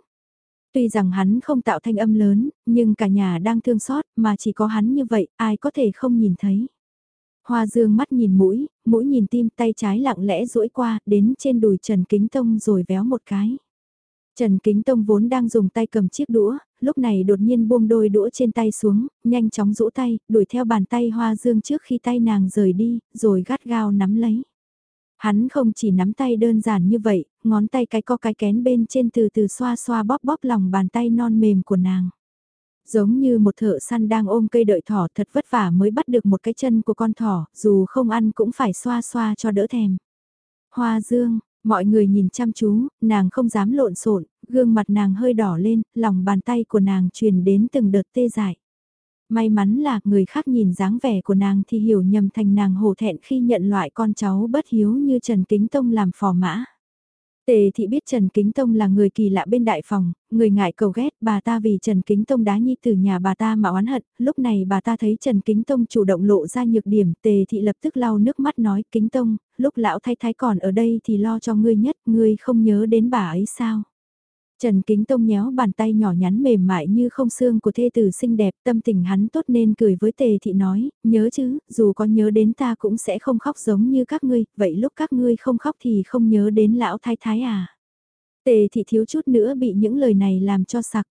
Tuy rằng hắn không tạo thanh âm lớn, nhưng cả nhà đang thương xót mà chỉ có hắn như vậy, ai có thể không nhìn thấy. Hoa Dương mắt nhìn mũi, mũi nhìn tim tay trái lặng lẽ duỗi qua, đến trên đùi Trần Kính Tông rồi véo một cái. Trần Kính Tông vốn đang dùng tay cầm chiếc đũa, lúc này đột nhiên buông đôi đũa trên tay xuống, nhanh chóng rũ tay, đuổi theo bàn tay Hoa Dương trước khi tay nàng rời đi, rồi gắt gao nắm lấy. Hắn không chỉ nắm tay đơn giản như vậy, ngón tay cái co cái kén bên trên từ từ xoa xoa bóp bóp lòng bàn tay non mềm của nàng. Giống như một thợ săn đang ôm cây đợi thỏ thật vất vả mới bắt được một cái chân của con thỏ, dù không ăn cũng phải xoa xoa cho đỡ thèm. Hoa Dương, Mọi người nhìn chăm chú, nàng không dám lộn xộn, gương mặt nàng hơi đỏ lên, lòng bàn tay của nàng truyền đến từng đợt tê dại. May mắn là người khác nhìn dáng vẻ của nàng thì hiểu nhầm thành nàng hổ thẹn khi nhận loại con cháu bất hiếu như Trần Kính Tông làm phò mã. Tề thị biết Trần Kính Tông là người kỳ lạ bên đại phòng, người ngại cầu ghét bà ta vì Trần Kính Tông đá nhi từ nhà bà ta mà oán hận, lúc này bà ta thấy Trần Kính Tông chủ động lộ ra nhược điểm, tề thị lập tức lau nước mắt nói Kính Tông, lúc lão thái thái còn ở đây thì lo cho ngươi nhất, ngươi không nhớ đến bà ấy sao? Trần Kính Tông nhéo bàn tay nhỏ nhắn mềm mại như không xương của thê tử xinh đẹp, tâm tình hắn tốt nên cười với tề thị nói, nhớ chứ, dù có nhớ đến ta cũng sẽ không khóc giống như các ngươi, vậy lúc các ngươi không khóc thì không nhớ đến lão thái thái à. Tề thị thiếu chút nữa bị những lời này làm cho sặc.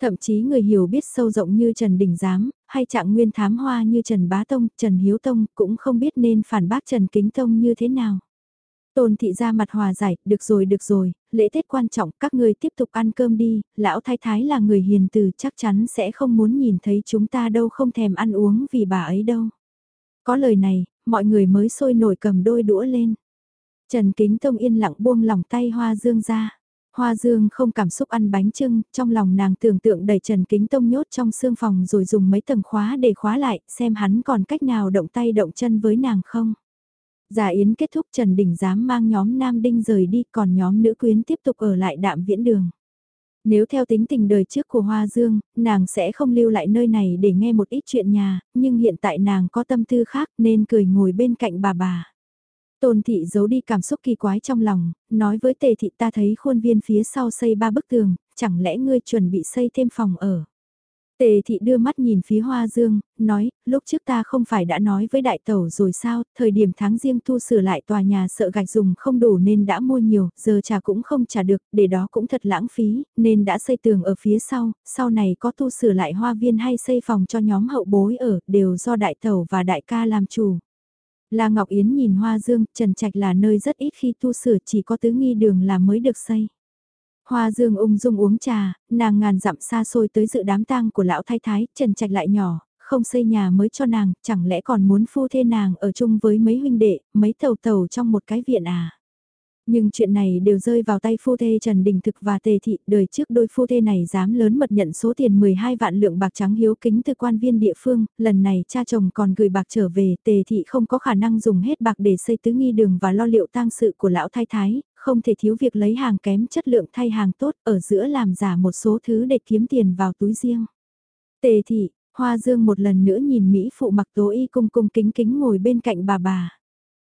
Thậm chí người hiểu biết sâu rộng như Trần Đình Giám, hay trạng nguyên thám hoa như Trần Bá Tông, Trần Hiếu Tông cũng không biết nên phản bác Trần Kính Tông như thế nào. Tôn thị ra mặt hòa giải, được rồi được rồi, lễ Tết quan trọng, các người tiếp tục ăn cơm đi, lão thái thái là người hiền từ chắc chắn sẽ không muốn nhìn thấy chúng ta đâu không thèm ăn uống vì bà ấy đâu. Có lời này, mọi người mới sôi nổi cầm đôi đũa lên. Trần Kính Tông yên lặng buông lòng tay Hoa Dương ra. Hoa Dương không cảm xúc ăn bánh trưng, trong lòng nàng tưởng tượng đẩy Trần Kính Tông nhốt trong xương phòng rồi dùng mấy tầng khóa để khóa lại, xem hắn còn cách nào động tay động chân với nàng không. Giả yến kết thúc Trần Đình dám mang nhóm Nam Đinh rời đi còn nhóm nữ quyến tiếp tục ở lại đạm viễn đường. Nếu theo tính tình đời trước của Hoa Dương, nàng sẽ không lưu lại nơi này để nghe một ít chuyện nhà, nhưng hiện tại nàng có tâm tư khác nên cười ngồi bên cạnh bà bà. Tôn thị giấu đi cảm xúc kỳ quái trong lòng, nói với tề thị ta thấy khuôn viên phía sau xây ba bức tường, chẳng lẽ ngươi chuẩn bị xây thêm phòng ở. Tề thị đưa mắt nhìn phía hoa dương, nói, lúc trước ta không phải đã nói với đại tẩu rồi sao, thời điểm tháng riêng thu sửa lại tòa nhà sợ gạch dùng không đủ nên đã mua nhiều, giờ trả cũng không trả được, để đó cũng thật lãng phí, nên đã xây tường ở phía sau, sau này có tu sửa lại hoa viên hay xây phòng cho nhóm hậu bối ở, đều do đại tẩu và đại ca làm chủ. La Ngọc Yến nhìn Hoa Dương, Trần Trạch là nơi rất ít khi tu sửa chỉ có tứ nghi đường là mới được xây. Hoa Dương ung dung uống trà, nàng ngàn dặm xa xôi tới dự đám tang của lão thái thái, Trần Trạch lại nhỏ, không xây nhà mới cho nàng, chẳng lẽ còn muốn phu thê nàng ở chung với mấy huynh đệ, mấy tàu tàu trong một cái viện à? Nhưng chuyện này đều rơi vào tay phu thê Trần Đình Thực và Tề Thị, đời trước đôi phu thê này dám lớn mật nhận số tiền 12 vạn lượng bạc trắng hiếu kính từ quan viên địa phương, lần này cha chồng còn gửi bạc trở về, Tề Thị không có khả năng dùng hết bạc để xây tứ nghi đường và lo liệu tang sự của lão thái thái, không thể thiếu việc lấy hàng kém chất lượng thay hàng tốt ở giữa làm giả một số thứ để kiếm tiền vào túi riêng. Tề Thị, Hoa Dương một lần nữa nhìn Mỹ phụ mặc tố y cung cung kính kính ngồi bên cạnh bà bà.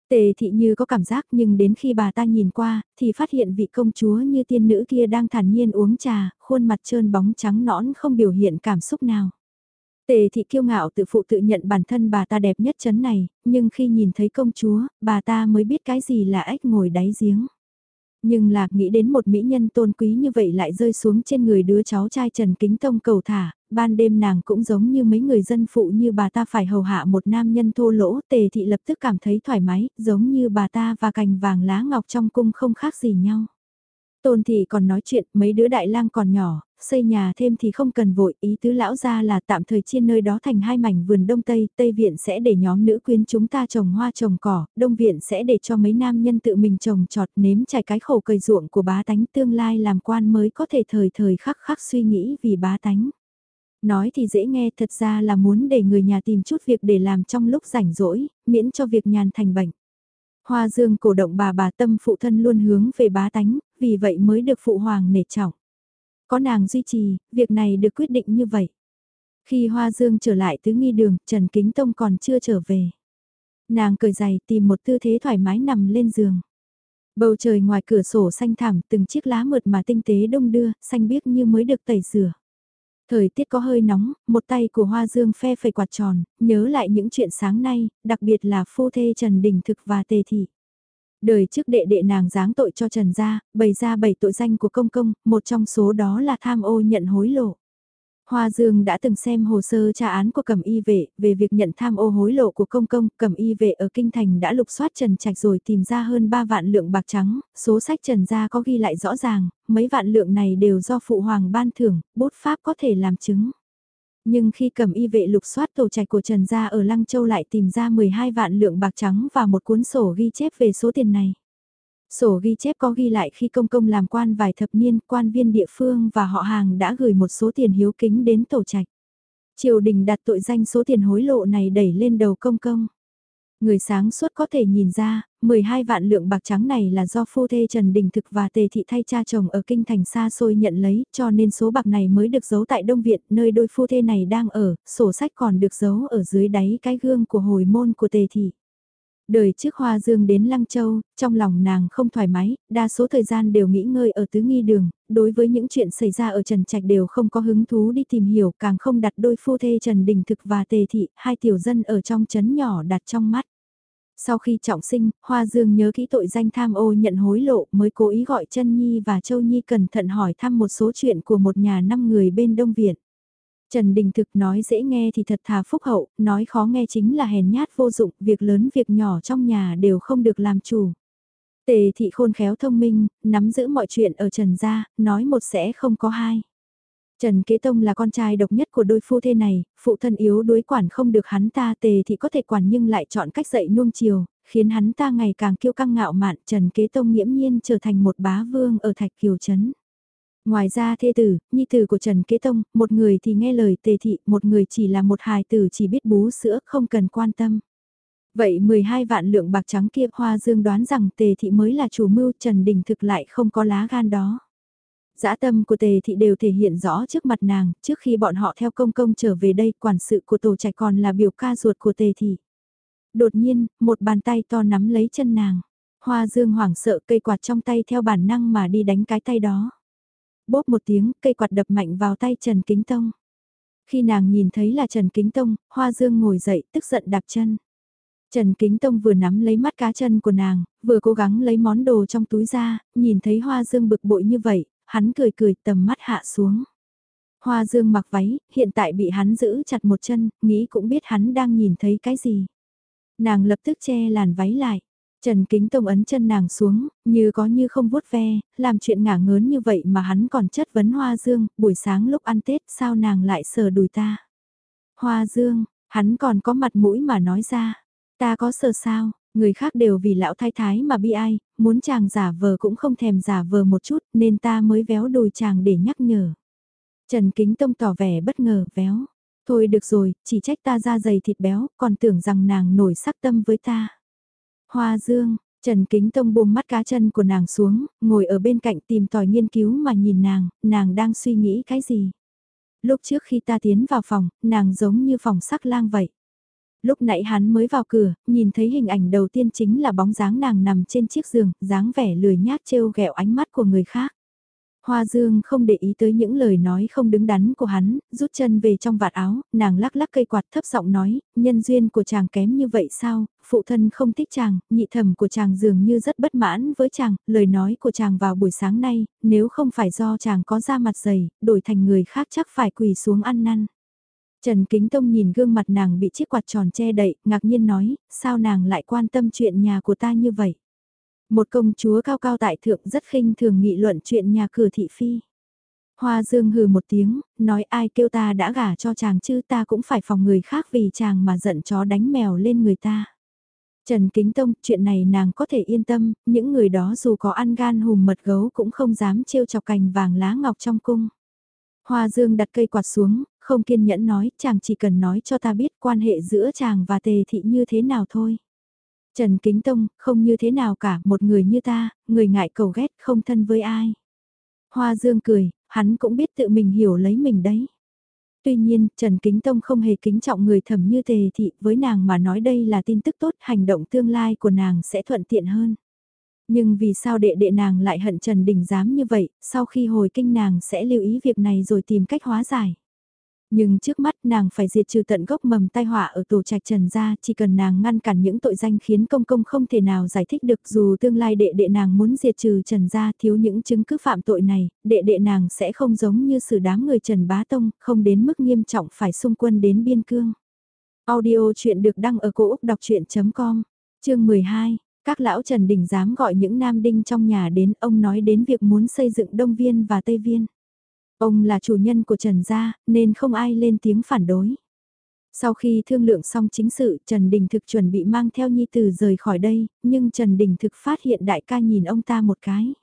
Tề thị như có cảm giác nhưng đến khi bà ta nhìn qua, thì phát hiện vị công chúa như tiên nữ kia đang thản nhiên uống trà, khuôn mặt trơn bóng trắng nõn không biểu hiện cảm xúc nào. Tề thị kiêu ngạo tự phụ tự nhận bản thân bà ta đẹp nhất chấn này, nhưng khi nhìn thấy công chúa, bà ta mới biết cái gì là ếch ngồi đáy giếng nhưng là nghĩ đến một mỹ nhân tôn quý như vậy lại rơi xuống trên người đứa cháu trai Trần Kính Tông cầu thả, ban đêm nàng cũng giống như mấy người dân phụ như bà ta phải hầu hạ một nam nhân thô lỗ tề thị lập tức cảm thấy thoải mái, giống như bà ta và cành vàng lá ngọc trong cung không khác gì nhau. Tôn thị còn nói chuyện, mấy đứa đại lang còn nhỏ, xây nhà thêm thì không cần vội, ý tứ lão ra là tạm thời chia nơi đó thành hai mảnh vườn đông tây, tây viện sẽ để nhóm nữ quyến chúng ta trồng hoa trồng cỏ, đông viện sẽ để cho mấy nam nhân tự mình trồng trọt nếm trải cái khổ cây ruộng của bá tánh tương lai làm quan mới có thể thời thời khắc khắc suy nghĩ vì bá tánh. Nói thì dễ nghe thật ra là muốn để người nhà tìm chút việc để làm trong lúc rảnh rỗi, miễn cho việc nhàn thành bệnh. Hoa dương cổ động bà bà tâm phụ thân luôn hướng về bá tánh, vì vậy mới được phụ hoàng nể trọng. Có nàng duy trì, việc này được quyết định như vậy. Khi Hoa Dương trở lại tứ nghi đường, Trần Kính Tông còn chưa trở về. Nàng cởi giày tìm một tư thế thoải mái nằm lên giường. Bầu trời ngoài cửa sổ xanh thẳm từng chiếc lá mượt mà tinh tế đông đưa, xanh biếc như mới được tẩy rửa. Thời tiết có hơi nóng, một tay của Hoa Dương phe phẩy quạt tròn, nhớ lại những chuyện sáng nay, đặc biệt là phu thê Trần Đình Thực và Tề Thị. Đời trước đệ đệ nàng giáng tội cho Trần gia, bày ra bảy tội danh của công công, một trong số đó là tham ô nhận hối lộ. Hoa Dương đã từng xem hồ sơ tra án của Cẩm Y Vệ về việc nhận tham ô hối lộ của công công, Cẩm Y Vệ ở Kinh Thành đã lục soát Trần Trạch rồi tìm ra hơn 3 vạn lượng bạc trắng, số sách Trần gia có ghi lại rõ ràng, mấy vạn lượng này đều do Phụ Hoàng ban thưởng, bút pháp có thể làm chứng. Nhưng khi cầm y vệ lục soát tổ trạch của Trần Gia ở Lăng Châu lại tìm ra 12 vạn lượng bạc trắng và một cuốn sổ ghi chép về số tiền này. Sổ ghi chép có ghi lại khi công công làm quan vài thập niên, quan viên địa phương và họ hàng đã gửi một số tiền hiếu kính đến tổ trạch. Triều đình đặt tội danh số tiền hối lộ này đẩy lên đầu công công. Người sáng suốt có thể nhìn ra, 12 vạn lượng bạc trắng này là do phu thê Trần Đình Thực và Tề Thị thay cha chồng ở kinh thành xa xôi nhận lấy, cho nên số bạc này mới được giấu tại Đông Viện, nơi đôi phu thê này đang ở, sổ sách còn được giấu ở dưới đáy cái gương của hồi môn của Tề Thị. Đời trước Hoa Dương đến Lăng Châu, trong lòng nàng không thoải mái, đa số thời gian đều nghỉ ngơi ở tứ nghi đường, đối với những chuyện xảy ra ở Trần Trạch đều không có hứng thú đi tìm hiểu, càng không đặt đôi phu thê Trần Đình Thực và Tề Thị, hai tiểu dân ở trong chấn nhỏ đặt trong mắt. Sau khi trọng sinh, Hoa Dương nhớ kỹ tội danh tham ô nhận hối lộ mới cố ý gọi chân Nhi và Châu Nhi cẩn thận hỏi thăm một số chuyện của một nhà năm người bên Đông Viện. Trần Đình Thực nói dễ nghe thì thật thà phúc hậu, nói khó nghe chính là hèn nhát vô dụng, việc lớn việc nhỏ trong nhà đều không được làm chủ. Tề thị khôn khéo thông minh, nắm giữ mọi chuyện ở Trần gia, nói một sẽ không có hai. Trần Kế Tông là con trai độc nhất của đôi phu thê này, phụ thân yếu đuối quản không được hắn ta tề thì có thể quản nhưng lại chọn cách dạy nuông chiều, khiến hắn ta ngày càng kiêu căng ngạo mạn Trần Kế Tông nghiễm nhiên trở thành một bá vương ở Thạch Kiều Trấn. Ngoài ra thê tử, nhi tử của Trần Kế Tông, một người thì nghe lời tề thị, một người chỉ là một hài tử chỉ biết bú sữa, không cần quan tâm. Vậy 12 vạn lượng bạc trắng kia Hoa Dương đoán rằng tề thị mới là chủ mưu Trần Đình thực lại không có lá gan đó. Dã tâm của tề thị đều thể hiện rõ trước mặt nàng, trước khi bọn họ theo công công trở về đây quản sự của tổ trạch còn là biểu ca ruột của tề thị. Đột nhiên, một bàn tay to nắm lấy chân nàng. Hoa Dương hoảng sợ cây quạt trong tay theo bản năng mà đi đánh cái tay đó. Bốp một tiếng, cây quạt đập mạnh vào tay Trần Kính Tông. Khi nàng nhìn thấy là Trần Kính Tông, Hoa Dương ngồi dậy tức giận đạp chân. Trần Kính Tông vừa nắm lấy mắt cá chân của nàng, vừa cố gắng lấy món đồ trong túi ra, nhìn thấy Hoa Dương bực bội như vậy, hắn cười cười tầm mắt hạ xuống. Hoa Dương mặc váy, hiện tại bị hắn giữ chặt một chân, nghĩ cũng biết hắn đang nhìn thấy cái gì. Nàng lập tức che làn váy lại. Trần Kính Tông ấn chân nàng xuống, như có như không vuốt ve, làm chuyện ngả ngớn như vậy mà hắn còn chất vấn Hoa Dương, buổi sáng lúc ăn Tết sao nàng lại sờ đùi ta. Hoa Dương, hắn còn có mặt mũi mà nói ra, ta có sờ sao, người khác đều vì lão thái thái mà bi ai, muốn chàng giả vờ cũng không thèm giả vờ một chút nên ta mới véo đùi chàng để nhắc nhở. Trần Kính Tông tỏ vẻ bất ngờ, véo. Thôi được rồi, chỉ trách ta ra dày thịt béo, còn tưởng rằng nàng nổi sắc tâm với ta. Hoa Dương, Trần Kính Tông buông mắt cá chân của nàng xuống, ngồi ở bên cạnh tìm tòi nghiên cứu mà nhìn nàng, nàng đang suy nghĩ cái gì. Lúc trước khi ta tiến vào phòng, nàng giống như phòng sắc lang vậy. Lúc nãy hắn mới vào cửa, nhìn thấy hình ảnh đầu tiên chính là bóng dáng nàng nằm trên chiếc giường, dáng vẻ lười nhác trêu ghẹo ánh mắt của người khác. Hoa Dương không để ý tới những lời nói không đứng đắn của hắn, rút chân về trong vạt áo, nàng lắc lắc cây quạt thấp giọng nói, nhân duyên của chàng kém như vậy sao, phụ thân không thích chàng, nhị thẩm của chàng dường như rất bất mãn với chàng, lời nói của chàng vào buổi sáng nay, nếu không phải do chàng có da mặt dày, đổi thành người khác chắc phải quỳ xuống ăn năn. Trần Kính Tông nhìn gương mặt nàng bị chiếc quạt tròn che đậy, ngạc nhiên nói, sao nàng lại quan tâm chuyện nhà của ta như vậy? Một công chúa cao cao tại thượng rất khinh thường nghị luận chuyện nhà cửa thị phi. Hoa Dương hừ một tiếng, nói ai kêu ta đã gả cho chàng chứ ta cũng phải phòng người khác vì chàng mà giận chó đánh mèo lên người ta. Trần Kính Tông, chuyện này nàng có thể yên tâm, những người đó dù có ăn gan hùm mật gấu cũng không dám trêu chọc cành vàng lá ngọc trong cung. Hoa Dương đặt cây quạt xuống, không kiên nhẫn nói, chàng chỉ cần nói cho ta biết quan hệ giữa chàng và tề thị như thế nào thôi. Trần Kính Tông, không như thế nào cả, một người như ta, người ngại cầu ghét, không thân với ai. Hoa Dương cười, hắn cũng biết tự mình hiểu lấy mình đấy. Tuy nhiên, Trần Kính Tông không hề kính trọng người thầm như tề thị, với nàng mà nói đây là tin tức tốt, hành động tương lai của nàng sẽ thuận tiện hơn. Nhưng vì sao đệ đệ nàng lại hận Trần Đình dám như vậy, sau khi hồi kinh nàng sẽ lưu ý việc này rồi tìm cách hóa giải. Nhưng trước mắt nàng phải diệt trừ tận gốc mầm tai họa ở tổ trạch trần gia, chỉ cần nàng ngăn cản những tội danh khiến công công không thể nào giải thích được dù tương lai đệ đệ nàng muốn diệt trừ trần gia thiếu những chứng cứ phạm tội này, đệ đệ nàng sẽ không giống như xử đám người trần bá tông, không đến mức nghiêm trọng phải xung quân đến biên cương. Audio chuyện được đăng ở cổ Úc đọc chuyện.com, chương 12. Các lão Trần Đình dám gọi những nam đinh trong nhà đến ông nói đến việc muốn xây dựng Đông Viên và Tây Viên. Ông là chủ nhân của Trần Gia, nên không ai lên tiếng phản đối. Sau khi thương lượng xong chính sự, Trần Đình Thực chuẩn bị mang theo Nhi Tử rời khỏi đây, nhưng Trần Đình Thực phát hiện đại ca nhìn ông ta một cái.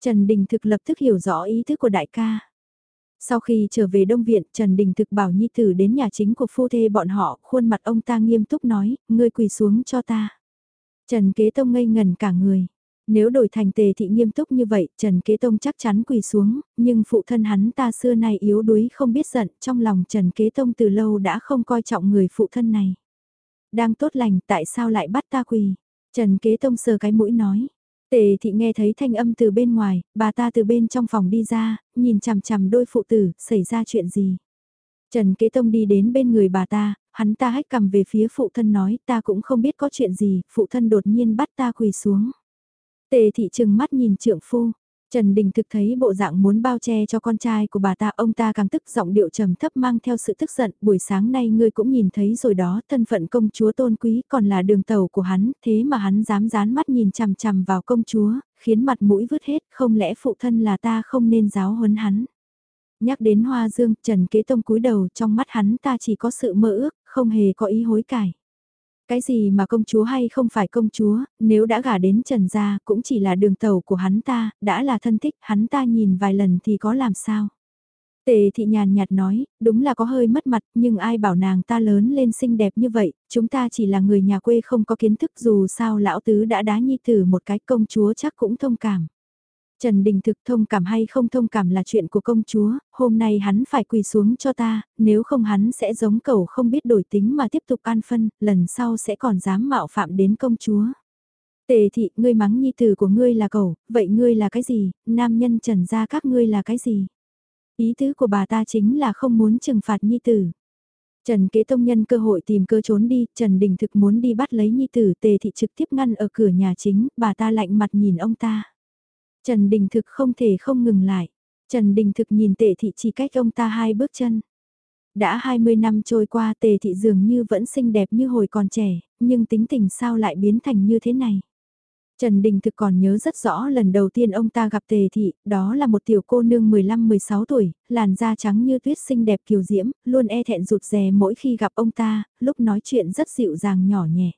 Trần Đình Thực lập tức hiểu rõ ý thức của đại ca. Sau khi trở về Đông Viện, Trần Đình Thực bảo Nhi Tử đến nhà chính của phu thê bọn họ, khuôn mặt ông ta nghiêm túc nói, ngươi quỳ xuống cho ta. Trần Kế Tông ngây ngần cả người. Nếu đổi thành tề thị nghiêm túc như vậy, Trần Kế Tông chắc chắn quỳ xuống, nhưng phụ thân hắn ta xưa nay yếu đuối không biết giận, trong lòng Trần Kế Tông từ lâu đã không coi trọng người phụ thân này. Đang tốt lành tại sao lại bắt ta quỳ? Trần Kế Tông sờ cái mũi nói. Tề thị nghe thấy thanh âm từ bên ngoài, bà ta từ bên trong phòng đi ra, nhìn chằm chằm đôi phụ tử, xảy ra chuyện gì? Trần Kế Tông đi đến bên người bà ta, hắn ta hách cầm về phía phụ thân nói ta cũng không biết có chuyện gì, phụ thân đột nhiên bắt ta quỳ xuống. Tề thị trừng mắt nhìn trượng phu, Trần Đình thực thấy bộ dạng muốn bao che cho con trai của bà ta, ông ta càng tức giọng điệu trầm thấp mang theo sự tức giận, buổi sáng nay ngươi cũng nhìn thấy rồi đó, thân phận công chúa tôn quý còn là đường tàu của hắn, thế mà hắn dám dán mắt nhìn chằm chằm vào công chúa, khiến mặt mũi vứt hết, không lẽ phụ thân là ta không nên giáo huấn hắn. Nhắc đến Hoa Dương, Trần Kế Tông cúi đầu trong mắt hắn ta chỉ có sự mơ ước, không hề có ý hối cải. Cái gì mà công chúa hay không phải công chúa, nếu đã gả đến Trần gia cũng chỉ là đường tàu của hắn ta, đã là thân thích, hắn ta nhìn vài lần thì có làm sao. Tề thị nhàn nhạt nói, đúng là có hơi mất mặt, nhưng ai bảo nàng ta lớn lên xinh đẹp như vậy, chúng ta chỉ là người nhà quê không có kiến thức dù sao lão tứ đã đá nhi tử một cái công chúa chắc cũng thông cảm. Trần Đình thực thông cảm hay không thông cảm là chuyện của công chúa, hôm nay hắn phải quỳ xuống cho ta, nếu không hắn sẽ giống cầu không biết đổi tính mà tiếp tục an phân, lần sau sẽ còn dám mạo phạm đến công chúa. Tề thị, ngươi mắng nhi tử của ngươi là cầu, vậy ngươi là cái gì, nam nhân trần ra các ngươi là cái gì? Ý tứ của bà ta chính là không muốn trừng phạt nhi tử. Trần Kế Tông nhân cơ hội tìm cơ trốn đi, Trần Đình thực muốn đi bắt lấy nhi tử, tề thị trực tiếp ngăn ở cửa nhà chính, bà ta lạnh mặt nhìn ông ta. Trần Đình Thực không thể không ngừng lại. Trần Đình Thực nhìn tề thị chỉ cách ông ta hai bước chân. Đã 20 năm trôi qua tề thị dường như vẫn xinh đẹp như hồi còn trẻ, nhưng tính tình sao lại biến thành như thế này. Trần Đình Thực còn nhớ rất rõ lần đầu tiên ông ta gặp tề thị, đó là một tiểu cô nương 15-16 tuổi, làn da trắng như tuyết xinh đẹp kiều diễm, luôn e thẹn rụt rè mỗi khi gặp ông ta, lúc nói chuyện rất dịu dàng nhỏ nhẹ.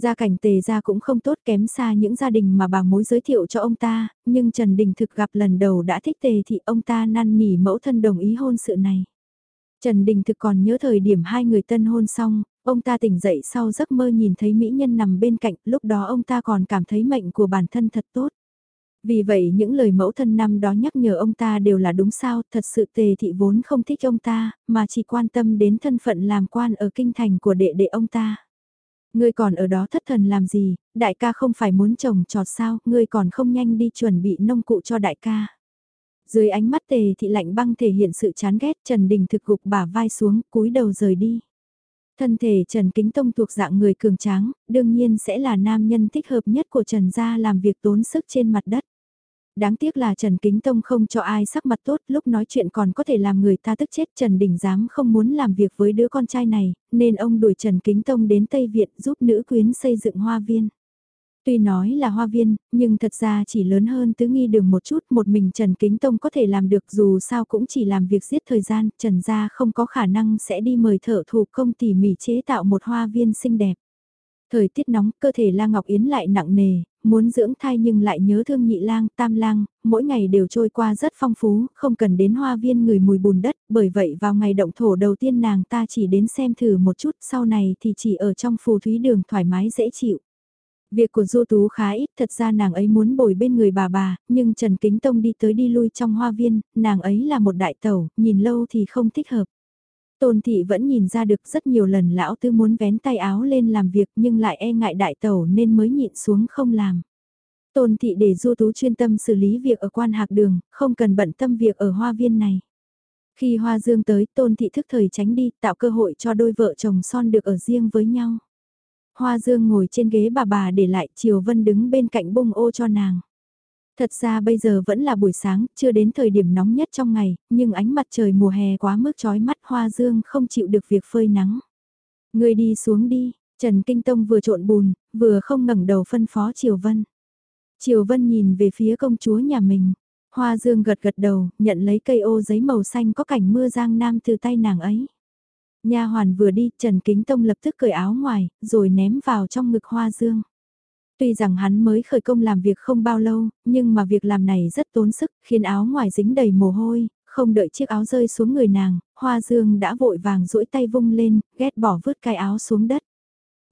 Gia cảnh tề gia cũng không tốt kém xa những gia đình mà bà mối giới thiệu cho ông ta, nhưng Trần Đình thực gặp lần đầu đã thích tề thì ông ta năn nỉ mẫu thân đồng ý hôn sự này. Trần Đình thực còn nhớ thời điểm hai người tân hôn xong, ông ta tỉnh dậy sau giấc mơ nhìn thấy mỹ nhân nằm bên cạnh, lúc đó ông ta còn cảm thấy mệnh của bản thân thật tốt. Vì vậy những lời mẫu thân năm đó nhắc nhở ông ta đều là đúng sao, thật sự tề thị vốn không thích ông ta, mà chỉ quan tâm đến thân phận làm quan ở kinh thành của đệ đệ ông ta. Ngươi còn ở đó thất thần làm gì, đại ca không phải muốn trồng trọt sao, ngươi còn không nhanh đi chuẩn bị nông cụ cho đại ca. Dưới ánh mắt tề thị lạnh băng thể hiện sự chán ghét Trần Đình thực gục bả vai xuống, cúi đầu rời đi. Thân thể Trần Kính Tông thuộc dạng người cường tráng, đương nhiên sẽ là nam nhân thích hợp nhất của Trần gia làm việc tốn sức trên mặt đất. Đáng tiếc là Trần Kính Tông không cho ai sắc mặt tốt, lúc nói chuyện còn có thể làm người ta tức chết. Trần Đình Giám không muốn làm việc với đứa con trai này, nên ông đuổi Trần Kính Tông đến Tây Viện giúp nữ quyến xây dựng hoa viên. Tuy nói là hoa viên, nhưng thật ra chỉ lớn hơn tứ nghi đường một chút, một mình Trần Kính Tông có thể làm được dù sao cũng chỉ làm việc giết thời gian, Trần gia không có khả năng sẽ đi mời thợ thủ công tỉ mỉ chế tạo một hoa viên xinh đẹp. Thời tiết nóng, cơ thể La Ngọc Yến lại nặng nề, muốn dưỡng thai nhưng lại nhớ thương nhị lang, tam lang, mỗi ngày đều trôi qua rất phong phú, không cần đến hoa viên người mùi bùn đất, bởi vậy vào ngày động thổ đầu tiên nàng ta chỉ đến xem thử một chút, sau này thì chỉ ở trong phù thúy đường thoải mái dễ chịu. Việc của Du Tú khá ít, thật ra nàng ấy muốn bồi bên người bà bà, nhưng Trần Kính Tông đi tới đi lui trong hoa viên, nàng ấy là một đại tẩu, nhìn lâu thì không thích hợp. Tôn thị vẫn nhìn ra được rất nhiều lần lão tư muốn vén tay áo lên làm việc nhưng lại e ngại đại tẩu nên mới nhịn xuống không làm. Tôn thị để du tú chuyên tâm xử lý việc ở quan hạc đường, không cần bận tâm việc ở hoa viên này. Khi hoa dương tới tôn thị thức thời tránh đi tạo cơ hội cho đôi vợ chồng son được ở riêng với nhau. Hoa dương ngồi trên ghế bà bà để lại Triều Vân đứng bên cạnh bông ô cho nàng. Thật ra bây giờ vẫn là buổi sáng, chưa đến thời điểm nóng nhất trong ngày, nhưng ánh mặt trời mùa hè quá mức chói mắt hoa dương không chịu được việc phơi nắng. Người đi xuống đi, Trần Kinh Tông vừa trộn bùn, vừa không ngẩng đầu phân phó Triều Vân. Triều Vân nhìn về phía công chúa nhà mình. Hoa dương gật gật đầu, nhận lấy cây ô giấy màu xanh có cảnh mưa giang nam từ tay nàng ấy. Nha hoàn vừa đi, Trần Kính Tông lập tức cởi áo ngoài, rồi ném vào trong ngực hoa dương. Tuy rằng hắn mới khởi công làm việc không bao lâu, nhưng mà việc làm này rất tốn sức, khiến áo ngoài dính đầy mồ hôi, không đợi chiếc áo rơi xuống người nàng, Hoa Dương đã vội vàng duỗi tay vung lên, ghét bỏ vứt cái áo xuống đất.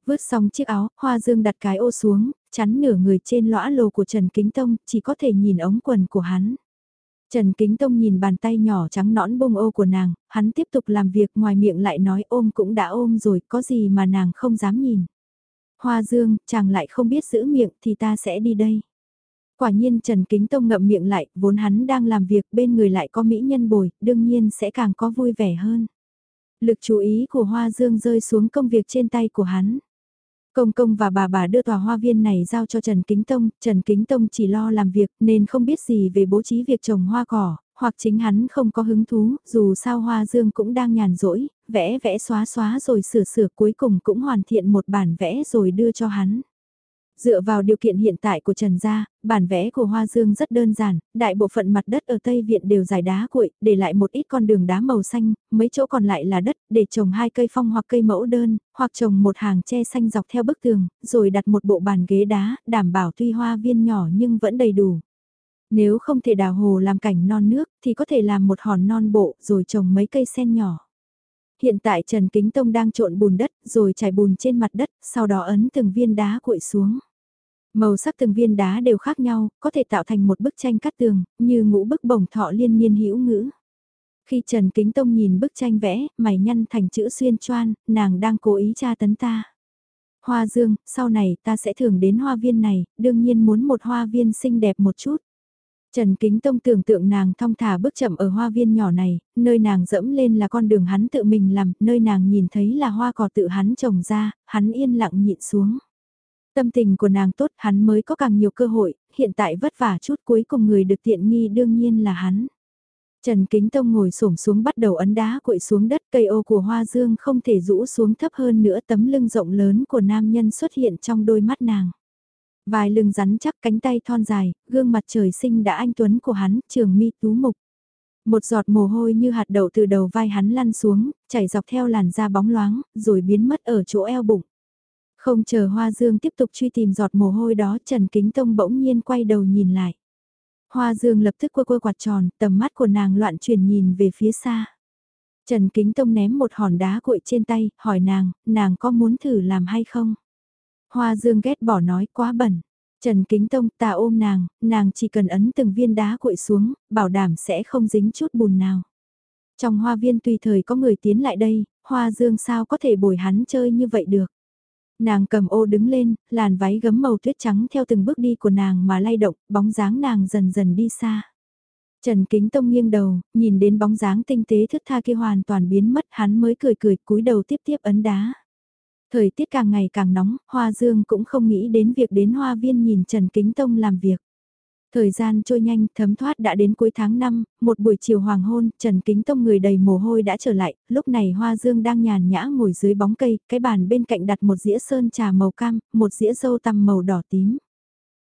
Vứt xong chiếc áo, Hoa Dương đặt cái ô xuống, chắn nửa người trên lõa lồ của Trần Kính Tông, chỉ có thể nhìn ống quần của hắn. Trần Kính Tông nhìn bàn tay nhỏ trắng nõn bông ô của nàng, hắn tiếp tục làm việc ngoài miệng lại nói ôm cũng đã ôm rồi, có gì mà nàng không dám nhìn. Hoa Dương, chàng lại không biết giữ miệng thì ta sẽ đi đây. Quả nhiên Trần Kính Tông ngậm miệng lại, vốn hắn đang làm việc bên người lại có mỹ nhân bồi, đương nhiên sẽ càng có vui vẻ hơn. Lực chú ý của Hoa Dương rơi xuống công việc trên tay của hắn. Công công và bà bà đưa tòa hoa viên này giao cho Trần Kính Tông, Trần Kính Tông chỉ lo làm việc nên không biết gì về bố trí việc trồng hoa cỏ, hoặc chính hắn không có hứng thú, dù sao Hoa Dương cũng đang nhàn rỗi, vẽ vẽ xóa xóa rồi sửa sửa cuối cùng cũng hoàn thiện một bản vẽ rồi đưa cho hắn. Dựa vào điều kiện hiện tại của Trần Gia, bản vẽ của Hoa Dương rất đơn giản, đại bộ phận mặt đất ở Tây Viện đều dài đá cuội, để lại một ít con đường đá màu xanh, mấy chỗ còn lại là đất, để trồng hai cây phong hoặc cây mẫu đơn, hoặc trồng một hàng tre xanh dọc theo bức tường, rồi đặt một bộ bàn ghế đá, đảm bảo tuy hoa viên nhỏ nhưng vẫn đầy đủ. Nếu không thể đào hồ làm cảnh non nước, thì có thể làm một hòn non bộ, rồi trồng mấy cây sen nhỏ. Hiện tại Trần Kính Tông đang trộn bùn đất, rồi trải bùn trên mặt đất, sau đó ấn từng viên đá cuội xuống. Màu sắc từng viên đá đều khác nhau, có thể tạo thành một bức tranh cắt tường, như ngũ bức bổng thọ liên niên hữu ngữ. Khi Trần Kính Tông nhìn bức tranh vẽ, mày nhăn thành chữ xuyên choan, nàng đang cố ý tra tấn ta. Hoa dương, sau này ta sẽ thường đến hoa viên này, đương nhiên muốn một hoa viên xinh đẹp một chút. Trần Kính Tông tưởng tượng nàng thong thả bước chậm ở hoa viên nhỏ này, nơi nàng dẫm lên là con đường hắn tự mình làm, nơi nàng nhìn thấy là hoa cỏ tự hắn trồng ra, hắn yên lặng nhịn xuống. Tâm tình của nàng tốt hắn mới có càng nhiều cơ hội, hiện tại vất vả chút cuối cùng người được tiện nghi đương nhiên là hắn. Trần Kính Tông ngồi xổm xuống bắt đầu ấn đá quậy xuống đất cây ô của hoa dương không thể rũ xuống thấp hơn nữa tấm lưng rộng lớn của nam nhân xuất hiện trong đôi mắt nàng. Vài lưng rắn chắc cánh tay thon dài, gương mặt trời sinh đã anh tuấn của hắn, trường mi tú mục. Một giọt mồ hôi như hạt đậu từ đầu vai hắn lăn xuống, chảy dọc theo làn da bóng loáng, rồi biến mất ở chỗ eo bụng. Không chờ Hoa Dương tiếp tục truy tìm giọt mồ hôi đó Trần Kính Tông bỗng nhiên quay đầu nhìn lại. Hoa Dương lập tức quơ quơ quạt tròn, tầm mắt của nàng loạn chuyển nhìn về phía xa. Trần Kính Tông ném một hòn đá cuội trên tay, hỏi nàng, nàng có muốn thử làm hay không? Hoa Dương ghét bỏ nói quá bẩn. Trần Kính Tông ta ôm nàng, nàng chỉ cần ấn từng viên đá cuội xuống, bảo đảm sẽ không dính chút bùn nào. Trong hoa viên tùy thời có người tiến lại đây, Hoa Dương sao có thể bồi hắn chơi như vậy được. Nàng cầm ô đứng lên, làn váy gấm màu tuyết trắng theo từng bước đi của nàng mà lay động, bóng dáng nàng dần dần đi xa. Trần Kính Tông nghiêng đầu, nhìn đến bóng dáng tinh tế thức tha kia hoàn toàn biến mất hắn mới cười cười cúi đầu tiếp tiếp ấn đá. Thời tiết càng ngày càng nóng, Hoa Dương cũng không nghĩ đến việc đến hoa viên nhìn Trần Kính Tông làm việc. Thời gian trôi nhanh, thấm thoát đã đến cuối tháng 5, một buổi chiều hoàng hôn, Trần Kính Tông người đầy mồ hôi đã trở lại, lúc này Hoa Dương đang nhàn nhã ngồi dưới bóng cây, cái bàn bên cạnh đặt một dĩa sơn trà màu cam, một dĩa dâu tằm màu đỏ tím.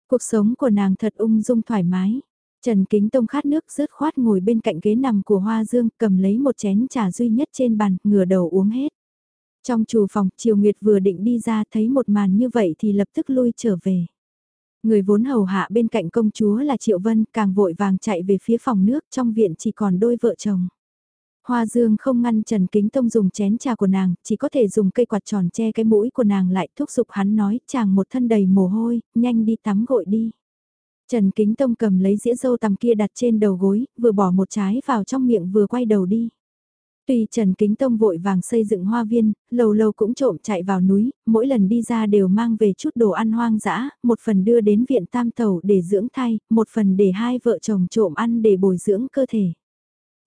Cuộc sống của nàng thật ung dung thoải mái. Trần Kính Tông khát nước rớt khoát ngồi bên cạnh ghế nằm của Hoa Dương, cầm lấy một chén trà duy nhất trên bàn, ngửa đầu uống hết. Trong chủ phòng, Triều Nguyệt vừa định đi ra thấy một màn như vậy thì lập tức lui trở về. Người vốn hầu hạ bên cạnh công chúa là Triệu Vân càng vội vàng chạy về phía phòng nước trong viện chỉ còn đôi vợ chồng. Hoa Dương không ngăn Trần Kính Tông dùng chén trà của nàng, chỉ có thể dùng cây quạt tròn che cái mũi của nàng lại thúc giục hắn nói chàng một thân đầy mồ hôi, nhanh đi tắm gội đi. Trần Kính Tông cầm lấy dĩa dâu tằm kia đặt trên đầu gối, vừa bỏ một trái vào trong miệng vừa quay đầu đi. Tuy Trần Kính Tông vội vàng xây dựng hoa viên, lâu lâu cũng trộm chạy vào núi, mỗi lần đi ra đều mang về chút đồ ăn hoang dã, một phần đưa đến viện tam tàu để dưỡng thai, một phần để hai vợ chồng trộm ăn để bồi dưỡng cơ thể.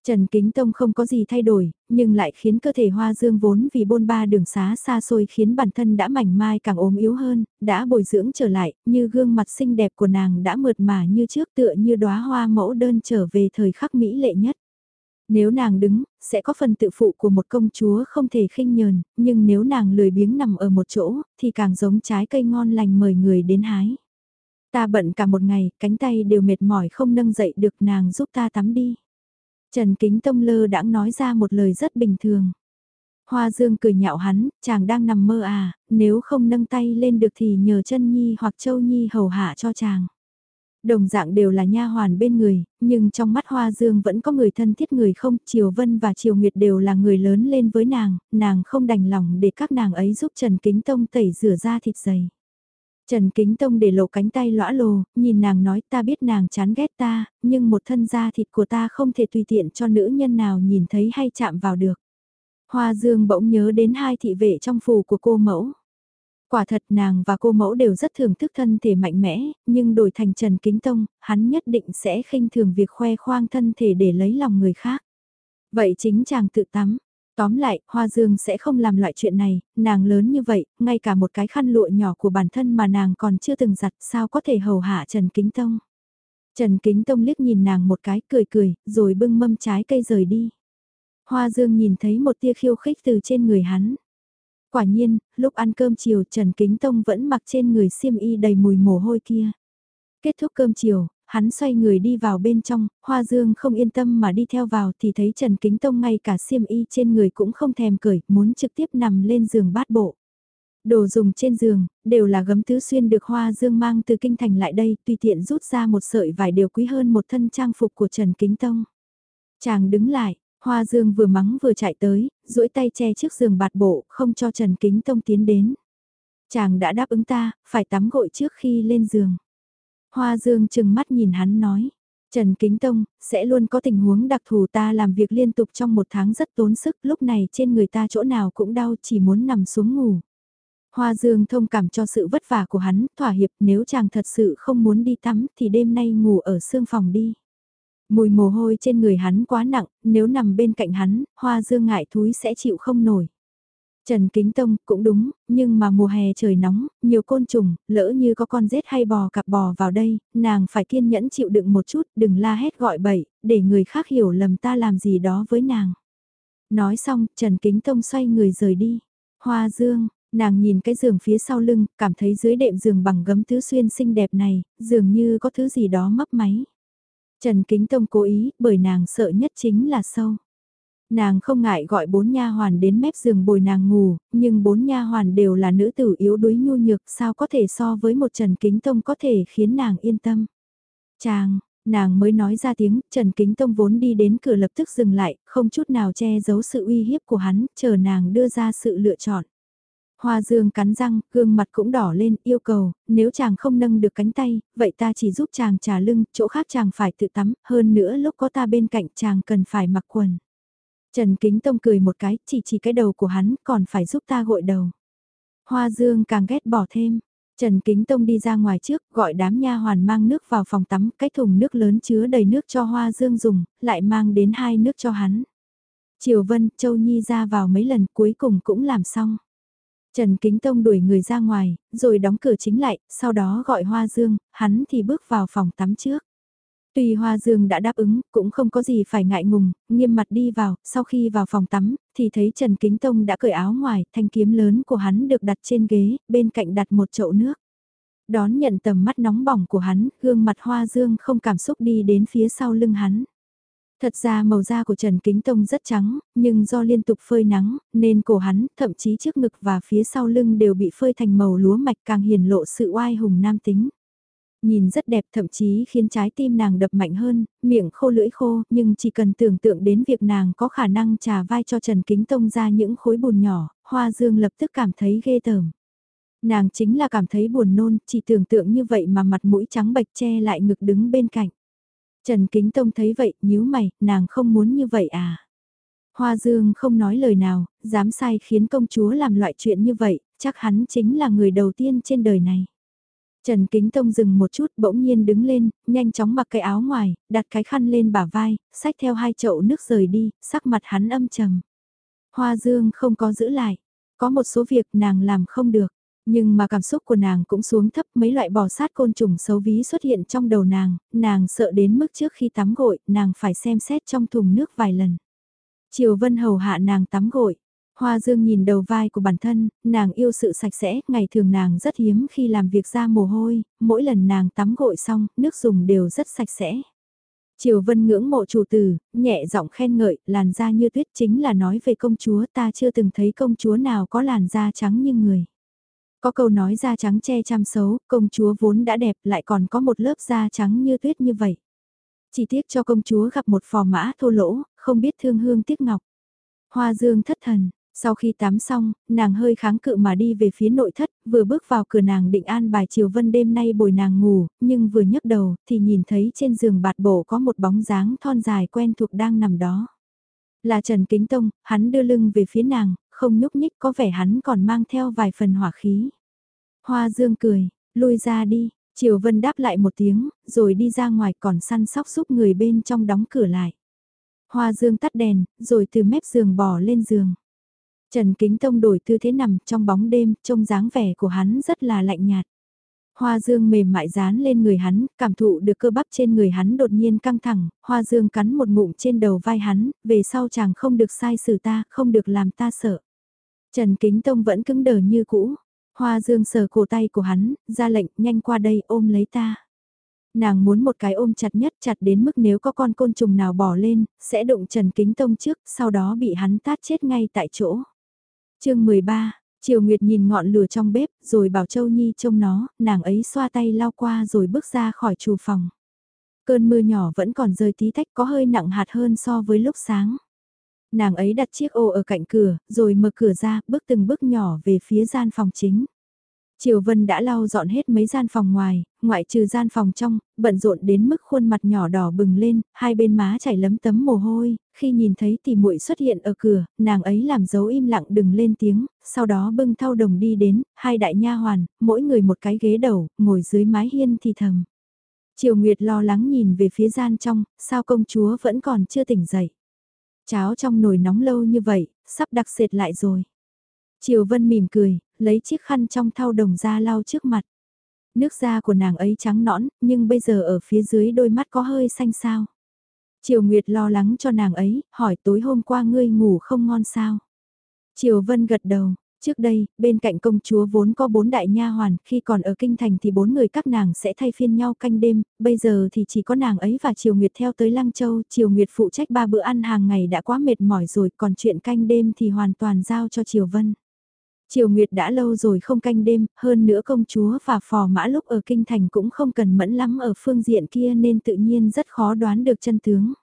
Trần Kính Tông không có gì thay đổi, nhưng lại khiến cơ thể hoa dương vốn vì bôn ba đường xá xa xôi khiến bản thân đã mảnh mai càng ốm yếu hơn, đã bồi dưỡng trở lại, như gương mặt xinh đẹp của nàng đã mượt mà như trước tựa như đóa hoa mẫu đơn trở về thời khắc mỹ lệ nhất. Nếu nàng đứng, sẽ có phần tự phụ của một công chúa không thể khinh nhờn, nhưng nếu nàng lười biếng nằm ở một chỗ, thì càng giống trái cây ngon lành mời người đến hái. Ta bận cả một ngày, cánh tay đều mệt mỏi không nâng dậy được nàng giúp ta tắm đi. Trần Kính Tông lơ đãng nói ra một lời rất bình thường. Hoa Dương cười nhạo hắn, chàng đang nằm mơ à, nếu không nâng tay lên được thì nhờ chân Nhi hoặc Châu Nhi hầu hạ cho chàng. Đồng dạng đều là nha hoàn bên người, nhưng trong mắt Hoa Dương vẫn có người thân thiết người không, Triều Vân và Triều Nguyệt đều là người lớn lên với nàng, nàng không đành lòng để các nàng ấy giúp Trần Kính Tông tẩy rửa da thịt dày. Trần Kính Tông để lộ cánh tay lõa lồ, nhìn nàng nói ta biết nàng chán ghét ta, nhưng một thân da thịt của ta không thể tùy tiện cho nữ nhân nào nhìn thấy hay chạm vào được. Hoa Dương bỗng nhớ đến hai thị vệ trong phủ của cô mẫu. Quả thật nàng và cô mẫu đều rất thưởng thức thân thể mạnh mẽ, nhưng đổi thành Trần Kính Tông, hắn nhất định sẽ khinh thường việc khoe khoang thân thể để lấy lòng người khác. Vậy chính chàng tự tắm. Tóm lại, Hoa Dương sẽ không làm loại chuyện này, nàng lớn như vậy, ngay cả một cái khăn lụa nhỏ của bản thân mà nàng còn chưa từng giặt sao có thể hầu hạ Trần Kính Tông. Trần Kính Tông liếc nhìn nàng một cái cười cười, rồi bưng mâm trái cây rời đi. Hoa Dương nhìn thấy một tia khiêu khích từ trên người hắn. Quả nhiên, lúc ăn cơm chiều Trần Kính Tông vẫn mặc trên người xiêm y đầy mùi mồ hôi kia. Kết thúc cơm chiều, hắn xoay người đi vào bên trong, Hoa Dương không yên tâm mà đi theo vào thì thấy Trần Kính Tông ngay cả xiêm y trên người cũng không thèm cởi, muốn trực tiếp nằm lên giường bát bộ. Đồ dùng trên giường, đều là gấm tứ xuyên được Hoa Dương mang từ kinh thành lại đây, tùy tiện rút ra một sợi vải đều quý hơn một thân trang phục của Trần Kính Tông. Chàng đứng lại, Hoa Dương vừa mắng vừa chạy tới, duỗi tay che trước giường bạt bộ, không cho Trần Kính Tông tiến đến. Chàng đã đáp ứng ta, phải tắm gội trước khi lên giường. Hoa Dương chừng mắt nhìn hắn nói. Trần Kính Tông, sẽ luôn có tình huống đặc thù ta làm việc liên tục trong một tháng rất tốn sức, lúc này trên người ta chỗ nào cũng đau chỉ muốn nằm xuống ngủ. Hoa Dương thông cảm cho sự vất vả của hắn, thỏa hiệp nếu chàng thật sự không muốn đi tắm thì đêm nay ngủ ở sương phòng đi. Mùi mồ hôi trên người hắn quá nặng, nếu nằm bên cạnh hắn, hoa dương ngại thúi sẽ chịu không nổi. Trần Kính Tông cũng đúng, nhưng mà mùa hè trời nóng, nhiều côn trùng, lỡ như có con rết hay bò cặp bò vào đây, nàng phải kiên nhẫn chịu đựng một chút, đừng la hét gọi bậy, để người khác hiểu lầm ta làm gì đó với nàng. Nói xong, Trần Kính Tông xoay người rời đi. Hoa Dương, nàng nhìn cái giường phía sau lưng, cảm thấy dưới đệm giường bằng gấm tứ xuyên xinh đẹp này, dường như có thứ gì đó mấp máy. Trần Kính Tông cố ý, bởi nàng sợ nhất chính là sâu. Nàng không ngại gọi bốn nha hoàn đến mép giường bồi nàng ngủ, nhưng bốn nha hoàn đều là nữ tử yếu đuối nhu nhược, sao có thể so với một Trần Kính Tông có thể khiến nàng yên tâm. Chàng, nàng mới nói ra tiếng, Trần Kính Tông vốn đi đến cửa lập tức dừng lại, không chút nào che giấu sự uy hiếp của hắn, chờ nàng đưa ra sự lựa chọn. Hoa Dương cắn răng, gương mặt cũng đỏ lên, yêu cầu, nếu chàng không nâng được cánh tay, vậy ta chỉ giúp chàng trả lưng, chỗ khác chàng phải tự tắm, hơn nữa lúc có ta bên cạnh chàng cần phải mặc quần. Trần Kính Tông cười một cái, chỉ chỉ cái đầu của hắn, còn phải giúp ta gội đầu. Hoa Dương càng ghét bỏ thêm. Trần Kính Tông đi ra ngoài trước, gọi đám nha hoàn mang nước vào phòng tắm, cái thùng nước lớn chứa đầy nước cho Hoa Dương dùng, lại mang đến hai nước cho hắn. Triều Vân, Châu Nhi ra vào mấy lần cuối cùng cũng làm xong. Trần Kính Tông đuổi người ra ngoài, rồi đóng cửa chính lại, sau đó gọi Hoa Dương, hắn thì bước vào phòng tắm trước. Tuy Hoa Dương đã đáp ứng, cũng không có gì phải ngại ngùng, nghiêm mặt đi vào, sau khi vào phòng tắm, thì thấy Trần Kính Tông đã cởi áo ngoài, thanh kiếm lớn của hắn được đặt trên ghế, bên cạnh đặt một chậu nước. Đón nhận tầm mắt nóng bỏng của hắn, gương mặt Hoa Dương không cảm xúc đi đến phía sau lưng hắn. Thật ra màu da của Trần Kính Tông rất trắng, nhưng do liên tục phơi nắng, nên cổ hắn, thậm chí trước ngực và phía sau lưng đều bị phơi thành màu lúa mạch càng hiển lộ sự oai hùng nam tính. Nhìn rất đẹp thậm chí khiến trái tim nàng đập mạnh hơn, miệng khô lưỡi khô, nhưng chỉ cần tưởng tượng đến việc nàng có khả năng trà vai cho Trần Kính Tông ra những khối bùn nhỏ, Hoa Dương lập tức cảm thấy ghê tởm. Nàng chính là cảm thấy buồn nôn, chỉ tưởng tượng như vậy mà mặt mũi trắng bạch che lại ngực đứng bên cạnh. Trần Kính Tông thấy vậy, nhíu mày, nàng không muốn như vậy à? Hoa Dương không nói lời nào, dám sai khiến công chúa làm loại chuyện như vậy, chắc hắn chính là người đầu tiên trên đời này. Trần Kính Tông dừng một chút bỗng nhiên đứng lên, nhanh chóng mặc cái áo ngoài, đặt cái khăn lên bả vai, xách theo hai chậu nước rời đi, sắc mặt hắn âm trầm. Hoa Dương không có giữ lại, có một số việc nàng làm không được. Nhưng mà cảm xúc của nàng cũng xuống thấp mấy loại bò sát côn trùng xấu ví xuất hiện trong đầu nàng, nàng sợ đến mức trước khi tắm gội, nàng phải xem xét trong thùng nước vài lần. Triều Vân hầu hạ nàng tắm gội. Hoa Dương nhìn đầu vai của bản thân, nàng yêu sự sạch sẽ, ngày thường nàng rất hiếm khi làm việc ra mồ hôi, mỗi lần nàng tắm gội xong, nước dùng đều rất sạch sẽ. Triều Vân ngưỡng mộ chủ tử, nhẹ giọng khen ngợi, làn da như tuyết chính là nói về công chúa ta chưa từng thấy công chúa nào có làn da trắng như người. Có câu nói da trắng che chăm xấu, công chúa vốn đã đẹp lại còn có một lớp da trắng như tuyết như vậy. Chỉ tiếc cho công chúa gặp một phò mã thô lỗ, không biết thương hương tiếc ngọc. Hoa dương thất thần, Sau khi tắm xong, nàng hơi kháng cự mà đi về phía nội thất, vừa bước vào cửa nàng định an bài chiều Vân đêm nay bồi nàng ngủ, nhưng vừa nhấc đầu thì nhìn thấy trên giường bạt bổ có một bóng dáng thon dài quen thuộc đang nằm đó. Là Trần Kính Tông, hắn đưa lưng về phía nàng, không nhúc nhích có vẻ hắn còn mang theo vài phần hỏa khí. Hoa Dương cười, lui ra đi, Triều Vân đáp lại một tiếng, rồi đi ra ngoài còn săn sóc giúp người bên trong đóng cửa lại. Hoa Dương tắt đèn, rồi từ mép giường bò lên giường. Trần Kính Tông đổi tư thế nằm trong bóng đêm, trông dáng vẻ của hắn rất là lạnh nhạt. Hoa dương mềm mại dán lên người hắn, cảm thụ được cơ bắp trên người hắn đột nhiên căng thẳng, hoa dương cắn một ngụm trên đầu vai hắn, về sau chàng không được sai xử ta, không được làm ta sợ. Trần Kính Tông vẫn cứng đờ như cũ, hoa dương sờ cổ tay của hắn, ra lệnh nhanh qua đây ôm lấy ta. Nàng muốn một cái ôm chặt nhất chặt đến mức nếu có con côn trùng nào bỏ lên, sẽ đụng Trần Kính Tông trước, sau đó bị hắn tát chết ngay tại chỗ chương 13, Triều Nguyệt nhìn ngọn lửa trong bếp, rồi bảo Châu Nhi trông nó, nàng ấy xoa tay lau qua rồi bước ra khỏi chủ phòng. Cơn mưa nhỏ vẫn còn rơi tí tách có hơi nặng hạt hơn so với lúc sáng. Nàng ấy đặt chiếc ô ở cạnh cửa, rồi mở cửa ra, bước từng bước nhỏ về phía gian phòng chính. Triều Vân đã lau dọn hết mấy gian phòng ngoài, ngoại trừ gian phòng trong, bận rộn đến mức khuôn mặt nhỏ đỏ bừng lên, hai bên má chảy lấm tấm mồ hôi, khi nhìn thấy tỷ muội xuất hiện ở cửa, nàng ấy làm dấu im lặng đừng lên tiếng, sau đó bưng thau đồng đi đến, hai đại nha hoàn, mỗi người một cái ghế đầu, ngồi dưới mái hiên thì thầm. Triều Nguyệt lo lắng nhìn về phía gian trong, sao công chúa vẫn còn chưa tỉnh dậy. Cháo trong nồi nóng lâu như vậy, sắp đặc sệt lại rồi. Triều Vân mỉm cười, lấy chiếc khăn trong thau đồng ra lau trước mặt. Nước da của nàng ấy trắng nõn, nhưng bây giờ ở phía dưới đôi mắt có hơi xanh sao. Triều Nguyệt lo lắng cho nàng ấy, hỏi tối hôm qua ngươi ngủ không ngon sao. Triều Vân gật đầu, Trước đây, bên cạnh công chúa vốn có bốn đại nha hoàn, khi còn ở kinh thành thì bốn người các nàng sẽ thay phiên nhau canh đêm, bây giờ thì chỉ có nàng ấy và Triều Nguyệt theo tới Lăng Châu, Triều Nguyệt phụ trách ba bữa ăn hàng ngày đã quá mệt mỏi rồi, còn chuyện canh đêm thì hoàn toàn giao cho Triều Vân. Triều Nguyệt đã lâu rồi không canh đêm, hơn nữa công chúa và phò mã lúc ở kinh thành cũng không cần mẫn lắm ở phương diện kia nên tự nhiên rất khó đoán được chân tướng.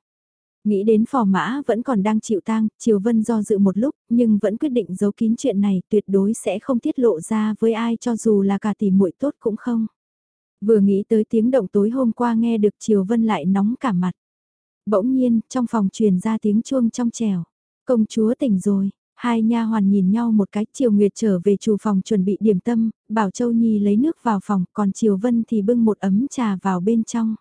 Nghĩ đến phò mã vẫn còn đang chịu tang, Triều Vân do dự một lúc, nhưng vẫn quyết định giấu kín chuyện này, tuyệt đối sẽ không tiết lộ ra với ai cho dù là cả tỷ muội tốt cũng không. Vừa nghĩ tới tiếng động tối hôm qua nghe được Triều Vân lại nóng cả mặt. Bỗng nhiên, trong phòng truyền ra tiếng chuông trong trèo. Công chúa tỉnh rồi, Hai nha hoàn nhìn nhau một cái, Triều Nguyệt trở về chủ phòng chuẩn bị điểm tâm, bảo Châu Nhi lấy nước vào phòng, còn Triều Vân thì bưng một ấm trà vào bên trong.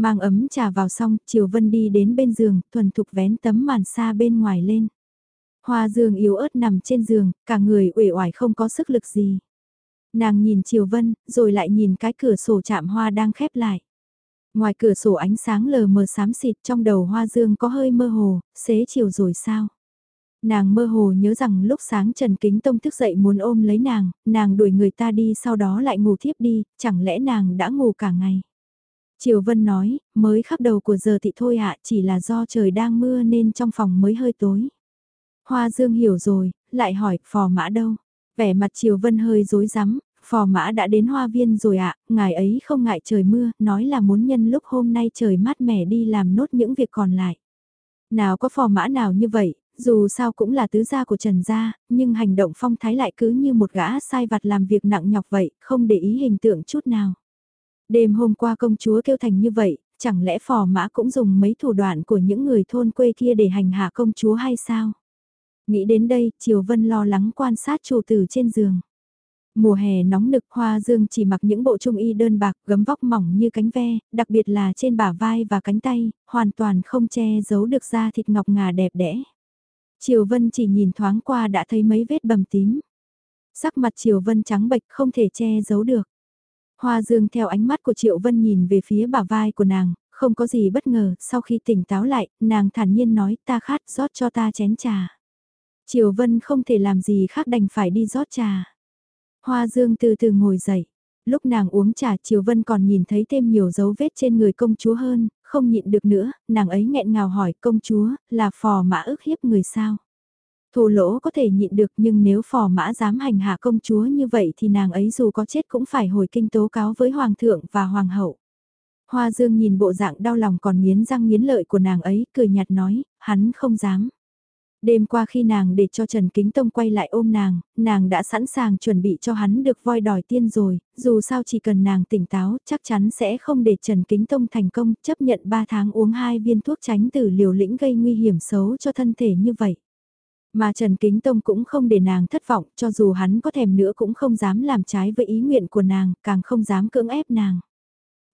Mang ấm trà vào xong, Triều Vân đi đến bên giường, thuần thục vén tấm màn xa bên ngoài lên. Hoa Dương yếu ớt nằm trên giường, cả người uể oải không có sức lực gì. Nàng nhìn Triều Vân, rồi lại nhìn cái cửa sổ chạm hoa đang khép lại. Ngoài cửa sổ ánh sáng lờ mờ xám xịt trong đầu Hoa Dương có hơi mơ hồ, xế chiều rồi sao? Nàng mơ hồ nhớ rằng lúc sáng Trần Kính Tông thức dậy muốn ôm lấy nàng, nàng đuổi người ta đi sau đó lại ngủ thiếp đi, chẳng lẽ nàng đã ngủ cả ngày. Triều Vân nói, mới khắc đầu của giờ thì thôi ạ, chỉ là do trời đang mưa nên trong phòng mới hơi tối. Hoa Dương hiểu rồi, lại hỏi, phò mã đâu? Vẻ mặt Triều Vân hơi rối rắm, phò mã đã đến hoa viên rồi ạ, ngài ấy không ngại trời mưa, nói là muốn nhân lúc hôm nay trời mát mẻ đi làm nốt những việc còn lại. Nào có phò mã nào như vậy, dù sao cũng là tứ gia của Trần gia, nhưng hành động phong thái lại cứ như một gã sai vặt làm việc nặng nhọc vậy, không để ý hình tượng chút nào. Đêm hôm qua công chúa kêu thành như vậy, chẳng lẽ phò mã cũng dùng mấy thủ đoạn của những người thôn quê kia để hành hạ công chúa hay sao? Nghĩ đến đây, Triều Vân lo lắng quan sát chủ tử trên giường. Mùa hè nóng nực hoa dương chỉ mặc những bộ trung y đơn bạc gấm vóc mỏng như cánh ve, đặc biệt là trên bả vai và cánh tay, hoàn toàn không che giấu được da thịt ngọc ngà đẹp đẽ. Triều Vân chỉ nhìn thoáng qua đã thấy mấy vết bầm tím. Sắc mặt Triều Vân trắng bệch không thể che giấu được. Hoa Dương theo ánh mắt của Triệu Vân nhìn về phía bả vai của nàng, không có gì bất ngờ, sau khi tỉnh táo lại, nàng thản nhiên nói ta khát rót cho ta chén trà. Triệu Vân không thể làm gì khác đành phải đi rót trà. Hoa Dương từ từ ngồi dậy. Lúc nàng uống trà Triều Vân còn nhìn thấy thêm nhiều dấu vết trên người công chúa hơn, không nhịn được nữa, nàng ấy nghẹn ngào hỏi công chúa, là phò mã ức hiếp người sao? Thô lỗ có thể nhịn được nhưng nếu phò mã dám hành hạ công chúa như vậy thì nàng ấy dù có chết cũng phải hồi kinh tố cáo với hoàng thượng và hoàng hậu. Hoa Dương nhìn bộ dạng đau lòng còn nghiến răng nghiến lợi của nàng ấy, cười nhạt nói, hắn không dám. Đêm qua khi nàng để cho Trần Kính Tông quay lại ôm nàng, nàng đã sẵn sàng chuẩn bị cho hắn được voi đòi tiên rồi, dù sao chỉ cần nàng tỉnh táo chắc chắn sẽ không để Trần Kính Tông thành công chấp nhận 3 tháng uống hai viên thuốc tránh từ liều lĩnh gây nguy hiểm xấu cho thân thể như vậy. Mà Trần Kính Tông cũng không để nàng thất vọng cho dù hắn có thèm nữa cũng không dám làm trái với ý nguyện của nàng, càng không dám cưỡng ép nàng.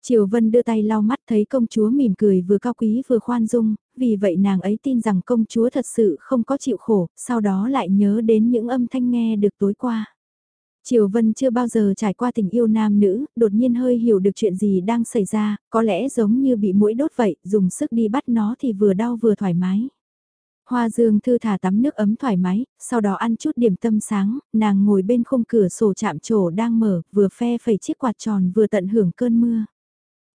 Triều Vân đưa tay lau mắt thấy công chúa mỉm cười vừa cao quý vừa khoan dung, vì vậy nàng ấy tin rằng công chúa thật sự không có chịu khổ, sau đó lại nhớ đến những âm thanh nghe được tối qua. Triều Vân chưa bao giờ trải qua tình yêu nam nữ, đột nhiên hơi hiểu được chuyện gì đang xảy ra, có lẽ giống như bị mũi đốt vậy, dùng sức đi bắt nó thì vừa đau vừa thoải mái. Hoa Dương thư thả tắm nước ấm thoải mái, sau đó ăn chút điểm tâm sáng, nàng ngồi bên khung cửa sổ chạm trổ đang mở, vừa phe phẩy chiếc quạt tròn vừa tận hưởng cơn mưa.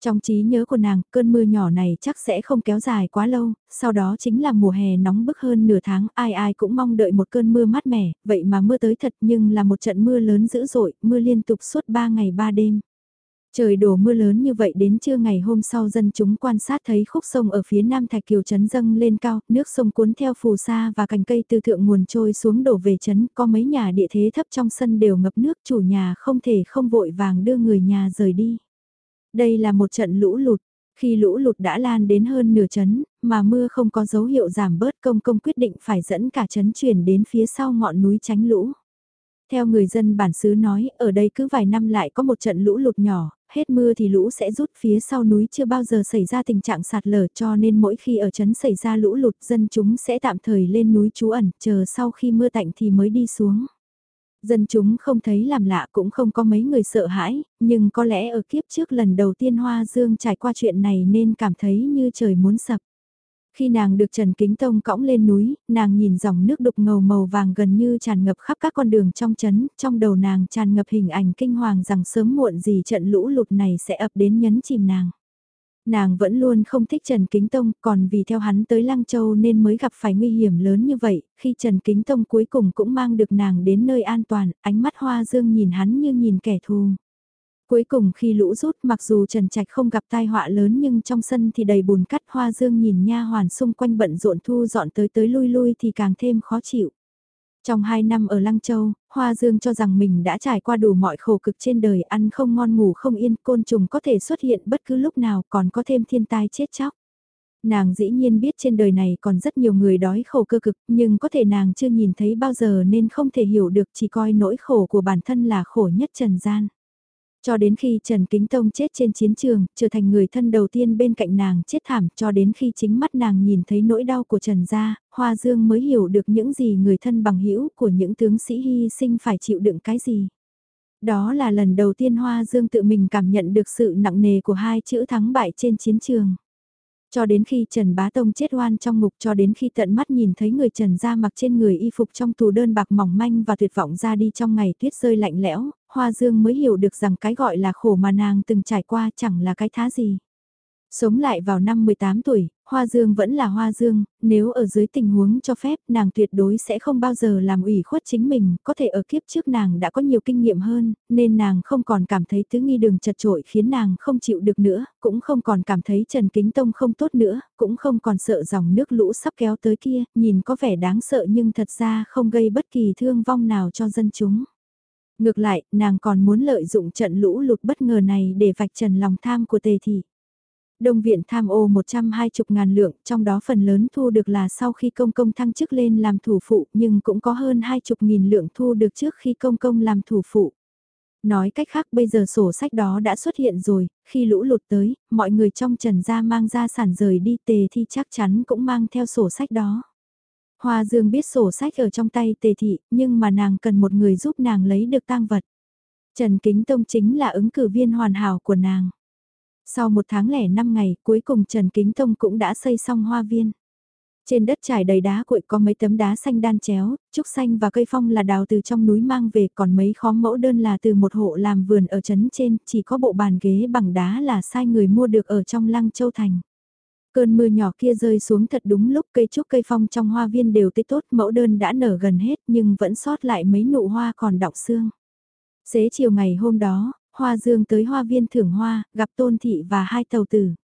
Trong trí nhớ của nàng, cơn mưa nhỏ này chắc sẽ không kéo dài quá lâu, sau đó chính là mùa hè nóng bức hơn nửa tháng, ai ai cũng mong đợi một cơn mưa mát mẻ, vậy mà mưa tới thật nhưng là một trận mưa lớn dữ dội, mưa liên tục suốt 3 ngày 3 đêm. Trời đổ mưa lớn như vậy đến trưa ngày hôm sau dân chúng quan sát thấy khúc sông ở phía nam thạch kiều trấn dâng lên cao, nước sông cuốn theo phù sa và cành cây từ thượng nguồn trôi xuống đổ về trấn, có mấy nhà địa thế thấp trong sân đều ngập nước, chủ nhà không thể không vội vàng đưa người nhà rời đi. Đây là một trận lũ lụt, khi lũ lụt đã lan đến hơn nửa trấn mà mưa không có dấu hiệu giảm bớt công công quyết định phải dẫn cả trấn chuyển đến phía sau ngọn núi tránh lũ. Theo người dân bản xứ nói, ở đây cứ vài năm lại có một trận lũ lụt nhỏ, hết mưa thì lũ sẽ rút phía sau núi chưa bao giờ xảy ra tình trạng sạt lở cho nên mỗi khi ở chấn xảy ra lũ lụt dân chúng sẽ tạm thời lên núi trú ẩn, chờ sau khi mưa tạnh thì mới đi xuống. Dân chúng không thấy làm lạ cũng không có mấy người sợ hãi, nhưng có lẽ ở kiếp trước lần đầu tiên Hoa Dương trải qua chuyện này nên cảm thấy như trời muốn sập. Khi nàng được Trần Kính Tông cõng lên núi, nàng nhìn dòng nước đục ngầu màu vàng gần như tràn ngập khắp các con đường trong chấn, trong đầu nàng tràn ngập hình ảnh kinh hoàng rằng sớm muộn gì trận lũ lụt này sẽ ập đến nhấn chìm nàng. Nàng vẫn luôn không thích Trần Kính Tông, còn vì theo hắn tới Lăng Châu nên mới gặp phải nguy hiểm lớn như vậy, khi Trần Kính Tông cuối cùng cũng mang được nàng đến nơi an toàn, ánh mắt hoa dương nhìn hắn như nhìn kẻ thù. Cuối cùng khi lũ rút mặc dù Trần Trạch không gặp tai họa lớn nhưng trong sân thì đầy bùn cắt hoa dương nhìn nha hoàn xung quanh bận rộn thu dọn tới tới lui lui thì càng thêm khó chịu. Trong 2 năm ở Lăng Châu, Hoa Dương cho rằng mình đã trải qua đủ mọi khổ cực trên đời ăn không ngon ngủ không yên côn trùng có thể xuất hiện bất cứ lúc nào còn có thêm thiên tai chết chóc. Nàng dĩ nhiên biết trên đời này còn rất nhiều người đói khổ cơ cực nhưng có thể nàng chưa nhìn thấy bao giờ nên không thể hiểu được chỉ coi nỗi khổ của bản thân là khổ nhất trần gian. Cho đến khi Trần Kính Tông chết trên chiến trường, trở thành người thân đầu tiên bên cạnh nàng chết thảm, cho đến khi chính mắt nàng nhìn thấy nỗi đau của Trần gia, Hoa Dương mới hiểu được những gì người thân bằng hữu của những tướng sĩ hy sinh phải chịu đựng cái gì. Đó là lần đầu tiên Hoa Dương tự mình cảm nhận được sự nặng nề của hai chữ thắng bại trên chiến trường. Cho đến khi Trần Bá Tông chết oan trong ngục cho đến khi tận mắt nhìn thấy người Trần ra mặc trên người y phục trong tù đơn bạc mỏng manh và tuyệt vọng ra đi trong ngày tuyết rơi lạnh lẽo, Hoa Dương mới hiểu được rằng cái gọi là khổ mà nàng từng trải qua chẳng là cái thá gì. Sống lại vào năm 18 tuổi, Hoa Dương vẫn là Hoa Dương, nếu ở dưới tình huống cho phép nàng tuyệt đối sẽ không bao giờ làm ủy khuất chính mình, có thể ở kiếp trước nàng đã có nhiều kinh nghiệm hơn, nên nàng không còn cảm thấy tứ nghi đường chật trội khiến nàng không chịu được nữa, cũng không còn cảm thấy Trần Kính Tông không tốt nữa, cũng không còn sợ dòng nước lũ sắp kéo tới kia, nhìn có vẻ đáng sợ nhưng thật ra không gây bất kỳ thương vong nào cho dân chúng. Ngược lại, nàng còn muốn lợi dụng trận lũ lụt bất ngờ này để vạch trần lòng tham của tề thị. Đông viện tham ô 120 ngàn lượng, trong đó phần lớn thu được là sau khi công công thăng chức lên làm thủ phụ, nhưng cũng có hơn 20 nghìn lượng thu được trước khi công công làm thủ phụ. Nói cách khác bây giờ sổ sách đó đã xuất hiện rồi, khi lũ lụt tới, mọi người trong trần gia mang ra sản rời đi tề thì chắc chắn cũng mang theo sổ sách đó. Hoa Dương biết sổ sách ở trong tay tề thị, nhưng mà nàng cần một người giúp nàng lấy được tang vật. Trần Kính Tông chính là ứng cử viên hoàn hảo của nàng. Sau một tháng lẻ năm ngày, cuối cùng Trần Kính Tông cũng đã xây xong hoa viên. Trên đất trải đầy đá cuội có mấy tấm đá xanh đan chéo, trúc xanh và cây phong là đào từ trong núi mang về còn mấy khóm mẫu đơn là từ một hộ làm vườn ở trấn trên, chỉ có bộ bàn ghế bằng đá là sai người mua được ở trong lăng châu thành. Cơn mưa nhỏ kia rơi xuống thật đúng lúc cây trúc cây phong trong hoa viên đều tươi tốt mẫu đơn đã nở gần hết nhưng vẫn sót lại mấy nụ hoa còn đọng xương. Xế chiều ngày hôm đó, Hoa Dương tới hoa viên thưởng hoa, gặp Tôn Thị và hai tàu tử.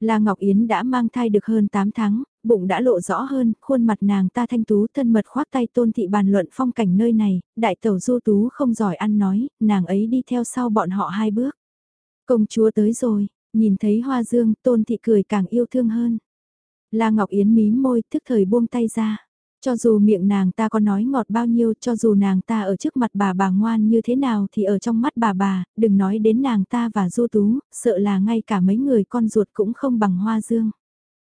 La Ngọc Yến đã mang thai được hơn 8 tháng, bụng đã lộ rõ hơn, khuôn mặt nàng ta thanh tú thân mật khoác tay tôn thị bàn luận phong cảnh nơi này, đại tẩu du tú không giỏi ăn nói, nàng ấy đi theo sau bọn họ hai bước. Công chúa tới rồi, nhìn thấy hoa dương, tôn thị cười càng yêu thương hơn. La Ngọc Yến mí môi, thức thời buông tay ra. Cho dù miệng nàng ta có nói ngọt bao nhiêu, cho dù nàng ta ở trước mặt bà bà ngoan như thế nào thì ở trong mắt bà bà, đừng nói đến nàng ta và du tú, sợ là ngay cả mấy người con ruột cũng không bằng hoa dương.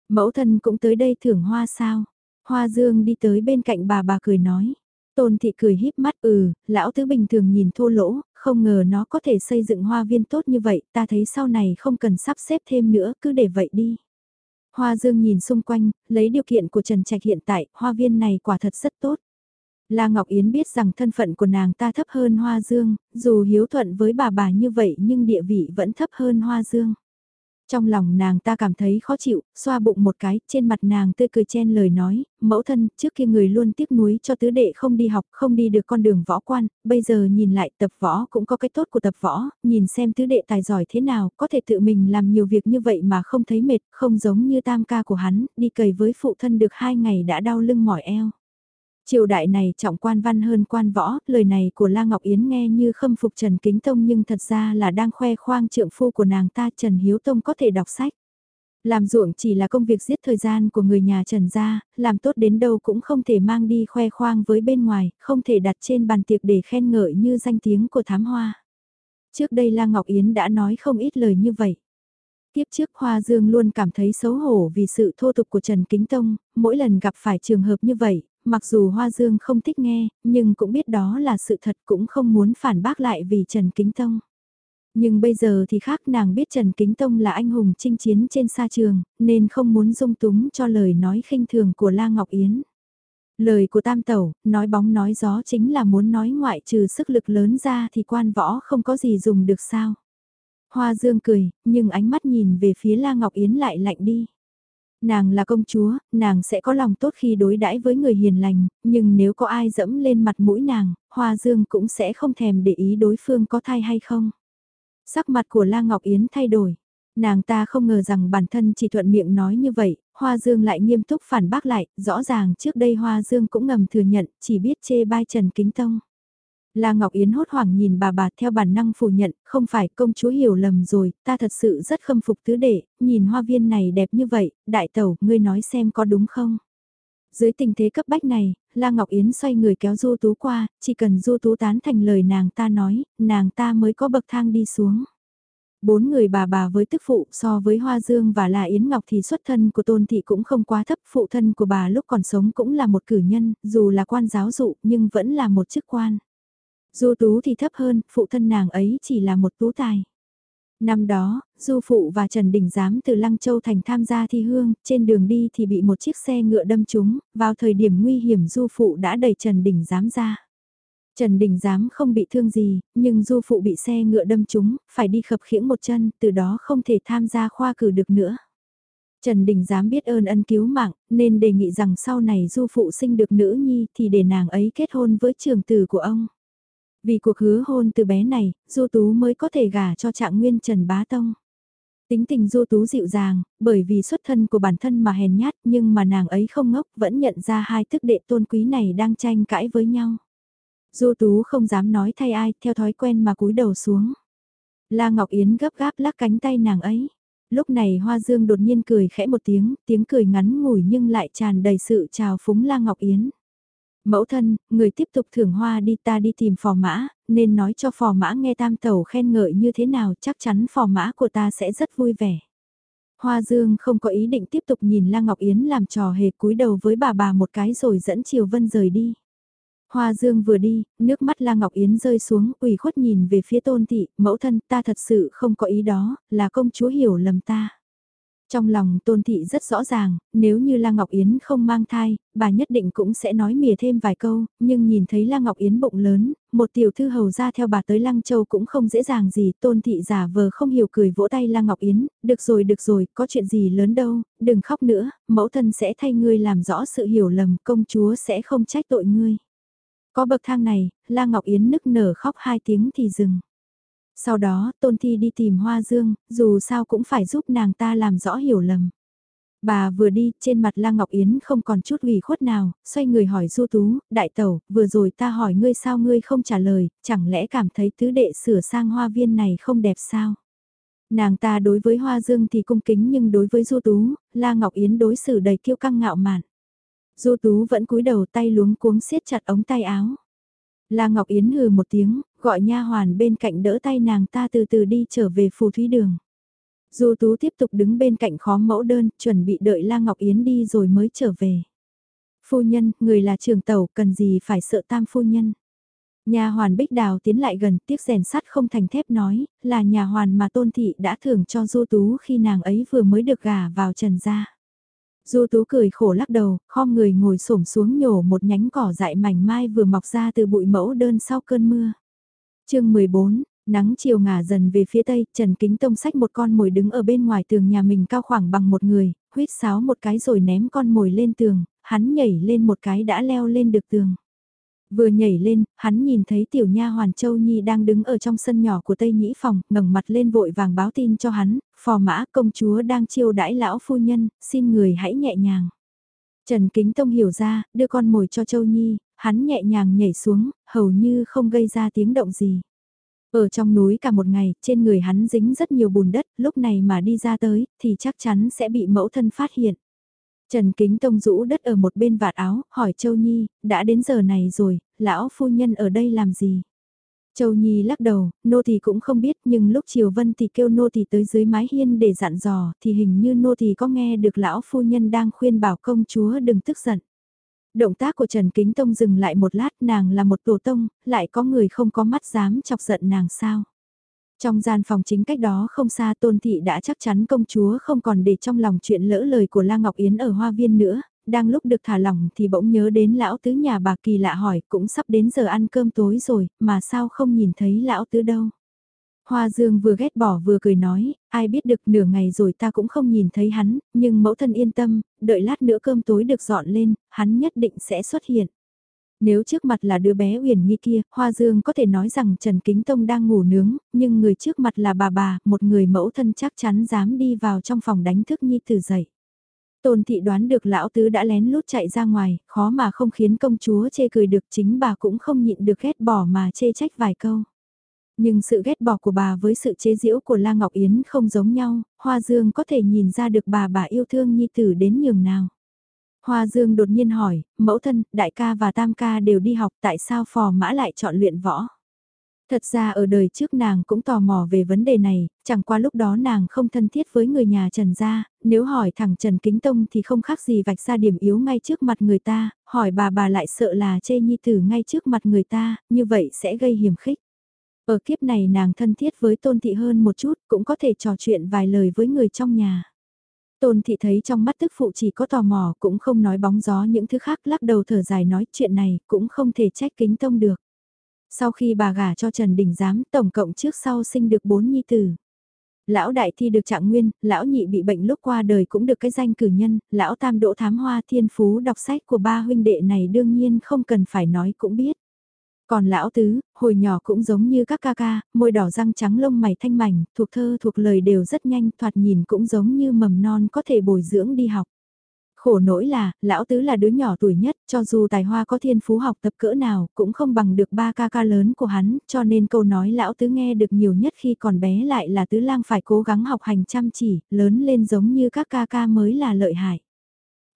Mẫu thân cũng tới đây thưởng hoa sao? Hoa dương đi tới bên cạnh bà bà cười nói. Tôn thị cười híp mắt ừ, lão tứ bình thường nhìn thô lỗ, không ngờ nó có thể xây dựng hoa viên tốt như vậy, ta thấy sau này không cần sắp xếp thêm nữa, cứ để vậy đi. Hoa Dương nhìn xung quanh, lấy điều kiện của Trần Trạch hiện tại, hoa viên này quả thật rất tốt. La Ngọc Yến biết rằng thân phận của nàng ta thấp hơn Hoa Dương, dù hiếu thuận với bà bà như vậy nhưng địa vị vẫn thấp hơn Hoa Dương. Trong lòng nàng ta cảm thấy khó chịu, xoa bụng một cái, trên mặt nàng tươi cười chen lời nói, mẫu thân, trước kia người luôn tiếc nuối cho tứ đệ không đi học, không đi được con đường võ quan, bây giờ nhìn lại tập võ cũng có cái tốt của tập võ, nhìn xem tứ đệ tài giỏi thế nào, có thể tự mình làm nhiều việc như vậy mà không thấy mệt, không giống như tam ca của hắn, đi cầy với phụ thân được hai ngày đã đau lưng mỏi eo. Triều đại này trọng quan văn hơn quan võ, lời này của La Ngọc Yến nghe như khâm phục Trần Kính Tông nhưng thật ra là đang khoe khoang trượng phu của nàng ta Trần Hiếu Tông có thể đọc sách. Làm ruộng chỉ là công việc giết thời gian của người nhà Trần gia, làm tốt đến đâu cũng không thể mang đi khoe khoang với bên ngoài, không thể đặt trên bàn tiệc để khen ngợi như danh tiếng của thám hoa. Trước đây La Ngọc Yến đã nói không ít lời như vậy. Tiếp trước Hoa Dương luôn cảm thấy xấu hổ vì sự thô tục của Trần Kính Tông, mỗi lần gặp phải trường hợp như vậy, mặc dù Hoa Dương không thích nghe, nhưng cũng biết đó là sự thật cũng không muốn phản bác lại vì Trần Kính Tông. Nhưng bây giờ thì khác nàng biết Trần Kính Tông là anh hùng chinh chiến trên sa trường, nên không muốn dung túng cho lời nói khinh thường của La Ngọc Yến. Lời của Tam Tẩu, nói bóng nói gió chính là muốn nói ngoại trừ sức lực lớn ra thì quan võ không có gì dùng được sao. Hoa Dương cười, nhưng ánh mắt nhìn về phía La Ngọc Yến lại lạnh đi. Nàng là công chúa, nàng sẽ có lòng tốt khi đối đãi với người hiền lành, nhưng nếu có ai dẫm lên mặt mũi nàng, Hoa Dương cũng sẽ không thèm để ý đối phương có thai hay không. Sắc mặt của La Ngọc Yến thay đổi. Nàng ta không ngờ rằng bản thân chỉ thuận miệng nói như vậy, Hoa Dương lại nghiêm túc phản bác lại, rõ ràng trước đây Hoa Dương cũng ngầm thừa nhận, chỉ biết chê bai Trần Kính Tông. La Ngọc Yến hốt hoảng nhìn bà bà theo bản năng phủ nhận, không phải công chúa hiểu lầm rồi, ta thật sự rất khâm phục tứ đệ, nhìn hoa viên này đẹp như vậy, đại tẩu, ngươi nói xem có đúng không? Dưới tình thế cấp bách này, La Ngọc Yến xoay người kéo Du Tú qua, chỉ cần Du Tú tán thành lời nàng ta nói, nàng ta mới có bậc thang đi xuống. Bốn người bà bà với tức phụ so với Hoa Dương và La Yến Ngọc thì xuất thân của Tôn Thị cũng không quá thấp, phụ thân của bà lúc còn sống cũng là một cử nhân, dù là quan giáo dụ nhưng vẫn là một chức quan. Du Tú thì thấp hơn, phụ thân nàng ấy chỉ là một tú tài. Năm đó, Du Phụ và Trần Đình Giám từ Lăng Châu Thành tham gia thi hương, trên đường đi thì bị một chiếc xe ngựa đâm trúng, vào thời điểm nguy hiểm Du Phụ đã đẩy Trần Đình Giám ra. Trần Đình Giám không bị thương gì, nhưng Du Phụ bị xe ngựa đâm trúng, phải đi khập khiễng một chân, từ đó không thể tham gia khoa cử được nữa. Trần Đình Giám biết ơn ân cứu mạng, nên đề nghị rằng sau này Du Phụ sinh được nữ nhi thì để nàng ấy kết hôn với trường tử của ông. Vì cuộc hứa hôn từ bé này, Du Tú mới có thể gả cho trạng nguyên Trần Bá Tông. Tính tình Du Tú dịu dàng, bởi vì xuất thân của bản thân mà hèn nhát nhưng mà nàng ấy không ngốc vẫn nhận ra hai thức đệ tôn quý này đang tranh cãi với nhau. Du Tú không dám nói thay ai, theo thói quen mà cúi đầu xuống. La Ngọc Yến gấp gáp lắc cánh tay nàng ấy. Lúc này Hoa Dương đột nhiên cười khẽ một tiếng, tiếng cười ngắn ngủi nhưng lại tràn đầy sự chào phúng La Ngọc Yến. Mẫu thân, người tiếp tục thưởng hoa đi ta đi tìm phò mã, nên nói cho phò mã nghe tam tẩu khen ngợi như thế nào chắc chắn phò mã của ta sẽ rất vui vẻ. Hoa Dương không có ý định tiếp tục nhìn La Ngọc Yến làm trò hề cúi đầu với bà bà một cái rồi dẫn Triều Vân rời đi. Hoa Dương vừa đi, nước mắt La Ngọc Yến rơi xuống, ủy khuất nhìn về phía tôn thị, mẫu thân ta thật sự không có ý đó, là công chúa hiểu lầm ta. Trong lòng tôn thị rất rõ ràng, nếu như La Ngọc Yến không mang thai, bà nhất định cũng sẽ nói mỉa thêm vài câu, nhưng nhìn thấy La Ngọc Yến bụng lớn, một tiểu thư hầu ra theo bà tới Lăng Châu cũng không dễ dàng gì, tôn thị giả vờ không hiểu cười vỗ tay La Ngọc Yến, được rồi được rồi, có chuyện gì lớn đâu, đừng khóc nữa, mẫu thân sẽ thay ngươi làm rõ sự hiểu lầm, công chúa sẽ không trách tội ngươi. Có bậc thang này, La Ngọc Yến nức nở khóc hai tiếng thì dừng. Sau đó, Tôn Thi đi tìm Hoa Dương, dù sao cũng phải giúp nàng ta làm rõ hiểu lầm. Bà vừa đi, trên mặt La Ngọc Yến không còn chút ủy khuất nào, xoay người hỏi Du Tú, đại tẩu, vừa rồi ta hỏi ngươi sao ngươi không trả lời, chẳng lẽ cảm thấy tứ đệ sửa sang hoa viên này không đẹp sao? Nàng ta đối với Hoa Dương thì cung kính nhưng đối với Du Tú, La Ngọc Yến đối xử đầy kiêu căng ngạo mạn. Du Tú vẫn cúi đầu tay luống cuống siết chặt ống tay áo. La Ngọc Yến hừ một tiếng, gọi nha hoàn bên cạnh đỡ tay nàng ta từ từ đi trở về phù thúy đường. Du Tú tiếp tục đứng bên cạnh khó mẫu đơn, chuẩn bị đợi La Ngọc Yến đi rồi mới trở về. Phu nhân, người là trường tàu, cần gì phải sợ tam phu nhân. Nhà hoàn Bích Đào tiến lại gần tiếc rèn sắt không thành thép nói, là nhà hoàn mà Tôn Thị đã thưởng cho Du Tú khi nàng ấy vừa mới được gả vào trần gia. Du Tú cười khổ lắc đầu, khom người ngồi xổm xuống nhổ một nhánh cỏ dại mảnh mai vừa mọc ra từ bụi mẫu đơn sau cơn mưa chương 14, nắng chiều ngả dần về phía tây, Trần Kính Tông sách một con mồi đứng ở bên ngoài tường nhà mình cao khoảng bằng một người, huyết sáo một cái rồi ném con mồi lên tường, hắn nhảy lên một cái đã leo lên được tường. Vừa nhảy lên, hắn nhìn thấy tiểu nha hoàn Châu Nhi đang đứng ở trong sân nhỏ của Tây Nhĩ Phòng, ngẩng mặt lên vội vàng báo tin cho hắn, phò mã công chúa đang chiêu đãi lão phu nhân, xin người hãy nhẹ nhàng. Trần Kính Tông hiểu ra, đưa con mồi cho Châu Nhi, hắn nhẹ nhàng nhảy xuống, hầu như không gây ra tiếng động gì. Ở trong núi cả một ngày, trên người hắn dính rất nhiều bùn đất, lúc này mà đi ra tới, thì chắc chắn sẽ bị mẫu thân phát hiện. Trần Kính Tông rũ đất ở một bên vạt áo, hỏi Châu Nhi, đã đến giờ này rồi, lão phu nhân ở đây làm gì? Châu Nhi lắc đầu, nô thì cũng không biết nhưng lúc Triều Vân thì kêu nô thì tới dưới mái hiên để dặn dò thì hình như nô thì có nghe được lão phu nhân đang khuyên bảo công chúa đừng tức giận. Động tác của Trần Kính Tông dừng lại một lát nàng là một tổ tông, lại có người không có mắt dám chọc giận nàng sao. Trong gian phòng chính cách đó không xa Tôn Thị đã chắc chắn công chúa không còn để trong lòng chuyện lỡ lời của La Ngọc Yến ở Hoa Viên nữa, đang lúc được thả lỏng thì bỗng nhớ đến lão tứ nhà bà kỳ lạ hỏi cũng sắp đến giờ ăn cơm tối rồi, mà sao không nhìn thấy lão tứ đâu. Hoa Dương vừa ghét bỏ vừa cười nói, ai biết được nửa ngày rồi ta cũng không nhìn thấy hắn, nhưng mẫu thân yên tâm, đợi lát nữa cơm tối được dọn lên, hắn nhất định sẽ xuất hiện. Nếu trước mặt là đứa bé uyển nghi kia, Hoa Dương có thể nói rằng Trần Kính Tông đang ngủ nướng, nhưng người trước mặt là bà bà, một người mẫu thân chắc chắn dám đi vào trong phòng đánh thức Nhi Tử dậy. Tôn thị đoán được lão tứ đã lén lút chạy ra ngoài, khó mà không khiến công chúa chê cười được chính bà cũng không nhịn được ghét bỏ mà chê trách vài câu. Nhưng sự ghét bỏ của bà với sự chế giễu của La Ngọc Yến không giống nhau, Hoa Dương có thể nhìn ra được bà bà yêu thương Nhi Tử đến nhường nào. Hoa Dương đột nhiên hỏi, mẫu thân, đại ca và tam ca đều đi học tại sao phò mã lại chọn luyện võ? Thật ra ở đời trước nàng cũng tò mò về vấn đề này, chẳng qua lúc đó nàng không thân thiết với người nhà Trần gia, nếu hỏi thẳng Trần Kính Tông thì không khác gì vạch ra điểm yếu ngay trước mặt người ta, hỏi bà bà lại sợ là chê nhi tử ngay trước mặt người ta, như vậy sẽ gây hiểm khích. Ở kiếp này nàng thân thiết với tôn thị hơn một chút, cũng có thể trò chuyện vài lời với người trong nhà. Tôn thị thấy trong mắt tức phụ chỉ có tò mò cũng không nói bóng gió những thứ khác lắc đầu thở dài nói chuyện này cũng không thể trách kính tông được. Sau khi bà gả cho Trần Đình Giám tổng cộng trước sau sinh được bốn nhi tử. Lão đại thi được trạng nguyên, lão nhị bị bệnh lúc qua đời cũng được cái danh cử nhân, lão tam độ thám hoa thiên phú đọc sách của ba huynh đệ này đương nhiên không cần phải nói cũng biết. Còn lão tứ, hồi nhỏ cũng giống như các ca ca, môi đỏ răng trắng lông mày thanh mảnh, thuộc thơ thuộc lời đều rất nhanh, thoạt nhìn cũng giống như mầm non có thể bồi dưỡng đi học. Khổ nỗi là, lão tứ là đứa nhỏ tuổi nhất, cho dù tài hoa có thiên phú học tập cỡ nào, cũng không bằng được ba ca ca lớn của hắn, cho nên câu nói lão tứ nghe được nhiều nhất khi còn bé lại là tứ lang phải cố gắng học hành chăm chỉ, lớn lên giống như các ca ca mới là lợi hại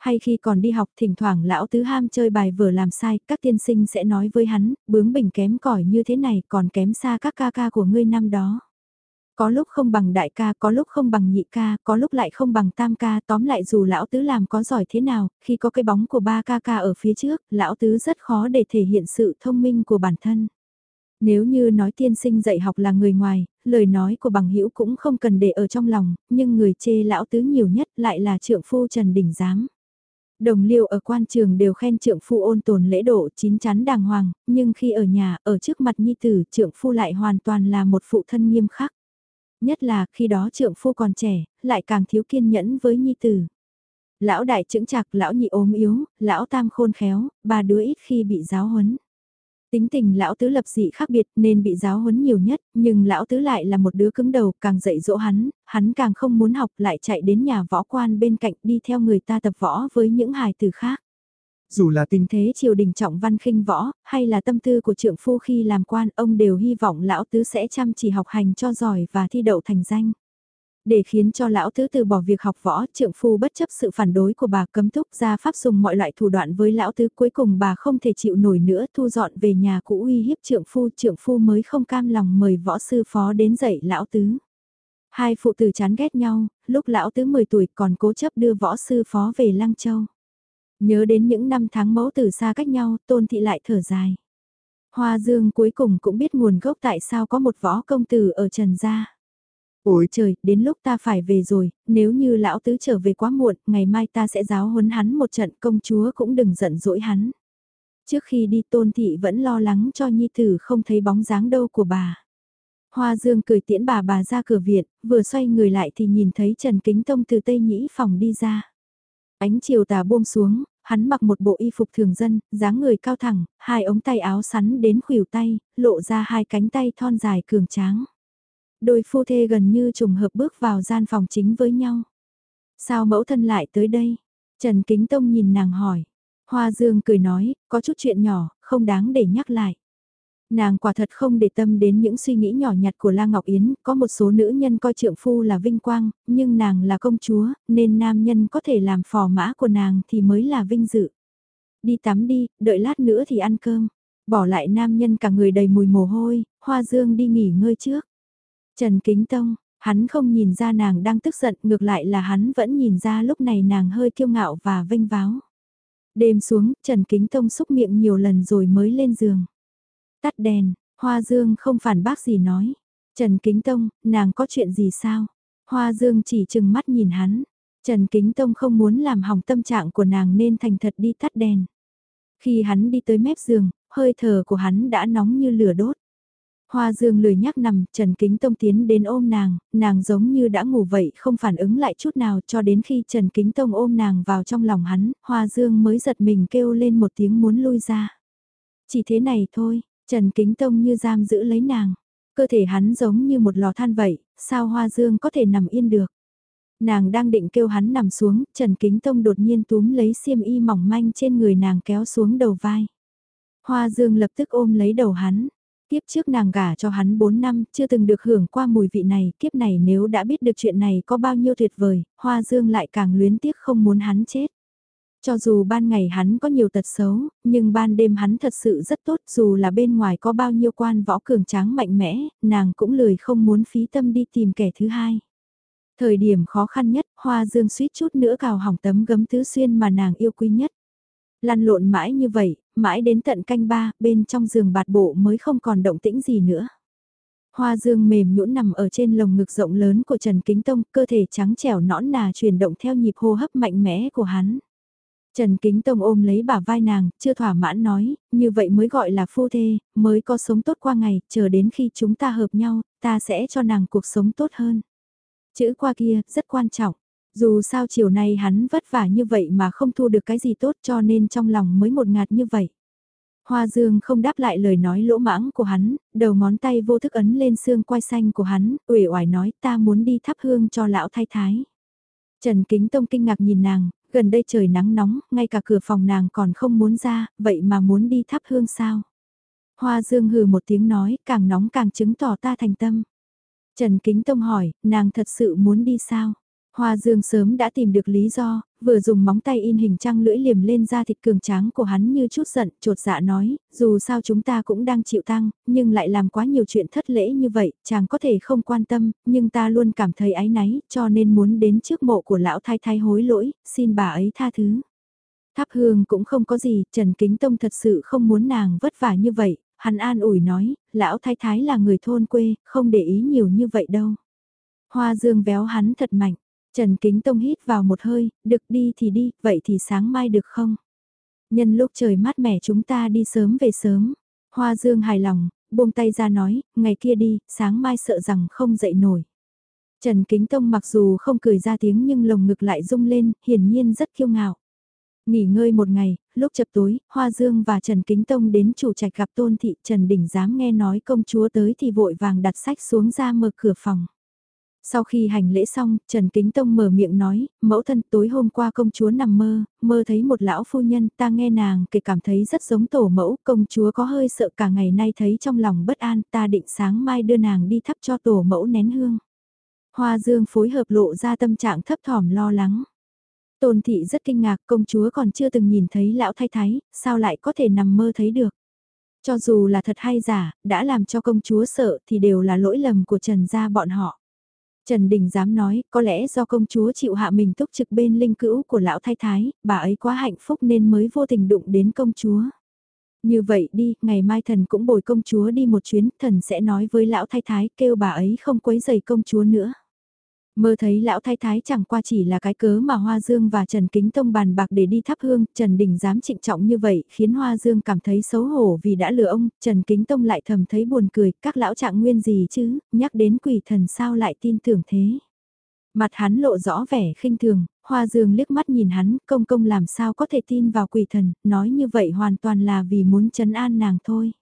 hay khi còn đi học thỉnh thoảng lão tứ ham chơi bài vở làm sai, các tiên sinh sẽ nói với hắn, bướng bỉnh kém cỏi như thế này còn kém xa các ca ca của ngươi năm đó. Có lúc không bằng đại ca, có lúc không bằng nhị ca, có lúc lại không bằng tam ca, tóm lại dù lão tứ làm có giỏi thế nào, khi có cái bóng của ba ca ca ở phía trước, lão tứ rất khó để thể hiện sự thông minh của bản thân. Nếu như nói tiên sinh dạy học là người ngoài, lời nói của bằng hữu cũng không cần để ở trong lòng, nhưng người chê lão tứ nhiều nhất lại là trượng phu Trần Đình Giám. Đồng liêu ở quan trường đều khen trượng phu ôn tồn lễ độ chín chắn đàng hoàng, nhưng khi ở nhà, ở trước mặt nhi tử, trượng phu lại hoàn toàn là một phụ thân nghiêm khắc. Nhất là khi đó trượng phu còn trẻ, lại càng thiếu kiên nhẫn với nhi tử. Lão đại chững chạc, lão nhị ốm yếu, lão tam khôn khéo, ba đứa ít khi bị giáo huấn. Tính tình lão tứ lập dị khác biệt nên bị giáo huấn nhiều nhất, nhưng lão tứ lại là một đứa cứng đầu, càng dạy dỗ hắn, hắn càng không muốn học lại chạy đến nhà võ quan bên cạnh đi theo người ta tập võ với những hài từ khác. Dù là tình thế triều đình trọng văn khinh võ, hay là tâm tư của trượng phu khi làm quan, ông đều hy vọng lão tứ sẽ chăm chỉ học hành cho giỏi và thi đậu thành danh. Để khiến cho lão tứ từ bỏ việc học võ, trượng phu bất chấp sự phản đối của bà cấm thúc ra pháp dùng mọi loại thủ đoạn với lão tứ cuối cùng bà không thể chịu nổi nữa thu dọn về nhà cũ uy hiếp trượng phu, trượng phu mới không cam lòng mời võ sư phó đến dạy lão tứ. Hai phụ tử chán ghét nhau, lúc lão tứ 10 tuổi còn cố chấp đưa võ sư phó về Lăng Châu. Nhớ đến những năm tháng mẫu tử xa cách nhau, tôn thị lại thở dài. Hoa Dương cuối cùng cũng biết nguồn gốc tại sao có một võ công tử ở Trần Gia. Ôi trời, đến lúc ta phải về rồi, nếu như lão tứ trở về quá muộn, ngày mai ta sẽ giáo huấn hắn một trận công chúa cũng đừng giận dỗi hắn. Trước khi đi tôn thị vẫn lo lắng cho nhi tử không thấy bóng dáng đâu của bà. Hoa Dương cười tiễn bà bà ra cửa viện, vừa xoay người lại thì nhìn thấy Trần Kính Tông từ Tây Nhĩ phòng đi ra. Ánh chiều tà buông xuống, hắn mặc một bộ y phục thường dân, dáng người cao thẳng, hai ống tay áo sắn đến khuỷu tay, lộ ra hai cánh tay thon dài cường tráng. Đôi phu thê gần như trùng hợp bước vào gian phòng chính với nhau. Sao mẫu thân lại tới đây? Trần Kính Tông nhìn nàng hỏi. Hoa Dương cười nói, có chút chuyện nhỏ, không đáng để nhắc lại. Nàng quả thật không để tâm đến những suy nghĩ nhỏ nhặt của La Ngọc Yến, có một số nữ nhân coi trượng phu là vinh quang, nhưng nàng là công chúa, nên nam nhân có thể làm phò mã của nàng thì mới là vinh dự. Đi tắm đi, đợi lát nữa thì ăn cơm. Bỏ lại nam nhân cả người đầy mùi mồ hôi, Hoa Dương đi nghỉ ngơi trước. Trần Kính Tông, hắn không nhìn ra nàng đang tức giận, ngược lại là hắn vẫn nhìn ra lúc này nàng hơi kiêu ngạo và vinh váo. Đêm xuống, Trần Kính Tông xúc miệng nhiều lần rồi mới lên giường. Tắt đèn, Hoa Dương không phản bác gì nói. Trần Kính Tông, nàng có chuyện gì sao? Hoa Dương chỉ chừng mắt nhìn hắn. Trần Kính Tông không muốn làm hỏng tâm trạng của nàng nên thành thật đi tắt đèn. Khi hắn đi tới mép giường, hơi thở của hắn đã nóng như lửa đốt. Hoa Dương lười nhắc nằm, Trần Kính Tông tiến đến ôm nàng, nàng giống như đã ngủ vậy không phản ứng lại chút nào cho đến khi Trần Kính Tông ôm nàng vào trong lòng hắn, Hoa Dương mới giật mình kêu lên một tiếng muốn lui ra. Chỉ thế này thôi, Trần Kính Tông như giam giữ lấy nàng, cơ thể hắn giống như một lò than vậy, sao Hoa Dương có thể nằm yên được. Nàng đang định kêu hắn nằm xuống, Trần Kính Tông đột nhiên túm lấy xiêm y mỏng manh trên người nàng kéo xuống đầu vai. Hoa Dương lập tức ôm lấy đầu hắn, Kiếp trước nàng gả cho hắn 4 năm, chưa từng được hưởng qua mùi vị này, kiếp này nếu đã biết được chuyện này có bao nhiêu tuyệt vời, Hoa Dương lại càng luyến tiếc không muốn hắn chết. Cho dù ban ngày hắn có nhiều tật xấu, nhưng ban đêm hắn thật sự rất tốt dù là bên ngoài có bao nhiêu quan võ cường tráng mạnh mẽ, nàng cũng lười không muốn phí tâm đi tìm kẻ thứ hai. Thời điểm khó khăn nhất, Hoa Dương suýt chút nữa cào hỏng tấm gấm tứ xuyên mà nàng yêu quý nhất. Lăn lộn mãi như vậy, mãi đến tận canh ba, bên trong giường bạt bộ mới không còn động tĩnh gì nữa. Hoa dương mềm nhũn nằm ở trên lồng ngực rộng lớn của Trần Kính Tông, cơ thể trắng trẻo nõn nà chuyển động theo nhịp hô hấp mạnh mẽ của hắn. Trần Kính Tông ôm lấy bả vai nàng, chưa thỏa mãn nói, như vậy mới gọi là phu thê, mới có sống tốt qua ngày, chờ đến khi chúng ta hợp nhau, ta sẽ cho nàng cuộc sống tốt hơn. Chữ qua kia, rất quan trọng. Dù sao chiều nay hắn vất vả như vậy mà không thu được cái gì tốt cho nên trong lòng mới một ngạt như vậy. Hoa Dương không đáp lại lời nói lỗ mãng của hắn, đầu ngón tay vô thức ấn lên xương quai xanh của hắn, uể oải nói ta muốn đi thắp hương cho lão thái thái. Trần Kính Tông kinh ngạc nhìn nàng, gần đây trời nắng nóng, ngay cả cửa phòng nàng còn không muốn ra, vậy mà muốn đi thắp hương sao? Hoa Dương hừ một tiếng nói, càng nóng càng chứng tỏ ta thành tâm. Trần Kính Tông hỏi, nàng thật sự muốn đi sao? Hoa Dương sớm đã tìm được lý do, vừa dùng móng tay in hình trăng lưỡi liềm lên da thịt cường tráng của hắn như chút giận, trột dạ nói, dù sao chúng ta cũng đang chịu tăng, nhưng lại làm quá nhiều chuyện thất lễ như vậy, chàng có thể không quan tâm, nhưng ta luôn cảm thấy áy náy, cho nên muốn đến trước mộ của lão thái thái hối lỗi, xin bà ấy tha thứ. Tháp hương cũng không có gì, Trần Kính Tông thật sự không muốn nàng vất vả như vậy, hắn an ủi nói, lão thái thái là người thôn quê, không để ý nhiều như vậy đâu. Hoa dương véo hắn thật mạnh, Trần Kính Tông hít vào một hơi, được đi thì đi, vậy thì sáng mai được không? Nhân lúc trời mát mẻ chúng ta đi sớm về sớm. Hoa Dương hài lòng, buông tay ra nói, ngày kia đi, sáng mai sợ rằng không dậy nổi. Trần Kính Tông mặc dù không cười ra tiếng nhưng lồng ngực lại rung lên, hiển nhiên rất kiêu ngạo. Nghỉ ngơi một ngày, lúc chập tối, Hoa Dương và Trần Kính Tông đến chủ trạch gặp Tôn Thị Trần Đỉnh dám nghe nói công chúa tới thì vội vàng đặt sách xuống ra mở cửa phòng. Sau khi hành lễ xong, Trần Kính Tông mở miệng nói, mẫu thân tối hôm qua công chúa nằm mơ, mơ thấy một lão phu nhân, ta nghe nàng kể cảm thấy rất giống tổ mẫu, công chúa có hơi sợ cả ngày nay thấy trong lòng bất an, ta định sáng mai đưa nàng đi thắp cho tổ mẫu nén hương. Hoa Dương phối hợp lộ ra tâm trạng thấp thỏm lo lắng. Tôn thị rất kinh ngạc công chúa còn chưa từng nhìn thấy lão thay thái, sao lại có thể nằm mơ thấy được. Cho dù là thật hay giả, đã làm cho công chúa sợ thì đều là lỗi lầm của Trần gia bọn họ. Trần Đình dám nói, có lẽ do công chúa chịu hạ mình túc trực bên linh cữu của lão thái thái, bà ấy quá hạnh phúc nên mới vô tình đụng đến công chúa. Như vậy đi, ngày mai thần cũng bồi công chúa đi một chuyến, thần sẽ nói với lão thái thái kêu bà ấy không quấy giày công chúa nữa. Mơ thấy lão thái thái chẳng qua chỉ là cái cớ mà Hoa Dương và Trần Kính Tông bàn bạc để đi thắp hương, Trần Đình dám trịnh trọng như vậy khiến Hoa Dương cảm thấy xấu hổ vì đã lừa ông, Trần Kính Tông lại thầm thấy buồn cười, các lão trạng nguyên gì chứ, nhắc đến quỷ thần sao lại tin tưởng thế. Mặt hắn lộ rõ vẻ khinh thường, Hoa Dương liếc mắt nhìn hắn, công công làm sao có thể tin vào quỷ thần, nói như vậy hoàn toàn là vì muốn trấn an nàng thôi.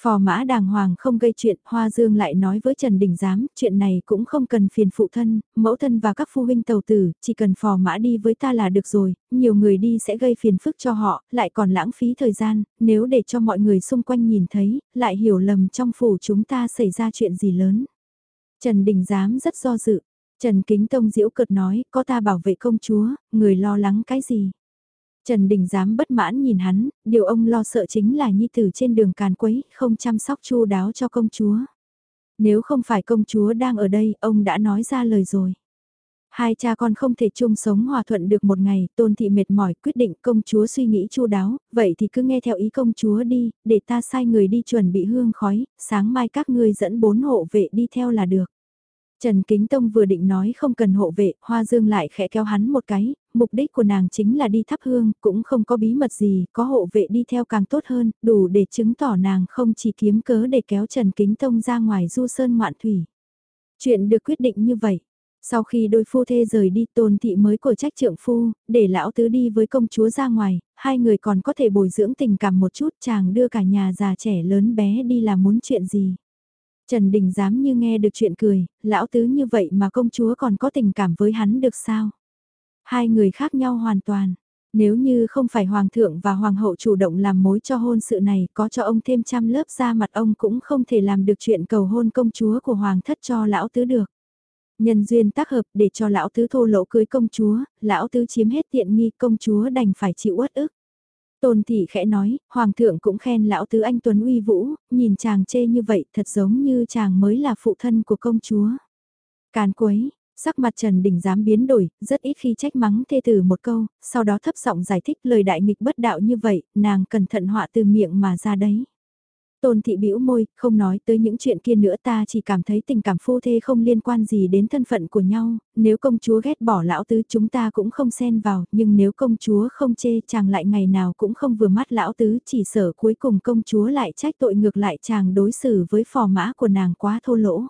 Phò mã đàng hoàng không gây chuyện, Hoa Dương lại nói với Trần Đình Giám, chuyện này cũng không cần phiền phụ thân, mẫu thân và các phu huynh tàu tử, chỉ cần phò mã đi với ta là được rồi, nhiều người đi sẽ gây phiền phức cho họ, lại còn lãng phí thời gian, nếu để cho mọi người xung quanh nhìn thấy, lại hiểu lầm trong phủ chúng ta xảy ra chuyện gì lớn. Trần Đình Giám rất do dự, Trần Kính Tông diễu cợt nói, có ta bảo vệ công chúa, người lo lắng cái gì. Trần Đình dám bất mãn nhìn hắn, điều ông lo sợ chính là nhi tử trên đường càn quấy, không chăm sóc chu đáo cho công chúa. Nếu không phải công chúa đang ở đây, ông đã nói ra lời rồi. Hai cha con không thể chung sống hòa thuận được một ngày, tôn thị mệt mỏi quyết định công chúa suy nghĩ chu đáo, vậy thì cứ nghe theo ý công chúa đi, để ta sai người đi chuẩn bị hương khói, sáng mai các ngươi dẫn bốn hộ vệ đi theo là được. Trần Kính Tông vừa định nói không cần hộ vệ, Hoa Dương lại khẽ kéo hắn một cái, mục đích của nàng chính là đi thắp hương, cũng không có bí mật gì, có hộ vệ đi theo càng tốt hơn, đủ để chứng tỏ nàng không chỉ kiếm cớ để kéo Trần Kính Tông ra ngoài du sơn ngoạn thủy. Chuyện được quyết định như vậy. Sau khi đôi phu thê rời đi tôn thị mới cổ trách trượng phu, để lão tứ đi với công chúa ra ngoài, hai người còn có thể bồi dưỡng tình cảm một chút chàng đưa cả nhà già trẻ lớn bé đi là muốn chuyện gì. Trần Đình dám như nghe được chuyện cười, lão tứ như vậy mà công chúa còn có tình cảm với hắn được sao? Hai người khác nhau hoàn toàn. Nếu như không phải hoàng thượng và hoàng hậu chủ động làm mối cho hôn sự này có cho ông thêm trăm lớp da mặt ông cũng không thể làm được chuyện cầu hôn công chúa của hoàng thất cho lão tứ được. Nhân duyên tác hợp để cho lão tứ thô lỗ cưới công chúa, lão tứ chiếm hết tiện nghi công chúa đành phải chịu uất ức. Tôn thị khẽ nói, hoàng thượng cũng khen lão tứ anh Tuấn uy vũ, nhìn chàng chê như vậy thật giống như chàng mới là phụ thân của công chúa. Càn quấy, sắc mặt Trần Đình dám biến đổi, rất ít khi trách mắng thê tử một câu, sau đó thấp giọng giải thích lời đại nghịch bất đạo như vậy, nàng cẩn thận họa từ miệng mà ra đấy. Tôn thị bĩu môi, không nói tới những chuyện kia nữa ta chỉ cảm thấy tình cảm phu thê không liên quan gì đến thân phận của nhau, nếu công chúa ghét bỏ lão tứ chúng ta cũng không xen vào, nhưng nếu công chúa không chê chàng lại ngày nào cũng không vừa mắt lão tứ chỉ sợ cuối cùng công chúa lại trách tội ngược lại chàng đối xử với phò mã của nàng quá thô lỗ.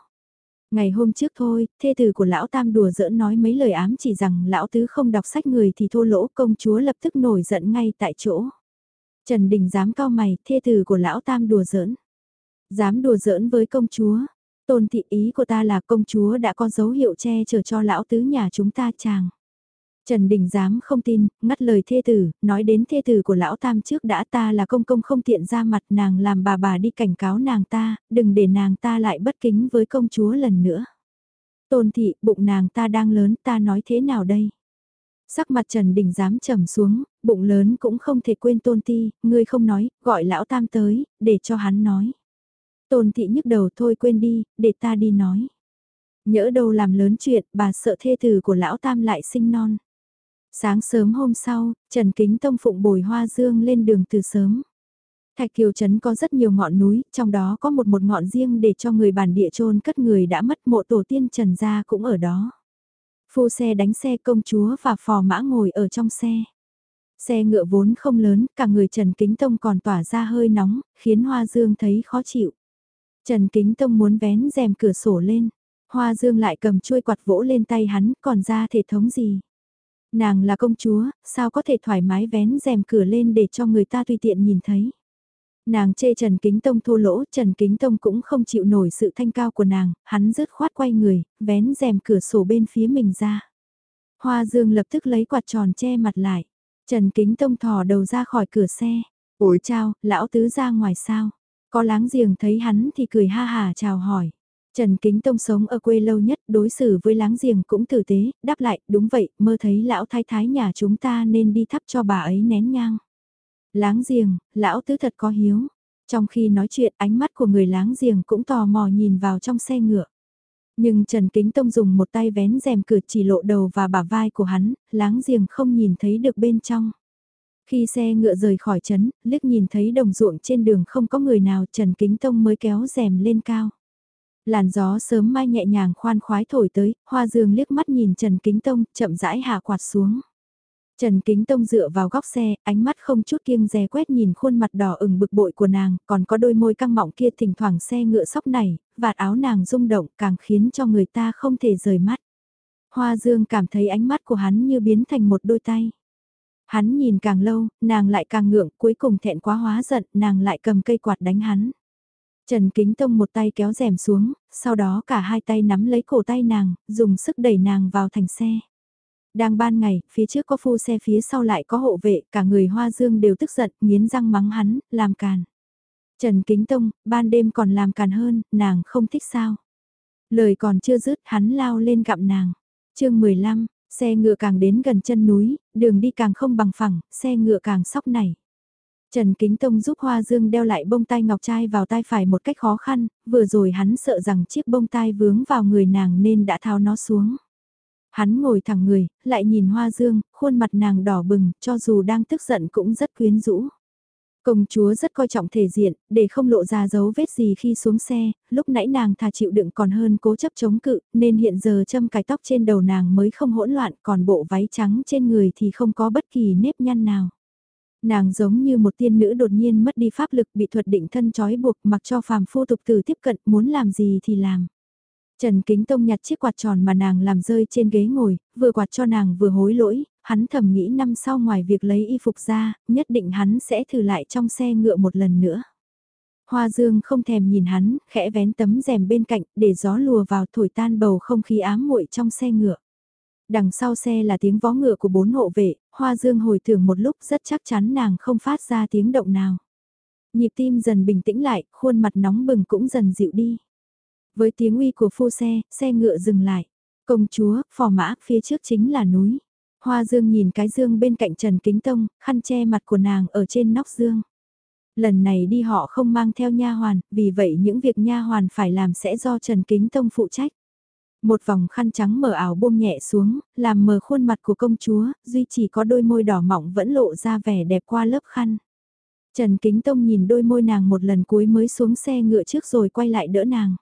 Ngày hôm trước thôi, thê tử của lão tam đùa giỡn nói mấy lời ám chỉ rằng lão tứ không đọc sách người thì thô lỗ công chúa lập tức nổi giận ngay tại chỗ. Trần Đình dám cao mày, thê tử của lão tam đùa giỡn. Dám đùa giỡn với công chúa. Tôn thị ý của ta là công chúa đã có dấu hiệu che chở cho lão tứ nhà chúng ta chàng. Trần Đình dám không tin, ngắt lời thê tử, nói đến thê tử của lão tam trước đã ta là công công không tiện ra mặt nàng làm bà bà đi cảnh cáo nàng ta, đừng để nàng ta lại bất kính với công chúa lần nữa. Tôn thị, bụng nàng ta đang lớn ta nói thế nào đây? Sắc mặt Trần Đình dám trầm xuống, bụng lớn cũng không thể quên tôn ti, ngươi không nói, gọi lão tam tới, để cho hắn nói. Tôn thị nhức đầu thôi quên đi, để ta đi nói. Nhỡ đâu làm lớn chuyện, bà sợ thê tử của lão tam lại sinh non. Sáng sớm hôm sau, Trần Kính Tông phụng bồi hoa dương lên đường từ sớm. Thạch Kiều Trấn có rất nhiều ngọn núi, trong đó có một một ngọn riêng để cho người bản địa chôn cất người đã mất mộ tổ tiên Trần Gia cũng ở đó. Phu xe đánh xe công chúa và phò mã ngồi ở trong xe. Xe ngựa vốn không lớn, cả người Trần Kính Tông còn tỏa ra hơi nóng, khiến Hoa Dương thấy khó chịu. Trần Kính Tông muốn vén rèm cửa sổ lên. Hoa Dương lại cầm chuôi quạt vỗ lên tay hắn, còn ra thể thống gì. Nàng là công chúa, sao có thể thoải mái vén rèm cửa lên để cho người ta tùy tiện nhìn thấy. Nàng chê Trần Kính Tông thô lỗ, Trần Kính Tông cũng không chịu nổi sự thanh cao của nàng, hắn rứt khoát quay người, vén rèm cửa sổ bên phía mình ra. Hoa Dương lập tức lấy quạt tròn che mặt lại. Trần Kính Tông thò đầu ra khỏi cửa xe. Ủi chào, lão tứ ra ngoài sao? Có láng giềng thấy hắn thì cười ha hà chào hỏi. Trần Kính Tông sống ở quê lâu nhất, đối xử với láng giềng cũng tử tế, đáp lại, đúng vậy, mơ thấy lão thái thái nhà chúng ta nên đi thắp cho bà ấy nén nhang. Láng giềng, lão tứ thật có hiếu. Trong khi nói chuyện ánh mắt của người láng giềng cũng tò mò nhìn vào trong xe ngựa. Nhưng Trần Kính Tông dùng một tay vén rèm cửa chỉ lộ đầu và bả vai của hắn, láng giềng không nhìn thấy được bên trong. Khi xe ngựa rời khỏi trấn, liếc nhìn thấy đồng ruộng trên đường không có người nào Trần Kính Tông mới kéo rèm lên cao. Làn gió sớm mai nhẹ nhàng khoan khoái thổi tới, hoa dương liếc mắt nhìn Trần Kính Tông, chậm rãi hạ quạt xuống. Trần Kính Tông dựa vào góc xe, ánh mắt không chút kiêng dè quét nhìn khuôn mặt đỏ ửng bực bội của nàng, còn có đôi môi căng mọng kia thỉnh thoảng xe ngựa sóc này, vạt áo nàng rung động càng khiến cho người ta không thể rời mắt. Hoa Dương cảm thấy ánh mắt của hắn như biến thành một đôi tay. Hắn nhìn càng lâu, nàng lại càng ngượng, cuối cùng thẹn quá hóa giận, nàng lại cầm cây quạt đánh hắn. Trần Kính Tông một tay kéo rèm xuống, sau đó cả hai tay nắm lấy cổ tay nàng, dùng sức đẩy nàng vào thành xe. Đang ban ngày, phía trước có phu xe phía sau lại có hộ vệ, cả người hoa dương đều tức giận, nghiến răng mắng hắn, làm càn. Trần Kính Tông, ban đêm còn làm càn hơn, nàng không thích sao. Lời còn chưa dứt, hắn lao lên gặm nàng. chương 15, xe ngựa càng đến gần chân núi, đường đi càng không bằng phẳng, xe ngựa càng sóc nảy. Trần Kính Tông giúp Hoa Dương đeo lại bông tai ngọc trai vào tai phải một cách khó khăn, vừa rồi hắn sợ rằng chiếc bông tai vướng vào người nàng nên đã tháo nó xuống. Hắn ngồi thẳng người, lại nhìn Hoa Dương, khuôn mặt nàng đỏ bừng, cho dù đang tức giận cũng rất quyến rũ. Công chúa rất coi trọng thể diện, để không lộ ra dấu vết gì khi xuống xe, lúc nãy nàng thà chịu đựng còn hơn cố chấp chống cự, nên hiện giờ châm cài tóc trên đầu nàng mới không hỗn loạn, còn bộ váy trắng trên người thì không có bất kỳ nếp nhăn nào. Nàng giống như một tiên nữ đột nhiên mất đi pháp lực bị thuật định thân trói buộc mặc cho phàm phu tục tử tiếp cận muốn làm gì thì làm. Trần Kính Tông nhặt chiếc quạt tròn mà nàng làm rơi trên ghế ngồi, vừa quạt cho nàng vừa hối lỗi, hắn thầm nghĩ năm sau ngoài việc lấy y phục ra, nhất định hắn sẽ thử lại trong xe ngựa một lần nữa. Hoa Dương không thèm nhìn hắn, khẽ vén tấm rèm bên cạnh để gió lùa vào thổi tan bầu không khí ám muội trong xe ngựa. Đằng sau xe là tiếng vó ngựa của bốn hộ vệ, Hoa Dương hồi tưởng một lúc rất chắc chắn nàng không phát ra tiếng động nào. Nhịp tim dần bình tĩnh lại, khuôn mặt nóng bừng cũng dần dịu đi. Với tiếng uy của phu xe, xe ngựa dừng lại. Công chúa, phò mã, phía trước chính là núi. Hoa Dương nhìn cái dương bên cạnh Trần Kính Tông, khăn che mặt của nàng ở trên nóc dương. Lần này đi họ không mang theo nha hoàn, vì vậy những việc nha hoàn phải làm sẽ do Trần Kính Tông phụ trách. Một vòng khăn trắng mờ ảo buông nhẹ xuống, làm mờ khuôn mặt của công chúa, duy chỉ có đôi môi đỏ mọng vẫn lộ ra vẻ đẹp qua lớp khăn. Trần Kính Tông nhìn đôi môi nàng một lần cuối mới xuống xe ngựa trước rồi quay lại đỡ nàng.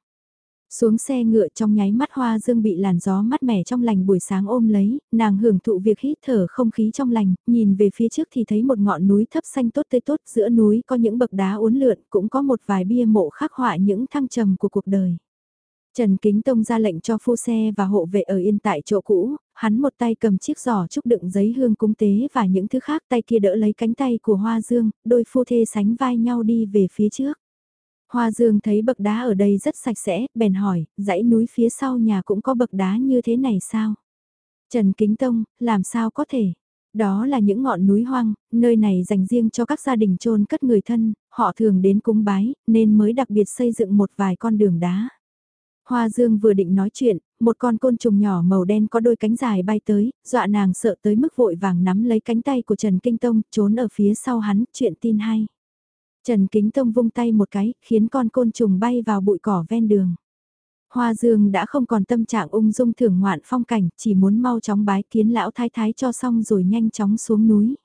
Xuống xe ngựa trong nháy mắt hoa dương bị làn gió mát mẻ trong lành buổi sáng ôm lấy, nàng hưởng thụ việc hít thở không khí trong lành, nhìn về phía trước thì thấy một ngọn núi thấp xanh tốt tươi tốt, giữa núi có những bậc đá uốn lượn, cũng có một vài bia mộ khắc họa những thăng trầm của cuộc đời. Trần Kính Tông ra lệnh cho phu xe và hộ vệ ở yên tại chỗ cũ, hắn một tay cầm chiếc giỏ trúc đựng giấy hương cúng tế và những thứ khác tay kia đỡ lấy cánh tay của Hoa Dương, đôi phu thê sánh vai nhau đi về phía trước. Hoa Dương thấy bậc đá ở đây rất sạch sẽ, bèn hỏi, dãy núi phía sau nhà cũng có bậc đá như thế này sao? Trần Kính Tông, làm sao có thể? Đó là những ngọn núi hoang, nơi này dành riêng cho các gia đình chôn cất người thân, họ thường đến cúng bái, nên mới đặc biệt xây dựng một vài con đường đá. Hoa Dương vừa định nói chuyện, một con côn trùng nhỏ màu đen có đôi cánh dài bay tới, dọa nàng sợ tới mức vội vàng nắm lấy cánh tay của Trần Kinh Tông, trốn ở phía sau hắn, chuyện tin hay. Trần Kính Tông vung tay một cái, khiến con côn trùng bay vào bụi cỏ ven đường. Hoa Dương đã không còn tâm trạng ung dung thưởng ngoạn phong cảnh, chỉ muốn mau chóng bái kiến lão thái thái cho xong rồi nhanh chóng xuống núi.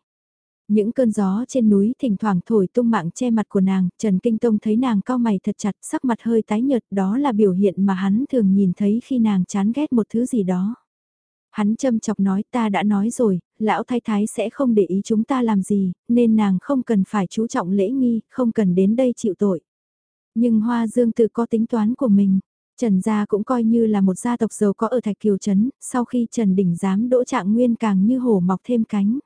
Những cơn gió trên núi thỉnh thoảng thổi tung mạng che mặt của nàng, Trần Kinh Tông thấy nàng cao mày thật chặt, sắc mặt hơi tái nhợt, đó là biểu hiện mà hắn thường nhìn thấy khi nàng chán ghét một thứ gì đó. Hắn châm chọc nói ta đã nói rồi, lão thái thái sẽ không để ý chúng ta làm gì, nên nàng không cần phải chú trọng lễ nghi, không cần đến đây chịu tội. Nhưng Hoa Dương tự có tính toán của mình. Trần gia cũng coi như là một gia tộc giàu có ở Thạch Kiều Trấn, sau khi Trần Đình giám đỗ trạng nguyên càng như hổ mọc thêm cánh.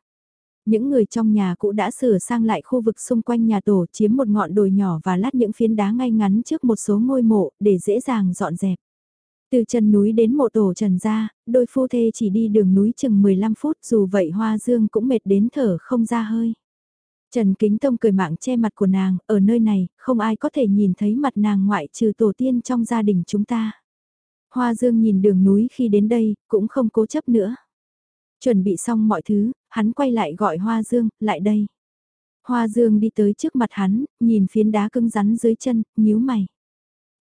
Những người trong nhà cũ đã sửa sang lại khu vực xung quanh nhà tổ chiếm một ngọn đồi nhỏ và lát những phiến đá ngay ngắn trước một số ngôi mộ để dễ dàng dọn dẹp. Từ chân núi đến mộ tổ Trần gia, đôi phu thê chỉ đi đường núi chừng 15 phút dù vậy Hoa Dương cũng mệt đến thở không ra hơi. Trần Kính Tông cười mạng che mặt của nàng, ở nơi này, không ai có thể nhìn thấy mặt nàng ngoại trừ tổ tiên trong gia đình chúng ta. Hoa Dương nhìn đường núi khi đến đây, cũng không cố chấp nữa. Chuẩn bị xong mọi thứ, hắn quay lại gọi Hoa Dương, lại đây. Hoa Dương đi tới trước mặt hắn, nhìn phiến đá cứng rắn dưới chân, nhíu mày.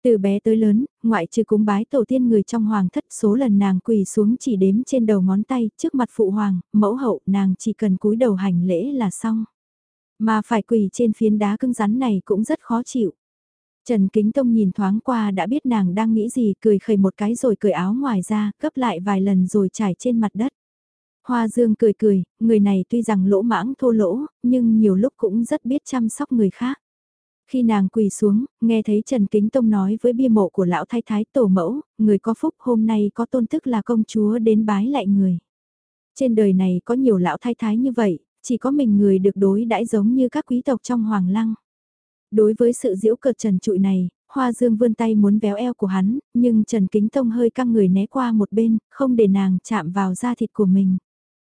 Từ bé tới lớn, ngoại trừ cúng bái tổ tiên người trong hoàng thất số lần nàng quỳ xuống chỉ đếm trên đầu ngón tay, trước mặt phụ hoàng, mẫu hậu nàng chỉ cần cúi đầu hành lễ là xong. Mà phải quỳ trên phiến đá cứng rắn này cũng rất khó chịu. Trần Kính Tông nhìn thoáng qua đã biết nàng đang nghĩ gì cười khẩy một cái rồi cởi áo ngoài ra, gấp lại vài lần rồi trải trên mặt đất. Hoa Dương cười cười, người này tuy rằng lỗ mãng thô lỗ, nhưng nhiều lúc cũng rất biết chăm sóc người khác. Khi nàng quỳ xuống, nghe thấy Trần Kính Tông nói với bia mộ của lão thái thái tổ mẫu, người có phúc hôm nay có tôn tức là công chúa đến bái lại người. Trên đời này có nhiều lão thái thái như vậy, chỉ có mình người được đối đãi giống như các quý tộc trong hoàng lăng. Đối với sự diễu cợt trần trụi này, Hoa Dương vươn tay muốn véo eo của hắn, nhưng Trần Kính Tông hơi căng người né qua một bên, không để nàng chạm vào da thịt của mình.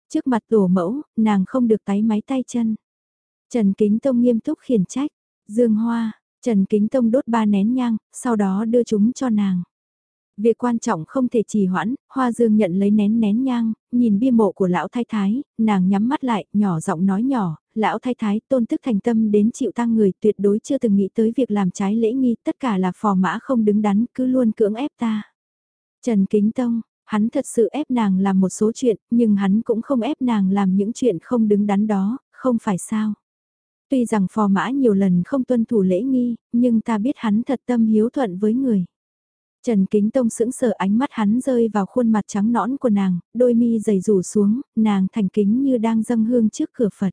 Trước mặt tổ mẫu, nàng không được tái máy tay chân. Trần Kính Tông nghiêm túc khiển trách, Dương Hoa, Trần Kính Tông đốt ba nén nhang, sau đó đưa chúng cho nàng. Việc quan trọng không thể trì hoãn, Hoa Dương nhận lấy nén nén nhang, nhìn bia mộ của lão thái thái, nàng nhắm mắt lại, nhỏ giọng nói nhỏ, lão thái thái tôn tức thành tâm đến chịu tăng người tuyệt đối chưa từng nghĩ tới việc làm trái lễ nghi, tất cả là phò mã không đứng đắn, cứ luôn cưỡng ép ta. Trần Kính Tông, hắn thật sự ép nàng làm một số chuyện, nhưng hắn cũng không ép nàng làm những chuyện không đứng đắn đó, không phải sao. Tuy rằng phò mã nhiều lần không tuân thủ lễ nghi, nhưng ta biết hắn thật tâm hiếu thuận với người. Trần Kính Tông sững sờ ánh mắt hắn rơi vào khuôn mặt trắng nõn của nàng, đôi mi dày rủ xuống, nàng thành kính như đang dâng hương trước cửa Phật.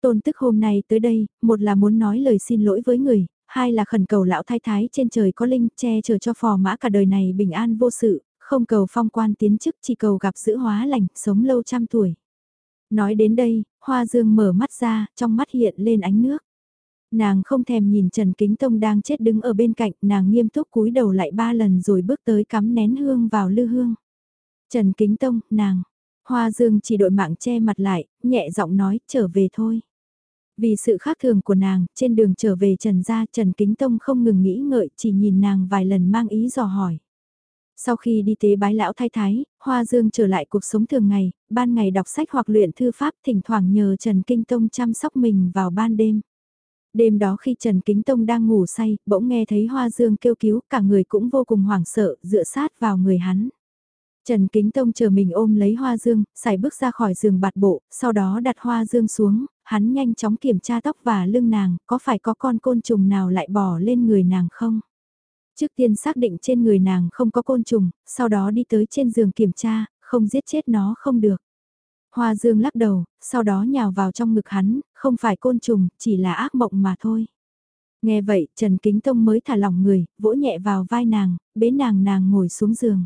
Tôn tức hôm nay tới đây, một là muốn nói lời xin lỗi với người, hai là khẩn cầu lão thái thái trên trời có linh che chở cho phò mã cả đời này bình an vô sự, không cầu phong quan tiến chức chỉ cầu gặp giữ hóa lành, sống lâu trăm tuổi. Nói đến đây, Hoa Dương mở mắt ra, trong mắt hiện lên ánh nước. Nàng không thèm nhìn Trần Kính Tông đang chết đứng ở bên cạnh, nàng nghiêm túc cúi đầu lại ba lần rồi bước tới cắm nén hương vào lư hương. Trần Kính Tông, nàng. Hoa Dương chỉ đội mạng che mặt lại, nhẹ giọng nói, trở về thôi. Vì sự khác thường của nàng, trên đường trở về Trần gia Trần Kính Tông không ngừng nghĩ ngợi, chỉ nhìn nàng vài lần mang ý dò hỏi. Sau khi đi tế bái lão thái thái, Hoa Dương trở lại cuộc sống thường ngày, ban ngày đọc sách hoặc luyện thư pháp thỉnh thoảng nhờ Trần Kinh Tông chăm sóc mình vào ban đêm. Đêm đó khi Trần Kính Tông đang ngủ say, bỗng nghe thấy Hoa Dương kêu cứu, cả người cũng vô cùng hoảng sợ, dựa sát vào người hắn. Trần Kính Tông chờ mình ôm lấy Hoa Dương, xài bước ra khỏi giường bạt bộ, sau đó đặt Hoa Dương xuống, hắn nhanh chóng kiểm tra tóc và lưng nàng, có phải có con côn trùng nào lại bỏ lên người nàng không? Trước tiên xác định trên người nàng không có côn trùng, sau đó đi tới trên giường kiểm tra, không giết chết nó không được. Hoa Dương lắc đầu, sau đó nhào vào trong ngực hắn, không phải côn trùng, chỉ là ác mộng mà thôi. Nghe vậy, Trần Kính Tông mới thả lỏng người, vỗ nhẹ vào vai nàng, bế nàng nàng ngồi xuống giường.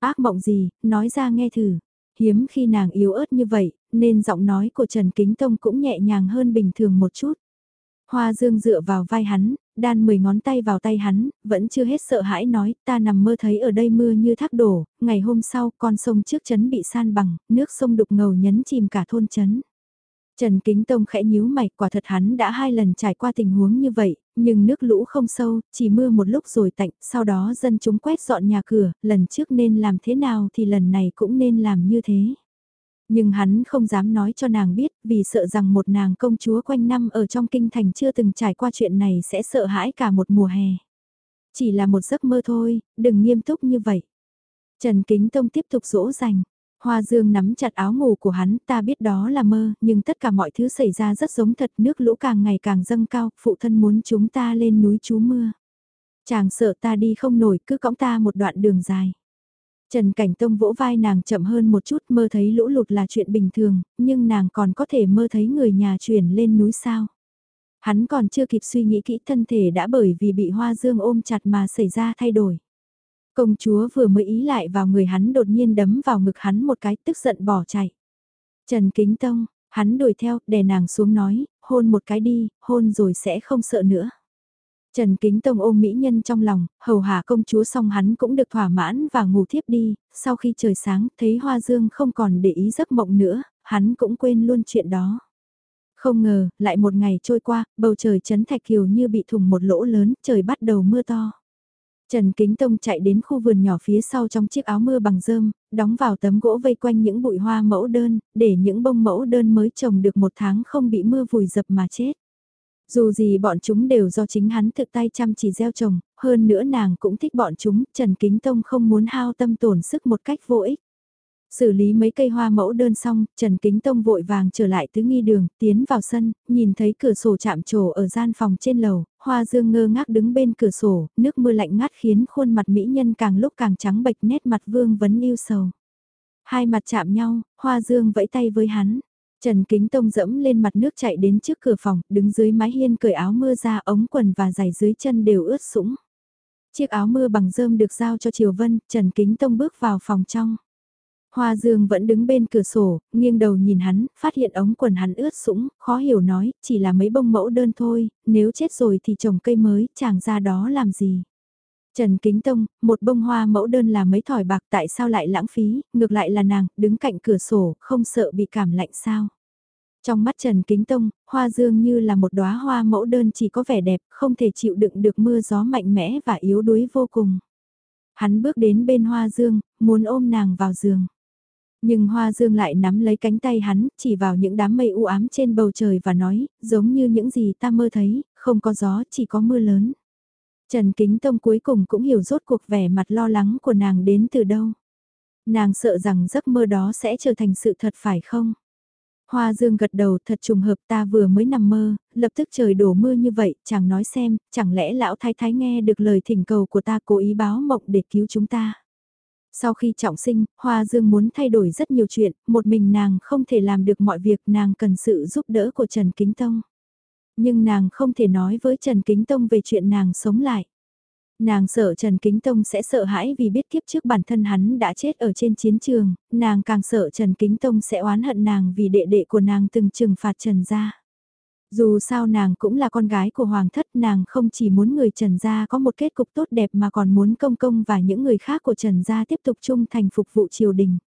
Ác mộng gì, nói ra nghe thử. Hiếm khi nàng yếu ớt như vậy, nên giọng nói của Trần Kính Tông cũng nhẹ nhàng hơn bình thường một chút. Hoa Dương dựa vào vai hắn, đan mười ngón tay vào tay hắn, vẫn chưa hết sợ hãi nói, ta nằm mơ thấy ở đây mưa như thác đổ, ngày hôm sau con sông trước chấn bị san bằng, nước sông đục ngầu nhấn chìm cả thôn chấn. Trần Kính Tông khẽ nhíu mày, quả thật hắn đã hai lần trải qua tình huống như vậy, nhưng nước lũ không sâu, chỉ mưa một lúc rồi tạnh, sau đó dân chúng quét dọn nhà cửa, lần trước nên làm thế nào thì lần này cũng nên làm như thế. Nhưng hắn không dám nói cho nàng biết vì sợ rằng một nàng công chúa quanh năm ở trong kinh thành chưa từng trải qua chuyện này sẽ sợ hãi cả một mùa hè. Chỉ là một giấc mơ thôi, đừng nghiêm túc như vậy. Trần Kính Tông tiếp tục dỗ dành. Hoa Dương nắm chặt áo ngủ của hắn, ta biết đó là mơ, nhưng tất cả mọi thứ xảy ra rất giống thật, nước lũ càng ngày càng dâng cao, phụ thân muốn chúng ta lên núi trú mưa. Chàng sợ ta đi không nổi, cứ cõng ta một đoạn đường dài. Trần Cảnh Tông vỗ vai nàng chậm hơn một chút mơ thấy lũ lụt là chuyện bình thường, nhưng nàng còn có thể mơ thấy người nhà chuyển lên núi sao. Hắn còn chưa kịp suy nghĩ kỹ thân thể đã bởi vì bị hoa dương ôm chặt mà xảy ra thay đổi. Công chúa vừa mới ý lại vào người hắn đột nhiên đấm vào ngực hắn một cái tức giận bỏ chạy. Trần Kính Tông, hắn đuổi theo, đè nàng xuống nói, hôn một cái đi, hôn rồi sẽ không sợ nữa. Trần Kính Tông ôm mỹ nhân trong lòng, hầu hạ công chúa xong hắn cũng được thỏa mãn và ngủ thiếp đi, sau khi trời sáng thấy Hoa Dương không còn để ý giấc mộng nữa, hắn cũng quên luôn chuyện đó. Không ngờ, lại một ngày trôi qua, bầu trời chấn thạch kiều như bị thùng một lỗ lớn, trời bắt đầu mưa to. Trần Kính Tông chạy đến khu vườn nhỏ phía sau trong chiếc áo mưa bằng rơm, đóng vào tấm gỗ vây quanh những bụi hoa mẫu đơn, để những bông mẫu đơn mới trồng được một tháng không bị mưa vùi dập mà chết. Dù gì bọn chúng đều do chính hắn thực tay chăm chỉ gieo trồng, hơn nữa nàng cũng thích bọn chúng, Trần Kính Tông không muốn hao tâm tổn sức một cách vô ích. Xử lý mấy cây hoa mẫu đơn xong, Trần Kính Tông vội vàng trở lại tứ nghi đường, tiến vào sân, nhìn thấy cửa sổ chạm trổ ở gian phòng trên lầu, hoa dương ngơ ngác đứng bên cửa sổ, nước mưa lạnh ngắt khiến khuôn mặt mỹ nhân càng lúc càng trắng bệch nét mặt vương vấn yêu sầu. Hai mặt chạm nhau, hoa dương vẫy tay với hắn. Trần Kính Tông dẫm lên mặt nước chạy đến trước cửa phòng, đứng dưới mái hiên cởi áo mưa ra ống quần và giày dưới chân đều ướt sũng. Chiếc áo mưa bằng rơm được giao cho Triều Vân, Trần Kính Tông bước vào phòng trong. Hoa Dương vẫn đứng bên cửa sổ, nghiêng đầu nhìn hắn, phát hiện ống quần hắn ướt sũng, khó hiểu nói, chỉ là mấy bông mẫu đơn thôi, nếu chết rồi thì trồng cây mới, chàng ra đó làm gì. Trần Kính Tông, một bông hoa mẫu đơn là mấy thỏi bạc tại sao lại lãng phí, ngược lại là nàng, đứng cạnh cửa sổ, không sợ bị cảm lạnh sao. Trong mắt Trần Kính Tông, hoa dương như là một đóa hoa mẫu đơn chỉ có vẻ đẹp, không thể chịu đựng được mưa gió mạnh mẽ và yếu đuối vô cùng. Hắn bước đến bên hoa dương, muốn ôm nàng vào giường. Nhưng Hoa Dương lại nắm lấy cánh tay hắn, chỉ vào những đám mây u ám trên bầu trời và nói, giống như những gì ta mơ thấy, không có gió, chỉ có mưa lớn. Trần Kính Tông cuối cùng cũng hiểu rốt cuộc vẻ mặt lo lắng của nàng đến từ đâu. Nàng sợ rằng giấc mơ đó sẽ trở thành sự thật phải không? Hoa Dương gật đầu thật trùng hợp ta vừa mới nằm mơ, lập tức trời đổ mưa như vậy, chẳng nói xem, chẳng lẽ lão thái thái nghe được lời thỉnh cầu của ta cố ý báo mộng để cứu chúng ta. Sau khi trọng sinh, Hoa Dương muốn thay đổi rất nhiều chuyện, một mình nàng không thể làm được mọi việc nàng cần sự giúp đỡ của Trần Kính Tông. Nhưng nàng không thể nói với Trần Kính Tông về chuyện nàng sống lại. Nàng sợ Trần Kính Tông sẽ sợ hãi vì biết kiếp trước bản thân hắn đã chết ở trên chiến trường, nàng càng sợ Trần Kính Tông sẽ oán hận nàng vì đệ đệ của nàng từng trừng phạt Trần gia. Dù sao nàng cũng là con gái của hoàng thất nàng không chỉ muốn người Trần Gia có một kết cục tốt đẹp mà còn muốn công công và những người khác của Trần Gia tiếp tục trung thành phục vụ triều đình.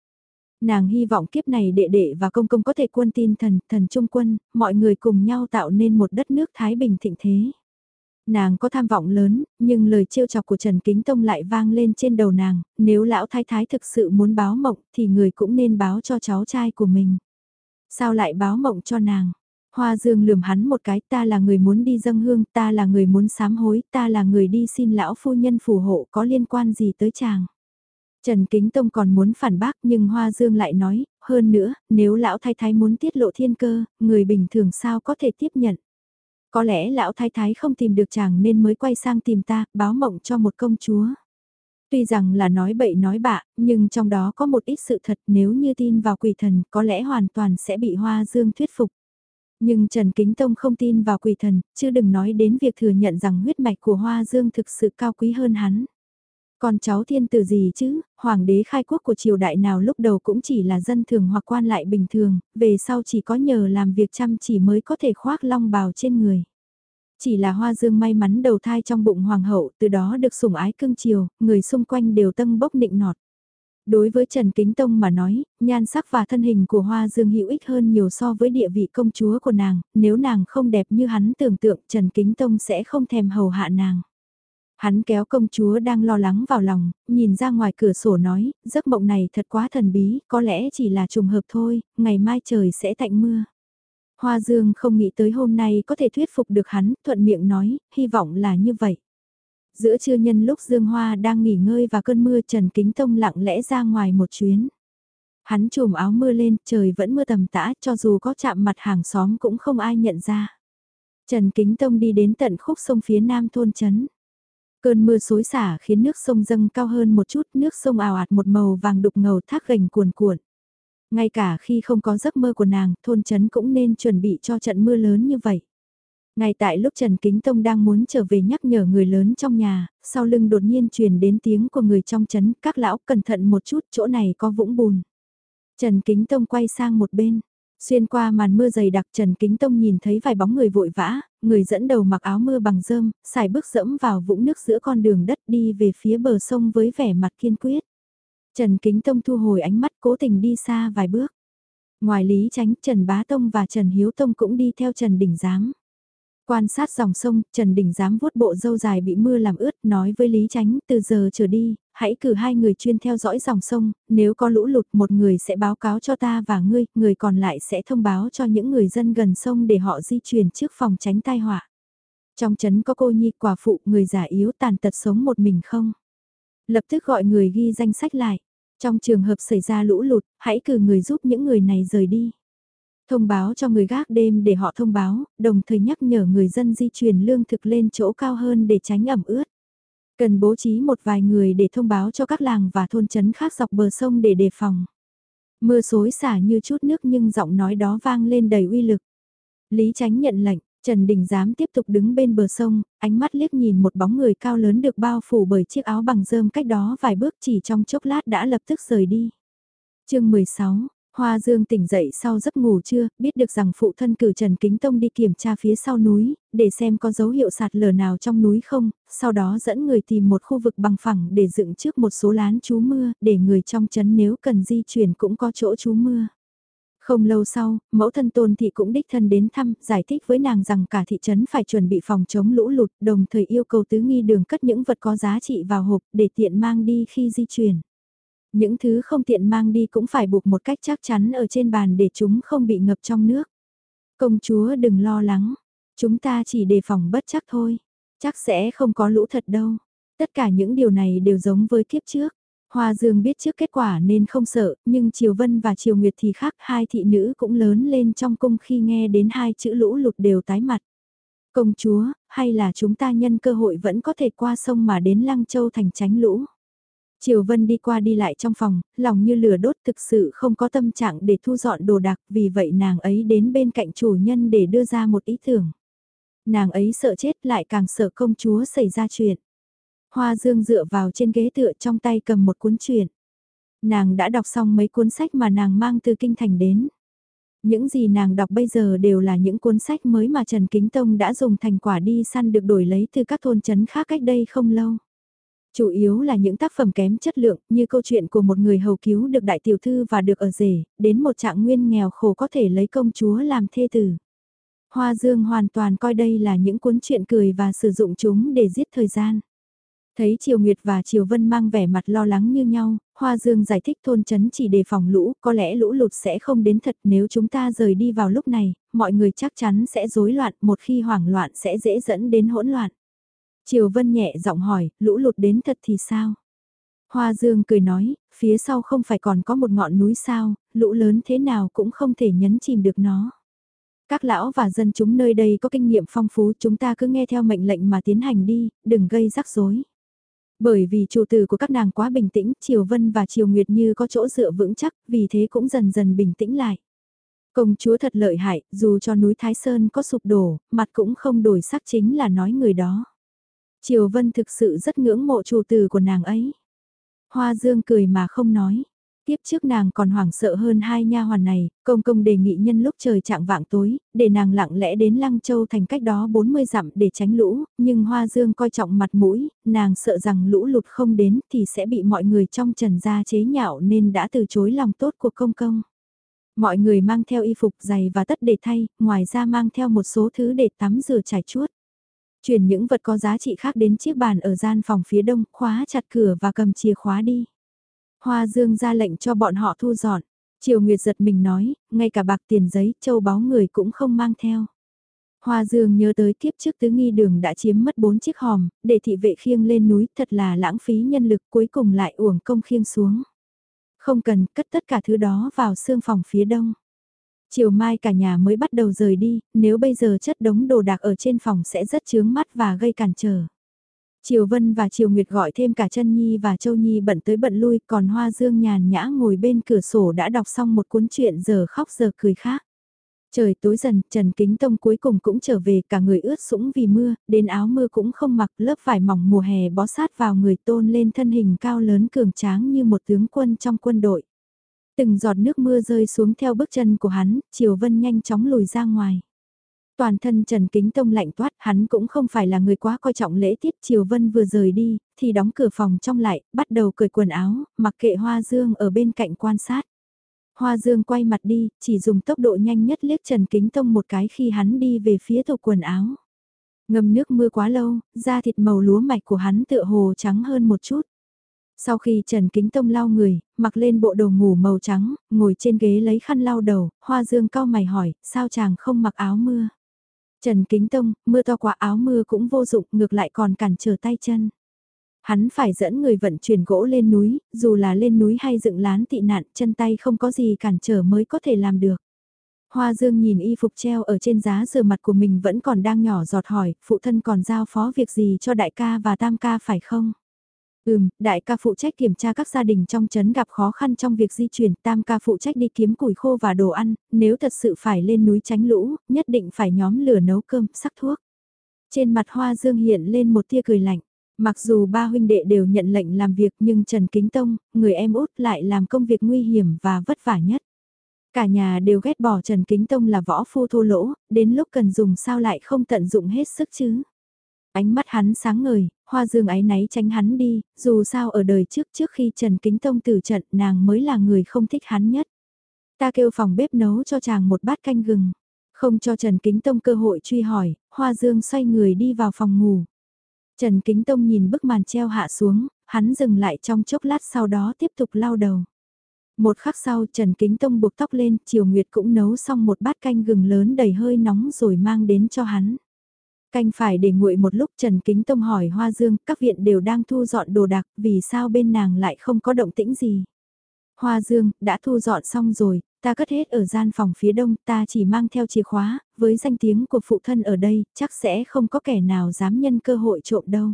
Nàng hy vọng kiếp này đệ đệ và công công có thể quân tin thần, thần trung quân, mọi người cùng nhau tạo nên một đất nước Thái Bình thịnh thế. Nàng có tham vọng lớn, nhưng lời trêu chọc của Trần Kính Tông lại vang lên trên đầu nàng, nếu lão thái thái thực sự muốn báo mộng thì người cũng nên báo cho cháu trai của mình. Sao lại báo mộng cho nàng? Hoa Dương lườm hắn một cái, ta là người muốn đi dâng hương, ta là người muốn sám hối, ta là người đi xin lão phu nhân phù hộ có liên quan gì tới chàng. Trần Kính Tông còn muốn phản bác nhưng Hoa Dương lại nói, hơn nữa, nếu lão thái thái muốn tiết lộ thiên cơ, người bình thường sao có thể tiếp nhận. Có lẽ lão thái thái không tìm được chàng nên mới quay sang tìm ta, báo mộng cho một công chúa. Tuy rằng là nói bậy nói bạ, nhưng trong đó có một ít sự thật nếu như tin vào quỷ thần có lẽ hoàn toàn sẽ bị Hoa Dương thuyết phục. Nhưng Trần Kính Tông không tin vào quỷ thần, chứ đừng nói đến việc thừa nhận rằng huyết mạch của Hoa Dương thực sự cao quý hơn hắn. Còn cháu thiên tử gì chứ, hoàng đế khai quốc của triều đại nào lúc đầu cũng chỉ là dân thường hoặc quan lại bình thường, về sau chỉ có nhờ làm việc chăm chỉ mới có thể khoác long bào trên người. Chỉ là hoa dương may mắn đầu thai trong bụng hoàng hậu, từ đó được sủng ái cưng chiều, người xung quanh đều tâm bốc nịnh nọt. Đối với Trần Kính Tông mà nói, nhan sắc và thân hình của Hoa Dương hữu ích hơn nhiều so với địa vị công chúa của nàng, nếu nàng không đẹp như hắn tưởng tượng Trần Kính Tông sẽ không thèm hầu hạ nàng. Hắn kéo công chúa đang lo lắng vào lòng, nhìn ra ngoài cửa sổ nói, giấc mộng này thật quá thần bí, có lẽ chỉ là trùng hợp thôi, ngày mai trời sẽ tạnh mưa. Hoa Dương không nghĩ tới hôm nay có thể thuyết phục được hắn, thuận miệng nói, hy vọng là như vậy. Giữa trưa nhân lúc Dương Hoa đang nghỉ ngơi và cơn mưa Trần Kính Tông lặng lẽ ra ngoài một chuyến. Hắn trùm áo mưa lên, trời vẫn mưa tầm tã, cho dù có chạm mặt hàng xóm cũng không ai nhận ra. Trần Kính Tông đi đến tận khúc sông phía nam thôn trấn. Cơn mưa xối xả khiến nước sông dâng cao hơn một chút, nước sông ào ạt một màu vàng đục ngầu thác gành cuồn cuộn. Ngay cả khi không có giấc mơ của nàng, thôn trấn cũng nên chuẩn bị cho trận mưa lớn như vậy. Ngay tại lúc Trần Kính Tông đang muốn trở về nhắc nhở người lớn trong nhà, sau lưng đột nhiên truyền đến tiếng của người trong chấn, các lão cẩn thận một chút, chỗ này có vũng bùn. Trần Kính Tông quay sang một bên, xuyên qua màn mưa dày đặc Trần Kính Tông nhìn thấy vài bóng người vội vã, người dẫn đầu mặc áo mưa bằng rơm, xài bước dẫm vào vũng nước giữa con đường đất đi về phía bờ sông với vẻ mặt kiên quyết. Trần Kính Tông thu hồi ánh mắt cố tình đi xa vài bước. Ngoài Lý Tránh, Trần Bá Tông và Trần Hiếu Tông cũng đi theo Trần Đình Giám. Quan sát dòng sông, Trần Đình Giám vuốt bộ dâu dài bị mưa làm ướt, nói với Lý Tránh, từ giờ trở đi, hãy cử hai người chuyên theo dõi dòng sông, nếu có lũ lụt một người sẽ báo cáo cho ta và ngươi, người còn lại sẽ thông báo cho những người dân gần sông để họ di chuyển trước phòng tránh tai họa. Trong trấn có cô nhi quả phụ người già yếu tàn tật sống một mình không? Lập tức gọi người ghi danh sách lại. Trong trường hợp xảy ra lũ lụt, hãy cử người giúp những người này rời đi. Thông báo cho người gác đêm để họ thông báo, đồng thời nhắc nhở người dân di chuyển lương thực lên chỗ cao hơn để tránh ẩm ướt. Cần bố trí một vài người để thông báo cho các làng và thôn trấn khác dọc bờ sông để đề phòng. Mưa xối xả như chút nước nhưng giọng nói đó vang lên đầy uy lực. Lý Tránh nhận lệnh, Trần Đình dám tiếp tục đứng bên bờ sông, ánh mắt liếc nhìn một bóng người cao lớn được bao phủ bởi chiếc áo bằng rơm cách đó vài bước chỉ trong chốc lát đã lập tức rời đi. chương 16 Hoa Dương tỉnh dậy sau giấc ngủ trưa, biết được rằng phụ thân cử Trần Kính Tông đi kiểm tra phía sau núi, để xem có dấu hiệu sạt lở nào trong núi không, sau đó dẫn người tìm một khu vực bằng phẳng để dựng trước một số lán trú mưa, để người trong chấn nếu cần di chuyển cũng có chỗ trú mưa. Không lâu sau, mẫu thân tôn thị cũng đích thân đến thăm, giải thích với nàng rằng cả thị trấn phải chuẩn bị phòng chống lũ lụt, đồng thời yêu cầu tứ nghi đường cất những vật có giá trị vào hộp để tiện mang đi khi di chuyển. Những thứ không tiện mang đi cũng phải buộc một cách chắc chắn ở trên bàn để chúng không bị ngập trong nước. Công chúa đừng lo lắng, chúng ta chỉ đề phòng bất chắc thôi, chắc sẽ không có lũ thật đâu. Tất cả những điều này đều giống với kiếp trước. Hoa Dương biết trước kết quả nên không sợ, nhưng Triều Vân và Triều Nguyệt thì khác, hai thị nữ cũng lớn lên trong cung khi nghe đến hai chữ lũ lụt đều tái mặt. Công chúa, hay là chúng ta nhân cơ hội vẫn có thể qua sông mà đến Lăng Châu thành tránh lũ? Triều Vân đi qua đi lại trong phòng, lòng như lửa đốt thực sự không có tâm trạng để thu dọn đồ đạc, vì vậy nàng ấy đến bên cạnh chủ nhân để đưa ra một ý tưởng. Nàng ấy sợ chết lại càng sợ công chúa xảy ra chuyện. Hoa Dương dựa vào trên ghế tựa trong tay cầm một cuốn truyện. Nàng đã đọc xong mấy cuốn sách mà nàng mang từ kinh thành đến. Những gì nàng đọc bây giờ đều là những cuốn sách mới mà Trần Kính Tông đã dùng thành quả đi săn được đổi lấy từ các thôn chấn khác cách đây không lâu. Chủ yếu là những tác phẩm kém chất lượng như câu chuyện của một người hầu cứu được đại tiểu thư và được ở rể, đến một trạng nguyên nghèo khổ có thể lấy công chúa làm thê tử. Hoa Dương hoàn toàn coi đây là những cuốn truyện cười và sử dụng chúng để giết thời gian. Thấy Triều Nguyệt và Triều Vân mang vẻ mặt lo lắng như nhau, Hoa Dương giải thích thôn chấn chỉ đề phòng lũ, có lẽ lũ lụt sẽ không đến thật nếu chúng ta rời đi vào lúc này, mọi người chắc chắn sẽ rối loạn, một khi hoảng loạn sẽ dễ dẫn đến hỗn loạn. Triều Vân nhẹ giọng hỏi, lũ lụt đến thật thì sao? Hoa Dương cười nói, phía sau không phải còn có một ngọn núi sao, lũ lớn thế nào cũng không thể nhấn chìm được nó. Các lão và dân chúng nơi đây có kinh nghiệm phong phú chúng ta cứ nghe theo mệnh lệnh mà tiến hành đi, đừng gây rắc rối. Bởi vì chủ tử của các nàng quá bình tĩnh, Triều Vân và Triều Nguyệt như có chỗ dựa vững chắc, vì thế cũng dần dần bình tĩnh lại. Công chúa thật lợi hại, dù cho núi Thái Sơn có sụp đổ, mặt cũng không đổi sắc chính là nói người đó. Triều Vân thực sự rất ngưỡng mộ chủ tử của nàng ấy. Hoa Dương cười mà không nói. Tiếp trước nàng còn hoảng sợ hơn hai nha hoàn này, công công đề nghị nhân lúc trời trạng vạng tối, để nàng lặng lẽ đến Lăng Châu thành cách đó 40 dặm để tránh lũ, nhưng Hoa Dương coi trọng mặt mũi, nàng sợ rằng lũ lụt không đến thì sẽ bị mọi người trong trần gia chế nhạo nên đã từ chối lòng tốt của công công. Mọi người mang theo y phục giày và tất để thay, ngoài ra mang theo một số thứ để tắm rửa trải chuốt. Chuyển những vật có giá trị khác đến chiếc bàn ở gian phòng phía đông, khóa chặt cửa và cầm chìa khóa đi. Hoa Dương ra lệnh cho bọn họ thu dọn. Triều Nguyệt giật mình nói, ngay cả bạc tiền giấy, châu báu người cũng không mang theo. Hoa Dương nhớ tới kiếp trước tứ nghi đường đã chiếm mất bốn chiếc hòm, để thị vệ khiêng lên núi, thật là lãng phí nhân lực cuối cùng lại uổng công khiêng xuống. Không cần cất tất cả thứ đó vào xương phòng phía đông. Chiều mai cả nhà mới bắt đầu rời đi, nếu bây giờ chất đống đồ đạc ở trên phòng sẽ rất chướng mắt và gây cản trở. Triều Vân và Triều Nguyệt gọi thêm cả chân Nhi và Châu Nhi bận tới bận lui, còn Hoa Dương nhàn nhã ngồi bên cửa sổ đã đọc xong một cuốn truyện giờ khóc giờ cười khác. Trời tối dần, Trần Kính Tông cuối cùng cũng trở về cả người ướt sũng vì mưa, đến áo mưa cũng không mặc lớp vải mỏng mùa hè bó sát vào người tôn lên thân hình cao lớn cường tráng như một tướng quân trong quân đội. Từng giọt nước mưa rơi xuống theo bước chân của hắn, Triều Vân nhanh chóng lùi ra ngoài. Toàn thân Trần Kính Tông lạnh toát, hắn cũng không phải là người quá coi trọng lễ tiết Triều Vân vừa rời đi, thì đóng cửa phòng trong lại, bắt đầu cởi quần áo, mặc kệ Hoa Dương ở bên cạnh quan sát. Hoa Dương quay mặt đi, chỉ dùng tốc độ nhanh nhất liếc Trần Kính Tông một cái khi hắn đi về phía tủ quần áo. Ngâm nước mưa quá lâu, da thịt màu lúa mạch của hắn tựa hồ trắng hơn một chút. Sau khi Trần Kính Tông lau người, mặc lên bộ đồ ngủ màu trắng, ngồi trên ghế lấy khăn lau đầu, Hoa Dương cao mày hỏi, sao chàng không mặc áo mưa? Trần Kính Tông, mưa to quá áo mưa cũng vô dụng, ngược lại còn cản trở tay chân. Hắn phải dẫn người vận chuyển gỗ lên núi, dù là lên núi hay dựng lán tị nạn, chân tay không có gì cản trở mới có thể làm được. Hoa Dương nhìn y phục treo ở trên giá rửa mặt của mình vẫn còn đang nhỏ giọt hỏi, phụ thân còn giao phó việc gì cho đại ca và tam ca phải không? Ừm, đại ca phụ trách kiểm tra các gia đình trong trấn gặp khó khăn trong việc di chuyển, tam ca phụ trách đi kiếm củi khô và đồ ăn, nếu thật sự phải lên núi tránh lũ, nhất định phải nhóm lửa nấu cơm, sắc thuốc. Trên mặt Hoa Dương hiện lên một tia cười lạnh. Mặc dù ba huynh đệ đều nhận lệnh làm việc nhưng Trần Kính Tông, người em út lại làm công việc nguy hiểm và vất vả nhất. Cả nhà đều ghét bỏ Trần Kính Tông là võ phu thô lỗ, đến lúc cần dùng sao lại không tận dụng hết sức chứ. Ánh mắt hắn sáng ngời, hoa dương ái náy tránh hắn đi, dù sao ở đời trước trước khi Trần Kính Tông tử trận nàng mới là người không thích hắn nhất. Ta kêu phòng bếp nấu cho chàng một bát canh gừng. Không cho Trần Kính Tông cơ hội truy hỏi, Hoa Dương xoay người đi vào phòng ngủ. Trần Kính Tông nhìn bức màn treo hạ xuống, hắn dừng lại trong chốc lát sau đó tiếp tục lau đầu. Một khắc sau Trần Kính Tông buộc tóc lên, Triều Nguyệt cũng nấu xong một bát canh gừng lớn đầy hơi nóng rồi mang đến cho hắn. Canh phải để nguội một lúc Trần Kính Tông hỏi Hoa Dương, các viện đều đang thu dọn đồ đạc, vì sao bên nàng lại không có động tĩnh gì? Hoa Dương, đã thu dọn xong rồi, ta cất hết ở gian phòng phía đông, ta chỉ mang theo chìa khóa, với danh tiếng của phụ thân ở đây, chắc sẽ không có kẻ nào dám nhân cơ hội trộm đâu.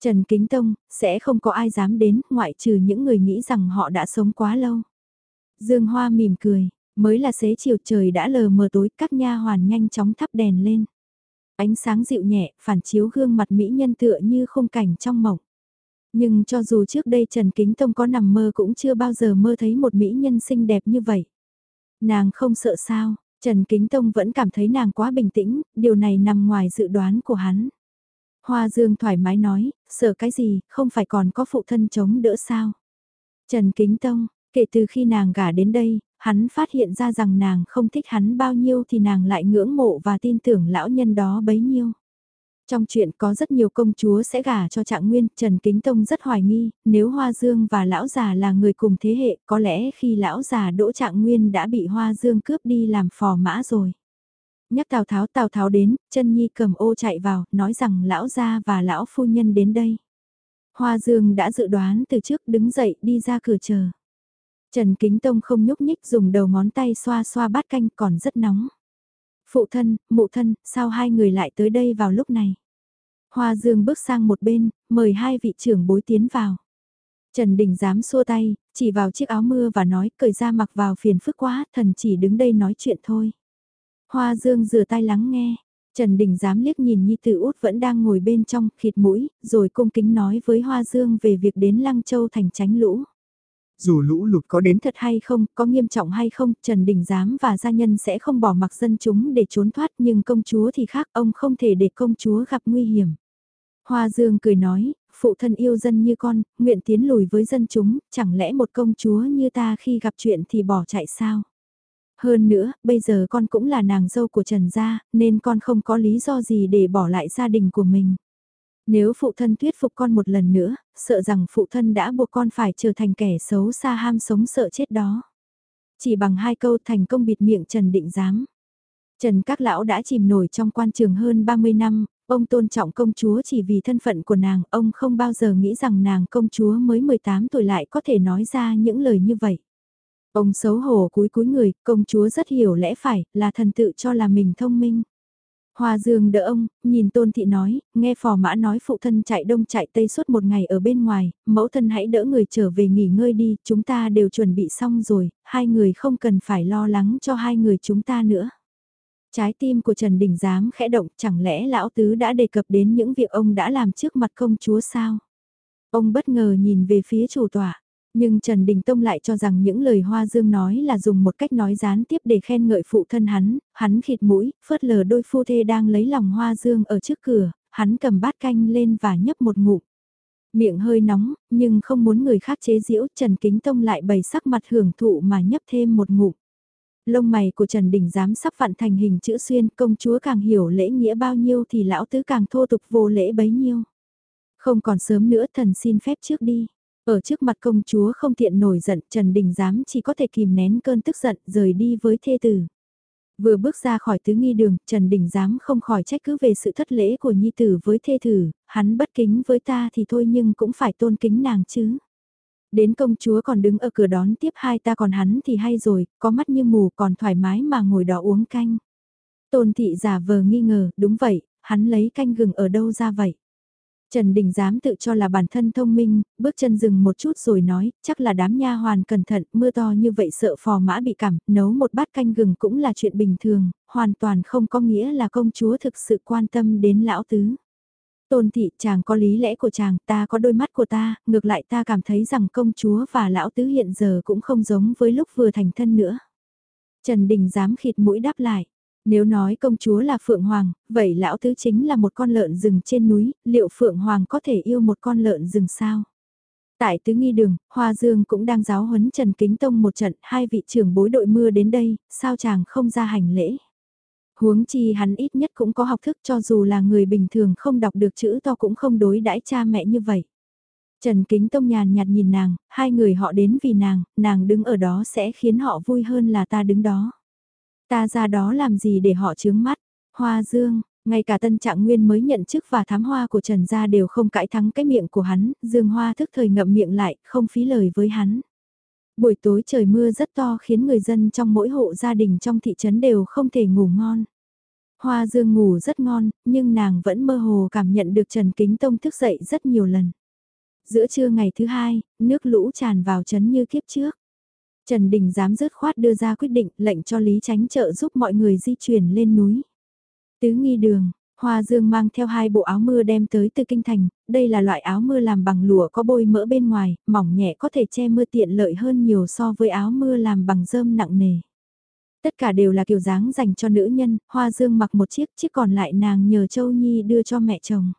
Trần Kính Tông, sẽ không có ai dám đến, ngoại trừ những người nghĩ rằng họ đã sống quá lâu. Dương Hoa mỉm cười, mới là xế chiều trời đã lờ mờ tối, các nha hoàn nhanh chóng thắp đèn lên. Ánh sáng dịu nhẹ, phản chiếu gương mặt mỹ nhân tựa như khung cảnh trong mộng. Nhưng cho dù trước đây Trần Kính Tông có nằm mơ cũng chưa bao giờ mơ thấy một mỹ nhân xinh đẹp như vậy. Nàng không sợ sao, Trần Kính Tông vẫn cảm thấy nàng quá bình tĩnh, điều này nằm ngoài dự đoán của hắn. Hoa Dương thoải mái nói, sợ cái gì, không phải còn có phụ thân chống đỡ sao. Trần Kính Tông, kể từ khi nàng gả đến đây, hắn phát hiện ra rằng nàng không thích hắn bao nhiêu thì nàng lại ngưỡng mộ và tin tưởng lão nhân đó bấy nhiêu. Trong chuyện có rất nhiều công chúa sẽ gả cho trạng nguyên, Trần Kính Tông rất hoài nghi, nếu Hoa Dương và Lão già là người cùng thế hệ, có lẽ khi Lão già đỗ trạng nguyên đã bị Hoa Dương cướp đi làm phò mã rồi. Nhắc Tào Tháo Tào Tháo đến, chân Nhi cầm ô chạy vào, nói rằng Lão gia và Lão phu nhân đến đây. Hoa Dương đã dự đoán từ trước đứng dậy đi ra cửa chờ. Trần Kính Tông không nhúc nhích dùng đầu ngón tay xoa xoa bát canh còn rất nóng. Phụ thân, mụ thân, sao hai người lại tới đây vào lúc này? Hoa Dương bước sang một bên, mời hai vị trưởng bối tiến vào. Trần Đình dám xua tay, chỉ vào chiếc áo mưa và nói cởi ra mặc vào phiền phức quá, thần chỉ đứng đây nói chuyện thôi. Hoa Dương rửa tay lắng nghe, Trần Đình dám liếc nhìn Nhi Tử Út vẫn đang ngồi bên trong, khịt mũi, rồi cung kính nói với Hoa Dương về việc đến Lăng Châu thành tránh lũ. Dù lũ lụt có đến thật hay không, có nghiêm trọng hay không, Trần Đình Giám và gia nhân sẽ không bỏ mặc dân chúng để trốn thoát nhưng công chúa thì khác, ông không thể để công chúa gặp nguy hiểm. Hoa Dương cười nói, phụ thân yêu dân như con, nguyện tiến lùi với dân chúng, chẳng lẽ một công chúa như ta khi gặp chuyện thì bỏ chạy sao? Hơn nữa, bây giờ con cũng là nàng dâu của Trần Gia, nên con không có lý do gì để bỏ lại gia đình của mình. Nếu phụ thân thuyết phục con một lần nữa, sợ rằng phụ thân đã buộc con phải trở thành kẻ xấu xa ham sống sợ chết đó. Chỉ bằng hai câu thành công bịt miệng Trần Định Giám. Trần Các Lão đã chìm nổi trong quan trường hơn 30 năm, ông tôn trọng công chúa chỉ vì thân phận của nàng, ông không bao giờ nghĩ rằng nàng công chúa mới 18 tuổi lại có thể nói ra những lời như vậy. Ông xấu hổ cúi cúi người, công chúa rất hiểu lẽ phải, là thần tự cho là mình thông minh. Hoa Dương đỡ ông, nhìn Tôn Thị nói, nghe phò mã nói phụ thân chạy đông chạy tây suốt một ngày ở bên ngoài, mẫu thân hãy đỡ người trở về nghỉ ngơi đi, chúng ta đều chuẩn bị xong rồi, hai người không cần phải lo lắng cho hai người chúng ta nữa. Trái tim của Trần Đình Giám khẽ động chẳng lẽ lão tứ đã đề cập đến những việc ông đã làm trước mặt công chúa sao? Ông bất ngờ nhìn về phía chủ tọa, nhưng Trần Đình Tông lại cho rằng những lời Hoa Dương nói là dùng một cách nói gián tiếp để khen ngợi phụ thân hắn, hắn khịt mũi, phớt lờ đôi phu thê đang lấy lòng Hoa Dương ở trước cửa, hắn cầm bát canh lên và nhấp một ngụm. Miệng hơi nóng, nhưng không muốn người khác chế giễu, Trần Kính Tông lại bày sắc mặt hưởng thụ mà nhấp thêm một ngụm. Lông mày của Trần Đình dám sắp vặn thành hình chữ xuyên, công chúa càng hiểu lễ nghĩa bao nhiêu thì lão tứ càng thô tục vô lễ bấy nhiêu. Không còn sớm nữa thần xin phép trước đi. Ở trước mặt công chúa không tiện nổi giận, Trần Đình dám chỉ có thể kìm nén cơn tức giận rời đi với thê tử. Vừa bước ra khỏi tứ nghi đường, Trần Đình dám không khỏi trách cứ về sự thất lễ của nhi tử với thê tử, hắn bất kính với ta thì thôi nhưng cũng phải tôn kính nàng chứ. Đến công chúa còn đứng ở cửa đón tiếp hai ta còn hắn thì hay rồi, có mắt như mù còn thoải mái mà ngồi đó uống canh. Tôn thị giả vờ nghi ngờ, đúng vậy, hắn lấy canh gừng ở đâu ra vậy? Trần Đình dám tự cho là bản thân thông minh, bước chân dừng một chút rồi nói, chắc là đám nha hoàn cẩn thận, mưa to như vậy sợ phò mã bị cảm, nấu một bát canh gừng cũng là chuyện bình thường, hoàn toàn không có nghĩa là công chúa thực sự quan tâm đến lão tứ. Tôn thị chàng có lý lẽ của chàng, ta có đôi mắt của ta, ngược lại ta cảm thấy rằng công chúa và lão tứ hiện giờ cũng không giống với lúc vừa thành thân nữa. Trần Đình dám khịt mũi đáp lại. Nếu nói công chúa là Phượng Hoàng, vậy lão tứ chính là một con lợn rừng trên núi, liệu Phượng Hoàng có thể yêu một con lợn rừng sao? Tại tứ nghi đường, Hoa Dương cũng đang giáo huấn Trần Kính Tông một trận, hai vị trưởng bối đội mưa đến đây, sao chàng không ra hành lễ? Huống chi hắn ít nhất cũng có học thức cho dù là người bình thường không đọc được chữ to cũng không đối đãi cha mẹ như vậy. Trần Kính Tông nhàn nhạt nhìn nàng, hai người họ đến vì nàng, nàng đứng ở đó sẽ khiến họ vui hơn là ta đứng đó. Ta ra đó làm gì để họ chướng mắt, hoa dương, ngay cả tân trạng nguyên mới nhận chức và thám hoa của Trần Gia đều không cãi thắng cái miệng của hắn, dương hoa thức thời ngậm miệng lại, không phí lời với hắn. Buổi tối trời mưa rất to khiến người dân trong mỗi hộ gia đình trong thị trấn đều không thể ngủ ngon. Hoa dương ngủ rất ngon, nhưng nàng vẫn mơ hồ cảm nhận được Trần Kính Tông thức dậy rất nhiều lần. Giữa trưa ngày thứ hai, nước lũ tràn vào trấn như kiếp trước. Trần Đình dám dứt khoát đưa ra quyết định lệnh cho Lý Tránh trợ giúp mọi người di chuyển lên núi. Tứ nghi đường, Hoa Dương mang theo hai bộ áo mưa đem tới từ kinh thành, đây là loại áo mưa làm bằng lụa có bôi mỡ bên ngoài, mỏng nhẹ có thể che mưa tiện lợi hơn nhiều so với áo mưa làm bằng rơm nặng nề. Tất cả đều là kiểu dáng dành cho nữ nhân, Hoa Dương mặc một chiếc, chiếc còn lại nàng nhờ Châu Nhi đưa cho mẹ chồng.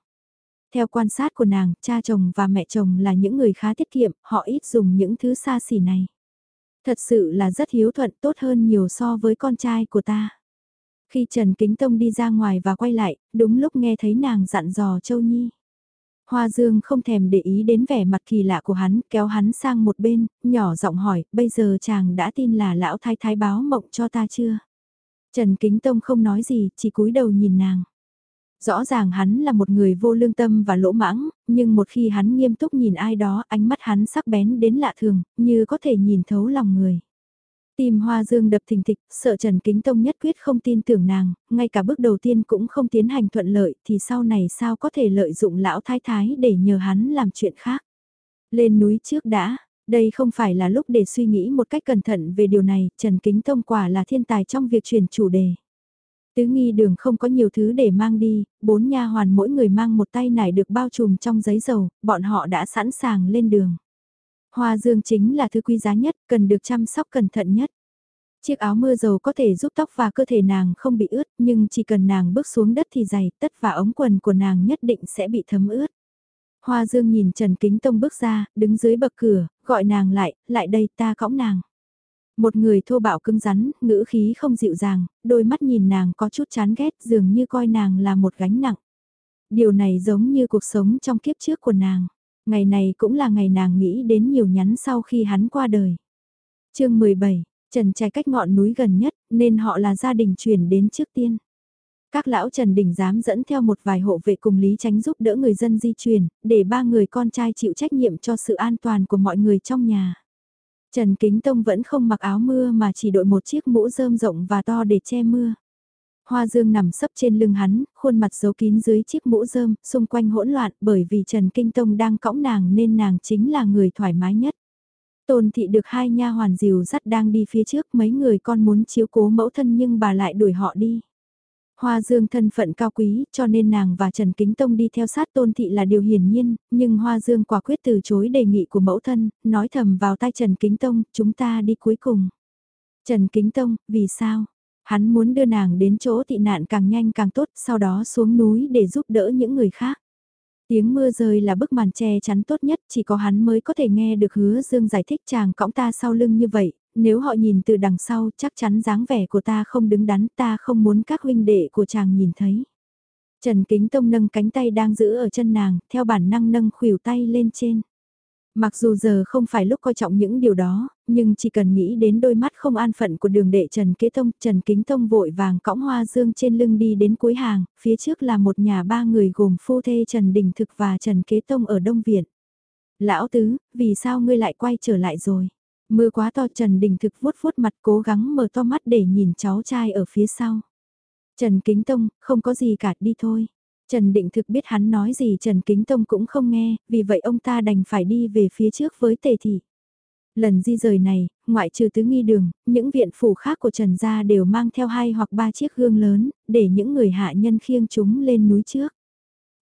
Theo quan sát của nàng, cha chồng và mẹ chồng là những người khá tiết kiệm, họ ít dùng những thứ xa xỉ này. Thật sự là rất hiếu thuận tốt hơn nhiều so với con trai của ta. Khi Trần Kính Tông đi ra ngoài và quay lại, đúng lúc nghe thấy nàng dặn dò Châu Nhi. Hoa Dương không thèm để ý đến vẻ mặt kỳ lạ của hắn, kéo hắn sang một bên, nhỏ giọng hỏi, bây giờ chàng đã tin là lão thái thái báo mộng cho ta chưa? Trần Kính Tông không nói gì, chỉ cúi đầu nhìn nàng. Rõ ràng hắn là một người vô lương tâm và lỗ mãng, nhưng một khi hắn nghiêm túc nhìn ai đó, ánh mắt hắn sắc bén đến lạ thường, như có thể nhìn thấu lòng người. Tim hoa dương đập thình thịch, sợ Trần Kính Tông nhất quyết không tin tưởng nàng, ngay cả bước đầu tiên cũng không tiến hành thuận lợi thì sau này sao có thể lợi dụng lão thái thái để nhờ hắn làm chuyện khác. Lên núi trước đã, đây không phải là lúc để suy nghĩ một cách cẩn thận về điều này, Trần Kính Tông quả là thiên tài trong việc chuyển chủ đề. Tứ nghi đường không có nhiều thứ để mang đi, bốn nha hoàn mỗi người mang một tay nải được bao trùm trong giấy dầu, bọn họ đã sẵn sàng lên đường. Hoa dương chính là thứ quý giá nhất, cần được chăm sóc cẩn thận nhất. Chiếc áo mưa dầu có thể giúp tóc và cơ thể nàng không bị ướt, nhưng chỉ cần nàng bước xuống đất thì giày, tất và ống quần của nàng nhất định sẽ bị thấm ướt. Hoa dương nhìn Trần Kính Tông bước ra, đứng dưới bậc cửa, gọi nàng lại, lại đây ta cõng nàng. Một người thô bạo cứng rắn, ngữ khí không dịu dàng, đôi mắt nhìn nàng có chút chán ghét dường như coi nàng là một gánh nặng. Điều này giống như cuộc sống trong kiếp trước của nàng. Ngày này cũng là ngày nàng nghĩ đến nhiều nhắn sau khi hắn qua đời. chương 17, Trần trai cách ngọn núi gần nhất nên họ là gia đình chuyển đến trước tiên. Các lão Trần Đình dám dẫn theo một vài hộ vệ cùng Lý Tránh giúp đỡ người dân di chuyển, để ba người con trai chịu trách nhiệm cho sự an toàn của mọi người trong nhà. Trần Kính Tông vẫn không mặc áo mưa mà chỉ đội một chiếc mũ rơm rộng và to để che mưa. Hoa Dương nằm sấp trên lưng hắn, khuôn mặt giấu kín dưới chiếc mũ rơm, xung quanh hỗn loạn bởi vì Trần Kinh Tông đang cõng nàng nên nàng chính là người thoải mái nhất. Tôn thị được hai nha hoàn dìu dắt đang đi phía trước mấy người con muốn chiếu cố mẫu thân nhưng bà lại đuổi họ đi. Hoa Dương thân phận cao quý, cho nên nàng và Trần Kính Tông đi theo sát tôn thị là điều hiển nhiên, nhưng Hoa Dương quả quyết từ chối đề nghị của mẫu thân, nói thầm vào tai Trần Kính Tông, chúng ta đi cuối cùng. Trần Kính Tông, vì sao? Hắn muốn đưa nàng đến chỗ tị nạn càng nhanh càng tốt, sau đó xuống núi để giúp đỡ những người khác. Tiếng mưa rơi là bức màn che chắn tốt nhất, chỉ có hắn mới có thể nghe được hứa dương giải thích chàng cõng ta sau lưng như vậy, nếu họ nhìn từ đằng sau chắc chắn dáng vẻ của ta không đứng đắn ta không muốn các huynh đệ của chàng nhìn thấy. Trần Kính Tông nâng cánh tay đang giữ ở chân nàng, theo bản năng nâng khuỷu tay lên trên. Mặc dù giờ không phải lúc coi trọng những điều đó, nhưng chỉ cần nghĩ đến đôi mắt không an phận của đường đệ Trần Kế Tông, Trần Kính Tông vội vàng cõng hoa dương trên lưng đi đến cuối hàng, phía trước là một nhà ba người gồm phu thê Trần Đình Thực và Trần Kế Tông ở Đông Viện. Lão Tứ, vì sao ngươi lại quay trở lại rồi? Mưa quá to Trần Đình Thực vuốt vuốt mặt cố gắng mở to mắt để nhìn cháu trai ở phía sau. Trần Kính Tông, không có gì cả đi thôi. Trần Định Thực biết hắn nói gì Trần Kính Tông cũng không nghe, vì vậy ông ta đành phải đi về phía trước với tề thị. Lần di rời này, ngoại trừ tứ nghi đường, những viện phủ khác của Trần Gia đều mang theo hai hoặc ba chiếc gương lớn, để những người hạ nhân khiêng chúng lên núi trước.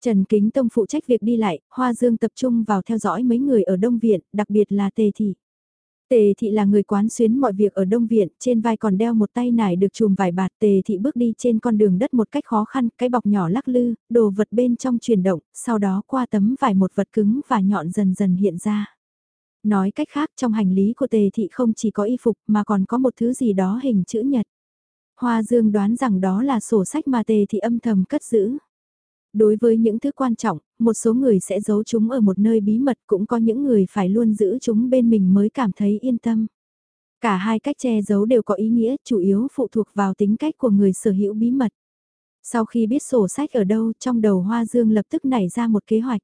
Trần Kính Tông phụ trách việc đi lại, Hoa Dương tập trung vào theo dõi mấy người ở Đông Viện, đặc biệt là Tề Thị. Tề thị là người quán xuyến mọi việc ở Đông Viện, trên vai còn đeo một tay nải được chùm vải bạt. Tề thị bước đi trên con đường đất một cách khó khăn, cái bọc nhỏ lắc lư, đồ vật bên trong chuyển động, sau đó qua tấm vải một vật cứng và nhọn dần dần hiện ra. Nói cách khác trong hành lý của tề thị không chỉ có y phục mà còn có một thứ gì đó hình chữ nhật. Hoa Dương đoán rằng đó là sổ sách mà tề thị âm thầm cất giữ. Đối với những thứ quan trọng, một số người sẽ giấu chúng ở một nơi bí mật cũng có những người phải luôn giữ chúng bên mình mới cảm thấy yên tâm. Cả hai cách che giấu đều có ý nghĩa, chủ yếu phụ thuộc vào tính cách của người sở hữu bí mật. Sau khi biết sổ sách ở đâu, trong đầu Hoa Dương lập tức nảy ra một kế hoạch.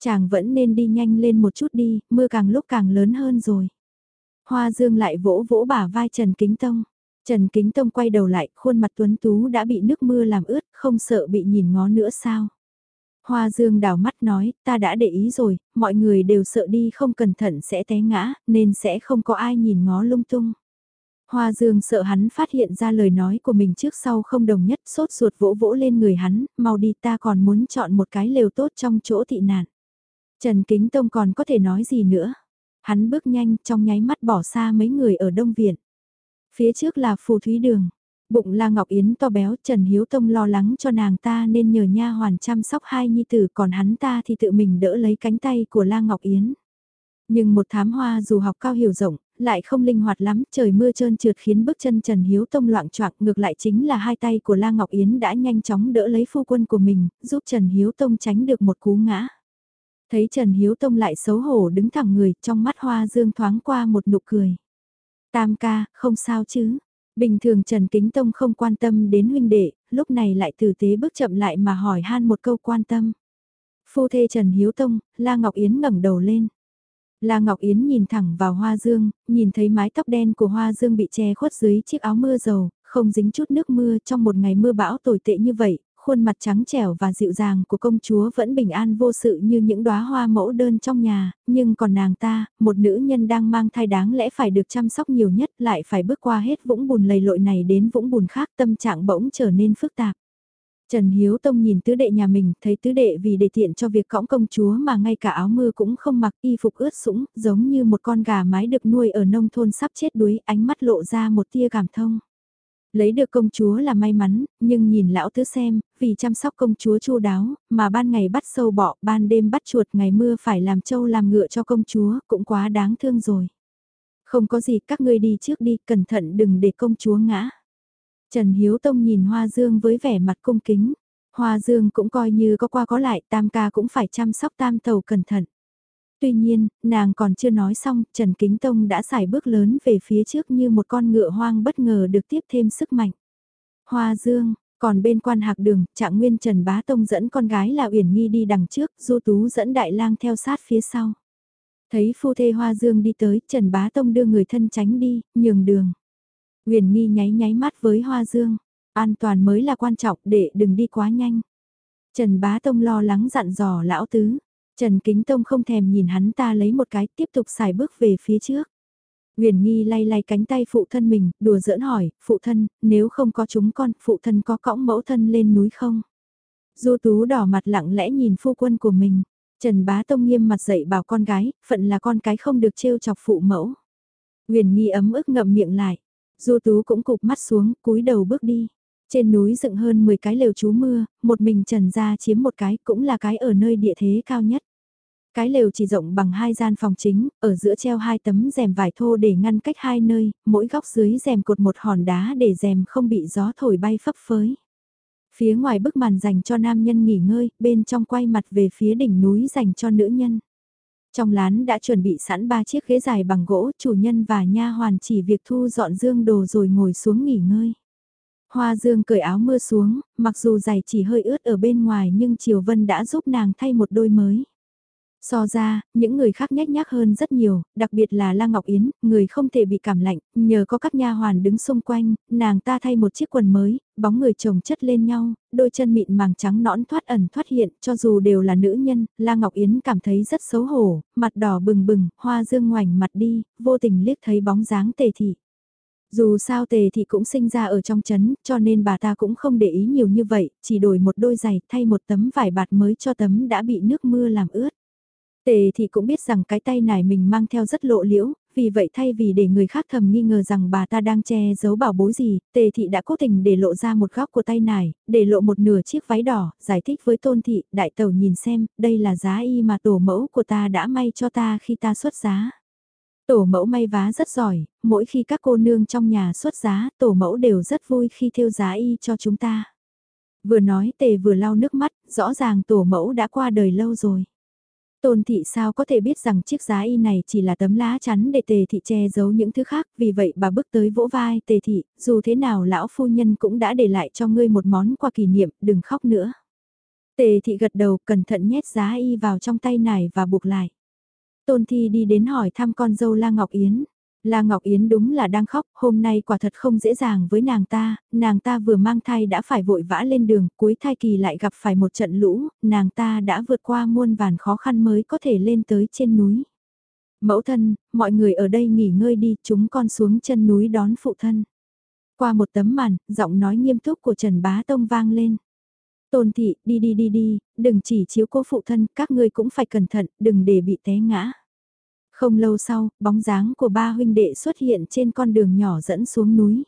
Chàng vẫn nên đi nhanh lên một chút đi, mưa càng lúc càng lớn hơn rồi. Hoa Dương lại vỗ vỗ bả vai Trần Kính Tông. Trần Kính Tông quay đầu lại, khuôn mặt tuấn tú đã bị nước mưa làm ướt, không sợ bị nhìn ngó nữa sao. Hoa Dương đảo mắt nói, ta đã để ý rồi, mọi người đều sợ đi không cẩn thận sẽ té ngã, nên sẽ không có ai nhìn ngó lung tung. Hoa Dương sợ hắn phát hiện ra lời nói của mình trước sau không đồng nhất, sốt ruột vỗ vỗ lên người hắn, mau đi ta còn muốn chọn một cái lều tốt trong chỗ thị nạn. Trần Kính Tông còn có thể nói gì nữa. Hắn bước nhanh trong nháy mắt bỏ xa mấy người ở Đông Viện. Phía trước là phù thúy đường. Bụng La Ngọc Yến to béo, Trần Hiếu Tông lo lắng cho nàng ta nên nhờ nha hoàn chăm sóc hai nhi tử còn hắn ta thì tự mình đỡ lấy cánh tay của La Ngọc Yến. Nhưng một thám hoa dù học cao hiểu rộng, lại không linh hoạt lắm, trời mưa trơn trượt khiến bước chân Trần Hiếu Tông loạn choạng ngược lại chính là hai tay của La Ngọc Yến đã nhanh chóng đỡ lấy phu quân của mình, giúp Trần Hiếu Tông tránh được một cú ngã. Thấy Trần Hiếu Tông lại xấu hổ đứng thẳng người, trong mắt hoa dương thoáng qua một nụ cười. Tam ca, không sao chứ. Bình thường Trần Kính Tông không quan tâm đến huynh đệ, lúc này lại tử tế bước chậm lại mà hỏi han một câu quan tâm. Phu thê Trần Hiếu Tông, La Ngọc Yến ngẩng đầu lên. La Ngọc Yến nhìn thẳng vào Hoa Dương, nhìn thấy mái tóc đen của Hoa Dương bị che khuất dưới chiếc áo mưa dầu, không dính chút nước mưa trong một ngày mưa bão tồi tệ như vậy, khuôn mặt trắng trẻo và dịu dàng của công chúa vẫn bình an vô sự như những đóa hoa mẫu đơn trong nhà, nhưng còn nàng ta, một nữ nhân đang mang thai đáng lẽ phải được chăm sóc nhiều nhất lại phải bước qua hết vũng bùn lầy lội này đến vũng bùn khác tâm trạng bỗng trở nên phức tạp. Trần Hiếu Tông nhìn tứ đệ nhà mình, thấy tứ đệ vì để tiện cho việc cõng công chúa mà ngay cả áo mưa cũng không mặc y phục ướt sũng, giống như một con gà mái được nuôi ở nông thôn sắp chết đuối, ánh mắt lộ ra một tia cảm thông. Lấy được công chúa là may mắn, nhưng nhìn lão tứ xem, vì chăm sóc công chúa chu đáo, mà ban ngày bắt sâu bọ, ban đêm bắt chuột, ngày mưa phải làm trâu làm ngựa cho công chúa, cũng quá đáng thương rồi. Không có gì, các ngươi đi trước đi, cẩn thận đừng để công chúa ngã. Trần Hiếu Tông nhìn Hoa Dương với vẻ mặt cung kính. Hoa Dương cũng coi như có qua có lại, tam ca cũng phải chăm sóc tam tàu cẩn thận. Tuy nhiên, nàng còn chưa nói xong, Trần Kính Tông đã xài bước lớn về phía trước như một con ngựa hoang bất ngờ được tiếp thêm sức mạnh. Hoa Dương, còn bên quan hạc đường, trạng nguyên Trần Bá Tông dẫn con gái là Uyển Nghi đi đằng trước, Du Tú dẫn Đại lang theo sát phía sau. Thấy phu thê Hoa Dương đi tới, Trần Bá Tông đưa người thân tránh đi, nhường đường. Uyển Nghi nháy nháy mắt với Hoa Dương, an toàn mới là quan trọng để đừng đi quá nhanh. Trần Bá Tông lo lắng dặn dò lão tứ, Trần Kính Tông không thèm nhìn hắn ta lấy một cái tiếp tục xài bước về phía trước. Huyền Nghi lay lay cánh tay phụ thân mình, đùa giỡn hỏi, phụ thân, nếu không có chúng con, phụ thân có cõng mẫu thân lên núi không? Du Tú đỏ mặt lặng lẽ nhìn phu quân của mình. Trần Bá Tông nghiêm mặt dạy bảo con gái, phận là con cái không được trêu chọc phụ mẫu. Huyền Nghi ấm ức ngậm miệng lại. Du Tú cũng cụp mắt xuống, cúi đầu bước đi. Trên núi dựng hơn 10 cái lều trú mưa, một mình Trần gia chiếm một cái cũng là cái ở nơi địa thế cao nhất. Cái lều chỉ rộng bằng hai gian phòng chính, ở giữa treo hai tấm rèm vải thô để ngăn cách hai nơi, mỗi góc dưới rèm cột một hòn đá để rèm không bị gió thổi bay phấp phới. Phía ngoài bức màn dành cho nam nhân nghỉ ngơi, bên trong quay mặt về phía đỉnh núi dành cho nữ nhân. Trong lán đã chuẩn bị sẵn ba chiếc ghế dài bằng gỗ, chủ nhân và nha hoàn chỉ việc thu dọn dương đồ rồi ngồi xuống nghỉ ngơi. Hoa dương cởi áo mưa xuống, mặc dù giày chỉ hơi ướt ở bên ngoài nhưng Triều Vân đã giúp nàng thay một đôi mới. So ra, những người khác nhách nhác hơn rất nhiều, đặc biệt là La Ngọc Yến, người không thể bị cảm lạnh, nhờ có các nha hoàn đứng xung quanh, nàng ta thay một chiếc quần mới, bóng người chồng chất lên nhau, đôi chân mịn màng trắng nõn thoát ẩn thoát hiện, cho dù đều là nữ nhân, La Ngọc Yến cảm thấy rất xấu hổ, mặt đỏ bừng bừng, hoa dương ngoảnh mặt đi, vô tình liếc thấy bóng dáng tề thị. Dù sao tề thì cũng sinh ra ở trong chấn, cho nên bà ta cũng không để ý nhiều như vậy, chỉ đổi một đôi giày thay một tấm vải bạt mới cho tấm đã bị nước mưa làm ướt. Tề thì cũng biết rằng cái tay này mình mang theo rất lộ liễu, vì vậy thay vì để người khác thầm nghi ngờ rằng bà ta đang che giấu bảo bối gì, tề thị đã cố tình để lộ ra một góc của tay nải, để lộ một nửa chiếc váy đỏ, giải thích với tôn thị, đại tẩu nhìn xem, đây là giá y mà tổ mẫu của ta đã may cho ta khi ta xuất giá. Tổ mẫu may vá rất giỏi, mỗi khi các cô nương trong nhà xuất giá, tổ mẫu đều rất vui khi thêu giá y cho chúng ta. Vừa nói tề vừa lau nước mắt, rõ ràng tổ mẫu đã qua đời lâu rồi. Tôn thị sao có thể biết rằng chiếc giá y này chỉ là tấm lá chắn để tề thị che giấu những thứ khác, vì vậy bà bước tới vỗ vai tề thị, dù thế nào lão phu nhân cũng đã để lại cho ngươi một món quà kỷ niệm, đừng khóc nữa. Tề thị gật đầu cẩn thận nhét giá y vào trong tay nải và buộc lại. Tôn thi đi đến hỏi thăm con dâu La Ngọc Yến. La Ngọc Yến đúng là đang khóc, hôm nay quả thật không dễ dàng với nàng ta, nàng ta vừa mang thai đã phải vội vã lên đường, cuối thai kỳ lại gặp phải một trận lũ, nàng ta đã vượt qua muôn vàn khó khăn mới có thể lên tới trên núi. Mẫu thân, mọi người ở đây nghỉ ngơi đi, chúng con xuống chân núi đón phụ thân. Qua một tấm màn, giọng nói nghiêm túc của Trần Bá Tông vang lên. Tôn thị, đi đi đi đi, đừng chỉ chiếu cô phụ thân, các ngươi cũng phải cẩn thận, đừng để bị té ngã. Không lâu sau, bóng dáng của ba huynh đệ xuất hiện trên con đường nhỏ dẫn xuống núi.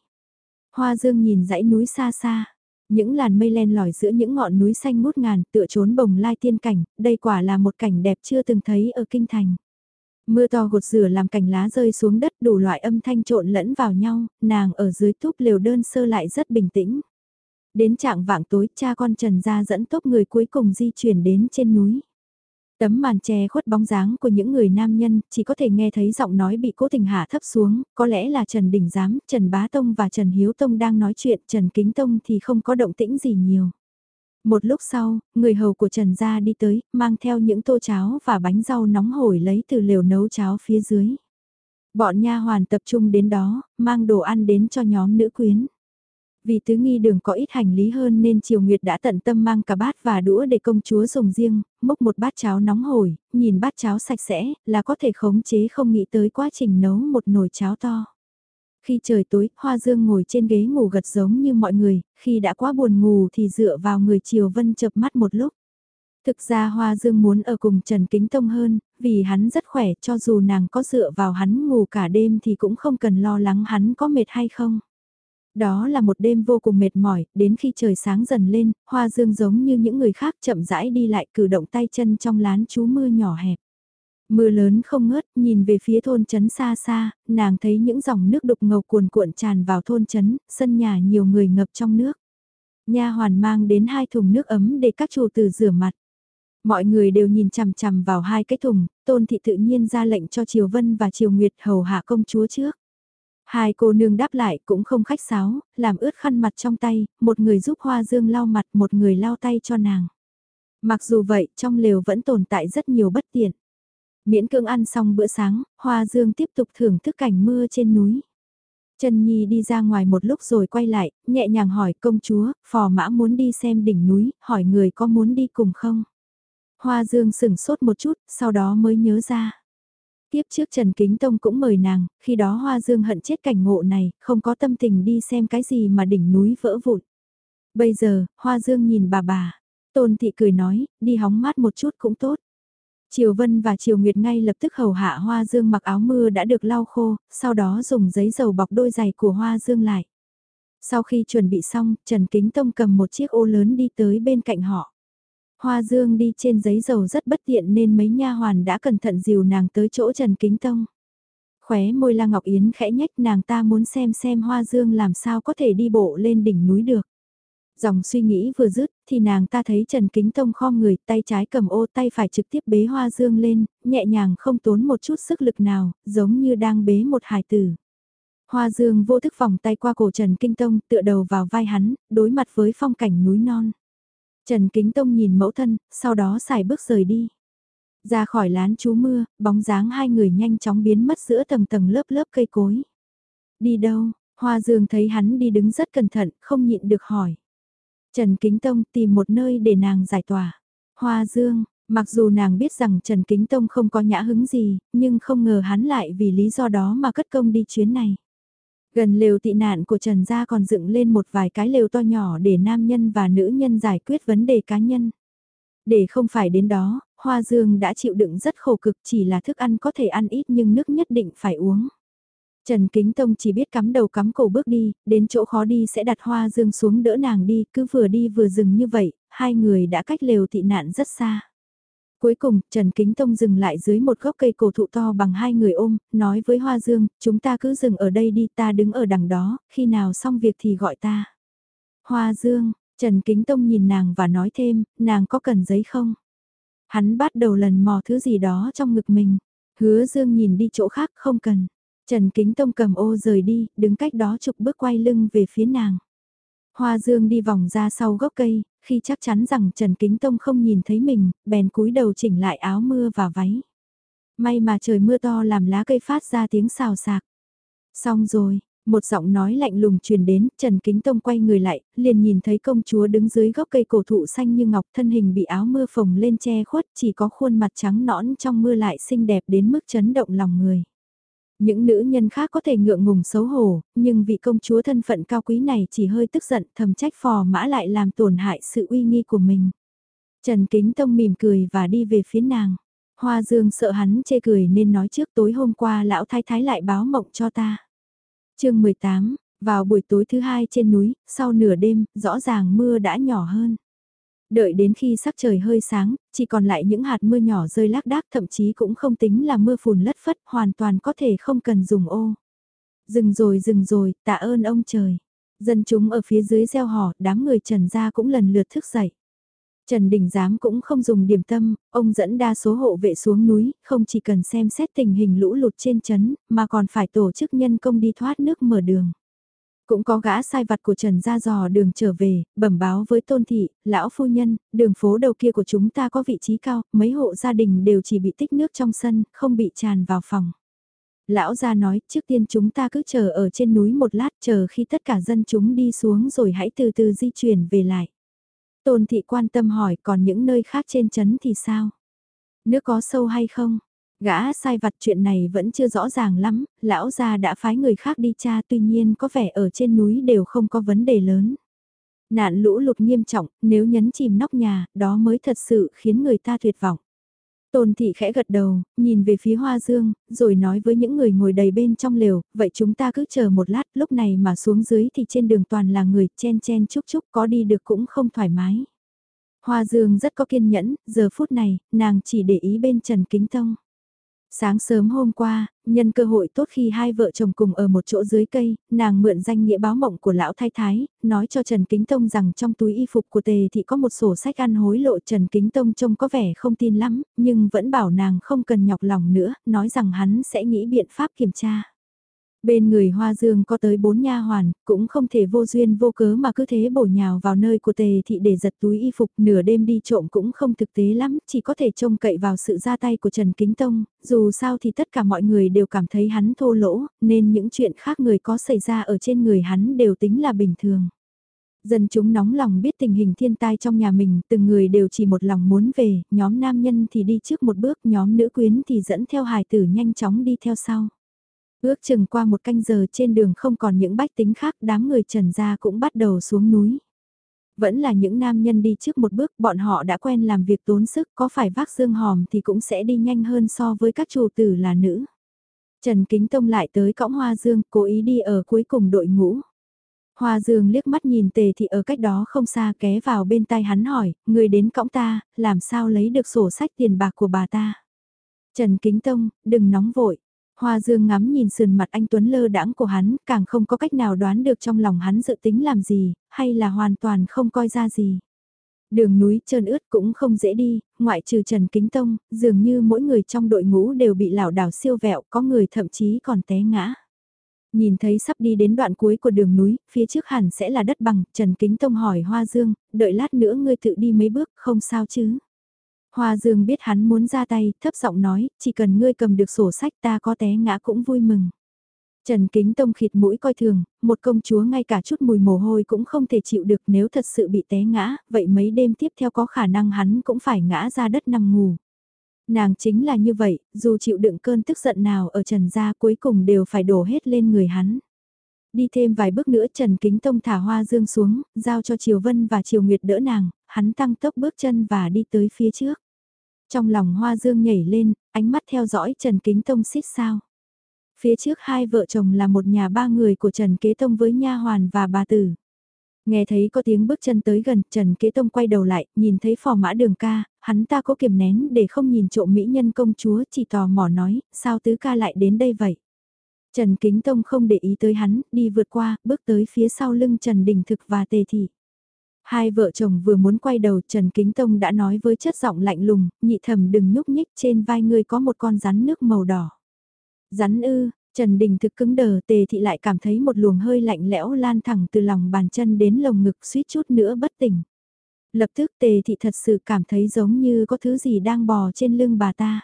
Hoa dương nhìn dãy núi xa xa. Những làn mây len lỏi giữa những ngọn núi xanh mút ngàn tựa trốn bồng lai tiên cảnh, đây quả là một cảnh đẹp chưa từng thấy ở kinh thành. Mưa to gột rửa làm cành lá rơi xuống đất đủ loại âm thanh trộn lẫn vào nhau, nàng ở dưới túp liều đơn sơ lại rất bình tĩnh. Đến trạng vạng tối cha con Trần gia dẫn tốc người cuối cùng di chuyển đến trên núi. Tấm màn che khuất bóng dáng của những người nam nhân, chỉ có thể nghe thấy giọng nói bị cố tình hạ thấp xuống, có lẽ là Trần Đình Giám, Trần Bá Tông và Trần Hiếu Tông đang nói chuyện, Trần Kính Tông thì không có động tĩnh gì nhiều. Một lúc sau, người hầu của Trần gia đi tới, mang theo những tô cháo và bánh rau nóng hổi lấy từ lều nấu cháo phía dưới. Bọn nha hoàn tập trung đến đó, mang đồ ăn đến cho nhóm nữ quyến. Vì tứ nghi đường có ít hành lý hơn nên Triều Nguyệt đã tận tâm mang cả bát và đũa để công chúa dùng riêng, múc một bát cháo nóng hổi, nhìn bát cháo sạch sẽ, là có thể khống chế không nghĩ tới quá trình nấu một nồi cháo to. Khi trời tối, Hoa Dương ngồi trên ghế ngủ gật giống như mọi người, khi đã quá buồn ngủ thì dựa vào người Triều Vân chập mắt một lúc. Thực ra Hoa Dương muốn ở cùng Trần Kính Tông hơn, vì hắn rất khỏe cho dù nàng có dựa vào hắn ngủ cả đêm thì cũng không cần lo lắng hắn có mệt hay không. Đó là một đêm vô cùng mệt mỏi, đến khi trời sáng dần lên, hoa dương giống như những người khác chậm rãi đi lại cử động tay chân trong lán chú mưa nhỏ hẹp. Mưa lớn không ngớt, nhìn về phía thôn trấn xa xa, nàng thấy những dòng nước đục ngầu cuồn cuộn tràn vào thôn trấn, sân nhà nhiều người ngập trong nước. Nha hoàn mang đến hai thùng nước ấm để các chủ tử rửa mặt. Mọi người đều nhìn chằm chằm vào hai cái thùng, tôn thị tự nhiên ra lệnh cho Triều Vân và Triều Nguyệt hầu hạ công chúa trước. Hai cô nương đáp lại cũng không khách sáo, làm ướt khăn mặt trong tay, một người giúp Hoa Dương lau mặt, một người lau tay cho nàng. Mặc dù vậy, trong lều vẫn tồn tại rất nhiều bất tiện. Miễn cưỡng ăn xong bữa sáng, Hoa Dương tiếp tục thưởng thức cảnh mưa trên núi. Trần Nhi đi ra ngoài một lúc rồi quay lại, nhẹ nhàng hỏi công chúa, phò mã muốn đi xem đỉnh núi, hỏi người có muốn đi cùng không? Hoa Dương sửng sốt một chút, sau đó mới nhớ ra. Tiếp trước Trần Kính Tông cũng mời nàng, khi đó Hoa Dương hận chết cảnh ngộ này, không có tâm tình đi xem cái gì mà đỉnh núi vỡ vụn. Bây giờ, Hoa Dương nhìn bà bà, Tôn Thị cười nói, đi hóng mát một chút cũng tốt. Triều Vân và Triều Nguyệt ngay lập tức hầu hạ Hoa Dương mặc áo mưa đã được lau khô, sau đó dùng giấy dầu bọc đôi giày của Hoa Dương lại. Sau khi chuẩn bị xong, Trần Kính Tông cầm một chiếc ô lớn đi tới bên cạnh họ. Hoa Dương đi trên giấy dầu rất bất tiện nên mấy nha hoàn đã cẩn thận dìu nàng tới chỗ Trần Kính Tông. Khóe môi La Ngọc Yến khẽ nhách nàng ta muốn xem xem Hoa Dương làm sao có thể đi bộ lên đỉnh núi được. Dòng suy nghĩ vừa dứt thì nàng ta thấy Trần Kính Tông khom người tay trái cầm ô tay phải trực tiếp bế Hoa Dương lên, nhẹ nhàng không tốn một chút sức lực nào, giống như đang bế một hài tử. Hoa Dương vô thức vòng tay qua cổ Trần Kinh Tông tựa đầu vào vai hắn, đối mặt với phong cảnh núi non. Trần Kính Tông nhìn mẫu thân, sau đó xài bước rời đi. Ra khỏi lán chú mưa, bóng dáng hai người nhanh chóng biến mất giữa tầng tầng lớp lớp cây cối. Đi đâu? Hoa Dương thấy hắn đi đứng rất cẩn thận, không nhịn được hỏi. Trần Kính Tông tìm một nơi để nàng giải tỏa. Hoa Dương, mặc dù nàng biết rằng Trần Kính Tông không có nhã hứng gì, nhưng không ngờ hắn lại vì lý do đó mà cất công đi chuyến này. Gần lều tị nạn của Trần Gia còn dựng lên một vài cái lều to nhỏ để nam nhân và nữ nhân giải quyết vấn đề cá nhân. Để không phải đến đó, Hoa Dương đã chịu đựng rất khổ cực chỉ là thức ăn có thể ăn ít nhưng nước nhất định phải uống. Trần Kính Tông chỉ biết cắm đầu cắm cổ bước đi, đến chỗ khó đi sẽ đặt Hoa Dương xuống đỡ nàng đi, cứ vừa đi vừa dừng như vậy, hai người đã cách lều tị nạn rất xa. Cuối cùng, Trần Kính Tông dừng lại dưới một gốc cây cổ thụ to bằng hai người ôm, nói với Hoa Dương, chúng ta cứ dừng ở đây đi, ta đứng ở đằng đó, khi nào xong việc thì gọi ta. Hoa Dương, Trần Kính Tông nhìn nàng và nói thêm, nàng có cần giấy không? Hắn bắt đầu lần mò thứ gì đó trong ngực mình. Hứa Dương nhìn đi chỗ khác không cần. Trần Kính Tông cầm ô rời đi, đứng cách đó chục bước quay lưng về phía nàng. Hoa Dương đi vòng ra sau gốc cây, khi chắc chắn rằng Trần Kính Tông không nhìn thấy mình, bèn cúi đầu chỉnh lại áo mưa và váy. May mà trời mưa to làm lá cây phát ra tiếng xào xạc. Xong rồi, một giọng nói lạnh lùng truyền đến, Trần Kính Tông quay người lại, liền nhìn thấy công chúa đứng dưới gốc cây cổ thụ xanh như ngọc thân hình bị áo mưa phồng lên che khuất chỉ có khuôn mặt trắng nõn trong mưa lại xinh đẹp đến mức chấn động lòng người. Những nữ nhân khác có thể ngượng ngùng xấu hổ, nhưng vị công chúa thân phận cao quý này chỉ hơi tức giận thầm trách phò mã lại làm tổn hại sự uy nghi của mình. Trần Kính Tông mỉm cười và đi về phía nàng. Hoa Dương sợ hắn chê cười nên nói trước tối hôm qua lão thái thái lại báo mộng cho ta. chương 18, vào buổi tối thứ hai trên núi, sau nửa đêm, rõ ràng mưa đã nhỏ hơn. Đợi đến khi sắc trời hơi sáng, chỉ còn lại những hạt mưa nhỏ rơi lác đác thậm chí cũng không tính là mưa phùn lất phất, hoàn toàn có thể không cần dùng ô. Dừng rồi dừng rồi, tạ ơn ông trời. Dân chúng ở phía dưới gieo hò, đám người Trần gia cũng lần lượt thức dậy. Trần Đình Giám cũng không dùng điểm tâm, ông dẫn đa số hộ vệ xuống núi, không chỉ cần xem xét tình hình lũ lụt trên chấn, mà còn phải tổ chức nhân công đi thoát nước mở đường. Cũng có gã sai vặt của Trần Gia dò đường trở về, bẩm báo với tôn thị, lão phu nhân, đường phố đầu kia của chúng ta có vị trí cao, mấy hộ gia đình đều chỉ bị tích nước trong sân, không bị tràn vào phòng. Lão gia nói, trước tiên chúng ta cứ chờ ở trên núi một lát, chờ khi tất cả dân chúng đi xuống rồi hãy từ từ di chuyển về lại. Tôn thị quan tâm hỏi, còn những nơi khác trên chấn thì sao? Nước có sâu hay không? Gã sai vặt chuyện này vẫn chưa rõ ràng lắm, lão gia đã phái người khác đi tra tuy nhiên có vẻ ở trên núi đều không có vấn đề lớn. Nạn lũ lụt nghiêm trọng, nếu nhấn chìm nóc nhà, đó mới thật sự khiến người ta tuyệt vọng. Tôn thị khẽ gật đầu, nhìn về phía hoa dương, rồi nói với những người ngồi đầy bên trong lều, vậy chúng ta cứ chờ một lát, lúc này mà xuống dưới thì trên đường toàn là người chen chen chúc chúc có đi được cũng không thoải mái. Hoa dương rất có kiên nhẫn, giờ phút này, nàng chỉ để ý bên Trần Kính Tông. Sáng sớm hôm qua, nhân cơ hội tốt khi hai vợ chồng cùng ở một chỗ dưới cây, nàng mượn danh nghĩa báo mộng của lão thái thái, nói cho Trần Kính Tông rằng trong túi y phục của tề thì có một sổ sách ăn hối lộ Trần Kính Tông trông có vẻ không tin lắm, nhưng vẫn bảo nàng không cần nhọc lòng nữa, nói rằng hắn sẽ nghĩ biện pháp kiểm tra. Bên người Hoa Dương có tới bốn nha hoàn, cũng không thể vô duyên vô cớ mà cứ thế bổ nhào vào nơi của tề thị để giật túi y phục nửa đêm đi trộm cũng không thực tế lắm, chỉ có thể trông cậy vào sự ra tay của Trần Kính Tông, dù sao thì tất cả mọi người đều cảm thấy hắn thô lỗ, nên những chuyện khác người có xảy ra ở trên người hắn đều tính là bình thường. Dân chúng nóng lòng biết tình hình thiên tai trong nhà mình, từng người đều chỉ một lòng muốn về, nhóm nam nhân thì đi trước một bước, nhóm nữ quyến thì dẫn theo hài tử nhanh chóng đi theo sau. Ước chừng qua một canh giờ trên đường không còn những bách tính khác, đám người trần gia cũng bắt đầu xuống núi. Vẫn là những nam nhân đi trước một bước, bọn họ đã quen làm việc tốn sức, có phải vác dương hòm thì cũng sẽ đi nhanh hơn so với các chủ tử là nữ. Trần Kính Tông lại tới cõng hoa dương, cố ý đi ở cuối cùng đội ngũ. Hoa Dương liếc mắt nhìn tề thị ở cách đó không xa ké vào bên tay hắn hỏi, người đến cõng ta, làm sao lấy được sổ sách tiền bạc của bà ta. Trần Kính Tông, đừng nóng vội. Hoa Dương ngắm nhìn sườn mặt anh Tuấn lơ đãng của hắn, càng không có cách nào đoán được trong lòng hắn dự tính làm gì, hay là hoàn toàn không coi ra gì. Đường núi trơn ướt cũng không dễ đi, ngoại trừ Trần Kính Tông, dường như mỗi người trong đội ngũ đều bị lảo đảo siêu vẹo, có người thậm chí còn té ngã. Nhìn thấy sắp đi đến đoạn cuối của đường núi, phía trước hẳn sẽ là đất bằng, Trần Kính Tông hỏi Hoa Dương, đợi lát nữa ngươi tự đi mấy bước, không sao chứ. Hoa Dương biết hắn muốn ra tay, thấp giọng nói, chỉ cần ngươi cầm được sổ sách ta có té ngã cũng vui mừng. Trần Kính Tông khịt mũi coi thường, một công chúa ngay cả chút mùi mồ hôi cũng không thể chịu được nếu thật sự bị té ngã, vậy mấy đêm tiếp theo có khả năng hắn cũng phải ngã ra đất nằm ngủ. Nàng chính là như vậy, dù chịu đựng cơn tức giận nào ở Trần gia cuối cùng đều phải đổ hết lên người hắn. Đi thêm vài bước nữa Trần Kính Tông thả hoa dương xuống, giao cho Triều Vân và Triều Nguyệt đỡ nàng, hắn tăng tốc bước chân và đi tới phía trước. Trong lòng hoa dương nhảy lên, ánh mắt theo dõi Trần Kính Tông xít sao. Phía trước hai vợ chồng là một nhà ba người của Trần Kế Tông với nha hoàn và bà tử. Nghe thấy có tiếng bước chân tới gần, Trần Kế Tông quay đầu lại, nhìn thấy phò mã đường ca, hắn ta có kiềm nén để không nhìn trộm mỹ nhân công chúa, chỉ tò mò nói, sao tứ ca lại đến đây vậy? Trần Kính Tông không để ý tới hắn, đi vượt qua, bước tới phía sau lưng Trần Đình Thực và Tề Thị. Hai vợ chồng vừa muốn quay đầu, Trần Kính Tông đã nói với chất giọng lạnh lùng, nhị thầm đừng nhúc nhích trên vai ngươi có một con rắn nước màu đỏ. Rắn ư, Trần Đình thực cứng đờ tề thị lại cảm thấy một luồng hơi lạnh lẽo lan thẳng từ lòng bàn chân đến lồng ngực suýt chút nữa bất tỉnh. Lập tức tề thị thật sự cảm thấy giống như có thứ gì đang bò trên lưng bà ta.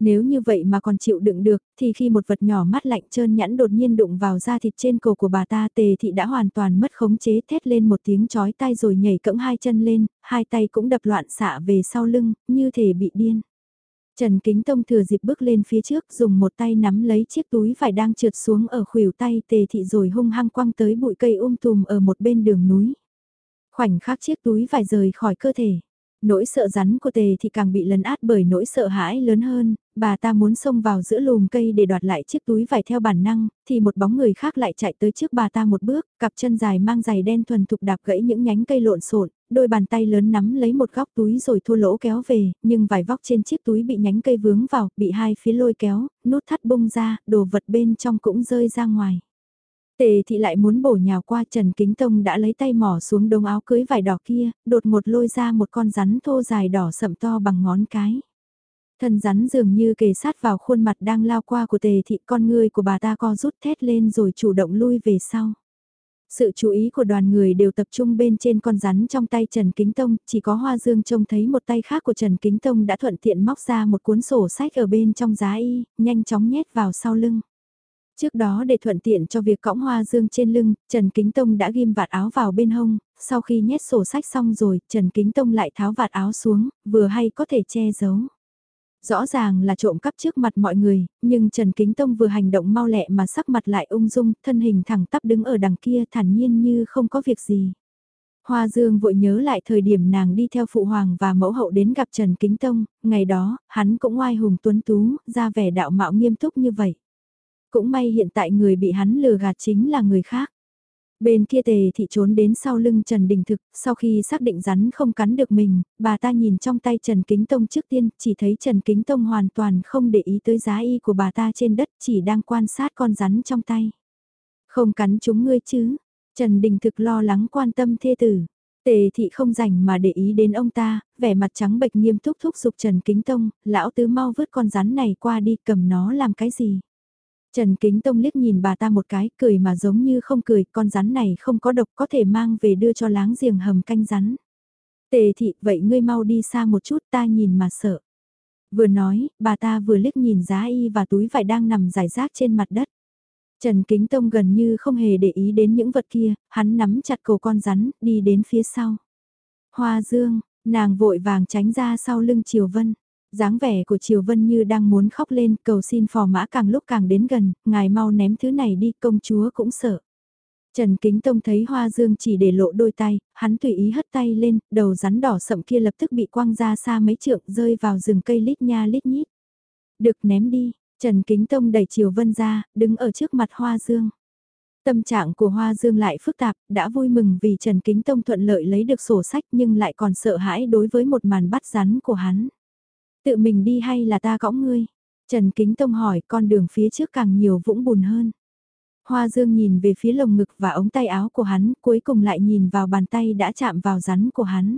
Nếu như vậy mà còn chịu đựng được, thì khi một vật nhỏ mắt lạnh trơn nhẵn đột nhiên đụng vào da thịt trên cổ của bà ta tề thị đã hoàn toàn mất khống chế thét lên một tiếng chói tai rồi nhảy cẫng hai chân lên, hai tay cũng đập loạn xạ về sau lưng, như thể bị điên. Trần Kính Tông thừa dịp bước lên phía trước dùng một tay nắm lấy chiếc túi vải đang trượt xuống ở khuỷu tay tề thị rồi hung hăng quăng tới bụi cây um tùm ở một bên đường núi. Khoảnh khắc chiếc túi vải rời khỏi cơ thể. Nỗi sợ rắn của tề thì càng bị lấn át bởi nỗi sợ hãi lớn hơn, bà ta muốn xông vào giữa lùm cây để đoạt lại chiếc túi vải theo bản năng, thì một bóng người khác lại chạy tới trước bà ta một bước, cặp chân dài mang giày đen thuần thục đạp gãy những nhánh cây lộn xộn, đôi bàn tay lớn nắm lấy một góc túi rồi thua lỗ kéo về, nhưng vải vóc trên chiếc túi bị nhánh cây vướng vào, bị hai phía lôi kéo, nút thắt bung ra, đồ vật bên trong cũng rơi ra ngoài. Tề thị lại muốn bổ nhào qua Trần Kính Tông đã lấy tay mỏ xuống đống áo cưới vải đỏ kia, đột một lôi ra một con rắn thô dài đỏ sậm to bằng ngón cái. Thân rắn dường như kề sát vào khuôn mặt đang lao qua của tề thị con người của bà ta co rút thét lên rồi chủ động lui về sau. Sự chú ý của đoàn người đều tập trung bên trên con rắn trong tay Trần Kính Tông, chỉ có Hoa Dương trông thấy một tay khác của Trần Kính Tông đã thuận tiện móc ra một cuốn sổ sách ở bên trong giá y, nhanh chóng nhét vào sau lưng. Trước đó để thuận tiện cho việc cõng hoa dương trên lưng, Trần Kính Tông đã ghim vạt áo vào bên hông, sau khi nhét sổ sách xong rồi, Trần Kính Tông lại tháo vạt áo xuống, vừa hay có thể che giấu. Rõ ràng là trộm cắp trước mặt mọi người, nhưng Trần Kính Tông vừa hành động mau lẹ mà sắc mặt lại ung dung, thân hình thẳng tắp đứng ở đằng kia thản nhiên như không có việc gì. Hoa Dương vội nhớ lại thời điểm nàng đi theo phụ hoàng và mẫu hậu đến gặp Trần Kính Tông, ngày đó, hắn cũng oai hùng tuấn tú, ra vẻ đạo mạo nghiêm túc như vậy. Cũng may hiện tại người bị hắn lừa gạt chính là người khác. Bên kia tề thị trốn đến sau lưng Trần Đình Thực, sau khi xác định rắn không cắn được mình, bà ta nhìn trong tay Trần Kính Tông trước tiên, chỉ thấy Trần Kính Tông hoàn toàn không để ý tới giá y của bà ta trên đất, chỉ đang quan sát con rắn trong tay. Không cắn chúng ngươi chứ, Trần Đình Thực lo lắng quan tâm thê tử. Tề thị không rảnh mà để ý đến ông ta, vẻ mặt trắng bệch nghiêm túc thúc giục Trần Kính Tông, lão tứ mau vứt con rắn này qua đi cầm nó làm cái gì. Trần Kính Tông liếc nhìn bà ta một cái, cười mà giống như không cười, con rắn này không có độc có thể mang về đưa cho láng giềng hầm canh rắn. Tề thị, vậy ngươi mau đi xa một chút ta nhìn mà sợ. Vừa nói, bà ta vừa liếc nhìn giá y và túi vải đang nằm rải rác trên mặt đất. Trần Kính Tông gần như không hề để ý đến những vật kia, hắn nắm chặt cổ con rắn, đi đến phía sau. Hoa dương, nàng vội vàng tránh ra sau lưng Triều Vân dáng vẻ của Triều Vân như đang muốn khóc lên, cầu xin phò mã càng lúc càng đến gần, ngài mau ném thứ này đi, công chúa cũng sợ. Trần Kính Tông thấy Hoa Dương chỉ để lộ đôi tay, hắn tùy ý hất tay lên, đầu rắn đỏ sậm kia lập tức bị quăng ra xa mấy trượng rơi vào rừng cây lít nha lít nhít. Được ném đi, Trần Kính Tông đẩy Triều Vân ra, đứng ở trước mặt Hoa Dương. Tâm trạng của Hoa Dương lại phức tạp, đã vui mừng vì Trần Kính Tông thuận lợi lấy được sổ sách nhưng lại còn sợ hãi đối với một màn bắt rắn của hắn. Tự mình đi hay là ta cõng ngươi? Trần Kính Tông hỏi con đường phía trước càng nhiều vũng bùn hơn. Hoa Dương nhìn về phía lồng ngực và ống tay áo của hắn, cuối cùng lại nhìn vào bàn tay đã chạm vào rắn của hắn.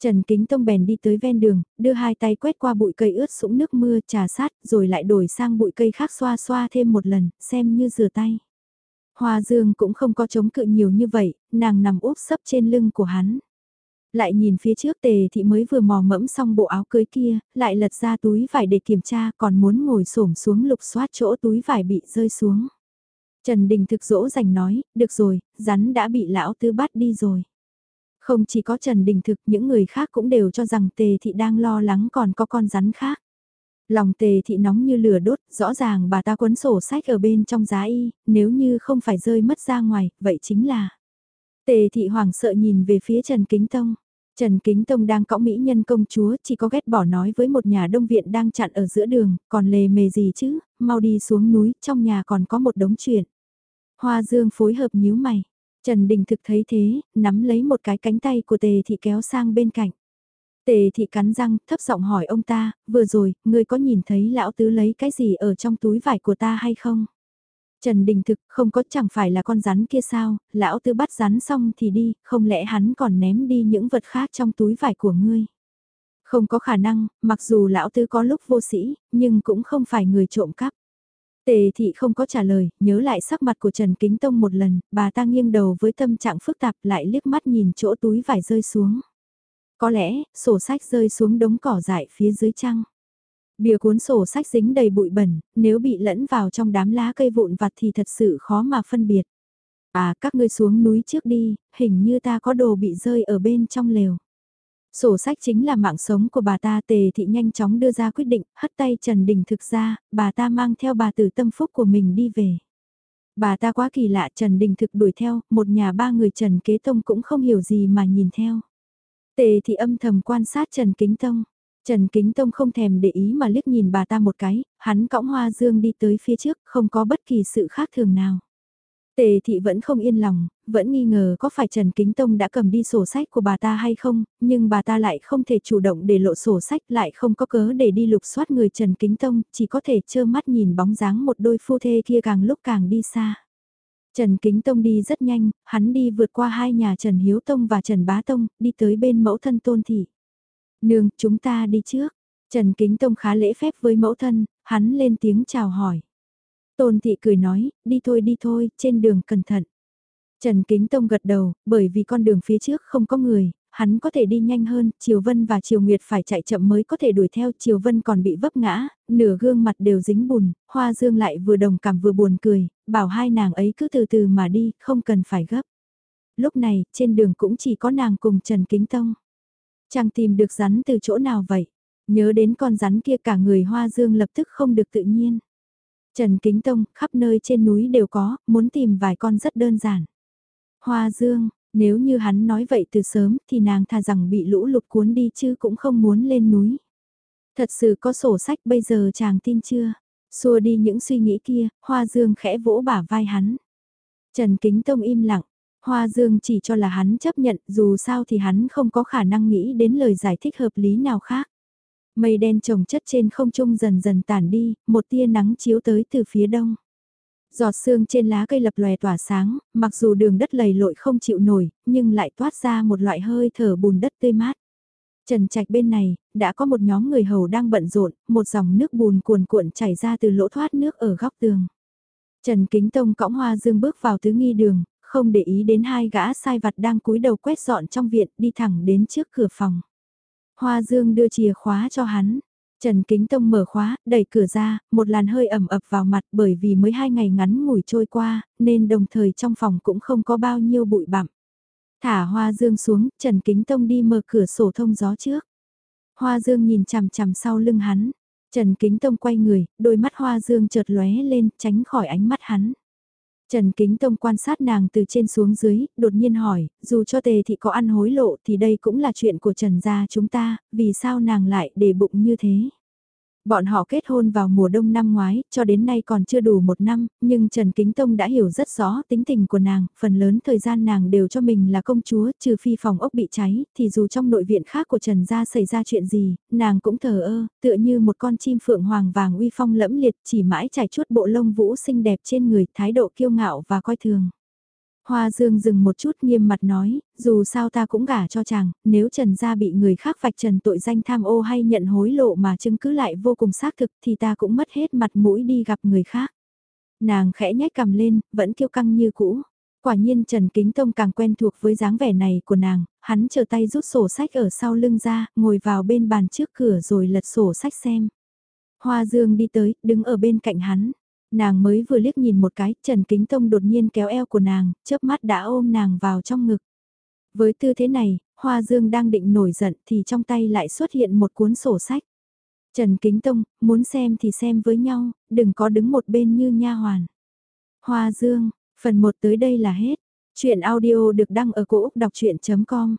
Trần Kính Tông bèn đi tới ven đường, đưa hai tay quét qua bụi cây ướt sũng nước mưa trà sát, rồi lại đổi sang bụi cây khác xoa xoa thêm một lần, xem như rửa tay. Hoa Dương cũng không có chống cự nhiều như vậy, nàng nằm úp sấp trên lưng của hắn. Lại nhìn phía trước tề thị mới vừa mò mẫm xong bộ áo cưới kia, lại lật ra túi vải để kiểm tra còn muốn ngồi xổm xuống lục xoát chỗ túi vải bị rơi xuống. Trần Đình thực dỗ dành nói, được rồi, rắn đã bị lão tư bắt đi rồi. Không chỉ có Trần Đình thực, những người khác cũng đều cho rằng tề thị đang lo lắng còn có con rắn khác. Lòng tề thị nóng như lửa đốt, rõ ràng bà ta quấn sổ sách ở bên trong giá y, nếu như không phải rơi mất ra ngoài, vậy chính là... Tề thị hoàng sợ nhìn về phía Trần Kính Tông. Trần Kính Tông đang cõng mỹ nhân công chúa, chỉ có ghét bỏ nói với một nhà đông viện đang chặn ở giữa đường, còn lề mề gì chứ, mau đi xuống núi, trong nhà còn có một đống chuyện. Hoa Dương phối hợp nhíu mày. Trần Đình thực thấy thế, nắm lấy một cái cánh tay của tề thị kéo sang bên cạnh. Tề thị cắn răng, thấp giọng hỏi ông ta, vừa rồi, ngươi có nhìn thấy lão tứ lấy cái gì ở trong túi vải của ta hay không? Trần Đình thực không có chẳng phải là con rắn kia sao, lão Tư bắt rắn xong thì đi, không lẽ hắn còn ném đi những vật khác trong túi vải của ngươi? Không có khả năng, mặc dù lão Tư có lúc vô sĩ, nhưng cũng không phải người trộm cắp. Tề thị không có trả lời, nhớ lại sắc mặt của Trần Kính Tông một lần, bà ta nghiêng đầu với tâm trạng phức tạp lại liếc mắt nhìn chỗ túi vải rơi xuống. Có lẽ, sổ sách rơi xuống đống cỏ dại phía dưới trăng. Bìa cuốn sổ sách dính đầy bụi bẩn, nếu bị lẫn vào trong đám lá cây vụn vặt thì thật sự khó mà phân biệt. À, các ngươi xuống núi trước đi, hình như ta có đồ bị rơi ở bên trong lều. Sổ sách chính là mạng sống của bà ta tề thị nhanh chóng đưa ra quyết định, hất tay Trần Đình thực ra, bà ta mang theo bà tử tâm phúc của mình đi về. Bà ta quá kỳ lạ Trần Đình thực đuổi theo, một nhà ba người Trần Kế Tông cũng không hiểu gì mà nhìn theo. Tề thị âm thầm quan sát Trần Kính Tông. Trần Kính Tông không thèm để ý mà liếc nhìn bà ta một cái, hắn cõng hoa dương đi tới phía trước, không có bất kỳ sự khác thường nào. Tề thị vẫn không yên lòng, vẫn nghi ngờ có phải Trần Kính Tông đã cầm đi sổ sách của bà ta hay không, nhưng bà ta lại không thể chủ động để lộ sổ sách lại không có cớ để đi lục soát người Trần Kính Tông, chỉ có thể trơ mắt nhìn bóng dáng một đôi phu thê kia càng lúc càng đi xa. Trần Kính Tông đi rất nhanh, hắn đi vượt qua hai nhà Trần Hiếu Tông và Trần Bá Tông, đi tới bên mẫu thân tôn thị. Nương, chúng ta đi trước. Trần Kính Tông khá lễ phép với mẫu thân, hắn lên tiếng chào hỏi. Tôn thị cười nói, đi thôi đi thôi, trên đường cẩn thận. Trần Kính Tông gật đầu, bởi vì con đường phía trước không có người, hắn có thể đi nhanh hơn, Triều Vân và Triều Nguyệt phải chạy chậm mới có thể đuổi theo, Triều Vân còn bị vấp ngã, nửa gương mặt đều dính bùn, Hoa Dương lại vừa đồng cảm vừa buồn cười, bảo hai nàng ấy cứ từ từ mà đi, không cần phải gấp. Lúc này, trên đường cũng chỉ có nàng cùng Trần Kính Tông. Chàng tìm được rắn từ chỗ nào vậy? Nhớ đến con rắn kia cả người Hoa Dương lập tức không được tự nhiên. Trần Kính Tông, khắp nơi trên núi đều có, muốn tìm vài con rất đơn giản. Hoa Dương, nếu như hắn nói vậy từ sớm thì nàng thà rằng bị lũ lụt cuốn đi chứ cũng không muốn lên núi. Thật sự có sổ sách bây giờ chàng tin chưa? Xua đi những suy nghĩ kia, Hoa Dương khẽ vỗ bả vai hắn. Trần Kính Tông im lặng, Hoa Dương chỉ cho là hắn chấp nhận dù sao thì hắn không có khả năng nghĩ đến lời giải thích hợp lý nào khác. Mây đen trồng chất trên không trung dần dần tản đi, một tia nắng chiếu tới từ phía đông. Giọt sương trên lá cây lập lòe tỏa sáng, mặc dù đường đất lầy lội không chịu nổi, nhưng lại toát ra một loại hơi thở bùn đất tươi mát. Trần trạch bên này, đã có một nhóm người hầu đang bận rộn, một dòng nước bùn cuồn cuộn chảy ra từ lỗ thoát nước ở góc tường. Trần Kính Tông cõng hoa dương bước vào tứ nghi đường, không để ý đến hai gã sai vặt đang cúi đầu quét dọn trong viện đi thẳng đến trước cửa phòng. Hoa Dương đưa chìa khóa cho hắn. Trần Kính Tông mở khóa, đẩy cửa ra, một làn hơi ẩm ập vào mặt bởi vì mới hai ngày ngắn ngủi trôi qua, nên đồng thời trong phòng cũng không có bao nhiêu bụi bặm. Thả hoa dương xuống, Trần Kính Tông đi mở cửa sổ thông gió trước. Hoa dương nhìn chằm chằm sau lưng hắn. Trần Kính Tông quay người, đôi mắt hoa dương chợt lóe lên, tránh khỏi ánh mắt hắn. Trần Kính Tông quan sát nàng từ trên xuống dưới, đột nhiên hỏi, dù cho tề thị có ăn hối lộ thì đây cũng là chuyện của Trần gia chúng ta, vì sao nàng lại để bụng như thế? Bọn họ kết hôn vào mùa đông năm ngoái, cho đến nay còn chưa đủ một năm, nhưng Trần Kính Tông đã hiểu rất rõ tính tình của nàng, phần lớn thời gian nàng đều cho mình là công chúa, trừ phi phòng ốc bị cháy, thì dù trong nội viện khác của Trần gia xảy ra chuyện gì, nàng cũng thờ ơ, tựa như một con chim phượng hoàng vàng uy phong lẫm liệt, chỉ mãi trải chuốt bộ lông vũ xinh đẹp trên người, thái độ kiêu ngạo và coi thường. Hoa Dương dừng một chút nghiêm mặt nói, dù sao ta cũng gả cho chàng, nếu Trần gia bị người khác vạch trần tội danh tham ô hay nhận hối lộ mà chứng cứ lại vô cùng xác thực thì ta cũng mất hết mặt mũi đi gặp người khác. Nàng khẽ nhếch cầm lên, vẫn kiêu căng như cũ. Quả nhiên Trần Kính Tông càng quen thuộc với dáng vẻ này của nàng, hắn chờ tay rút sổ sách ở sau lưng ra, ngồi vào bên bàn trước cửa rồi lật sổ sách xem. Hoa Dương đi tới, đứng ở bên cạnh hắn. Nàng mới vừa liếc nhìn một cái, Trần Kính Tông đột nhiên kéo eo của nàng, chớp mắt đã ôm nàng vào trong ngực. Với tư thế này, Hoa Dương đang định nổi giận thì trong tay lại xuất hiện một cuốn sổ sách. Trần Kính Tông, muốn xem thì xem với nhau, đừng có đứng một bên như nha hoàn. Hoa Dương, phần 1 tới đây là hết. Chuyện audio được đăng ở cổ Úc đọc chuyện.com